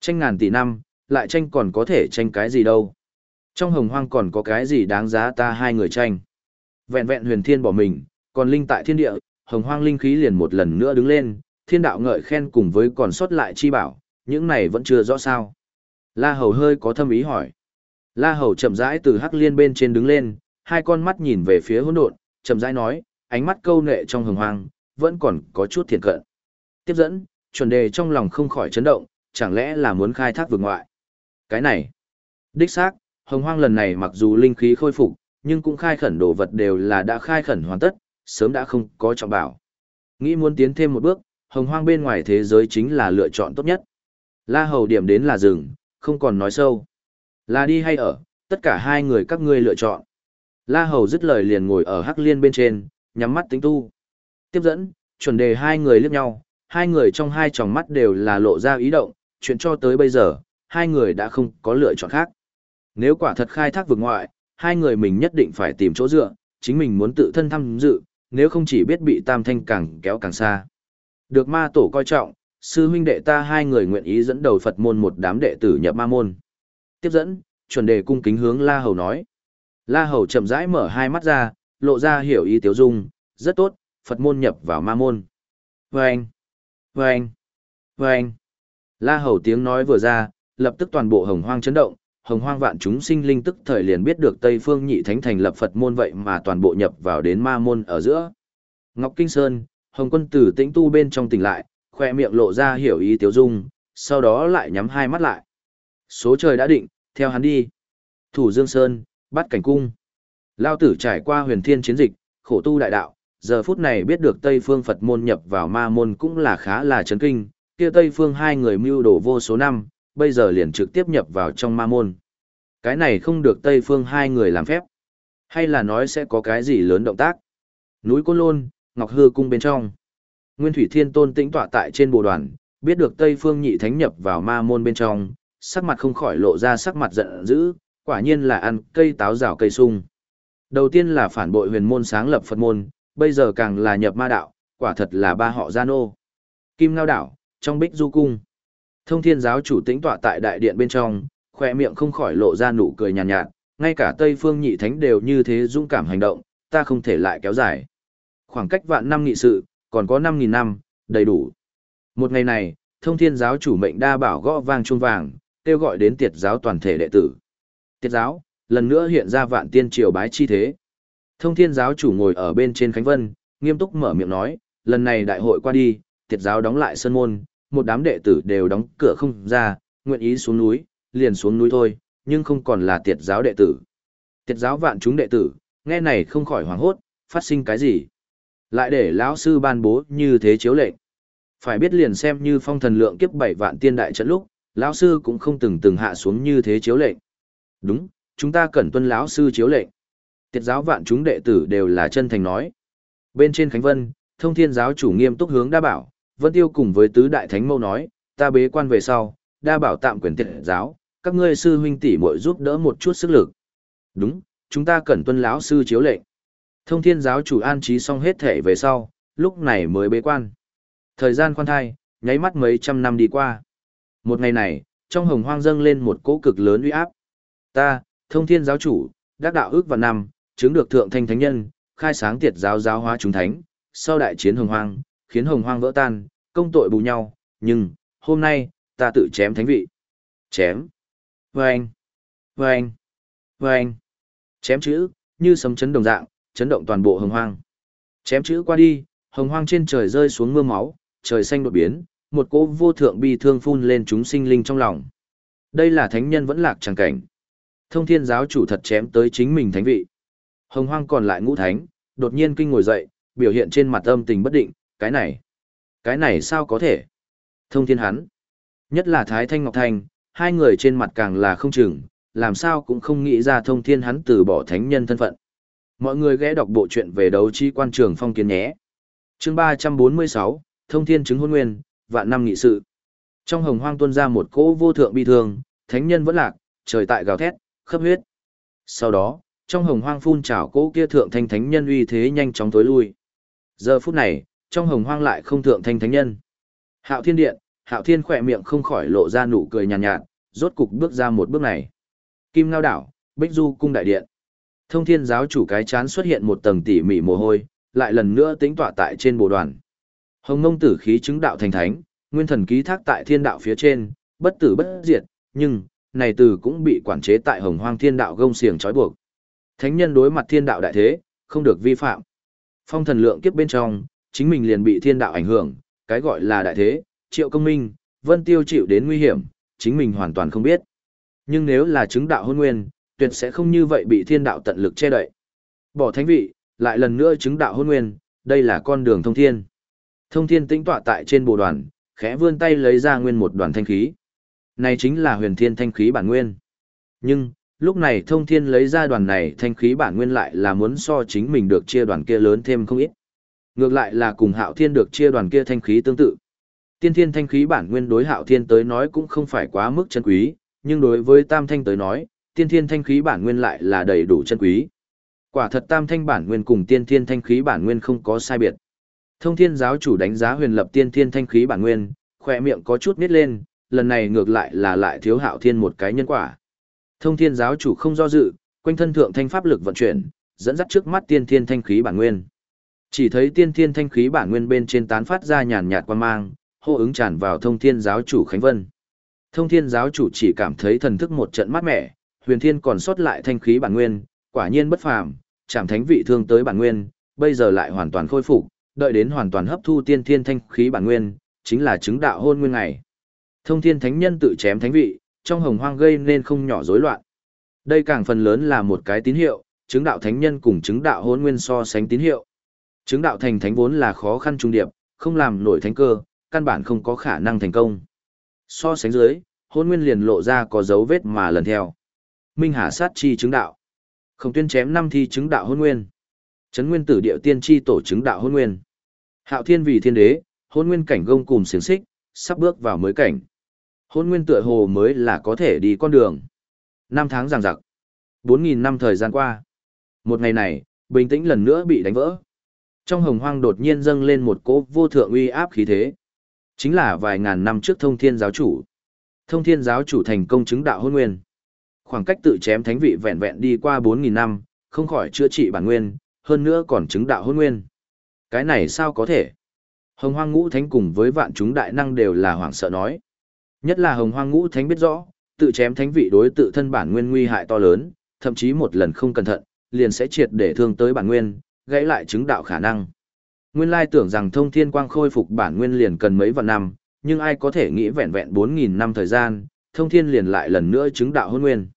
Speaker 1: Tranh ngàn tỷ năm, lại tranh còn có thể tranh cái gì đâu. Trong hồng hoang còn có cái gì đáng giá ta hai người tranh. Vẹn vẹn huyền thiên bỏ mình, còn linh tại thiên địa, hồng hoang linh khí liền một lần nữa đứng lên, thiên đạo ngợi khen cùng với còn sót lại chi bảo, những này vẫn chưa rõ sao. La Hầu hơi có thâm ý hỏi. La Hầu chậm rãi từ hắc liên bên trên đứng lên, hai con mắt nhìn về phía hỗn độn, chậm rãi nói, ánh mắt câu nệ trong hừng hoang, vẫn còn có chút thiền cận. Tiếp dẫn, chuẩn đề trong lòng không khỏi chấn động, chẳng lẽ là muốn khai thác vượt ngoại. Cái này, đích xác, hồng hoang lần này mặc dù linh khí khôi phục, nhưng cũng khai khẩn đồ vật đều là đã khai khẩn hoàn tất, sớm đã không có trọng bảo. Nghĩ muốn tiến thêm một bước, hồng hoang bên ngoài thế giới chính là lựa chọn tốt nhất. La Hầu điểm đến là rừng, không còn nói sâu. Là đi hay ở, tất cả hai người các ngươi lựa chọn. La Hầu dứt lời liền ngồi ở hắc liên bên trên, nhắm mắt tính tu. Tiếp dẫn, chuẩn đề hai người liếc nhau, hai người trong hai tròng mắt đều là lộ ra ý động, chuyện cho tới bây giờ, hai người đã không có lựa chọn khác. Nếu quả thật khai thác vực ngoại, hai người mình nhất định phải tìm chỗ dựa, chính mình muốn tự thân tham dự, nếu không chỉ biết bị tam thanh càng kéo càng xa. Được ma tổ coi trọng, sư huynh đệ ta hai người nguyện ý dẫn đầu Phật môn một đám đệ tử nhập ma môn. Tiếp dẫn, chuẩn đề cung kính hướng La Hầu nói. La Hầu chậm rãi mở hai mắt ra, lộ ra hiểu ý tiếu dung, rất tốt, Phật môn nhập vào ma môn. Vâng! Vâng! Vâng! La Hầu tiếng nói vừa ra, lập tức toàn bộ hồng hoang chấn động, hồng hoang vạn chúng sinh linh tức thời liền biết được Tây Phương Nhị Thánh thành lập Phật môn vậy mà toàn bộ nhập vào đến ma môn ở giữa. Ngọc Kinh Sơn, Hồng Quân Tử tĩnh tu bên trong tỉnh lại, khoe miệng lộ ra hiểu ý tiếu dung, sau đó lại nhắm hai mắt lại. Số trời đã định, theo hắn đi. Thủ Dương Sơn, bắt cảnh cung. Lao tử trải qua huyền thiên chiến dịch, khổ tu đại đạo, giờ phút này biết được Tây Phương Phật môn nhập vào ma môn cũng là khá là chấn kinh, kia Tây Phương hai người mưu đồ vô số năm, bây giờ liền trực tiếp nhập vào trong ma môn. Cái này không được Tây Phương hai người làm phép. Hay là nói sẽ có cái gì lớn động tác? Núi Côn Lôn, Ngọc Hư Cung bên trong. Nguyên Thủy Thiên Tôn tĩnh tọa tại trên bồ đoàn, biết được Tây Phương nhị thánh nhập vào ma môn bên trong, sắc mặt không khỏi lộ ra sắc mặt giận dữ, quả nhiên là ăn cây táo rào cây sung. Đầu tiên là phản bội huyền môn sáng lập Phật môn, bây giờ càng là nhập ma đạo, quả thật là ba họ gian ô. Kim Ngao Đảo, trong Bích Du Cung. Thông thiên giáo chủ tĩnh tọa tại đại điện bên trong, khoe miệng không khỏi lộ ra nụ cười nhàn nhạt, nhạt, ngay cả Tây Phương nhị thánh đều như thế dũng cảm hành động, ta không thể lại kéo dài. Khoảng cách vạn năm nghị sự, còn có 5.000 năm, đầy đủ. Một ngày này, thông thiên giáo chủ mệnh đa bảo gõ vang chuông vàng, kêu gọi đến tiệt giáo toàn thể đệ tử. Tiệt giáo, lần nữa hiện ra vạn tiên triều bái chi thế. Thông thiên giáo chủ ngồi ở bên trên Khánh Vân, nghiêm túc mở miệng nói, lần này đại hội qua đi, tiệt giáo đóng lại sân môn, một đám đệ tử đều đóng cửa không ra, nguyện ý xuống núi, liền xuống núi thôi, nhưng không còn là tiệt giáo đệ tử. Tiệt giáo vạn chúng đệ tử, nghe này không khỏi hoảng hốt, phát sinh cái gì? Lại để lão sư ban bố như thế chiếu lệnh. Phải biết liền xem như phong thần lượng kiếp bảy vạn tiên đại trận lúc, lão sư cũng không từng từng hạ xuống như thế chiếu lệnh. Đúng, chúng ta cần tuân lão sư chiếu lệnh. Tiệt giáo vạn chúng đệ tử đều là chân thành nói. Bên trên Khánh Vân, thông thiên giáo chủ nghiêm túc hướng đa bảo, Vân Tiêu cùng với tứ đại thánh mâu nói, ta bế quan về sau, đa bảo tạm quyền tiệt giáo, các ngươi sư huynh tỷ muội giúp đỡ một chút sức lực. Đúng, chúng ta cần tuân lão sư chiếu lệnh. Thông thiên giáo chủ an trí xong hết thể về sau, lúc này mới bế quan. Thời gian khoan thai, nháy mắt mấy trăm năm đi qua. Một ngày này, trong hồng hoang dâng lên một cỗ cực lớn uy áp. Ta, thông thiên giáo chủ, đắc đạo ước và năm, chứng được thượng thanh thánh nhân, khai sáng tiệt giáo giáo hóa chúng thánh, sau đại chiến hồng hoang, khiến hồng hoang vỡ tan, công tội bù nhau, nhưng, hôm nay, ta tự chém thánh vị. Chém. Vâng. Vâng. Vâng. Chém chữ, như sấm chấn đồng dạng, chấn động toàn bộ hồng hoang. Chém chữ qua đi, hồng hoang trên trời rơi xuống mưa máu, trời xanh đột biến, một cỗ vô thượng bi thương phun lên chúng sinh linh trong lòng. Đây là thánh nhân vẫn lạc chẳng cảnh. Thông thiên giáo chủ thật chém tới chính mình thánh vị. Hồng hoang còn lại ngũ thánh, đột nhiên kinh ngồi dậy, biểu hiện trên mặt âm tình bất định, cái này, cái này sao có thể? Thông thiên hắn, nhất là Thái Thanh Ngọc Thanh, hai người trên mặt càng là không chừng, làm sao cũng không nghĩ ra thông thiên hắn từ bỏ thánh nhân thân phận. Mọi người ghé đọc bộ truyện về đấu chi quan trường phong kiến nhé. chương 346, Thông thiên chứng hôn nguyên, vạn năm nghị sự. Trong hồng hoang tuôn ra một cỗ vô thượng bi thương, thánh nhân vẫn lạc, trời tại gào thét, khắp huyết. Sau đó, trong hồng hoang phun trào cỗ kia thượng thanh thánh nhân uy thế nhanh chóng tối lui. Giờ phút này, trong hồng hoang lại không thượng thanh thánh nhân. Hạo thiên điện, hạo thiên khỏe miệng không khỏi lộ ra nụ cười nhàn nhạt, nhạt, rốt cục bước ra một bước này. Kim Ngao đảo, Bích Du cung đại điện. Thông thiên giáo chủ cái chán xuất hiện một tầng tỉ mỉ mồ hôi, lại lần nữa tính tọa tại trên bồ đoàn. Hồng ngông tử khí chứng đạo thành thánh, nguyên thần ký thác tại thiên đạo phía trên, bất tử bất diệt, nhưng, này từ cũng bị quản chế tại hồng hoang thiên đạo gông xiềng trói buộc. Thánh nhân đối mặt thiên đạo đại thế, không được vi phạm. Phong thần lượng kiếp bên trong, chính mình liền bị thiên đạo ảnh hưởng, cái gọi là đại thế, triệu công minh, vân tiêu chịu đến nguy hiểm, chính mình hoàn toàn không biết. Nhưng nếu là chứng đạo hôn nguyên, tuyệt sẽ không như vậy bị thiên đạo tận lực che đậy. Bỏ thánh vị, lại lần nữa chứng đạo hôn nguyên, đây là con đường thông thiên. Thông thiên tĩnh tọa tại trên bồ đoàn, khẽ vươn tay lấy ra nguyên một đoàn thanh khí. Này chính là huyền thiên thanh khí bản nguyên. Nhưng, lúc này thông thiên lấy ra đoàn này thanh khí bản nguyên lại là muốn so chính mình được chia đoàn kia lớn thêm không ít. Ngược lại là cùng hạo thiên được chia đoàn kia thanh khí tương tự. Tiên thiên thanh khí bản nguyên đối hạo thiên tới nói cũng không phải quá mức chân quý, nhưng đối với tam thanh tới nói, tiên thiên thanh khí bản nguyên lại là đầy đủ chân quý. Quả thật tam thanh bản nguyên cùng tiên thiên thanh khí bản nguyên không có sai biệt. Thông thiên giáo chủ đánh giá huyền lập tiên thiên thanh khí bản nguyên, khỏe miệng có chút nít lên, lần này ngược lại là lại thiếu hạo thiên một cái nhân quả. Thông thiên giáo chủ không do dự, quanh thân thượng thanh pháp lực vận chuyển, dẫn dắt trước mắt tiên thiên thanh khí bản nguyên. Chỉ thấy tiên thiên thanh khí bản nguyên bên trên tán phát ra nhàn nhạt quan mang, hô ứng tràn vào thông thiên giáo chủ Khánh Vân. Thông thiên giáo chủ chỉ cảm thấy thần thức một trận mát mẻ, huyền thiên còn sót lại thanh khí bản nguyên, quả nhiên bất phàm, chạm thánh vị thương tới bản nguyên, bây giờ lại hoàn toàn khôi phục, đợi đến hoàn toàn hấp thu tiên thiên thanh khí bản nguyên, chính là chứng đạo hôn nguyên ngày. Thông thiên thánh nhân tự chém thánh vị, trong hồng hoang gây nên không nhỏ rối loạn. Đây càng phần lớn là một cái tín hiệu, chứng đạo thánh nhân cùng chứng đạo hôn nguyên so sánh tín hiệu. Chứng đạo thành thánh vốn là khó khăn trung điệp, không làm nổi thánh cơ, căn bản không có khả năng thành công. So sánh dưới, hôn nguyên liền lộ ra có dấu vết mà lần theo. Minh Hà sát chi chứng đạo. Không tuyên chém năm thi chứng đạo hôn nguyên. Trấn nguyên tử điệu tiên chi tổ chứng đạo hôn nguyên. Hạo thiên vì thiên đế, hôn nguyên cảnh gông cùng xiềng xích, sắp bước vào mới cảnh. Hôn nguyên tựa hồ mới là có thể đi con đường. Năm tháng giằng giặc. Bốn nghìn năm thời gian qua. Một ngày này, bình tĩnh lần nữa bị đánh vỡ. Trong hồng hoang đột nhiên dâng lên một cỗ vô thượng uy áp khí thế. Chính là vài ngàn năm trước thông thiên giáo chủ. Thông thiên giáo chủ thành công chứng đạo hôn nguyên. Khoảng cách tự chém thánh vị vẹn vẹn đi qua 4.000 năm, không khỏi chữa trị bản nguyên, hơn nữa còn chứng đạo hôn nguyên. Cái này sao có thể? Hồng hoang ngũ thánh cùng với vạn chúng đại năng đều là hoảng sợ nói. Nhất là hồng hoang ngũ thánh biết rõ, tự chém thánh vị đối tự thân bản nguyên nguy hại to lớn, thậm chí một lần không cẩn thận, liền sẽ triệt để thương tới bản nguyên, gãy lại chứng đạo khả năng. Nguyên lai tưởng rằng thông thiên quang khôi phục bản nguyên liền cần mấy vạn năm, nhưng ai có thể nghĩ vẹn vẹn 4.000 năm thời gian, thông thiên liền lại lần nữa chứng đạo hôn nguyên.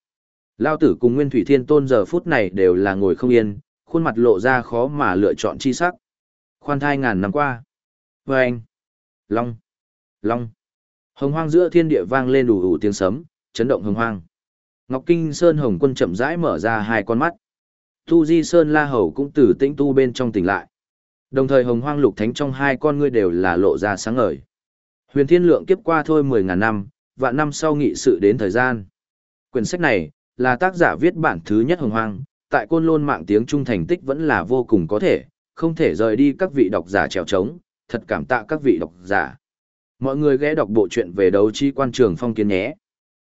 Speaker 1: Lao tử cùng Nguyên Thủy Thiên Tôn giờ phút này đều là ngồi không yên, khuôn mặt lộ ra khó mà lựa chọn chi sắc. Khoan thai ngàn năm qua. Vâng! Long! Long! Hồng hoang giữa thiên địa vang lên đủ đủ tiếng sấm, chấn động hồng hoang. Ngọc Kinh Sơn Hồng quân chậm rãi mở ra hai con mắt. Tu Di Sơn La Hầu cũng từ tĩnh tu bên trong tỉnh lại. Đồng thời hồng hoang lục thánh trong hai con ngươi đều là lộ ra sáng ngời. Huyền thiên lượng kiếp qua thôi mười ngàn năm, vạn năm sau nghị sự đến thời gian. Quyển sách này, là tác giả viết bản thứ nhất hồng hoang, tại côn lôn mạng tiếng trung thành tích vẫn là vô cùng có thể, không thể rời đi các vị độc giả trèo trống, thật cảm tạ các vị độc giả. Mọi người ghé đọc bộ truyện về đấu chi quan trường phong kiến nhé.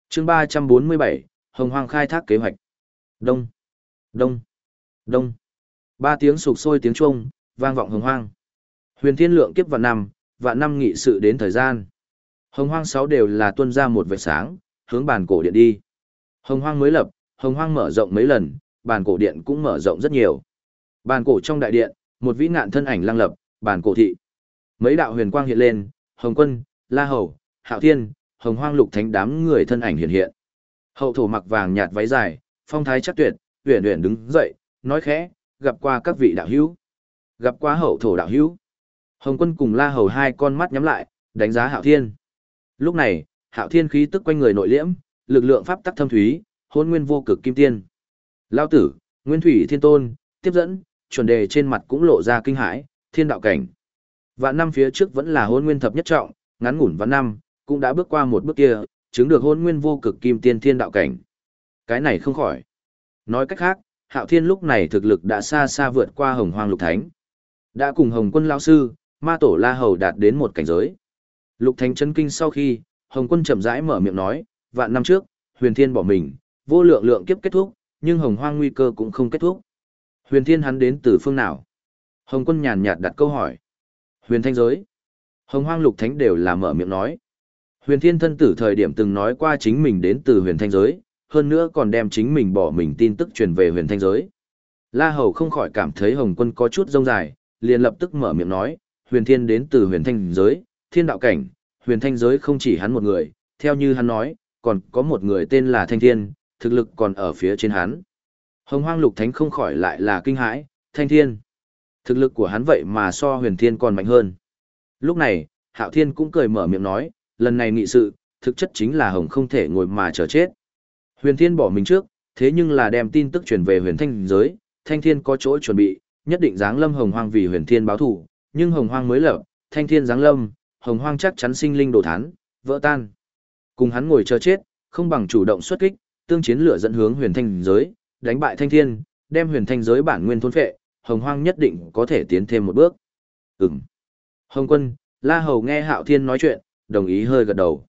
Speaker 1: Chương 347, Hồng Hoang khai thác kế hoạch. Đông, đông, đông. Ba tiếng sục sôi tiếng chuông, vang vọng hồng hoang. Huyền Thiên Lượng kiếp vạn năm, vạn năm nghị sự đến thời gian. Hồng Hoang sáu đều là tuân ra một vệt sáng, hướng bàn cổ điện đi. Hồng Hoang mới lập, Hồng Hoang mở rộng mấy lần, bàn cổ điện cũng mở rộng rất nhiều. Bàn cổ trong đại điện, một vĩ ngạn thân ảnh lăng lập, bàn cổ thị. Mấy đạo huyền quang hiện lên, Hồng Quân, La Hầu, Hạo Thiên, Hồng Hoang Lục Thánh đám người thân ảnh hiện hiện. Hậu thổ mặc vàng nhạt váy dài, phong thái chắc tuyệt, huyền huyền đứng dậy, nói khẽ, gặp qua các vị đạo hữu. Gặp qua hậu thổ đạo hữu. Hồng Quân cùng La Hầu hai con mắt nhắm lại, đánh giá Hạo Thiên. Lúc này, Hạo Thiên khí tức quanh người nội liễm, lực lượng pháp tắc thâm thúy, hôn nguyên vô cực kim tiên. Lao tử, Nguyên Thủy Thiên Tôn, tiếp dẫn, chuẩn đề trên mặt cũng lộ ra kinh hãi, thiên đạo cảnh. Vạn năm phía trước vẫn là hôn nguyên thập nhất trọng, ngắn ngủn vạn năm, cũng đã bước qua một bước kia, chứng được hôn nguyên vô cực kim tiên thiên đạo cảnh. Cái này không khỏi. Nói cách khác, Hạo Thiên lúc này thực lực đã xa xa vượt qua Hồng Hoang Lục Thánh. Đã cùng Hồng Quân lão sư, Ma Tổ La Hầu đạt đến một cảnh giới. Lục Thánh chấn kinh sau khi, Hồng Quân chậm rãi mở miệng nói, vạn năm trước, Huyền Thiên bỏ mình, vô lượng lượng kiếp kết thúc, nhưng Hồng Hoang nguy cơ cũng không kết thúc. Huyền Thiên hắn đến từ phương nào? Hồng Quân nhàn nhạt đặt câu hỏi. Huyền Thanh giới. Hồng Hoang Lục Thánh đều là mở miệng nói. Huyền Thiên thân tử thời điểm từng nói qua chính mình đến từ Huyền Thanh giới, hơn nữa còn đem chính mình bỏ mình tin tức truyền về Huyền Thanh giới. La Hầu không khỏi cảm thấy Hồng Quân có chút rông dài, liền lập tức mở miệng nói, Huyền Thiên đến từ Huyền Thanh giới, thiên đạo cảnh, Huyền Thanh giới không chỉ hắn một người, theo như hắn nói, còn có một người tên là Thanh Thiên, thực lực còn ở phía trên hắn. Hồng Hoang Lục Thánh không khỏi lại là kinh hãi, Thanh Thiên. Thực lực của hắn vậy mà so huyền thiên còn mạnh hơn. Lúc này, Hạo Thiên cũng cười mở miệng nói, lần này nghị sự, thực chất chính là Hồng không thể ngồi mà chờ chết. Huyền thiên bỏ mình trước, thế nhưng là đem tin tức truyền về huyền thanh giới, Thanh Thiên có chỗ chuẩn bị, nhất định giáng lâm Hồng Hoang vì huyền thiên báo thủ, nhưng Hồng Hoang mới lập, Thanh Thiên giáng lâm, Hồng Hoang chắc chắn sinh linh đồ thán, vỡ tan. Cùng hắn ngồi chờ chết, không bằng chủ động xuất kích, tương chiến lửa dẫn hướng huyền thanh giới, đánh bại thanh thiên, đem huyền thanh giới bản nguyên thôn phệ, hồng hoang nhất định có thể tiến thêm một bước. Ừm. Hồng quân, La Hầu nghe Hạo Thiên nói chuyện, đồng ý hơi gật đầu.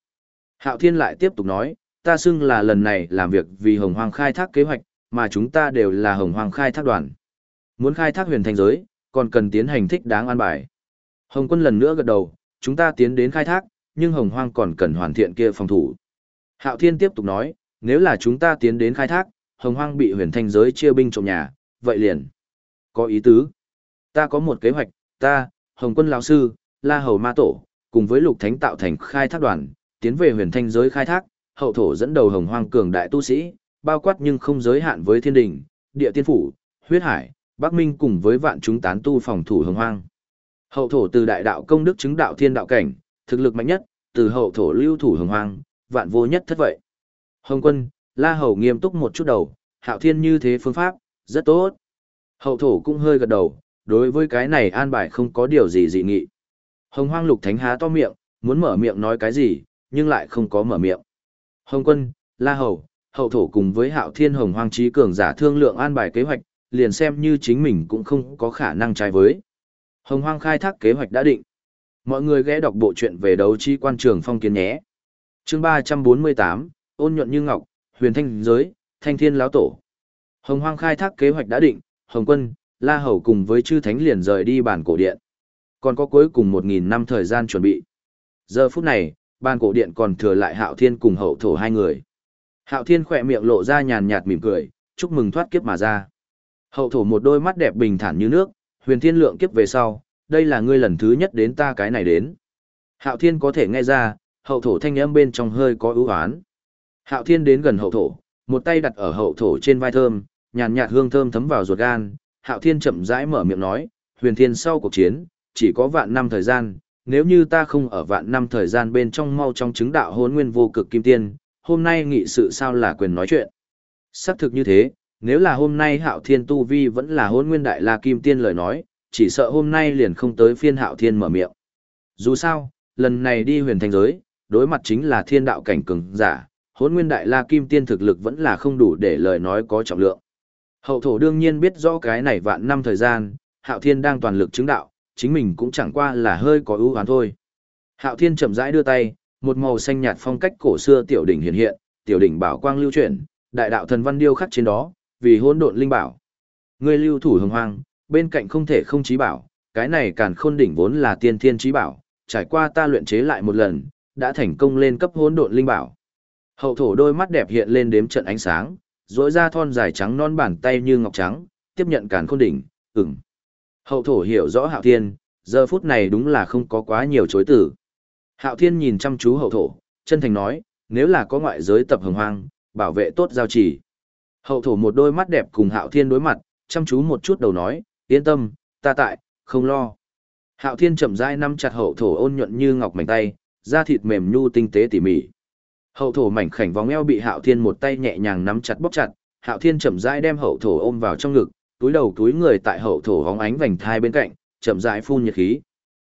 Speaker 1: Hạo Thiên lại tiếp tục nói, ta xưng là lần này làm việc vì hồng hoang khai thác kế hoạch, mà chúng ta đều là hồng hoang khai thác đoàn. Muốn khai thác huyền thanh giới, còn cần tiến hành thích đáng an bài. Hồng quân lần nữa gật đầu, chúng ta tiến đến khai thác, nhưng hồng hoang còn cần hoàn thiện kia phòng thủ. Hạo Thiên tiếp tục nói, nếu là chúng ta tiến đến khai thác, hồng hoang bị huyền thanh giới chia binh trộm nhà, vậy liền. Có ý tứ. Ta có một kế hoạch, ta, hồng quân lão sư, la hầu ma tổ, cùng với lục thánh tạo thành khai thác đoàn, tiến về huyền thanh giới khai thác, hậu thổ dẫn đầu hồng hoang cường đại tu sĩ, bao quát nhưng không giới hạn với thiên đình, địa tiên phủ, huyết hải, bắc minh cùng với vạn chúng tán tu phòng thủ hồng hoang. Hậu thổ từ đại đạo công đức chứng đạo thiên đạo cảnh, Thực lực mạnh nhất, từ hậu thổ lưu thủ hồng hoang, vạn vô nhất thất vậy. Hồng quân, la hầu nghiêm túc một chút đầu, hạo thiên như thế phương pháp, rất tốt. Hậu thổ cũng hơi gật đầu, đối với cái này an bài không có điều gì dị nghị. Hồng hoang lục thánh há to miệng, muốn mở miệng nói cái gì, nhưng lại không có mở miệng. Hồng quân, la hầu, hậu thổ cùng với hạo thiên hồng hoang trí cường giả thương lượng an bài kế hoạch, liền xem như chính mình cũng không có khả năng trái với. Hồng hoang khai thác kế hoạch đã định. Mọi người ghé đọc bộ truyện về đấu chi quan trường phong kiến nhé. chương 348, ôn nhuận như ngọc, huyền thanh giới, thanh thiên lão tổ. Hồng hoang khai thác kế hoạch đã định, Hồng quân, La Hầu cùng với chư thánh liền rời đi bản cổ điện. Còn có cuối cùng 1.000 năm thời gian chuẩn bị. Giờ phút này, bản cổ điện còn thừa lại Hạo Thiên cùng hậu thổ hai người. Hạo Thiên khỏe miệng lộ ra nhàn nhạt mỉm cười, chúc mừng thoát kiếp mà ra. Hậu thổ một đôi mắt đẹp bình thản như nước, huyền thiên lượng kiếp về sau, đây là ngươi lần thứ nhất đến ta cái này đến. Hạo Thiên có thể nghe ra, hậu thổ thanh âm bên trong hơi có ưu ái. Hạo Thiên đến gần hậu thổ, một tay đặt ở hậu thổ trên vai thơm, nhàn nhạt hương thơm thấm vào ruột gan. Hạo Thiên chậm rãi mở miệng nói, huyền thiên sau cuộc chiến, chỉ có vạn năm thời gian, nếu như ta không ở vạn năm thời gian bên trong mau trong chứng đạo hôn nguyên vô cực kim tiên, hôm nay nghị sự sao là quyền nói chuyện. Xác thực như thế, nếu là hôm nay hạo thiên tu vi vẫn là hôn nguyên đại la kim tiên lời nói, chỉ sợ hôm nay liền không tới phiên hạo thiên mở miệng. Dù sao, lần này đi huyền thành giới, đối mặt chính là thiên đạo cảnh cường giả, hôn nguyên đại la kim tiên thực lực vẫn là không đủ để lời nói có trọng lượng. Hậu thổ đương nhiên biết rõ cái này vạn năm thời gian, hạo thiên đang toàn lực chứng đạo, chính mình cũng chẳng qua là hơi có ưu hoán thôi. Hạo thiên chậm rãi đưa tay, một màu xanh nhạt phong cách cổ xưa tiểu đỉnh hiện hiện, tiểu đỉnh bảo quang lưu chuyển, đại đạo thần văn điêu khắc trên đó, vì hỗn độn linh bảo. Ngươi lưu thủ hồng hoang, bên cạnh không thể không trí bảo, cái này càn khôn đỉnh vốn là tiên thiên trí bảo, trải qua ta luyện chế lại một lần, đã thành công lên cấp hỗn độn linh bảo. Hậu thổ đôi mắt đẹp hiện lên đếm trận ánh sáng, rỗi ra thon dài trắng non bàn tay như ngọc trắng, tiếp nhận càn khôn đỉnh, ừm. Hậu thổ hiểu rõ hạo thiên, giờ phút này đúng là không có quá nhiều chối tử. Hạo thiên nhìn chăm chú hậu thổ, chân thành nói, nếu là có ngoại giới tập hồng hoang, bảo vệ tốt giao trì. Hậu thổ một đôi mắt đẹp cùng hạo thiên đối mặt, chăm chú một chút đầu nói, yên tâm, ta tại, không lo. Hạo thiên chậm rãi nắm chặt hậu thổ ôn nhuận như ngọc mảnh tay, da thịt mềm nhu tinh tế tỉ mỉ. Hậu thổ mảnh khảnh vòng eo bị hạo thiên một tay nhẹ nhàng nắm chặt bóp chặt, hạo thiên chậm rãi đem hậu thổ ôm vào trong ngực, túi đầu túi người tại hậu thổ hóng ánh vành thai bên cạnh, chậm rãi phun nhiệt khí.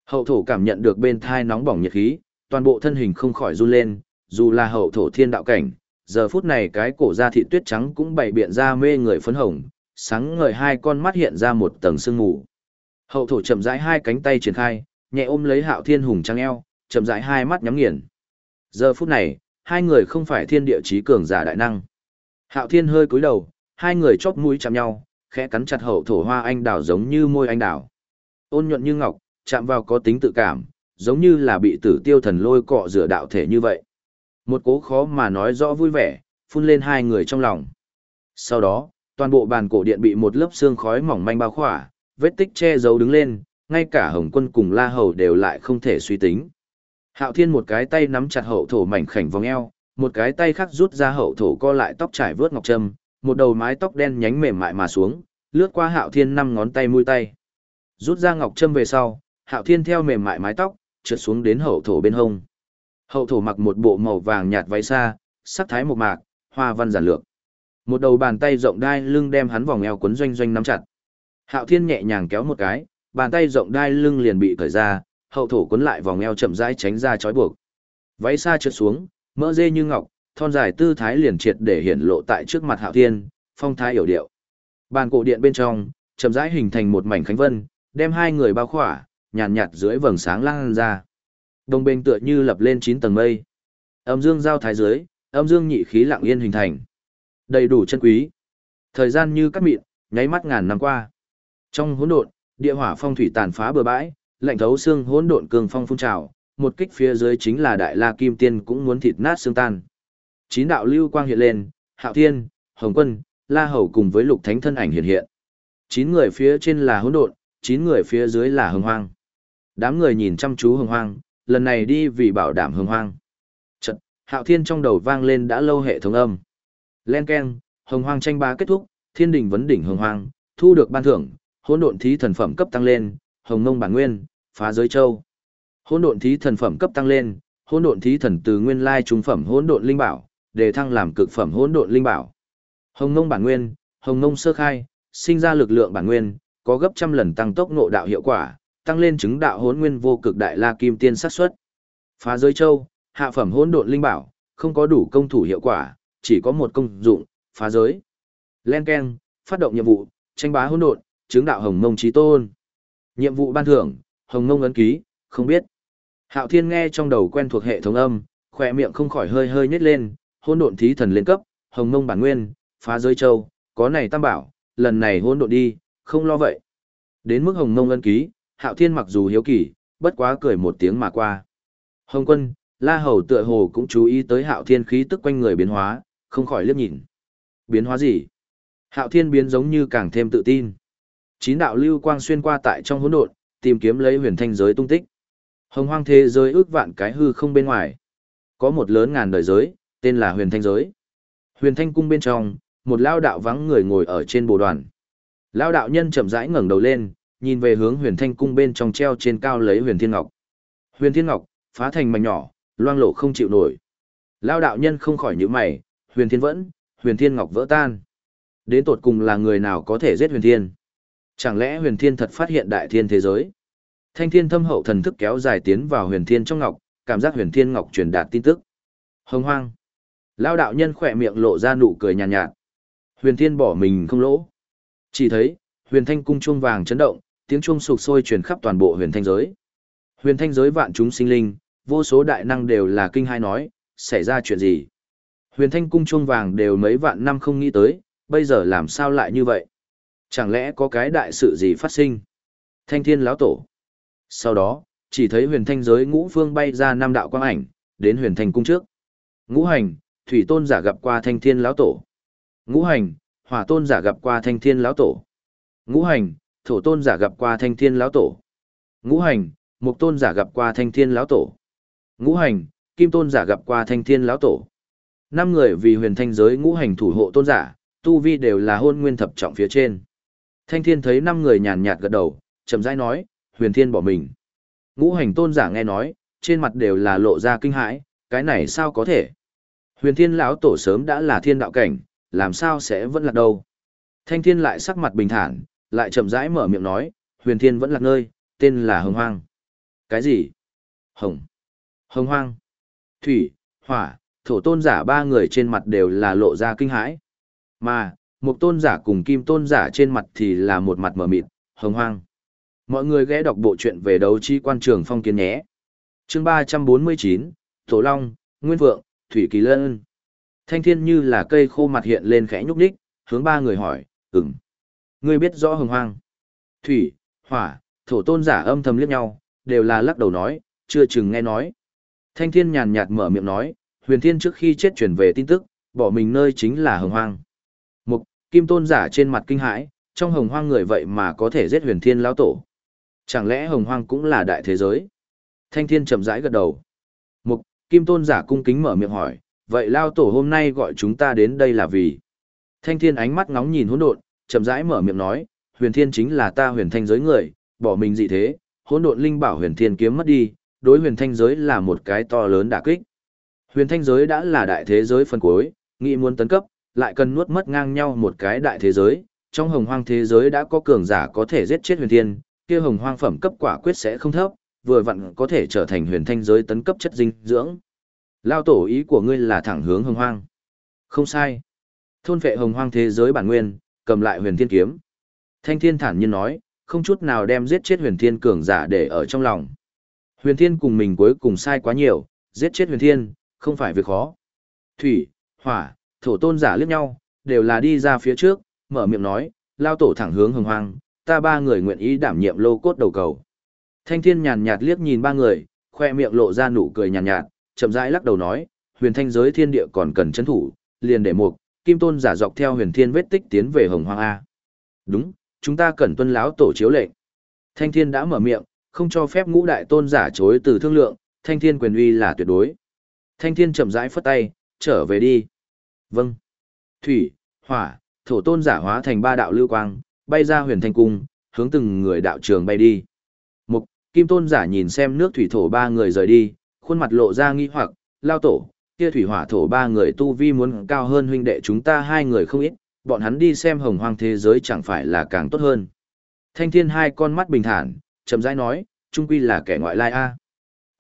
Speaker 1: Hậu thổ cảm nhận được bên thai nóng bỏng nhiệt khí, toàn bộ thân hình không khỏi run lên, dù là hậu thổ thiên đạo cảnh, giờ phút này cái cổ da thị tuyết trắng cũng bày biện ra mê người phấn hồng, sáng ngời hai con mắt hiện ra một tầng sương mù. Hậu thổ chậm rãi hai cánh tay triển khai, nhẹ ôm lấy Hạo Thiên hùng trăng eo, chậm rãi hai mắt nhắm nghiền. Giờ phút này, hai người không phải thiên địa chí cường giả đại năng. Hạo Thiên hơi cúi đầu, hai người chóp mũi chạm nhau, khẽ cắn chặt hậu thổ hoa anh đào giống như môi anh đào. Ôn nhuận như ngọc, chạm vào có tính tự cảm, giống như là bị tử tiêu thần lôi cọ rửa đạo thể như vậy. Một cố khó mà nói rõ vui vẻ, phun lên hai người trong lòng. Sau đó, toàn bộ bàn cổ điện bị một lớp xương khói mỏng manh bao khỏa, vết tích che giấu đứng lên, ngay cả Hồng Quân cùng La Hầu đều lại không thể suy tính. Hạo Thiên một cái tay nắm chặt hậu thổ mảnh khảnh vòng eo, một cái tay khác rút ra hậu thổ co lại tóc trải vướt ngọc trâm, một đầu mái tóc đen nhánh mềm mại mà xuống, lướt qua Hạo Thiên năm ngón tay mũi tay. Rút ra ngọc trâm về sau, Hạo Thiên theo mềm mại mái tóc, trượt xuống đến hậu thổ bên hông. Hậu thổ mặc một bộ màu vàng nhạt váy xa, sắc thái một mạc, hoa văn giản lược. Một đầu bàn tay rộng đai lưng đem hắn vòng eo quấn doanh doanh nắm chặt. Hạo Thiên nhẹ nhàng kéo một cái, bàn tay rộng đai lưng liền bị cởi ra, hậu thổ quấn lại vòng eo chậm rãi tránh ra trói buộc. Váy xa trượt xuống, mỡ dê như ngọc, thon dài tư thái liền triệt để hiển lộ tại trước mặt Hạo Thiên, phong thái hiểu điệu. Bàn cổ điện bên trong, chậm rãi hình thành một mảnh khánh vân, đem hai người bao khỏa, nhàn nhạt, nhạt dưới vầng sáng lan ra. Đồng bên tựa như lập lên chín tầng mây. Âm dương giao thái dưới, âm dương nhị khí lặng yên hình thành. Đầy đủ chân quý. Thời gian như cắt mịn, nháy mắt ngàn năm qua. Trong hỗn độn, địa hỏa phong thủy tàn phá bờ bãi, lạnh thấu xương hỗn độn cường phong phun trào, một kích phía dưới chính là đại la kim tiên cũng muốn thịt nát xương tan. Chín đạo lưu quang hiện lên, Hạo Thiên, Hồng Quân, La Hầu cùng với Lục Thánh thân ảnh hiện hiện. Chín người phía trên là hỗn độn, chín người phía dưới là hồng hoang. Đám người nhìn chăm chú hồng hoang, lần này đi vì bảo đảm hưng hoang. Chật, Hạo Thiên trong đầu vang lên đã lâu hệ thống âm. Len Ken, hồng hoang tranh ba kết thúc, thiên đình vấn đỉnh hồng hoang, thu được ban thưởng, hỗn độn thí thần phẩm cấp tăng lên, hồng ngông bản nguyên, phá giới châu. Hỗn độn thí thần phẩm cấp tăng lên, hỗn độn thí thần từ nguyên lai trung phẩm hỗn độn linh bảo, đề thăng làm cực phẩm hỗn độn linh bảo. Hồng Ngông bản nguyên, Hồng Ngông sơ khai, sinh ra lực lượng bản nguyên, có gấp trăm lần tăng tốc ngộ đạo hiệu quả, tăng lên chứng đạo hỗn nguyên vô cực đại la kim tiên sát xuất Phá giới châu, hạ phẩm hỗn độn linh bảo, không có đủ công thủ hiệu quả, chỉ có một công dụng, phá giới. Len keng, phát động nhiệm vụ, tranh bá hỗn độn, chứng đạo hồng mông chí tôn. Nhiệm vụ ban thưởng, hồng mông ấn ký, không biết. Hạo Thiên nghe trong đầu quen thuộc hệ thống âm, khỏe miệng không khỏi hơi hơi nhếch lên, hỗn độn thí thần lên cấp, hồng mông bản nguyên, phá giới châu, có này tam bảo, lần này hỗn độn đi, không lo vậy. Đến mức hồng mông ân ký, Hạo Thiên mặc dù hiếu kỳ, bất quá cười một tiếng mà qua. Hồng quân, La Hầu tựa hồ cũng chú ý tới Hạo Thiên khí tức quanh người biến hóa, không khỏi liếc nhìn. Biến hóa gì? Hạo Thiên biến giống như càng thêm tự tin. Chín đạo lưu quang xuyên qua tại trong hỗn độn, tìm kiếm lấy huyền thanh giới tung tích. Hồng hoang thế giới ước vạn cái hư không bên ngoài. Có một lớn ngàn đời giới, tên là huyền thanh giới. Huyền thanh cung bên trong, một lao đạo vắng người ngồi ở trên bồ đoàn. Lao đạo nhân chậm rãi ngẩng đầu lên, nhìn về hướng huyền thanh cung bên trong treo trên cao lấy huyền thiên ngọc. Huyền thiên ngọc, phá thành mảnh nhỏ, loang lộ không chịu nổi. Lao đạo nhân không khỏi nhíu mày, huyền thiên vẫn, huyền thiên ngọc vỡ tan. Đến tột cùng là người nào có thể giết huyền thiên? Chẳng lẽ huyền thiên thật phát hiện đại thiên thế giới? Thanh thiên thâm hậu thần thức kéo dài tiến vào huyền thiên trong ngọc, cảm giác huyền thiên ngọc truyền đạt tin tức. Hồng hoang. Lao đạo nhân khỏe miệng lộ ra nụ cười nhàn nhạt, nhạt. Huyền thiên bỏ mình không lỗ. Chỉ thấy, huyền thanh cung chuông vàng chấn động, tiếng chuông sục sôi truyền khắp toàn bộ huyền thanh giới. Huyền thanh giới vạn chúng sinh linh, vô số đại năng đều là kinh hai nói, xảy ra chuyện gì? Huyền thanh cung chuông vàng đều mấy vạn năm không nghĩ tới, bây giờ làm sao lại như vậy? Chẳng lẽ có cái đại sự gì phát sinh? Thanh thiên lão tổ. Sau đó, chỉ thấy huyền thanh giới ngũ phương bay ra năm đạo quang ảnh, đến huyền thanh cung trước. Ngũ hành, thủy tôn giả gặp qua thanh thiên lão tổ. Ngũ hành, hỏa tôn giả gặp qua thanh thiên lão tổ. Ngũ hành, thổ tôn giả gặp qua thanh thiên lão tổ. Ngũ hành, mục tôn giả gặp qua thanh thiên lão tổ. Ngũ hành, kim tôn giả gặp qua thanh thiên lão tổ. Năm người vì huyền thanh giới ngũ hành thủ hộ tôn giả, tu vi đều là hôn nguyên thập trọng phía trên. Thanh thiên thấy năm người nhàn nhạt gật đầu, chậm rãi nói, huyền thiên bỏ mình. Ngũ hành tôn giả nghe nói, trên mặt đều là lộ ra kinh hãi, cái này sao có thể? Huyền thiên lão tổ sớm đã là thiên đạo cảnh, làm sao sẽ vẫn là đâu? Thanh thiên lại sắc mặt bình thản, lại chậm rãi mở miệng nói, huyền thiên vẫn lạc nơi, tên là hồng hoang. Cái gì? Hồng. Hồng hoang. Thủy, hỏa, thổ tôn giả ba người trên mặt đều là lộ ra kinh hãi. Mà, một tôn giả cùng kim tôn giả trên mặt thì là một mặt mở mịt, hồng hoang. Mọi người ghé đọc bộ truyện về đấu chi quan trường phong kiến nhé. chương 349, Tổ Long, Nguyên Vượng, Thủy Kỳ Lân. Thanh thiên như là cây khô mặt hiện lên khẽ nhúc đích, hướng ba người hỏi, ừm. Ngươi biết rõ hồng hoang. Thủy, hỏa, thổ tôn giả âm thầm liếc nhau, đều là lắc đầu nói, chưa chừng nghe nói. Thanh thiên nhàn nhạt mở miệng nói, huyền thiên trước khi chết chuyển về tin tức, bỏ mình nơi chính là hồng hoang. Mục, kim tôn giả trên mặt kinh hãi, trong hồng hoang người vậy mà có thể giết huyền thiên lão tổ. Chẳng lẽ hồng hoang cũng là đại thế giới? Thanh thiên chậm rãi gật đầu. Mục, kim tôn giả cung kính mở miệng hỏi, vậy lao tổ hôm nay gọi chúng ta đến đây là vì. Thanh thiên ánh mắt ngóng nhìn hỗn độn, chậm rãi mở miệng nói, huyền thiên chính là ta huyền thanh giới người, bỏ mình dị thế, hỗn độn linh bảo huyền thiên kiếm mất đi, đối huyền thanh giới là một cái to lớn đả kích. Huyền thanh giới đã là đại thế giới phân cuối, nghĩ muốn tấn cấp, lại cần nuốt mất ngang nhau một cái đại thế giới, trong hồng hoang thế giới đã có cường giả có thể giết chết huyền thiên, kia hồng hoang phẩm cấp quả quyết sẽ không thấp, vừa vặn có thể trở thành huyền thanh giới tấn cấp chất dinh dưỡng. Lao tổ ý của ngươi là thẳng hướng hồng hoang. Không sai. Thôn vệ hồng hoang thế giới bản nguyên, cầm lại huyền thiên kiếm. Thanh thiên thản nhiên nói, không chút nào đem giết chết huyền thiên cường giả để ở trong lòng. Huyền thiên cùng mình cuối cùng sai quá nhiều, giết chết huyền thiên, không phải việc khó. Thủy, hỏa, thổ tôn giả liếc nhau, đều là đi ra phía trước, mở miệng nói, lao tổ thẳng hướng hồng hoang, ta ba người nguyện ý đảm nhiệm lô cốt đầu cầu. Thanh thiên nhàn nhạt liếc nhìn ba người, khoe miệng lộ ra nụ cười nhàn nhạt, chậm rãi lắc đầu nói, huyền thanh giới thiên địa còn cần chấn thủ, liền để mục, kim tôn giả dọc theo huyền thiên vết tích tiến về hồng hoang A. Đúng, chúng ta cần tuân láo tổ chiếu lệnh. Thanh thiên đã mở miệng, không cho phép ngũ đại tôn giả chối từ thương lượng, thanh thiên quyền uy là tuyệt đối. Thanh thiên chậm rãi phất tay, trở về đi. Vâng. Thủy, hỏa, thổ tôn giả hóa thành ba đạo lưu quang, bay ra huyền thanh cung, hướng từng người đạo trường bay đi. Mục, Kim tôn giả nhìn xem nước thủy thổ ba người rời đi, khuôn mặt lộ ra nghi hoặc, lao tổ, kia thủy hỏa thổ ba người tu vi muốn cao hơn huynh đệ chúng ta hai người không ít, bọn hắn đi xem hồng hoang thế giới chẳng phải là càng tốt hơn. Thanh thiên hai con mắt bình thản, chậm rãi nói, trung quy là kẻ ngoại lai a.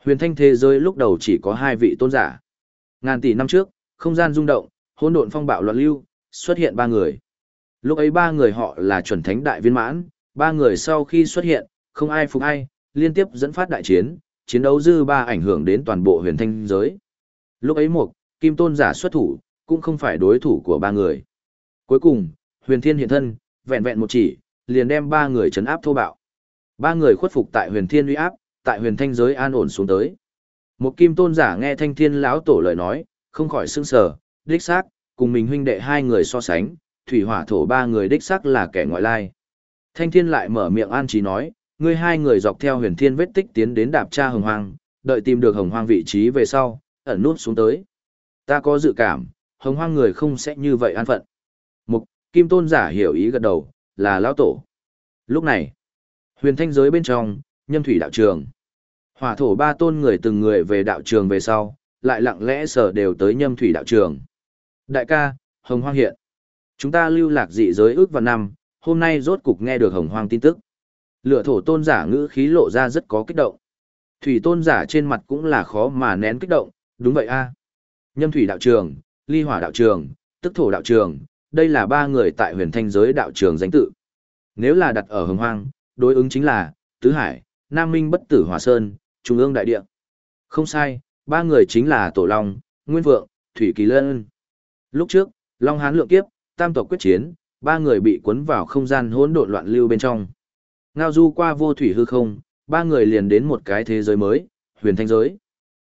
Speaker 1: Huyền thanh thế giới lúc đầu chỉ có hai vị tôn giả. Ngàn tỷ năm trước, không gian rung động, hỗn độn phong bạo loạn lưu, xuất hiện ba người. Lúc ấy ba người họ là chuẩn thánh đại viên mãn, ba người sau khi xuất hiện, không ai phục ai, liên tiếp dẫn phát đại chiến, chiến đấu dư ba ảnh hưởng đến toàn bộ huyền thanh giới. Lúc ấy một, kim tôn giả xuất thủ, cũng không phải đối thủ của ba người. Cuối cùng, huyền thiên hiện thân, vẹn vẹn một chỉ, liền đem ba người trấn áp thô bạo. Ba người khuất phục tại huyền thiên uy áp, tại huyền thanh giới an ổn xuống tới. Một kim tôn giả nghe thanh thiên lão tổ lời nói, không khỏi sững sờ, đích xác, cùng mình huynh đệ hai người so sánh, thủy hỏa thổ ba người đích xác là kẻ ngoại lai. Thanh thiên lại mở miệng an trí nói, ngươi hai người dọc theo huyền thiên vết tích tiến đến đạp tra hồng hoang, đợi tìm được hồng hoang vị trí về sau, ẩn nút xuống tới. Ta có dự cảm, hồng hoang người không sẽ như vậy an phận. Mục, kim tôn giả hiểu ý gật đầu, là lão tổ. Lúc này, huyền thanh giới bên trong, nhâm thủy đạo trường. Hỏa thổ ba tôn người từng người về đạo trường về sau, lại lặng lẽ sở đều tới nhâm thủy đạo trường. Đại ca, hồng hoang hiện. Chúng ta lưu lạc dị giới ước vào năm, hôm nay rốt cục nghe được hồng hoang tin tức. Lửa thổ tôn giả ngữ khí lộ ra rất có kích động. Thủy tôn giả trên mặt cũng là khó mà nén kích động, đúng vậy a. À. Nhâm thủy đạo trường, ly hỏa đạo trường, tức thổ đạo trường, đây là ba người tại huyền thanh giới đạo trường danh tự. Nếu là đặt ở hồng hoang, đối ứng chính là, tứ hải, nam minh bất tử hòa sơn, trung ương đại địa. Không sai, ba người chính là Tổ Long, Nguyên Vượng, Thủy Kỳ Lân. Lúc trước, Long Hán lượng kiếp, tam tộc quyết chiến, ba người bị cuốn vào không gian hỗn độn loạn lưu bên trong. Ngao du qua vô thủy hư không, ba người liền đến một cái thế giới mới, huyền thanh giới.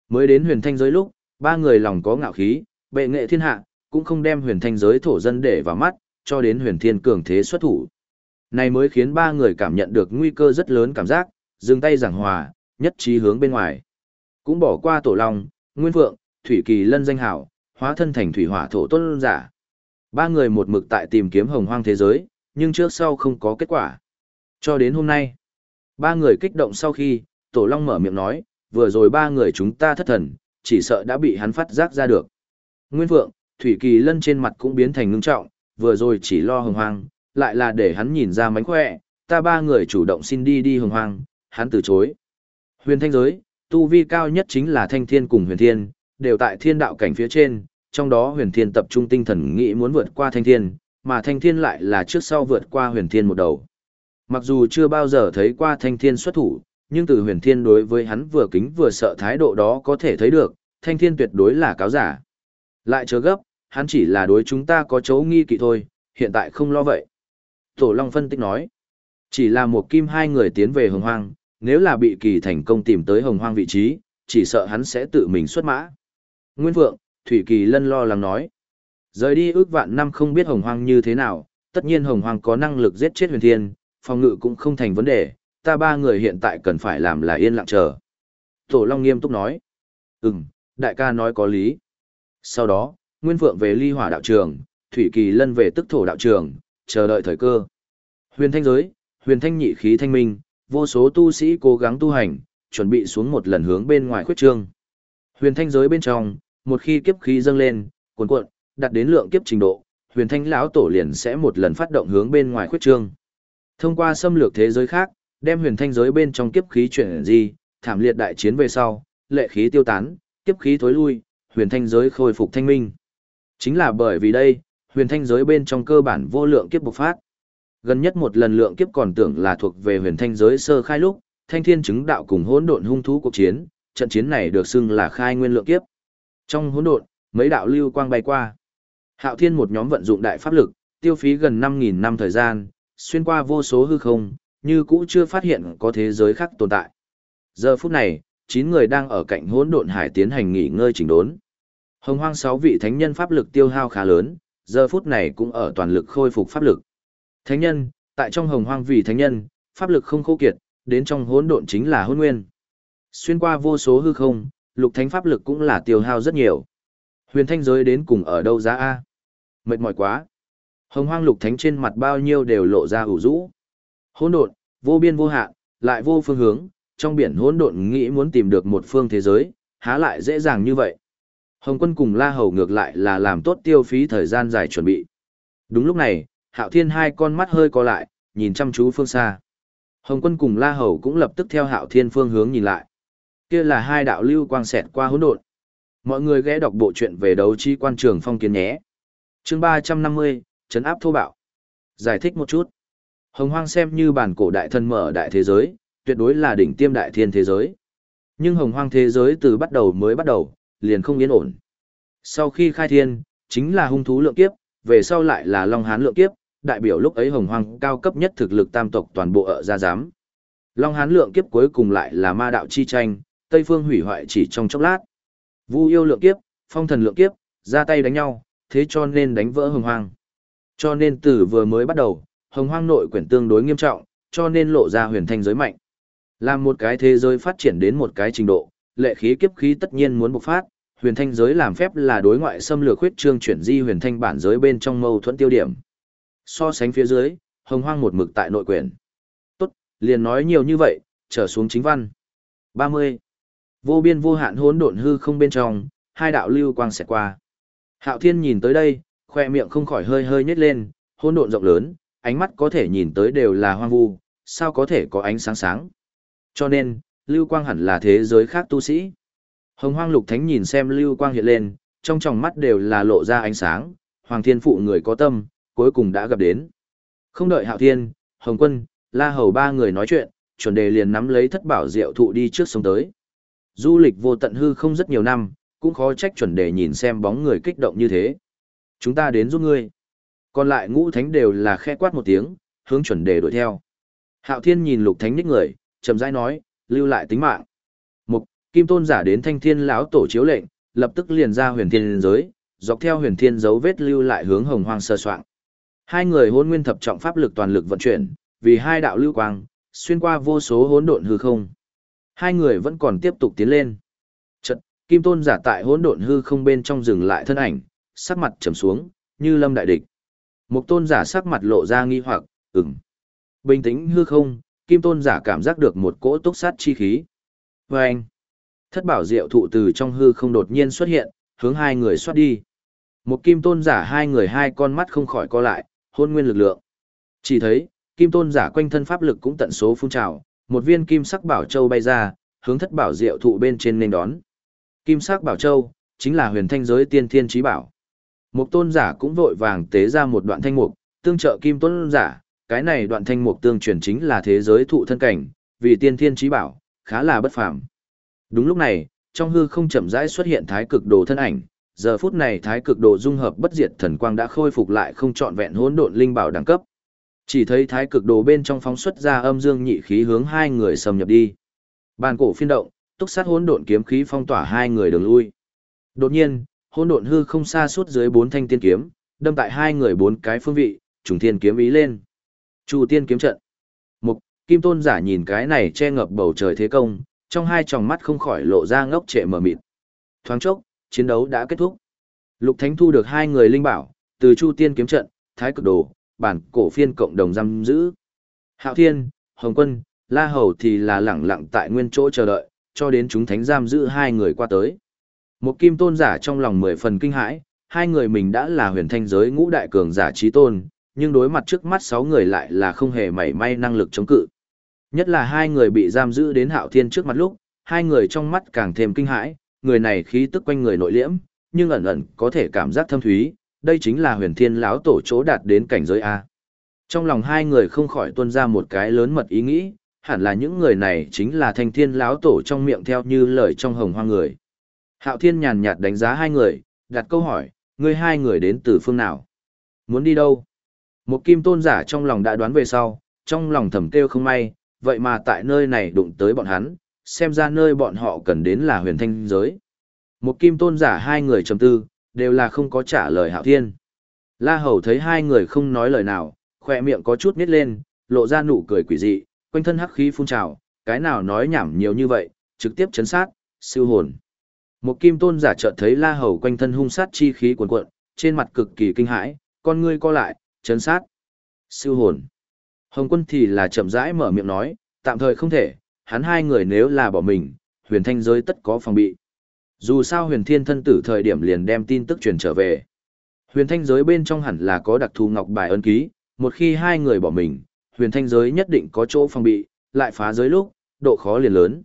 Speaker 1: Mới đến huyền thanh giới lúc, ba người lòng có ngạo khí, bệ nghệ thiên hạ, cũng không đem huyền thanh giới thổ dân để vào mắt, cho đến huyền thiên cường thế xuất thủ. Này mới khiến ba người cảm nhận được nguy cơ rất lớn cảm giác, dừng tay giảng hòa, nhất trí hướng bên ngoài. Cũng bỏ qua tổ long, nguyên phượng, thủy kỳ lân danh hảo, hóa thân thành thủy hỏa thổ tôn giả. Ba người một mực tại tìm kiếm hồng hoang thế giới, nhưng trước sau không có kết quả. Cho đến hôm nay, ba người kích động sau khi, Tổ Long mở miệng nói, vừa rồi ba người chúng ta thất thần, chỉ sợ đã bị hắn phát giác ra được. Nguyên Vượng, Thủy Kỳ Lân trên mặt cũng biến thành ngưng trọng, vừa rồi chỉ lo hồng hoang, lại là để hắn nhìn ra mánh khỏe, ta ba người chủ động xin đi đi hồng hoang, hắn từ chối. Huyền thanh giới, tu vi cao nhất chính là thanh thiên cùng huyền thiên, đều tại thiên đạo cảnh phía trên, trong đó huyền thiên tập trung tinh thần nghĩ muốn vượt qua thanh thiên, mà thanh thiên lại là trước sau vượt qua huyền thiên một đầu. Mặc dù chưa bao giờ thấy qua thanh thiên xuất thủ, nhưng từ huyền thiên đối với hắn vừa kính vừa sợ thái độ đó có thể thấy được, thanh thiên tuyệt đối là cáo giả. Lại chớ gấp, hắn chỉ là đối chúng ta có chấu nghi kỵ thôi, hiện tại không lo vậy. Tổ Long phân tích nói, chỉ là một kim hai người tiến về hồng hoang, nếu là bị kỳ thành công tìm tới hồng hoang vị trí, chỉ sợ hắn sẽ tự mình xuất mã. Nguyên Vượng, Thủy Kỳ Lân lo lắng nói, rời đi ước vạn năm không biết hồng hoang như thế nào, tất nhiên hồng hoang có năng lực giết chết huyền thiên, phòng ngự cũng không thành vấn đề, ta ba người hiện tại cần phải làm là yên lặng chờ. Tổ Long nghiêm túc nói. Ừm, đại ca nói có lý. Sau đó, Nguyên Phượng về ly hỏa đạo trường, Thủy Kỳ Lân về tức thổ đạo trường, chờ đợi thời cơ. Huyền thanh giới, huyền thanh nhị khí thanh minh, vô số tu sĩ cố gắng tu hành, chuẩn bị xuống một lần hướng bên ngoài khuyết trương. Huyền thanh giới bên trong, một khi kiếp khí dâng lên, cuồn cuộn, đạt đến lượng kiếp trình độ, huyền thanh lão tổ liền sẽ một lần phát động hướng bên ngoài khuyết trương. Thông qua xâm lược thế giới khác, đem huyền thanh giới bên trong kiếp khí chuyển di, thảm liệt đại chiến về sau, lệ khí tiêu tán, kiếp khí thối lui, huyền thanh giới khôi phục thanh minh. Chính là bởi vì đây, huyền thanh giới bên trong cơ bản vô lượng kiếp bộc phát. Gần nhất một lần lượng kiếp còn tưởng là thuộc về huyền thanh giới sơ khai lúc, thanh thiên chứng đạo cùng hỗn độn hung thú cuộc chiến, trận chiến này được xưng là khai nguyên lượng kiếp. Trong hỗn độn, mấy đạo lưu quang bay qua. Hạo Thiên một nhóm vận dụng đại pháp lực, tiêu phí gần 5000 năm thời gian, xuyên qua vô số hư không, như cũ chưa phát hiện có thế giới khác tồn tại. Giờ phút này, 9 người đang ở cạnh hỗn độn hải tiến hành nghỉ ngơi chỉnh đốn. Hồng hoang 6 vị thánh nhân pháp lực tiêu hao khá lớn, giờ phút này cũng ở toàn lực khôi phục pháp lực. Thánh nhân, tại trong hồng hoang vị thánh nhân, pháp lực không khô kiệt, đến trong hỗn độn chính là hỗn nguyên. Xuyên qua vô số hư không, lục thánh pháp lực cũng là tiêu hao rất nhiều. Huyền thanh giới đến cùng ở đâu ra a? Mệt mỏi quá. Hồng hoang lục thánh trên mặt bao nhiêu đều lộ ra ủ rũ. Hỗn độn, vô biên vô hạn, lại vô phương hướng, trong biển hỗn độn nghĩ muốn tìm được một phương thế giới, há lại dễ dàng như vậy. Hồng quân cùng La Hầu ngược lại là làm tốt tiêu phí thời gian dài chuẩn bị. Đúng lúc này, Hạo Thiên hai con mắt hơi co lại, nhìn chăm chú phương xa. Hồng quân cùng La Hầu cũng lập tức theo Hạo Thiên phương hướng nhìn lại. Kia là hai đạo lưu quang xẹt qua hỗn độn. Mọi người ghé đọc bộ truyện về đấu chi quan trường phong kiến nhé. Chương ba trăm năm mươi, chấn áp thô bạo. Giải thích một chút. Hồng Hoang xem như bản cổ đại thần mở đại thế giới, tuyệt đối là đỉnh tiêm đại thiên thế giới. Nhưng Hồng Hoang thế giới từ bắt đầu mới bắt đầu, liền không yên ổn. Sau khi khai thiên, chính là hung thú lượng kiếp, về sau lại là Long Hán lượng kiếp, đại biểu lúc ấy Hồng Hoang cao cấp nhất thực lực tam tộc toàn bộ ở gia giám. Long Hán lượng kiếp cuối cùng lại là ma đạo chi tranh, Tây Phương hủy hoại chỉ trong chốc lát. Vu yêu lượng kiếp, phong thần lượng kiếp, ra tay đánh nhau, thế cho nên đánh vỡ Hồng Hoang. Cho nên từ vừa mới bắt đầu, Hồng Hoang nội quyển tương đối nghiêm trọng, cho nên lộ ra huyền thanh giới mạnh. Làm một cái thế giới phát triển đến một cái trình độ, lệ khí kiếp khí tất nhiên muốn bộc phát, huyền thanh giới làm phép là đối ngoại xâm lược huyết trương chuyển di huyền thanh bản giới bên trong mâu thuẫn tiêu điểm. So sánh phía dưới, hồng hoang một mực tại nội quyển. Tốt, liền nói nhiều như vậy, trở xuống chính văn. 30. Vô biên vô hạn hỗn độn hư không bên trong, hai đạo lưu quang xẹt qua. Hạo Thiên nhìn tới đây, khoe miệng không khỏi hơi hơi nhếch lên, hỗn độn rộng lớn, ánh mắt có thể nhìn tới đều là hoang vu, sao có thể có ánh sáng sáng. Cho nên, lưu quang hẳn là thế giới khác tu sĩ. Hồng Hoang Lục Thánh nhìn xem lưu quang hiện lên, trong tròng mắt đều là lộ ra ánh sáng, Hoàng Thiên phụ người có tâm, cuối cùng đã gặp đến. Không đợi Hạo Thiên, Hồng Quân, La Hầu ba người nói chuyện, chuẩn đề liền nắm lấy thất bảo diệu thụ đi trước sông tới. Du lịch vô tận hư không rất nhiều năm, cũng khó trách chuẩn đề nhìn xem bóng người kích động như thế. Chúng ta đến giúp ngươi. Còn lại ngũ thánh đều là khe quát một tiếng, hướng chuẩn đề đuổi theo. Hạo Thiên nhìn lục thánh ních người, chậm rãi nói, lưu lại tính mạng. Mục, Kim Tôn giả đến Thanh Thiên lão tổ chiếu lệnh, lập tức liền ra huyền thiên giới, dọc theo huyền thiên dấu vết lưu lại hướng hồng hoang sơ soạn. Hai người hôn nguyên thập trọng pháp lực toàn lực vận chuyển, vì hai đạo lưu quang, xuyên qua vô số hỗn độn hư không. Hai người vẫn còn tiếp tục tiến lên. Chợt, Kim Tôn giả tại hỗn độn hư không bên trong dừng lại thân ảnh, sắc mặt trầm xuống, như lâm đại địch. Một tôn giả sắc mặt lộ ra nghi hoặc, ừm. Bình tĩnh hư không, Kim Tôn giả cảm giác được một cỗ túc sát chi khí. Và anh, thất bảo diệu thụ từ trong hư không đột nhiên xuất hiện, hướng hai người xoát đi. Một Kim Tôn giả hai người hai con mắt không khỏi co lại, hôn nguyên lực lượng. Chỉ thấy, Kim Tôn giả quanh thân pháp lực cũng tận số phun trào, một viên kim sắc bảo châu bay ra, hướng thất bảo diệu thụ bên trên nên đón. Kim sắc bảo châu, chính là huyền thanh giới tiên thiên trí bảo. Một tôn giả cũng vội vàng tế ra một đoạn thanh mục, tương trợ kim tôn giả, cái này đoạn thanh mục tương truyền chính là thế giới thụ thân cảnh, vì tiên thiên trí bảo, khá là bất phàm. Đúng lúc này, trong hư không chậm rãi xuất hiện thái cực đồ thân ảnh, giờ phút này thái cực đồ dung hợp bất diệt thần quang đã khôi phục lại không trọn vẹn hỗn độn linh bảo đẳng cấp. Chỉ thấy thái cực đồ bên trong phóng xuất ra âm dương nhị khí hướng hai người xâm nhập đi. Bàn cổ phiên động, túc sát hỗn độn kiếm khí phong tỏa hai người đường lui. Đột nhiên, hỗn độn hư không xa suốt dưới bốn thanh tiên kiếm, đâm tại hai người bốn cái phương vị, trùng thiên kiếm ý lên. Chu tiên kiếm trận. Mục, Kim Tôn giả nhìn cái này che ngập bầu trời thế công, trong hai tròng mắt không khỏi lộ ra ngốc trệ mờ mịt. Thoáng chốc, chiến đấu đã kết thúc. Lục Thánh thu được hai người linh bảo, từ Chu tiên kiếm trận, Thái cực đồ, bản cổ phiên cộng đồng giam giữ. Hạo Thiên, Hồng Quân, La Hầu thì là lẳng lặng tại nguyên chỗ chờ đợi, cho đến chúng thánh giam giữ hai người qua tới. Một kim tôn giả trong lòng mười phần kinh hãi, hai người mình đã là huyền thanh giới ngũ đại cường giả trí tôn, nhưng đối mặt trước mắt sáu người lại là không hề mảy may năng lực chống cự. Nhất là hai người bị giam giữ đến hạo thiên trước mặt lúc, hai người trong mắt càng thêm kinh hãi, người này khí tức quanh người nội liễm, nhưng ẩn ẩn có thể cảm giác thâm thúy, đây chính là huyền thiên lão tổ chỗ đạt đến cảnh giới A. Trong lòng hai người không khỏi tuôn ra một cái lớn mật ý nghĩ, hẳn là những người này chính là thanh thiên lão tổ trong miệng theo như lời trong hồng hoa người. Hạo thiên nhàn nhạt đánh giá hai người, đặt câu hỏi, ngươi hai người đến từ phương nào? Muốn đi đâu? Một kim tôn giả trong lòng đã đoán về sau, trong lòng thầm kêu không may, vậy mà tại nơi này đụng tới bọn hắn, xem ra nơi bọn họ cần đến là huyền thanh giới. Một kim tôn giả hai người trầm tư, đều là không có trả lời hạo thiên. La hầu thấy hai người không nói lời nào, khỏe miệng có chút nít lên, lộ ra nụ cười quỷ dị, quanh thân hắc khí phun trào, cái nào nói nhảm nhiều như vậy, trực tiếp chấn sát, siêu hồn. Một kim tôn giả chợt thấy la hầu quanh thân hung sát chi khí cuồn cuộn, trên mặt cực kỳ kinh hãi, con ngươi co lại, chấn sát, siêu hồn. Hồng quân thì là chậm rãi mở miệng nói, tạm thời không thể, hắn hai người nếu là bỏ mình, huyền thanh giới tất có phòng bị. Dù sao huyền thiên thân tử thời điểm liền đem tin tức truyền trở về. Huyền thanh giới bên trong hẳn là có đặc thù ngọc bài ân ký, một khi hai người bỏ mình, huyền thanh giới nhất định có chỗ phòng bị, lại phá giới lúc, độ khó liền lớn.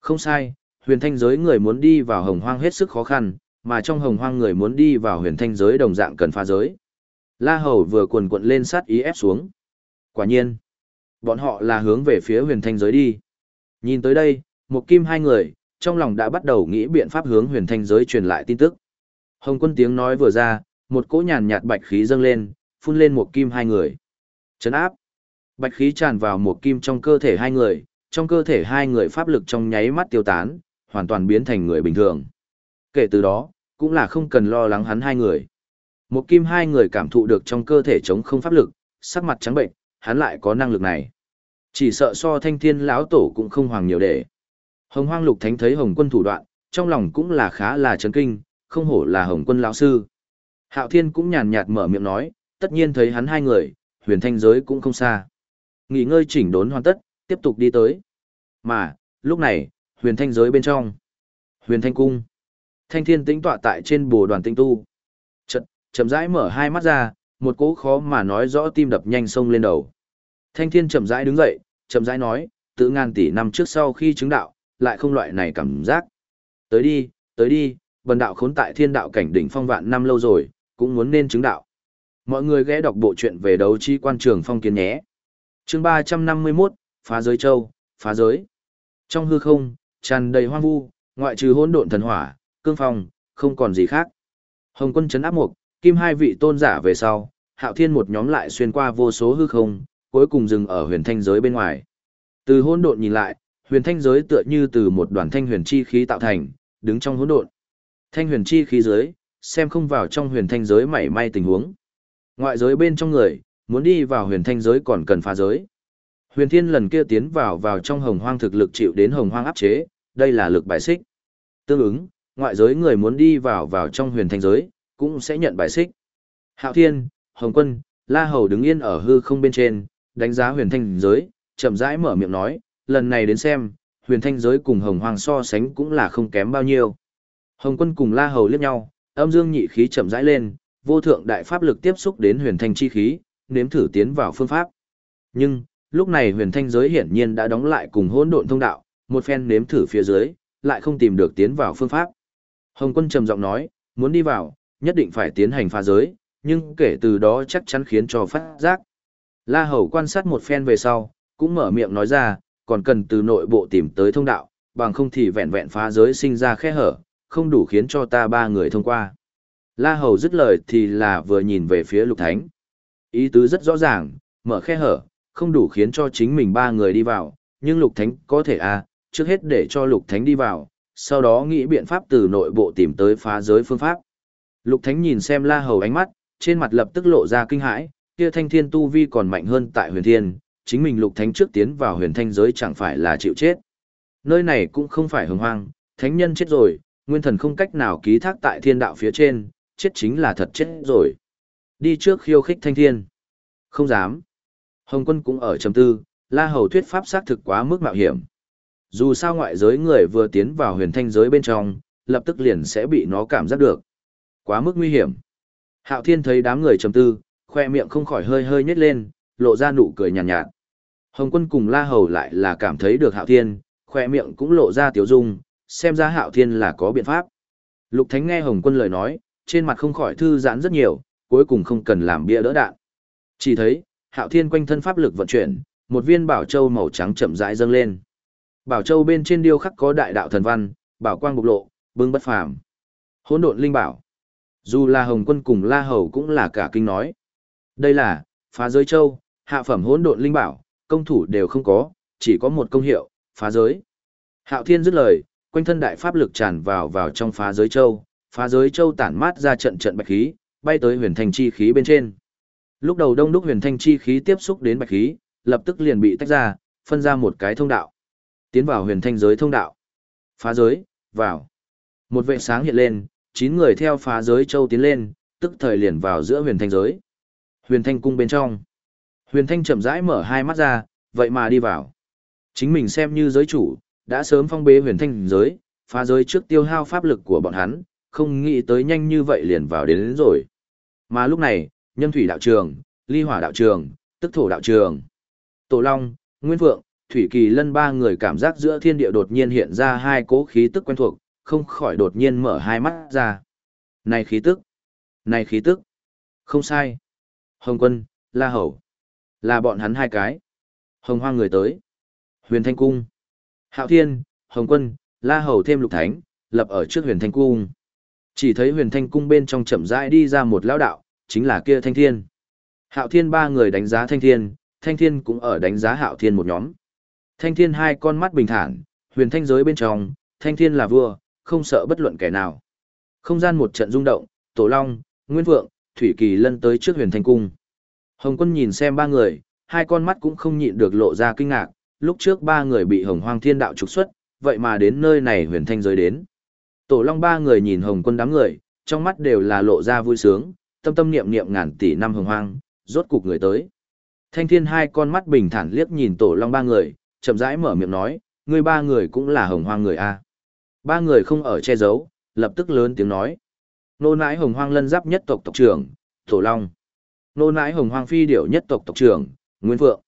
Speaker 1: Không sai, huyền thanh giới người muốn đi vào hồng hoang hết sức khó khăn, mà trong hồng hoang người muốn đi vào huyền thanh giới đồng dạng cần phá giới. La Hầu vừa cuồn cuộn lên sát ý ép xuống. Quả nhiên, bọn họ là hướng về phía huyền thanh giới đi. Nhìn tới đây, một kim hai người, trong lòng đã bắt đầu nghĩ biện pháp hướng huyền thanh giới truyền lại tin tức. Hồng quân tiếng nói vừa ra, một cỗ nhàn nhạt bạch khí dâng lên, phun lên một kim hai người. Chấn áp. Bạch khí tràn vào một kim trong cơ thể hai người, trong cơ thể hai người pháp lực trong nháy mắt tiêu tán, hoàn toàn biến thành người bình thường. Kể từ đó, cũng là không cần lo lắng hắn hai người. Một kim hai người cảm thụ được trong cơ thể chống không pháp lực, sắc mặt trắng bệnh, hắn lại có năng lực này. Chỉ sợ so thanh thiên lão tổ cũng không hoàng nhiều để. Hồng hoang lục thánh thấy hồng quân thủ đoạn, trong lòng cũng là khá là chấn kinh, không hổ là hồng quân lão sư. Hạo thiên cũng nhàn nhạt mở miệng nói, tất nhiên thấy hắn hai người, huyền thanh giới cũng không xa. Nghỉ ngơi chỉnh đốn hoàn tất, tiếp tục đi tới. Mà, lúc này, huyền thanh giới bên trong. Huyền thanh cung. Thanh thiên tĩnh tọa tại trên bồ đoàn tinh tu. Chật, chậm rãi mở hai mắt ra, một cỗ khó mà nói rõ tim đập nhanh sông lên đầu. Thanh thiên chậm rãi đứng dậy, chậm rãi nói, tự ngàn tỷ năm trước sau khi chứng đạo, lại không loại này cảm giác. Tới đi, tới đi, bần đạo khốn tại thiên đạo cảnh đỉnh phong vạn năm lâu rồi, cũng muốn nên chứng đạo. Mọi người ghé đọc bộ truyện về đấu chi quan trường phong kiến nhé. chương 351, phá giới châu, phá giới. Trong hư không, tràn đầy hoang vu, ngoại trừ hỗn độn thần hỏa, cương phong, không còn gì khác. Hồng quân chấn áp mục, kim hai vị tôn giả về sau, hạo thiên một nhóm lại xuyên qua vô số hư không, cuối cùng dừng ở huyền thanh giới bên ngoài. Từ hỗn độn nhìn lại, huyền thanh giới tựa như từ một đoàn thanh huyền chi khí tạo thành, đứng trong hỗn độn. Thanh huyền chi khí giới, xem không vào trong huyền thanh giới mảy may tình huống. Ngoại giới bên trong người, muốn đi vào huyền thanh giới còn cần phá giới. Huyền thiên lần kia tiến vào vào trong hồng hoang thực lực chịu đến hồng hoang áp chế, đây là lực bài xích. Tương ứng, ngoại giới người muốn đi vào vào trong huyền thanh giới, cũng sẽ nhận bài xích. Hạo thiên, hồng quân, la hầu đứng yên ở hư không bên trên, đánh giá huyền thanh giới, chậm rãi mở miệng nói, lần này đến xem, huyền thanh giới cùng hồng hoang so sánh cũng là không kém bao nhiêu. Hồng quân cùng la hầu liếc nhau, âm dương nhị khí chậm rãi lên, vô thượng đại pháp lực tiếp xúc đến huyền thanh chi khí, nếm thử tiến vào phương pháp. Nhưng, lúc này huyền thanh giới hiển nhiên đã đóng lại cùng hỗn độn thông đạo, một phen nếm thử phía dưới, lại không tìm được tiến vào phương pháp. Hồng quân trầm giọng nói, muốn đi vào, nhất định phải tiến hành phá giới, nhưng kể từ đó chắc chắn khiến cho phát giác. La Hầu quan sát một phen về sau, cũng mở miệng nói ra, còn cần từ nội bộ tìm tới thông đạo, bằng không thì vẹn vẹn phá giới sinh ra khe hở, không đủ khiến cho ta ba người thông qua. La Hầu dứt lời thì là vừa nhìn về phía Lục Thánh. Ý tứ rất rõ ràng, mở khe hở, không đủ khiến cho chính mình ba người đi vào, nhưng Lục Thánh có thể à, trước hết để cho Lục Thánh đi vào, sau đó nghĩ biện pháp từ nội bộ tìm tới phá giới phương pháp. Lục Thánh nhìn xem La Hầu ánh mắt, trên mặt lập tức lộ ra kinh hãi, kia thanh thiên tu vi còn mạnh hơn tại huyền thiên, chính mình Lục Thánh trước tiến vào huyền thanh giới chẳng phải là chịu chết. Nơi này cũng không phải hồng hoang, thánh nhân chết rồi, nguyên thần không cách nào ký thác tại thiên đạo phía trên, chết chính là thật chết rồi. Đi trước khiêu khích thanh thiên. Không dám. Hồng quân cũng ở trầm tư, la hầu thuyết pháp xác thực quá mức mạo hiểm. Dù sao ngoại giới người vừa tiến vào huyền thanh giới bên trong, lập tức liền sẽ bị nó cảm giác được. Quá mức nguy hiểm. Hạo thiên thấy đám người trầm tư, khoe miệng không khỏi hơi hơi nhếch lên, lộ ra nụ cười nhàn nhạt, nhạt. Hồng quân cùng la hầu lại là cảm thấy được hạo thiên, khoe miệng cũng lộ ra tiểu dung, xem ra hạo thiên là có biện pháp. Lục Thánh nghe Hồng quân lời nói, trên mặt không khỏi thư giãn rất nhiều, cuối cùng không cần làm bia đỡ đạn. Chỉ thấy, hạo thiên quanh thân pháp lực vận chuyển, một viên bảo châu màu trắng chậm rãi dâng lên. Bảo châu bên trên điêu khắc có đại đạo thần văn, bảo quang bộc lộ, bưng bất phàm. Hỗn độn linh bảo. Dù là Hồng Quân cùng La Hầu cũng là cả kinh nói. Đây là phá giới châu, hạ phẩm hỗn độn linh bảo, công thủ đều không có, chỉ có một công hiệu, phá giới. Hạo Thiên dứt lời, quanh thân đại pháp lực tràn vào vào trong phá giới châu, phá giới châu tản mát ra trận trận bạch khí, bay tới huyền thành chi khí bên trên. Lúc đầu đông đúc huyền thanh chi khí tiếp xúc đến bạch khí, lập tức liền bị tách ra, phân ra một cái thông đạo. Tiến vào huyền thanh giới thông đạo. Phá giới, vào. Một vệ sáng hiện lên, chín người theo phá giới châu tiến lên, tức thời liền vào giữa huyền thanh giới. Huyền thanh cung bên trong. Huyền thanh chậm rãi mở hai mắt ra, vậy mà đi vào. Chính mình xem như giới chủ, đã sớm phong bế huyền thanh giới, phá giới trước tiêu hao pháp lực của bọn hắn, không nghĩ tới nhanh như vậy liền vào đến, đến rồi. Mà lúc này, nhân thủy đạo trường, ly hỏa đạo trường, tức thổ đạo trường, tổ long, nguyên vượng, thủy kỳ lân ba người cảm giác giữa thiên địa đột nhiên hiện ra hai cố khí tức quen thuộc, không khỏi đột nhiên mở hai mắt ra. Này khí tức, này khí tức, không sai. Hồng quân, la hầu, là bọn hắn hai cái. Hồng hoang người tới. Huyền Thanh Cung. Hạo Thiên, Hồng Quân, La Hầu thêm lục thánh, lập ở trước Huyền Thanh Cung. Chỉ thấy Huyền Thanh Cung bên trong chậm rãi đi ra một lão đạo, chính là kia Thanh Thiên. Hạo Thiên ba người đánh giá Thanh Thiên, Thanh Thiên cũng ở đánh giá Hạo Thiên một nhóm. Thanh Thiên hai con mắt bình thản, huyền thanh giới bên trong, Thanh Thiên là vua, không sợ bất luận kẻ nào. Không gian một trận rung động, Tổ Long, Nguyên Vượng, Thủy Kỳ lân tới trước huyền thanh cung. Hồng quân nhìn xem ba người, hai con mắt cũng không nhịn được lộ ra kinh ngạc, lúc trước ba người bị hồng hoang thiên đạo trục xuất, vậy mà đến nơi này huyền thanh giới đến. Tổ long ba người nhìn hồng quân đám người, trong mắt đều là lộ ra vui sướng, tâm tâm niệm niệm ngàn tỷ năm hồng hoang, rốt cục người tới. Thanh thiên hai con mắt bình thản liếc nhìn tổ long ba người, chậm rãi mở miệng nói, người ba người cũng là hồng hoang người a. Ba người không ở che giấu, lập tức lớn tiếng nói. Nô nãi hồng hoang lân giáp nhất tộc tộc trưởng, tổ long. Nô nãi hồng hoang phi điểu nhất tộc tộc trưởng, Nguyên Phượng.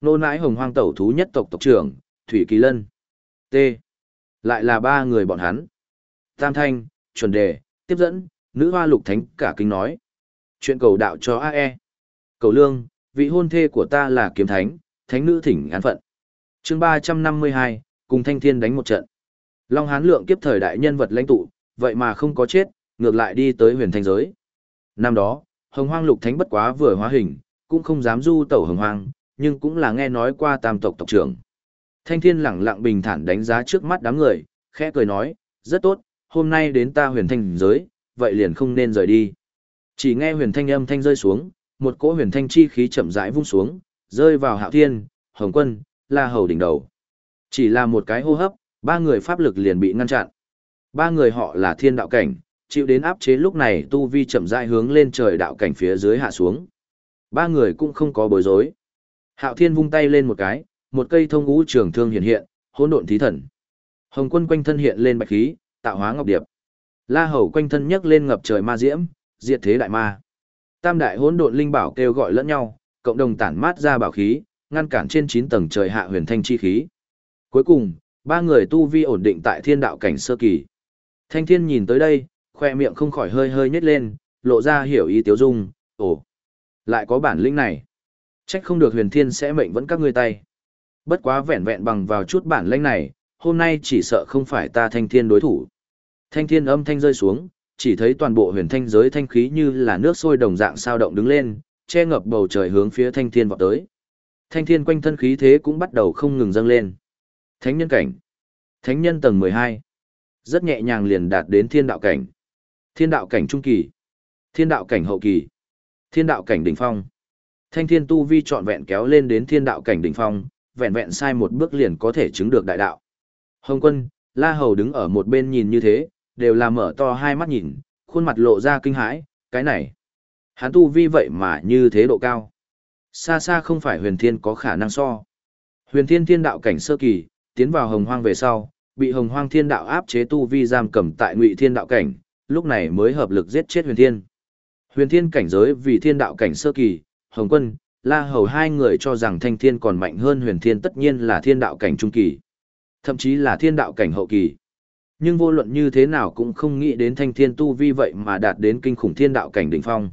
Speaker 1: Nô nãi hồng hoang tẩu thú nhất tộc tộc trưởng, Thủy Kỳ Lân. T. Lại là ba người bọn hắn. Tam Thanh, chuẩn đề, tiếp dẫn, nữ hoa lục thánh cả kinh nói. Chuyện cầu đạo cho AE. Cầu lương, vị hôn thê của ta là kiếm thánh, thánh nữ thỉnh án phận. chương ba trăm năm mươi hai cùng thanh thiên đánh một trận. Long Hán lượng kiếp thời đại nhân vật lãnh tụ, vậy mà không có chết, ngược lại đi tới huyền thanh giới. Năm đó, hồng hoang lục thánh bất quá vừa hóa hình, cũng không dám du tẩu hồng hoang, nhưng cũng là nghe nói qua tam tộc tộc trưởng. Thanh thiên lẳng lặng bình thản đánh giá trước mắt đám người, khẽ cười nói, rất tốt, hôm nay đến ta huyền thanh giới, vậy liền không nên rời đi. Chỉ nghe huyền thanh âm thanh rơi xuống, một cỗ huyền thanh chi khí chậm rãi vung xuống, rơi vào hạo thiên, hồng quân, la hầu đỉnh đầu. Chỉ là một cái hô hấp, ba người pháp lực liền bị ngăn chặn. Ba người họ là thiên đạo cảnh, chịu đến áp chế lúc này tu vi chậm rãi hướng lên trời đạo cảnh phía dưới hạ xuống. Ba người cũng không có bối rối. Hạo Thiên vung tay lên một cái, một cây thông ngũ trường thương hiện hiện, hỗn độn thí thần. Hồng Quân quanh thân hiện lên bạch khí, tạo hóa ngọc điệp. La Hầu quanh thân nhấc lên ngập trời ma diễm, diệt thế đại ma. Tam đại hỗn độn linh bảo kêu gọi lẫn nhau, cộng đồng tản mát ra bảo khí, ngăn cản trên 9 tầng trời hạ huyền thanh chi khí. Cuối cùng, ba người tu vi ổn định tại thiên đạo cảnh sơ kỳ. Thanh thiên nhìn tới đây, khoe miệng không khỏi hơi hơi nhếch lên, lộ ra hiểu ý tiếu dung, ồ, lại có bản lĩnh này. Trách không được huyền thiên sẽ mệnh vẫn các ngươi tay. Bất quá vẹn vẹn bằng vào chút bản lĩnh này, hôm nay chỉ sợ không phải ta thanh thiên đối thủ. Thanh thiên âm thanh rơi xuống, chỉ thấy toàn bộ huyền thanh giới thanh khí như là nước sôi đồng dạng sao động đứng lên, che ngập bầu trời hướng phía thanh thiên vọt tới. Thanh thiên quanh thân khí thế cũng bắt đầu không ngừng dâng lên. Thánh nhân cảnh. Thánh nhân tầng 12. Rất nhẹ nhàng liền đạt đến thiên đạo cảnh. Thiên đạo cảnh trung kỳ. Thiên đạo cảnh hậu kỳ. Thiên đạo cảnh đỉnh phong. Thanh thiên tu vi trọn vẹn kéo lên đến thiên đạo cảnh đỉnh phong, vẹn vẹn sai một bước liền có thể chứng được đại đạo. Hồng quân, La Hầu đứng ở một bên nhìn như thế, đều là mở to hai mắt nhìn, khuôn mặt lộ ra kinh hãi, cái này. Hắn tu vi vậy mà như thế độ cao. Xa xa không phải huyền thiên có khả năng so. Huyền thiên thiên đạo cảnh sơ kỳ, tiến vào hồng hoang về sau, bị hồng hoang thiên đạo áp chế tu vi giam cầm tại ngụy thiên đạo cảnh, lúc này mới hợp lực giết chết huyền thiên. Huyền thiên cảnh giới vì thiên đạo cảnh sơ kỳ, hồng quân, la hầu hai người cho rằng thanh thiên còn mạnh hơn huyền thiên tất nhiên là thiên đạo cảnh trung kỳ. Thậm chí là thiên đạo cảnh hậu kỳ. Nhưng vô luận như thế nào cũng không nghĩ đến thanh thiên tu vi vậy mà đạt đến kinh khủng thiên đạo cảnh đỉnh phong.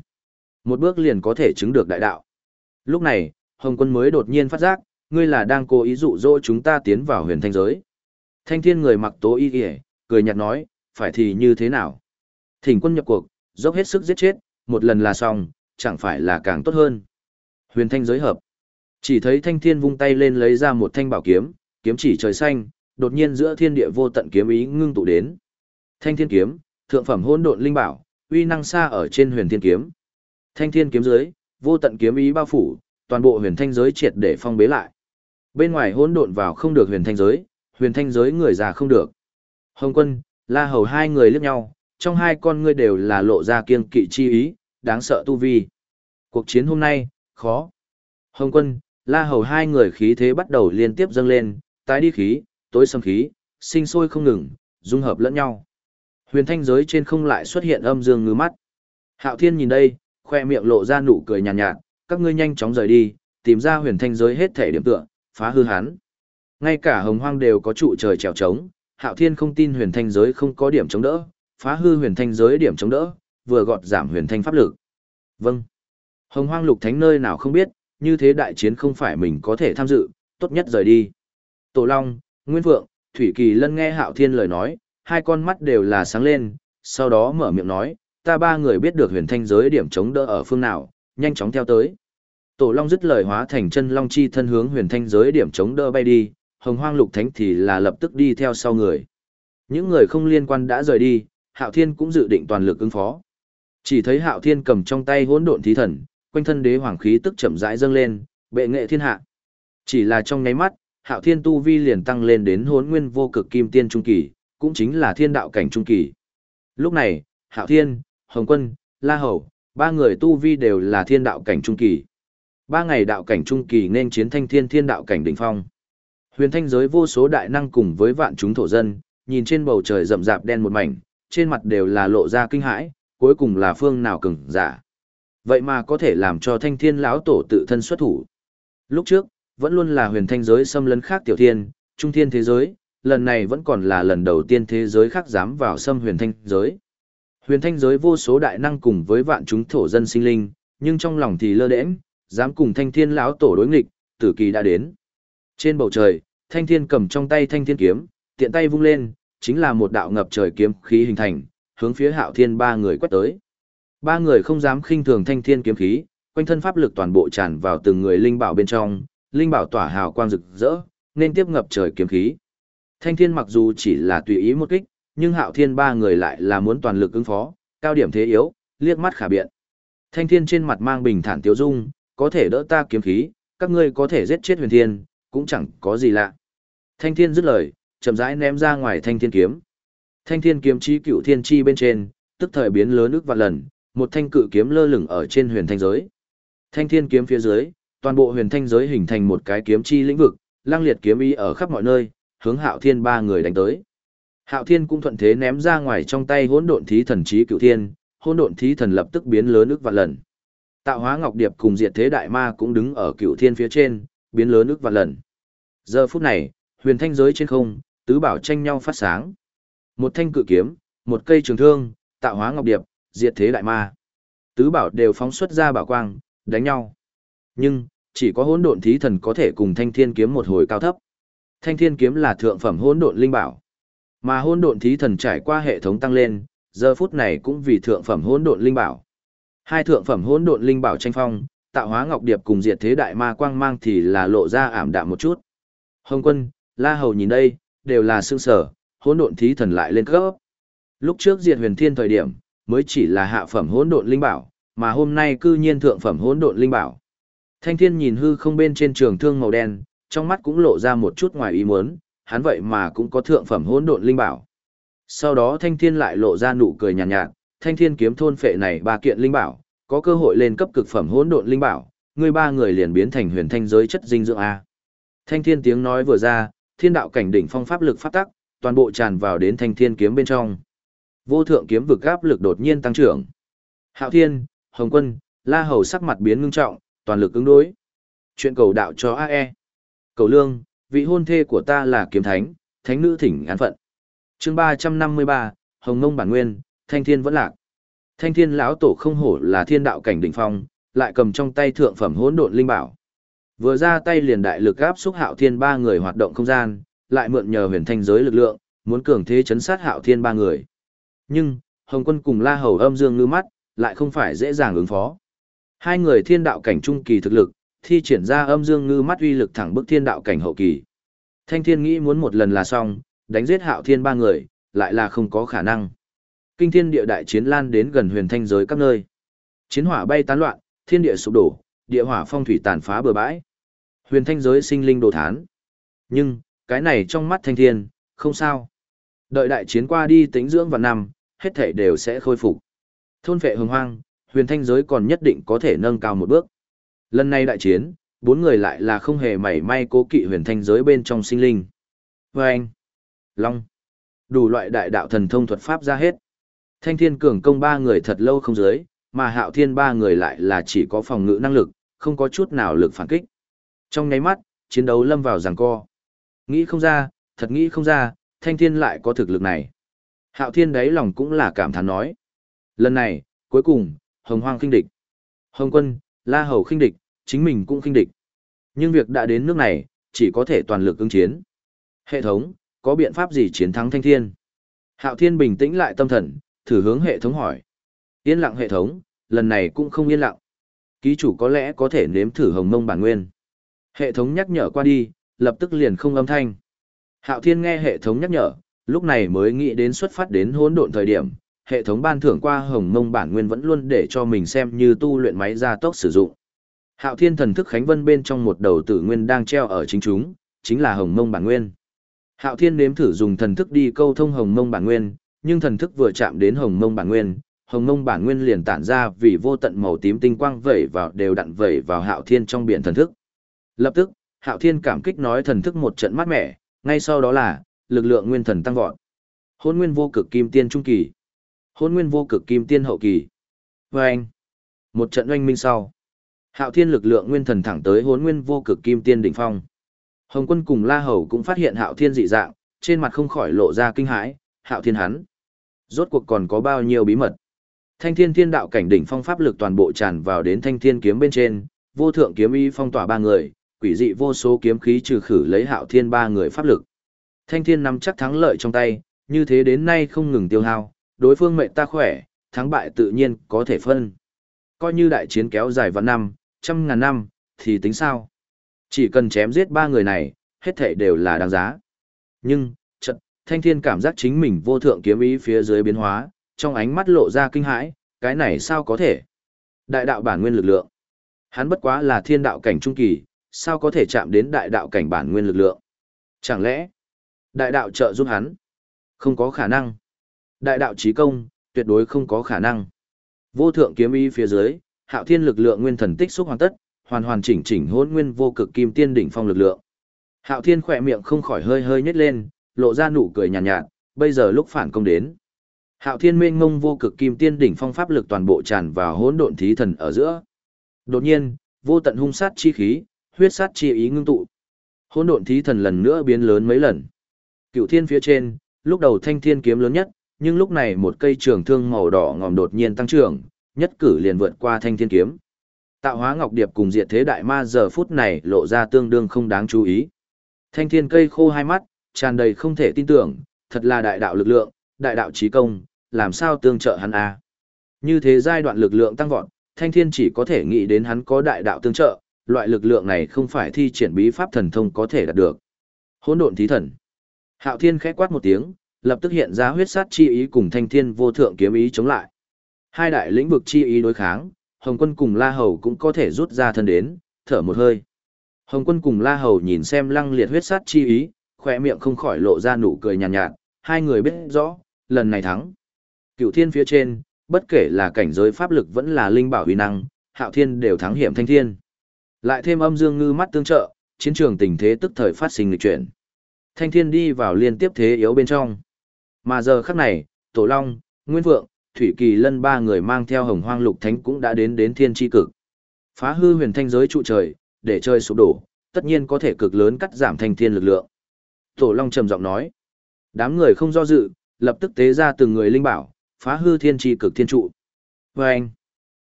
Speaker 1: Một bước liền có thể chứng được đại đạo. Lúc này, Hồng quân mới đột nhiên phát giác, ngươi là đang cố ý dụ dỗ chúng ta tiến vào huyền thanh giới. Thanh thiên người mặc tố y kìa, cười nhạt nói, phải thì như thế nào? Thỉnh quân nhập cuộc, dốc hết sức giết chết, một lần là xong, chẳng phải là càng tốt hơn. Huyền thanh giới hợp. Chỉ thấy thanh thiên vung tay lên lấy ra một thanh bảo kiếm, kiếm chỉ trời xanh, đột nhiên giữa thiên địa vô tận kiếm ý ngưng tụ đến. Thanh thiên kiếm, thượng phẩm hỗn độn linh bảo, uy năng xa ở trên huyền thiên kiếm. Thanh thiên kiếm dưới, vô tận kiếm ý bao phủ, toàn bộ huyền thanh giới triệt để phong bế lại. Bên ngoài hỗn độn vào không được huyền thanh giới, huyền thanh giới người già không được. Hồng quân, la hầu hai người liếc nhau, trong hai con ngươi đều là lộ ra kiên kỵ chi ý, đáng sợ tu vi. Cuộc chiến hôm nay, khó. Hồng quân, la hầu hai người khí thế bắt đầu liên tiếp dâng lên, tái đi khí, tối xâm khí, sinh sôi không ngừng, dung hợp lẫn nhau. Huyền thanh giới trên không lại xuất hiện âm dương ngư mắt. Hạo Thiên nhìn đây, khoe miệng lộ ra nụ cười nhàn nhạt, nhạt, các ngươi nhanh chóng rời đi, tìm ra huyền thanh giới hết thể điểm tựa, phá hư hắn. Ngay cả hồng hoang đều có trụ trời trèo trống, Hạo Thiên không tin huyền thanh giới không có điểm chống đỡ, phá hư huyền thanh giới điểm chống đỡ, vừa gọt giảm huyền thanh pháp lực. Vâng. Hồng hoang lục thánh nơi nào không biết, như thế đại chiến không phải mình có thể tham dự, tốt nhất rời đi. Tổ Long, Nguyên Phượng, Thủy Kỳ Lân nghe Hạo Thiên lời nói, hai con mắt đều là sáng lên, sau đó mở miệng nói, ta ba người biết được huyền thanh giới điểm chống đỡ ở phương nào, nhanh chóng theo tới. Tổ Long dứt lời hóa thành chân Long chi thân hướng huyền thanh giới điểm chống đỡ bay đi, hồng hoang lục thánh thì là lập tức đi theo sau người. Những người không liên quan đã rời đi, Hạo Thiên cũng dự định toàn lực ứng phó. Chỉ thấy Hạo Thiên cầm trong tay hỗn độn thí thần, quanh thân đế hoàng khí tức chậm rãi dâng lên, bệ nghệ thiên hạ. Chỉ là trong nháy mắt, Hạo Thiên tu vi liền tăng lên đến hỗn nguyên vô cực kim tiên trung kỳ, cũng chính là thiên đạo cảnh trung kỳ. Lúc này, Hạo Thiên, Hồng Quân, La Hầu, ba người tu vi đều là thiên đạo cảnh trung kỳ. Ba ngày đạo cảnh trung kỳ nên chiến thanh thiên thiên đạo cảnh đỉnh phong. Huyền thanh giới vô số đại năng cùng với vạn chúng thổ dân, nhìn trên bầu trời rậm rạp đen một mảnh, trên mặt đều là lộ ra kinh hãi, cuối cùng là phương nào cứng, giả. Vậy mà có thể làm cho thanh thiên lão tổ tự thân xuất thủ. Lúc trước, vẫn luôn là huyền thanh giới xâm lấn khác tiểu thiên, trung thiên thế giới, lần này vẫn còn là lần đầu tiên thế giới khác dám vào xâm huyền thanh giới. Huyền thanh giới vô số đại năng cùng với vạn chúng thổ dân sinh linh, nhưng trong lòng thì lơ đễnh, dám cùng thanh thiên lão tổ đối nghịch, tử kỳ đã đến. Trên bầu trời, thanh thiên cầm trong tay thanh thiên kiếm, tiện tay vung lên, chính là một đạo ngập trời kiếm khí hình thành, hướng phía hạo thiên ba người quét tới. Ba người không dám khinh thường thanh thiên kiếm khí, quanh thân pháp lực toàn bộ tràn vào từng người linh bảo bên trong, linh bảo tỏa hào quang rực rỡ, nên tiếp ngập trời kiếm khí. Thanh thiên mặc dù chỉ là tùy ý một kích, nhưng hạo thiên ba người lại là muốn toàn lực ứng phó, cao điểm thế yếu, liếc mắt khả biện. Thanh thiên trên mặt mang bình thản tiêu dung, có thể đỡ ta kiếm khí, các ngươi có thể giết chết huyền thiên, cũng chẳng có gì lạ. Thanh thiên dứt lời, chậm rãi ném ra ngoài thanh thiên kiếm. Thanh thiên kiếm chi cựu thiên chi bên trên, tức thời biến lớn nước vạn lần, một thanh cự kiếm lơ lửng ở trên huyền thanh giới. Thanh thiên kiếm phía dưới, toàn bộ huyền thanh giới hình thành một cái kiếm chi lĩnh vực, lang liệt kiếm ý ở khắp mọi nơi, hướng Hạo Thiên ba người đánh tới. Hạo Thiên cũng thuận thế ném ra ngoài trong tay hỗn độn thí thần trí cựu thiên, hỗn độn thí thần lập tức biến lớn ức vạn lần. Tạo hóa ngọc điệp cùng diệt thế đại ma cũng đứng ở cựu thiên phía trên, biến lớn ức vạn lần. Giờ phút này, huyền thanh giới trên không, tứ bảo tranh nhau phát sáng. Một thanh cự kiếm, một cây trường thương, tạo hóa ngọc điệp, diệt thế đại ma. Tứ bảo đều phóng xuất ra bảo quang, đánh nhau. Nhưng, chỉ có hỗn độn thí thần có thể cùng thanh thiên kiếm một hồi cao thấp. Thanh thiên kiếm là thượng phẩm hỗn độn linh bảo. Mà hỗn độn thí thần trải qua hệ thống tăng lên, giờ phút này cũng vì thượng phẩm hỗn độn linh bảo. Hai thượng phẩm hỗn độn linh bảo tranh phong, tạo hóa ngọc điệp cùng diệt thế đại ma quang mang thì là lộ ra ảm đạm một chút. Hồng quân, La Hầu nhìn đây, đều là sương sở, hỗn độn thí thần lại lên cấp. Lúc trước diệt huyền thiên thời điểm, mới chỉ là hạ phẩm hỗn độn linh bảo, mà hôm nay cư nhiên thượng phẩm hỗn độn linh bảo. Thanh thiên nhìn hư không bên trên trường thương màu đen, trong mắt cũng lộ ra một chút ngoài ý muốn, hắn vậy mà cũng có thượng phẩm hỗn độn linh bảo. Sau đó thanh thiên lại lộ ra nụ cười nhàn nhạt, nhạt, thanh thiên kiếm thôn phệ này ba kiện linh bảo, có cơ hội lên cấp cực phẩm hỗn độn linh bảo, người ba người liền biến thành huyền thanh giới chất dinh dưỡng a. Thanh thiên tiếng nói vừa ra, thiên đạo cảnh đỉnh phong pháp lực phát tắc, toàn bộ tràn vào đến thanh thiên kiếm bên trong. Vô thượng kiếm vực áp lực đột nhiên tăng trưởng. Hạo Thiên, Hồng Quân, La Hầu sắc mặt biến ngưng trọng, toàn lực ứng đối. Chuyện cầu đạo cho AE. Cầu lương, vị hôn thê của ta là kiếm thánh, thánh nữ thỉnh án phận. chương 353, Hồng Ngông bản nguyên, Thanh Thiên vẫn lạc. Thanh Thiên lão tổ không hổ là thiên đạo cảnh đỉnh phong, lại cầm trong tay thượng phẩm hỗn độn linh bảo. Vừa ra tay liền đại lực áp xúc Hạo Thiên ba người hoạt động không gian, lại mượn nhờ huyền thanh giới lực lượng, muốn cường thế chấn sát Hạo Thiên ba người. Nhưng, Hồng Quân cùng La Hầu âm dương ngư mắt, lại không phải dễ dàng ứng phó. Hai người thiên đạo cảnh trung kỳ thực lực, thi triển ra âm dương ngư mắt uy lực thẳng bức thiên đạo cảnh hậu kỳ. Thanh thiên nghĩ muốn một lần là xong, đánh giết hạo thiên ba người, lại là không có khả năng. Kinh thiên địa đại chiến lan đến gần huyền thanh giới các nơi. Chiến hỏa bay tán loạn, thiên địa sụp đổ, địa hỏa phong thủy tàn phá bờ bãi. Huyền thanh giới sinh linh đồ thán. Nhưng, cái này trong mắt thanh thiên, không sao. Đợi đại chiến qua đi tính dưỡng và năm, hết thể đều sẽ khôi phục. Thôn vệ hồng hoang, huyền thanh giới còn nhất định có thể nâng cao một bước. Lần này đại chiến, bốn người lại là không hề mảy may cố kỵ huyền thanh giới bên trong sinh linh. Vâng! Long! Đủ loại đại đạo thần thông thuật pháp ra hết. Thanh thiên cường công ba người thật lâu không dưới, mà hạo thiên ba người lại là chỉ có phòng ngự năng lực, không có chút nào lực phản kích. Trong nháy mắt, chiến đấu lâm vào giằng co. Nghĩ không ra, thật nghĩ không ra, thanh thiên lại có thực lực này. Hạo thiên đáy lòng cũng là cảm thán nói. Lần này, cuối cùng, hồng hoang khinh địch. Hồng quân, la hầu khinh địch, chính mình cũng khinh địch. Nhưng việc đã đến nước này, chỉ có thể toàn lực ứng chiến. Hệ thống, có biện pháp gì chiến thắng thanh thiên? Hạo thiên bình tĩnh lại tâm thần, thử hướng hệ thống hỏi. Yên lặng hệ thống, lần này cũng không yên lặng. Ký chủ có lẽ có thể nếm thử hồng mông bản nguyên. Hệ thống nhắc nhở qua đi, lập tức liền không âm thanh. Hạo Thiên nghe hệ thống nhắc nhở, lúc này mới nghĩ đến xuất phát đến hỗn độn thời điểm, hệ thống ban thưởng qua hồng mông bản nguyên vẫn luôn để cho mình xem như tu luyện máy gia tốc sử dụng. Hạo Thiên thần thức Khánh Vân bên trong một đầu tử nguyên đang treo ở chính chúng, chính là hồng mông bản nguyên. Hạo Thiên nếm thử dùng thần thức đi câu thông hồng mông bản nguyên, nhưng thần thức vừa chạm đến hồng mông bản nguyên, hồng mông bản nguyên liền tản ra vì vô tận màu tím tinh quang vẩy vào đều đặn vẩy vào Hạo Thiên trong biển thần thức. Lập tức, Hạo Thiên cảm kích nói thần thức một trận mát mẻ, ngay sau đó là lực lượng nguyên thần tăng vọt. Hôn nguyên vô cực kim tiên trung kỳ, Hôn nguyên vô cực kim tiên hậu kỳ. Và anh, một trận oanh minh sau, Hạo Thiên lực lượng nguyên thần thẳng tới Hôn nguyên vô cực kim tiên đỉnh phong. Hồng Quân cùng La Hầu cũng phát hiện Hạo Thiên dị dạng, trên mặt không khỏi lộ ra kinh hãi, Hạo Thiên hắn, rốt cuộc còn có bao nhiêu bí mật. Thanh Thiên Thiên đạo cảnh đỉnh phong pháp lực toàn bộ tràn vào đến Thanh Thiên kiếm bên trên, vô thượng kiếm y phong tỏa ba người, quỷ dị vô số kiếm khí trừ khử lấy hạo thiên ba người pháp lực. Thanh thiên nắm chắc thắng lợi trong tay, như thế đến nay không ngừng tiêu hao, đối phương mệnh ta khỏe, thắng bại tự nhiên có thể phân. Coi như đại chiến kéo dài vạn năm, trăm ngàn năm, thì tính sao? Chỉ cần chém giết ba người này, hết thảy đều là đáng giá. Nhưng, Trận thanh thiên cảm giác chính mình vô thượng kiếm ý phía dưới biến hóa, trong ánh mắt lộ ra kinh hãi, cái này sao có thể? Đại đạo bản nguyên lực lượng. Hắn bất quá là thiên đạo cảnh trung kỳ, sao có thể chạm đến đại đạo cảnh bản nguyên lực lượng? Chẳng lẽ, đại đạo trợ giúp hắn? Không có khả năng. Đại đạo trí công, tuyệt đối không có khả năng. Vô thượng kiếm ý phía dưới, hạo thiên lực lượng nguyên thần tích xúc hoàn tất, hoàn hoàn chỉnh chỉnh hỗn nguyên vô cực kim tiên đỉnh phong lực lượng. Hạo thiên khỏe miệng không khỏi hơi hơi nhếch lên, lộ ra nụ cười nhàn nhạt, nhạt, bây giờ lúc phản công đến. Hạo thiên mênh ngông vô cực kim tiên đỉnh phong pháp lực toàn bộ tràn vào hỗn độn thí thần ở giữa. Đột nhiên, vô tận hung sát chi khí, huyết sát chi ý ngưng tụ. Hỗn độn thí thần lần nữa biến lớn mấy lần. Cựu thiên phía trên, lúc đầu thanh thiên kiếm lớn nhất, nhưng lúc này một cây trường thương màu đỏ ngòm đột nhiên tăng trưởng, nhất cử liền vượt qua thanh thiên kiếm. Tạo hóa ngọc điệp cùng diệt thế đại ma giờ phút này lộ ra tương đương không đáng chú ý. Thanh thiên cây khô hai mắt, tràn đầy không thể tin tưởng, thật là đại đạo lực lượng, đại đạo trí công, làm sao tương trợ hắn a? Như thế giai đoạn lực lượng tăng vọt, thanh thiên chỉ có thể nghĩ đến hắn có đại đạo tương trợ, loại lực lượng này không phải thi triển bí pháp thần thông có thể đạt được. Hỗn độn thí thần. Hạo Thiên khẽ quát một tiếng, lập tức hiện ra huyết sát chi ý cùng thanh thiên vô thượng kiếm ý chống lại. Hai đại lĩnh vực chi ý đối kháng, Hồng Quân cùng La Hầu cũng có thể rút ra thân đến, thở một hơi. Hồng Quân cùng La Hầu nhìn xem lăng liệt huyết sát chi ý, khỏe miệng không khỏi lộ ra nụ cười nhàn nhạt, nhạt, hai người biết rõ, lần này thắng. Cựu thiên phía trên, bất kể là cảnh giới pháp lực vẫn là linh bảo uy năng, Hạo Thiên đều thắng hiểm thanh thiên. Lại thêm âm dương ngư mắt tương trợ, chiến trường tình thế tức thời phát sinh lịch chuyển. Thanh thiên đi vào liên tiếp thế yếu bên trong. Mà giờ khắc này, Tổ Long, Nguyên Vượng, Thủy Kỳ Lân ba người mang theo hồng hoang lục thánh cũng đã đến đến thiên tri cực. Phá hư huyền thanh giới trụ trời, để chơi sụp đổ, tất nhiên có thể cực lớn cắt giảm thành thiên lực lượng. Tổ Long trầm giọng nói. Đám người không do dự, lập tức tế ra từng người linh bảo, phá hư thiên tri cực thiên trụ. Vâng!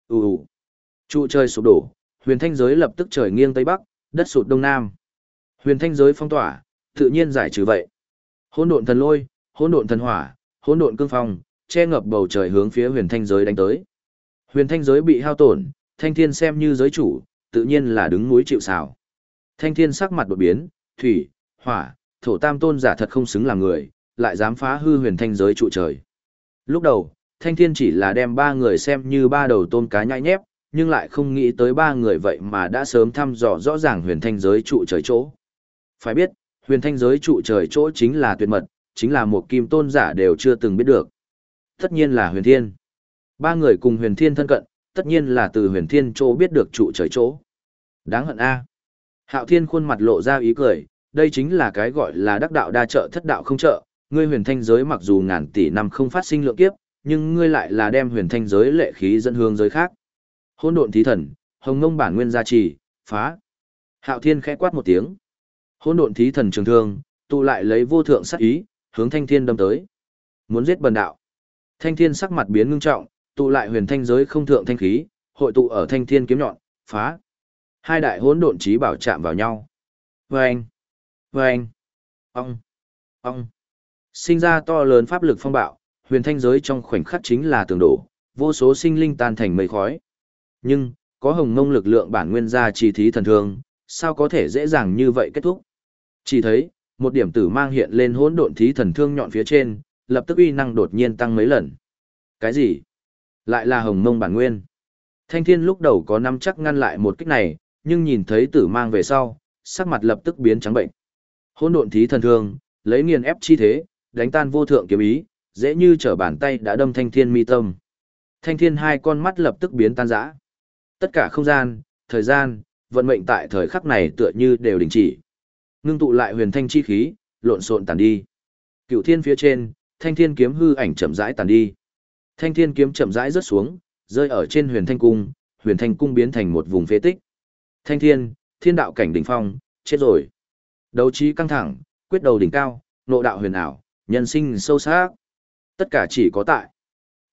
Speaker 1: Ú ù! Trụ trời sụp đổ, huyền thanh giới lập tức trời nghiêng tây bắc, đất sụt đông nam. Huyền thanh giới phong tỏa, tự nhiên giải trừ vậy. Hỗn độn thần lôi, hỗn độn thần hỏa, hỗn độn cương phong, che ngập bầu trời hướng phía huyền thanh giới đánh tới. Huyền thanh giới bị hao tổn, thanh thiên xem như giới chủ, tự nhiên là đứng núi chịu sào. Thanh thiên sắc mặt đột biến, thủy, hỏa, thổ tam tôn giả thật không xứng là người, lại dám phá hư huyền thanh giới trụ trời. Lúc đầu, thanh thiên chỉ là đem ba người xem như ba đầu tôn cá nhãi nhép, nhưng lại không nghĩ tới ba người vậy mà đã sớm thăm dò rõ ràng huyền thanh giới trụ trời chỗ. Phải biết, huyền thanh giới trụ trời chỗ chính là tuyệt mật, chính là một kim tôn giả đều chưa từng biết được. Tất nhiên là huyền thiên. Ba người cùng huyền thiên thân cận, tất nhiên là từ huyền thiên chỗ biết được trụ trời chỗ. Đáng hận a. Hạo thiên khuôn mặt lộ ra ý cười, đây chính là cái gọi là đắc đạo đa trợ thất đạo không trợ, ngươi huyền thanh giới mặc dù ngàn tỷ năm không phát sinh lượng kiếp, nhưng ngươi lại là đem huyền thanh giới lệ khí dẫn hướng giới khác. Hôn độn thí thần, hồng ngông bản nguyên gia trì, phá. Hạo thiên khẽ quát một tiếng. Hôn độn thí thần trường thương, tụ lại lấy vô thượng sát ý, hướng thanh thiên đâm tới. Muốn giết bần đạo. Thanh thiên sắc mặt biến ngưng trọng, tụ lại huyền thanh giới không thượng thanh khí, hội tụ ở thanh thiên kiếm nhọn, phá. Hai đại hỗn độn trí bảo chạm vào nhau. Vâng! Vâng! Ông! Ông! Sinh ra to lớn pháp lực phong bạo, huyền thanh giới trong khoảnh khắc chính là tường đổ, vô số sinh linh tan thành mây khói. Nhưng, có hồng mông lực lượng bản nguyên gia trì thí thần thương, sao có thể dễ dàng như vậy kết thúc. Chỉ thấy, một điểm tử mang hiện lên hỗn độn thí thần thương nhọn phía trên, lập tức uy năng đột nhiên tăng mấy lần. Cái gì? Lại là hồng mông bản nguyên. Thanh thiên lúc đầu có năm chắc ngăn lại một kích này, nhưng nhìn thấy tử mang về sau, sắc mặt lập tức biến trắng bệnh. Hỗn độn thí thần thương, lấy nghiền ép chi thế, đánh tan vô thượng kiếm ý, dễ như trở bàn tay đã đâm thanh thiên mi tâm. Thanh thiên hai con mắt lập tức biến tan rã. Tất cả không gian, thời gian, vận mệnh tại thời khắc này tựa như đều đình chỉ. Ngưng tụ lại huyền thanh chi khí, lộn xộn tàn đi. Cựu thiên phía trên, thanh thiên kiếm hư ảnh chậm rãi tàn đi. Thanh thiên kiếm chậm rãi rớt xuống, rơi ở trên huyền thanh cung, huyền thanh cung biến thành một vùng phế tích. Thanh thiên, thiên đạo cảnh đỉnh phong, chết rồi. Đấu trí căng thẳng, quyết đầu đỉnh cao, nộ đạo huyền ảo, nhân sinh sâu sắc. Tất cả chỉ có tại.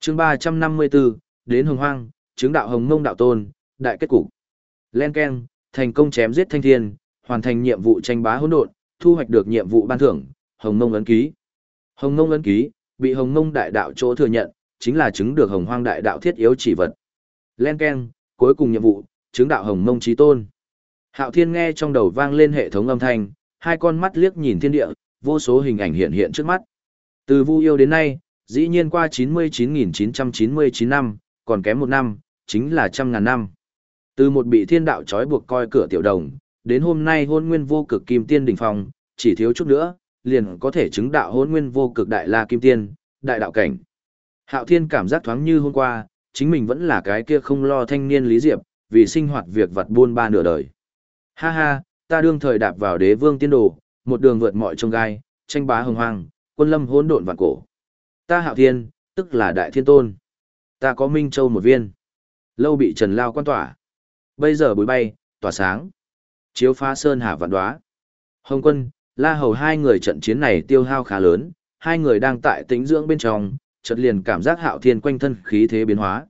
Speaker 1: chương 354, đến hồng hoang, chứng đạo hồng mông đạo tôn, đại kết cục. Len Ken, thành công chém giết thanh thiên, hoàn thành nhiệm vụ tranh bá hỗn độn, thu hoạch được nhiệm vụ ban thưởng, hồng Ngông ấn ký. Hồng Ngông ấn ký, bị hồng Ngông đại đạo chỗ thừa nhận, chính là chứng được hồng hoang đại đạo thiết yếu chỉ vật. Len keng, cuối cùng nhiệm vụ, chứng đạo hồng Ngông trí tôn. Hạo Thiên nghe trong đầu vang lên hệ thống âm thanh, hai con mắt liếc nhìn thiên địa, vô số hình ảnh hiện hiện trước mắt. Từ Vu yêu đến nay, dĩ nhiên qua 99.999 năm, còn kém một năm, chính là trăm ngàn năm. Từ một bị thiên đạo trói buộc coi cửa tiểu đồng, đến hôm nay hôn nguyên vô cực kim tiên đỉnh phong, chỉ thiếu chút nữa, liền có thể chứng đạo hôn nguyên vô cực đại la kim tiên, đại đạo cảnh. Hạo thiên cảm giác thoáng như hôm qua, chính mình vẫn là cái kia không lo thanh niên lý diệp, vì sinh hoạt việc vặt buôn ba nửa đời. Ha ha, ta đương thời đạp vào đế vương tiên đồ, một đường vượt mọi trông gai, tranh bá hồng hoang, quân lâm hỗn độn vạn cổ. Ta hạo thiên, tức là đại thiên tôn. Ta có Minh Châu một viên. Lâu bị Trần Lao quan tỏa. Bây giờ bụi bay, tỏa sáng. Chiếu phá sơn hà vạn đoá. Hồng quân, La Hầu hai người trận chiến này tiêu hao khá lớn, hai người đang tại tĩnh dưỡng bên trong, chợt liền cảm giác hạo thiên quanh thân khí thế biến hóa.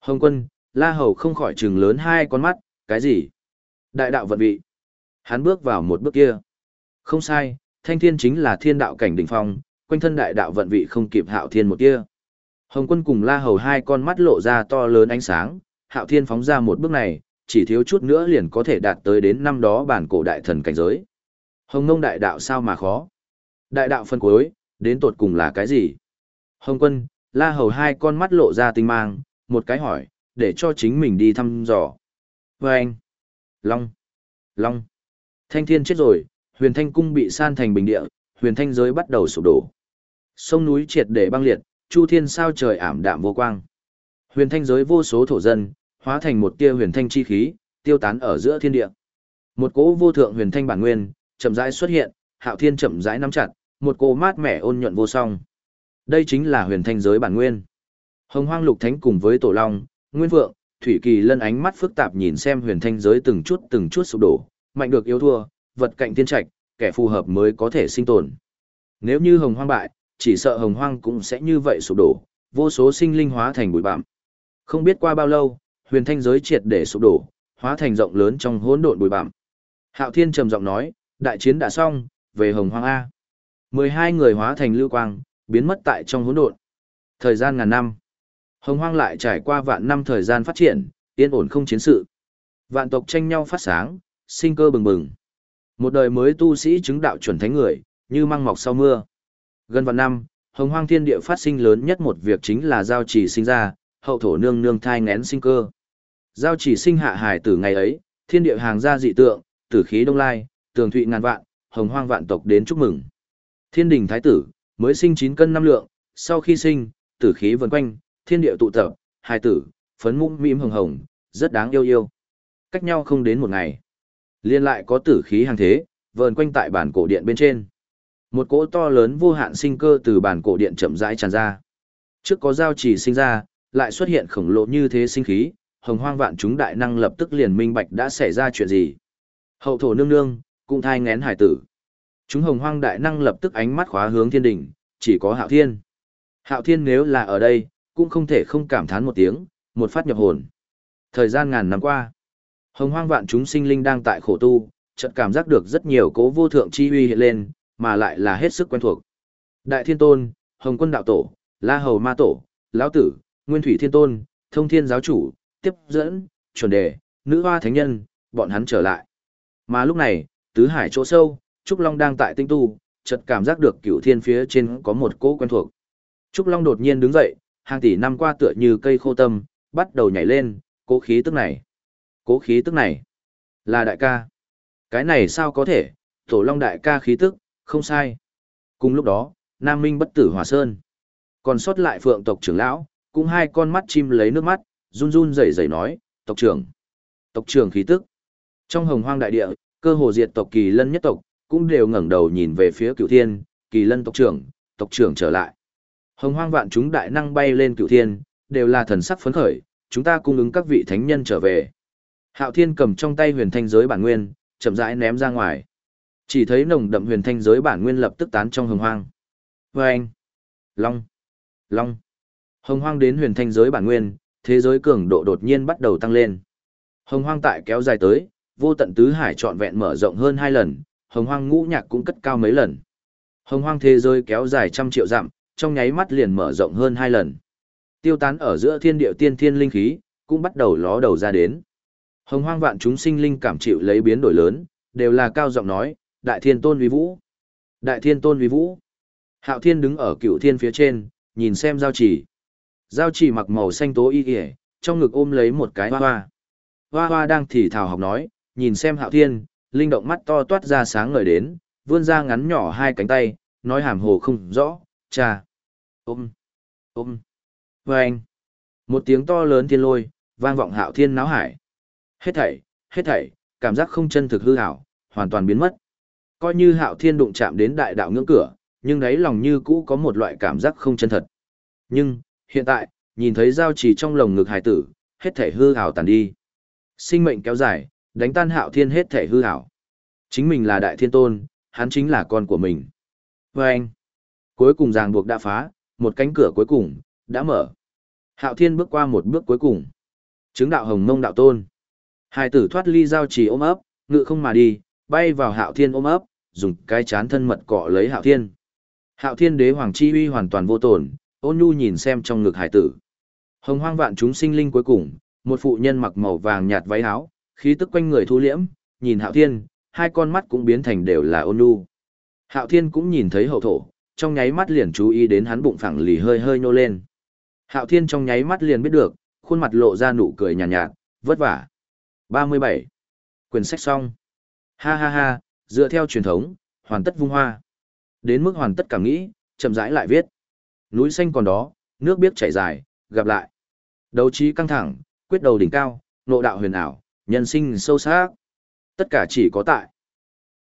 Speaker 1: Hồng quân, La Hầu không khỏi trừng lớn hai con mắt, cái gì? Đại đạo vận vị. Hắn bước vào một bước kia. Không sai, thanh thiên chính là thiên đạo cảnh đỉnh phong, quanh thân đại đạo vận vị không kịp hạo thiên một kia. Hồng quân cùng la hầu hai con mắt lộ ra to lớn ánh sáng, hạo thiên phóng ra một bước này, chỉ thiếu chút nữa liền có thể đạt tới đến năm đó bản cổ đại thần cảnh giới. Hồng ngông đại đạo sao mà khó? Đại đạo phân cuối, đến tột cùng là cái gì? Hồng quân, la hầu hai con mắt lộ ra tinh mang, một cái hỏi, để cho chính mình đi thăm dò. Và anh, Long, Long, Thanh thiên chết rồi, huyền thanh cung bị san thành bình địa, huyền thanh giới bắt đầu sụp đổ. Sông núi triệt để băng liệt, chu thiên sao trời ảm đạm vô quang. Huyền thanh giới vô số thổ dân, hóa thành một tia huyền thanh chi khí, tiêu tán ở giữa thiên địa. Một cỗ vô thượng huyền thanh bản nguyên, chậm rãi xuất hiện, hạo thiên chậm rãi nắm chặt, một cỗ mát mẻ ôn nhuận vô song. Đây chính là huyền thanh giới bản nguyên. Hồng hoang lục thánh cùng với tổ long, nguyên vượng, thủy kỳ lân ánh mắt phức tạp nhìn xem huyền thanh giới từng chút từng chút sụp đổ, mạnh được yếu thua, vật cạnh thiên trạch, kẻ phù hợp mới có thể sinh tồn. Nếu như hồng hoang bại, chỉ sợ hồng hoang cũng sẽ như vậy sụp đổ, vô số sinh linh hóa thành bụi bặm. Không biết qua bao lâu, huyền thanh giới triệt để sụp đổ, hóa thành rộng lớn trong hỗn độn bụi bặm. Hạo Thiên trầm giọng nói, đại chiến đã xong, về hồng hoang a. 12 người hóa thành lưu quang, biến mất tại trong hỗn độn. Thời gian ngàn năm. Hồng hoang lại trải qua vạn năm thời gian phát triển, yên ổn không chiến sự. Vạn tộc tranh nhau phát sáng, sinh cơ bừng bừng. Một đời mới tu sĩ chứng đạo chuẩn thánh người, như măng mọc sau mưa. Gần vạn năm, hồng hoang thiên địa phát sinh lớn nhất một việc chính là giao trì sinh ra, hậu thổ nương nương thai ngén sinh cơ. Giao chỉ sinh hạ hài tử ngày ấy, thiên địa hàng ra dị tượng, tử khí đông lai, tường thụy ngàn vạn, hồng hoang vạn tộc đến chúc mừng. Thiên đình thái tử, mới sinh 9 cân năm lượng, sau khi sinh, tử khí vần quanh, thiên địa tụ tập, hài tử, phấn mũm mĩm hồng hồng, rất đáng yêu yêu. Cách nhau không đến một ngày. Liên lại có tử khí hàng thế, vờn quanh tại bản cổ điện bên trên. Một cỗ to lớn vô hạn sinh cơ từ bản cổ điện chậm rãi tràn ra. Trước có giao chỉ sinh ra, lại xuất hiện khổng lồ như thế sinh khí, hồng hoang vạn chúng đại năng lập tức liền minh bạch đã xảy ra chuyện gì. Hậu thổ nương nương, cũng thai ngén hải tử. Chúng hồng hoang đại năng lập tức ánh mắt khóa hướng thiên đỉnh, chỉ có hạo thiên. Hạo thiên nếu là ở đây, cũng không thể không cảm thán một tiếng, một phát nhập hồn. Thời gian ngàn năm qua, hồng hoang vạn chúng sinh linh đang tại khổ tu, chợt cảm giác được rất nhiều cố vô thượng chi uy hiện lên, mà lại là hết sức quen thuộc. Đại Thiên Tôn, Hồng Quân Đạo Tổ, La Hầu Ma Tổ, Lão Tử, Nguyên Thủy Thiên Tôn, Thông Thiên Giáo Chủ, Tiếp Dẫn, Chuẩn Đề, Nữ Hoa Thánh Nhân, bọn hắn trở lại. Mà lúc này, Tứ Hải chỗ sâu, Trúc Long đang tại tinh tu, chợt cảm giác được cửu thiên phía trên có một cỗ quen thuộc. Trúc Long đột nhiên đứng dậy, hàng tỷ năm qua tựa như cây khô tâm, bắt đầu nhảy lên, cố khí tức này. Cố khí tức này, là đại ca. Cái này sao có thể, tổ long đại ca khí tức, không sai. Cùng lúc đó, Nam Minh bất tử hòa sơn. Còn sót lại phượng tộc trưởng lão, cũng hai con mắt chim lấy nước mắt, run run rẩy rẩy nói, tộc trưởng. Tộc trưởng khí tức. Trong hồng hoang đại địa, cơ hồ diệt tộc kỳ lân nhất tộc, cũng đều ngẩng đầu nhìn về phía cửu thiên, kỳ lân tộc trưởng, tộc trưởng trở lại. Hồng hoang vạn chúng đại năng bay lên cửu thiên, đều là thần sắc phấn khởi, chúng ta cung ứng các vị thánh nhân trở về. Hạo thiên cầm trong tay huyền thanh giới bản nguyên, chậm rãi ném ra ngoài. Chỉ thấy nồng đậm huyền thanh giới bản nguyên lập tức tán trong hồng hoang. Vâng! Long! Long! Hồng hoang đến huyền thanh giới bản nguyên, thế giới cường độ đột nhiên bắt đầu tăng lên. Hồng hoang tại kéo dài tới, vô tận tứ hải trọn vẹn mở rộng hơn hai lần, hồng hoang ngũ nhạc cũng cất cao mấy lần. Hồng hoang thế giới kéo dài trăm triệu dặm, trong nháy mắt liền mở rộng hơn hai lần. Tiêu tán ở giữa thiên địa tiên thiên linh khí, cũng bắt đầu ló đầu ra đến. Hồng hoang vạn chúng sinh linh cảm chịu lấy biến đổi lớn, đều là cao giọng nói, đại thiên tôn vi vũ. Đại thiên tôn vi vũ. Hạo thiên đứng ở cựu thiên phía trên, nhìn xem giao chỉ. Giao chỉ mặc màu xanh tố y kìa, trong ngực ôm lấy một cái hoa hoa. Hoa hoa đang thì thào học nói, nhìn xem hạo thiên, linh động mắt to toát ra sáng ngời đến, vươn ra ngắn nhỏ hai cánh tay, nói hàm hồ không rõ, cha. Ôm, ôm, vâng. Một tiếng to lớn thiên lôi, vang vọng hạo thiên náo hải. Hết thảy, hết thảy, cảm giác không chân thực hư hảo, hoàn toàn biến mất. Coi như hạo thiên đụng chạm đến đại đạo ngưỡng cửa, nhưng đáy lòng như cũ có một loại cảm giác không chân thật. Nhưng, hiện tại, nhìn thấy giao trì trong lồng ngực hải tử, hết thể hư hảo tàn đi. Sinh mệnh kéo dài, đánh tan hạo thiên hết thể hư hảo. Chính mình là đại thiên tôn, hắn chính là con của mình. Và anh, cuối cùng ràng buộc đã phá, một cánh cửa cuối cùng, đã mở. Hạo thiên bước qua một bước cuối cùng. Chứng đạo hồng mông đạo tôn. Hải tử thoát ly giao trì ôm ấp, ngự không mà đi, bay vào hạo thiên ôm ấp, dùng cái chán thân mật cọ lấy hạo thiên. Hạo thiên đế hoàng chi uy hoàn toàn vô tổn, ôn nhu nhìn xem trong ngực hải tử. Hồng hoang vạn chúng sinh linh cuối cùng, một phụ nhân mặc màu vàng nhạt váy áo, khí tức quanh người thu liễm, nhìn hạo thiên, hai con mắt cũng biến thành đều là ôn nhu. Hạo thiên cũng nhìn thấy hậu thổ, trong nháy mắt liền chú ý đến hắn bụng phẳng lì hơi hơi nô lên. Hạo thiên trong nháy mắt liền biết được, khuôn mặt lộ ra nụ cười nhàn nhạt, nhạt, vất vả. 37. Quyển sách xong. Ha ha ha, dựa theo truyền thống, hoàn tất vung hoa. Đến mức hoàn tất cảm nghĩ, chậm rãi lại viết. Núi xanh còn đó, nước biết chảy dài, gặp lại. Đấu trí căng thẳng, quyết đầu đỉnh cao, nộ đạo huyền ảo, nhân sinh sâu sắc. Tất cả chỉ có tại.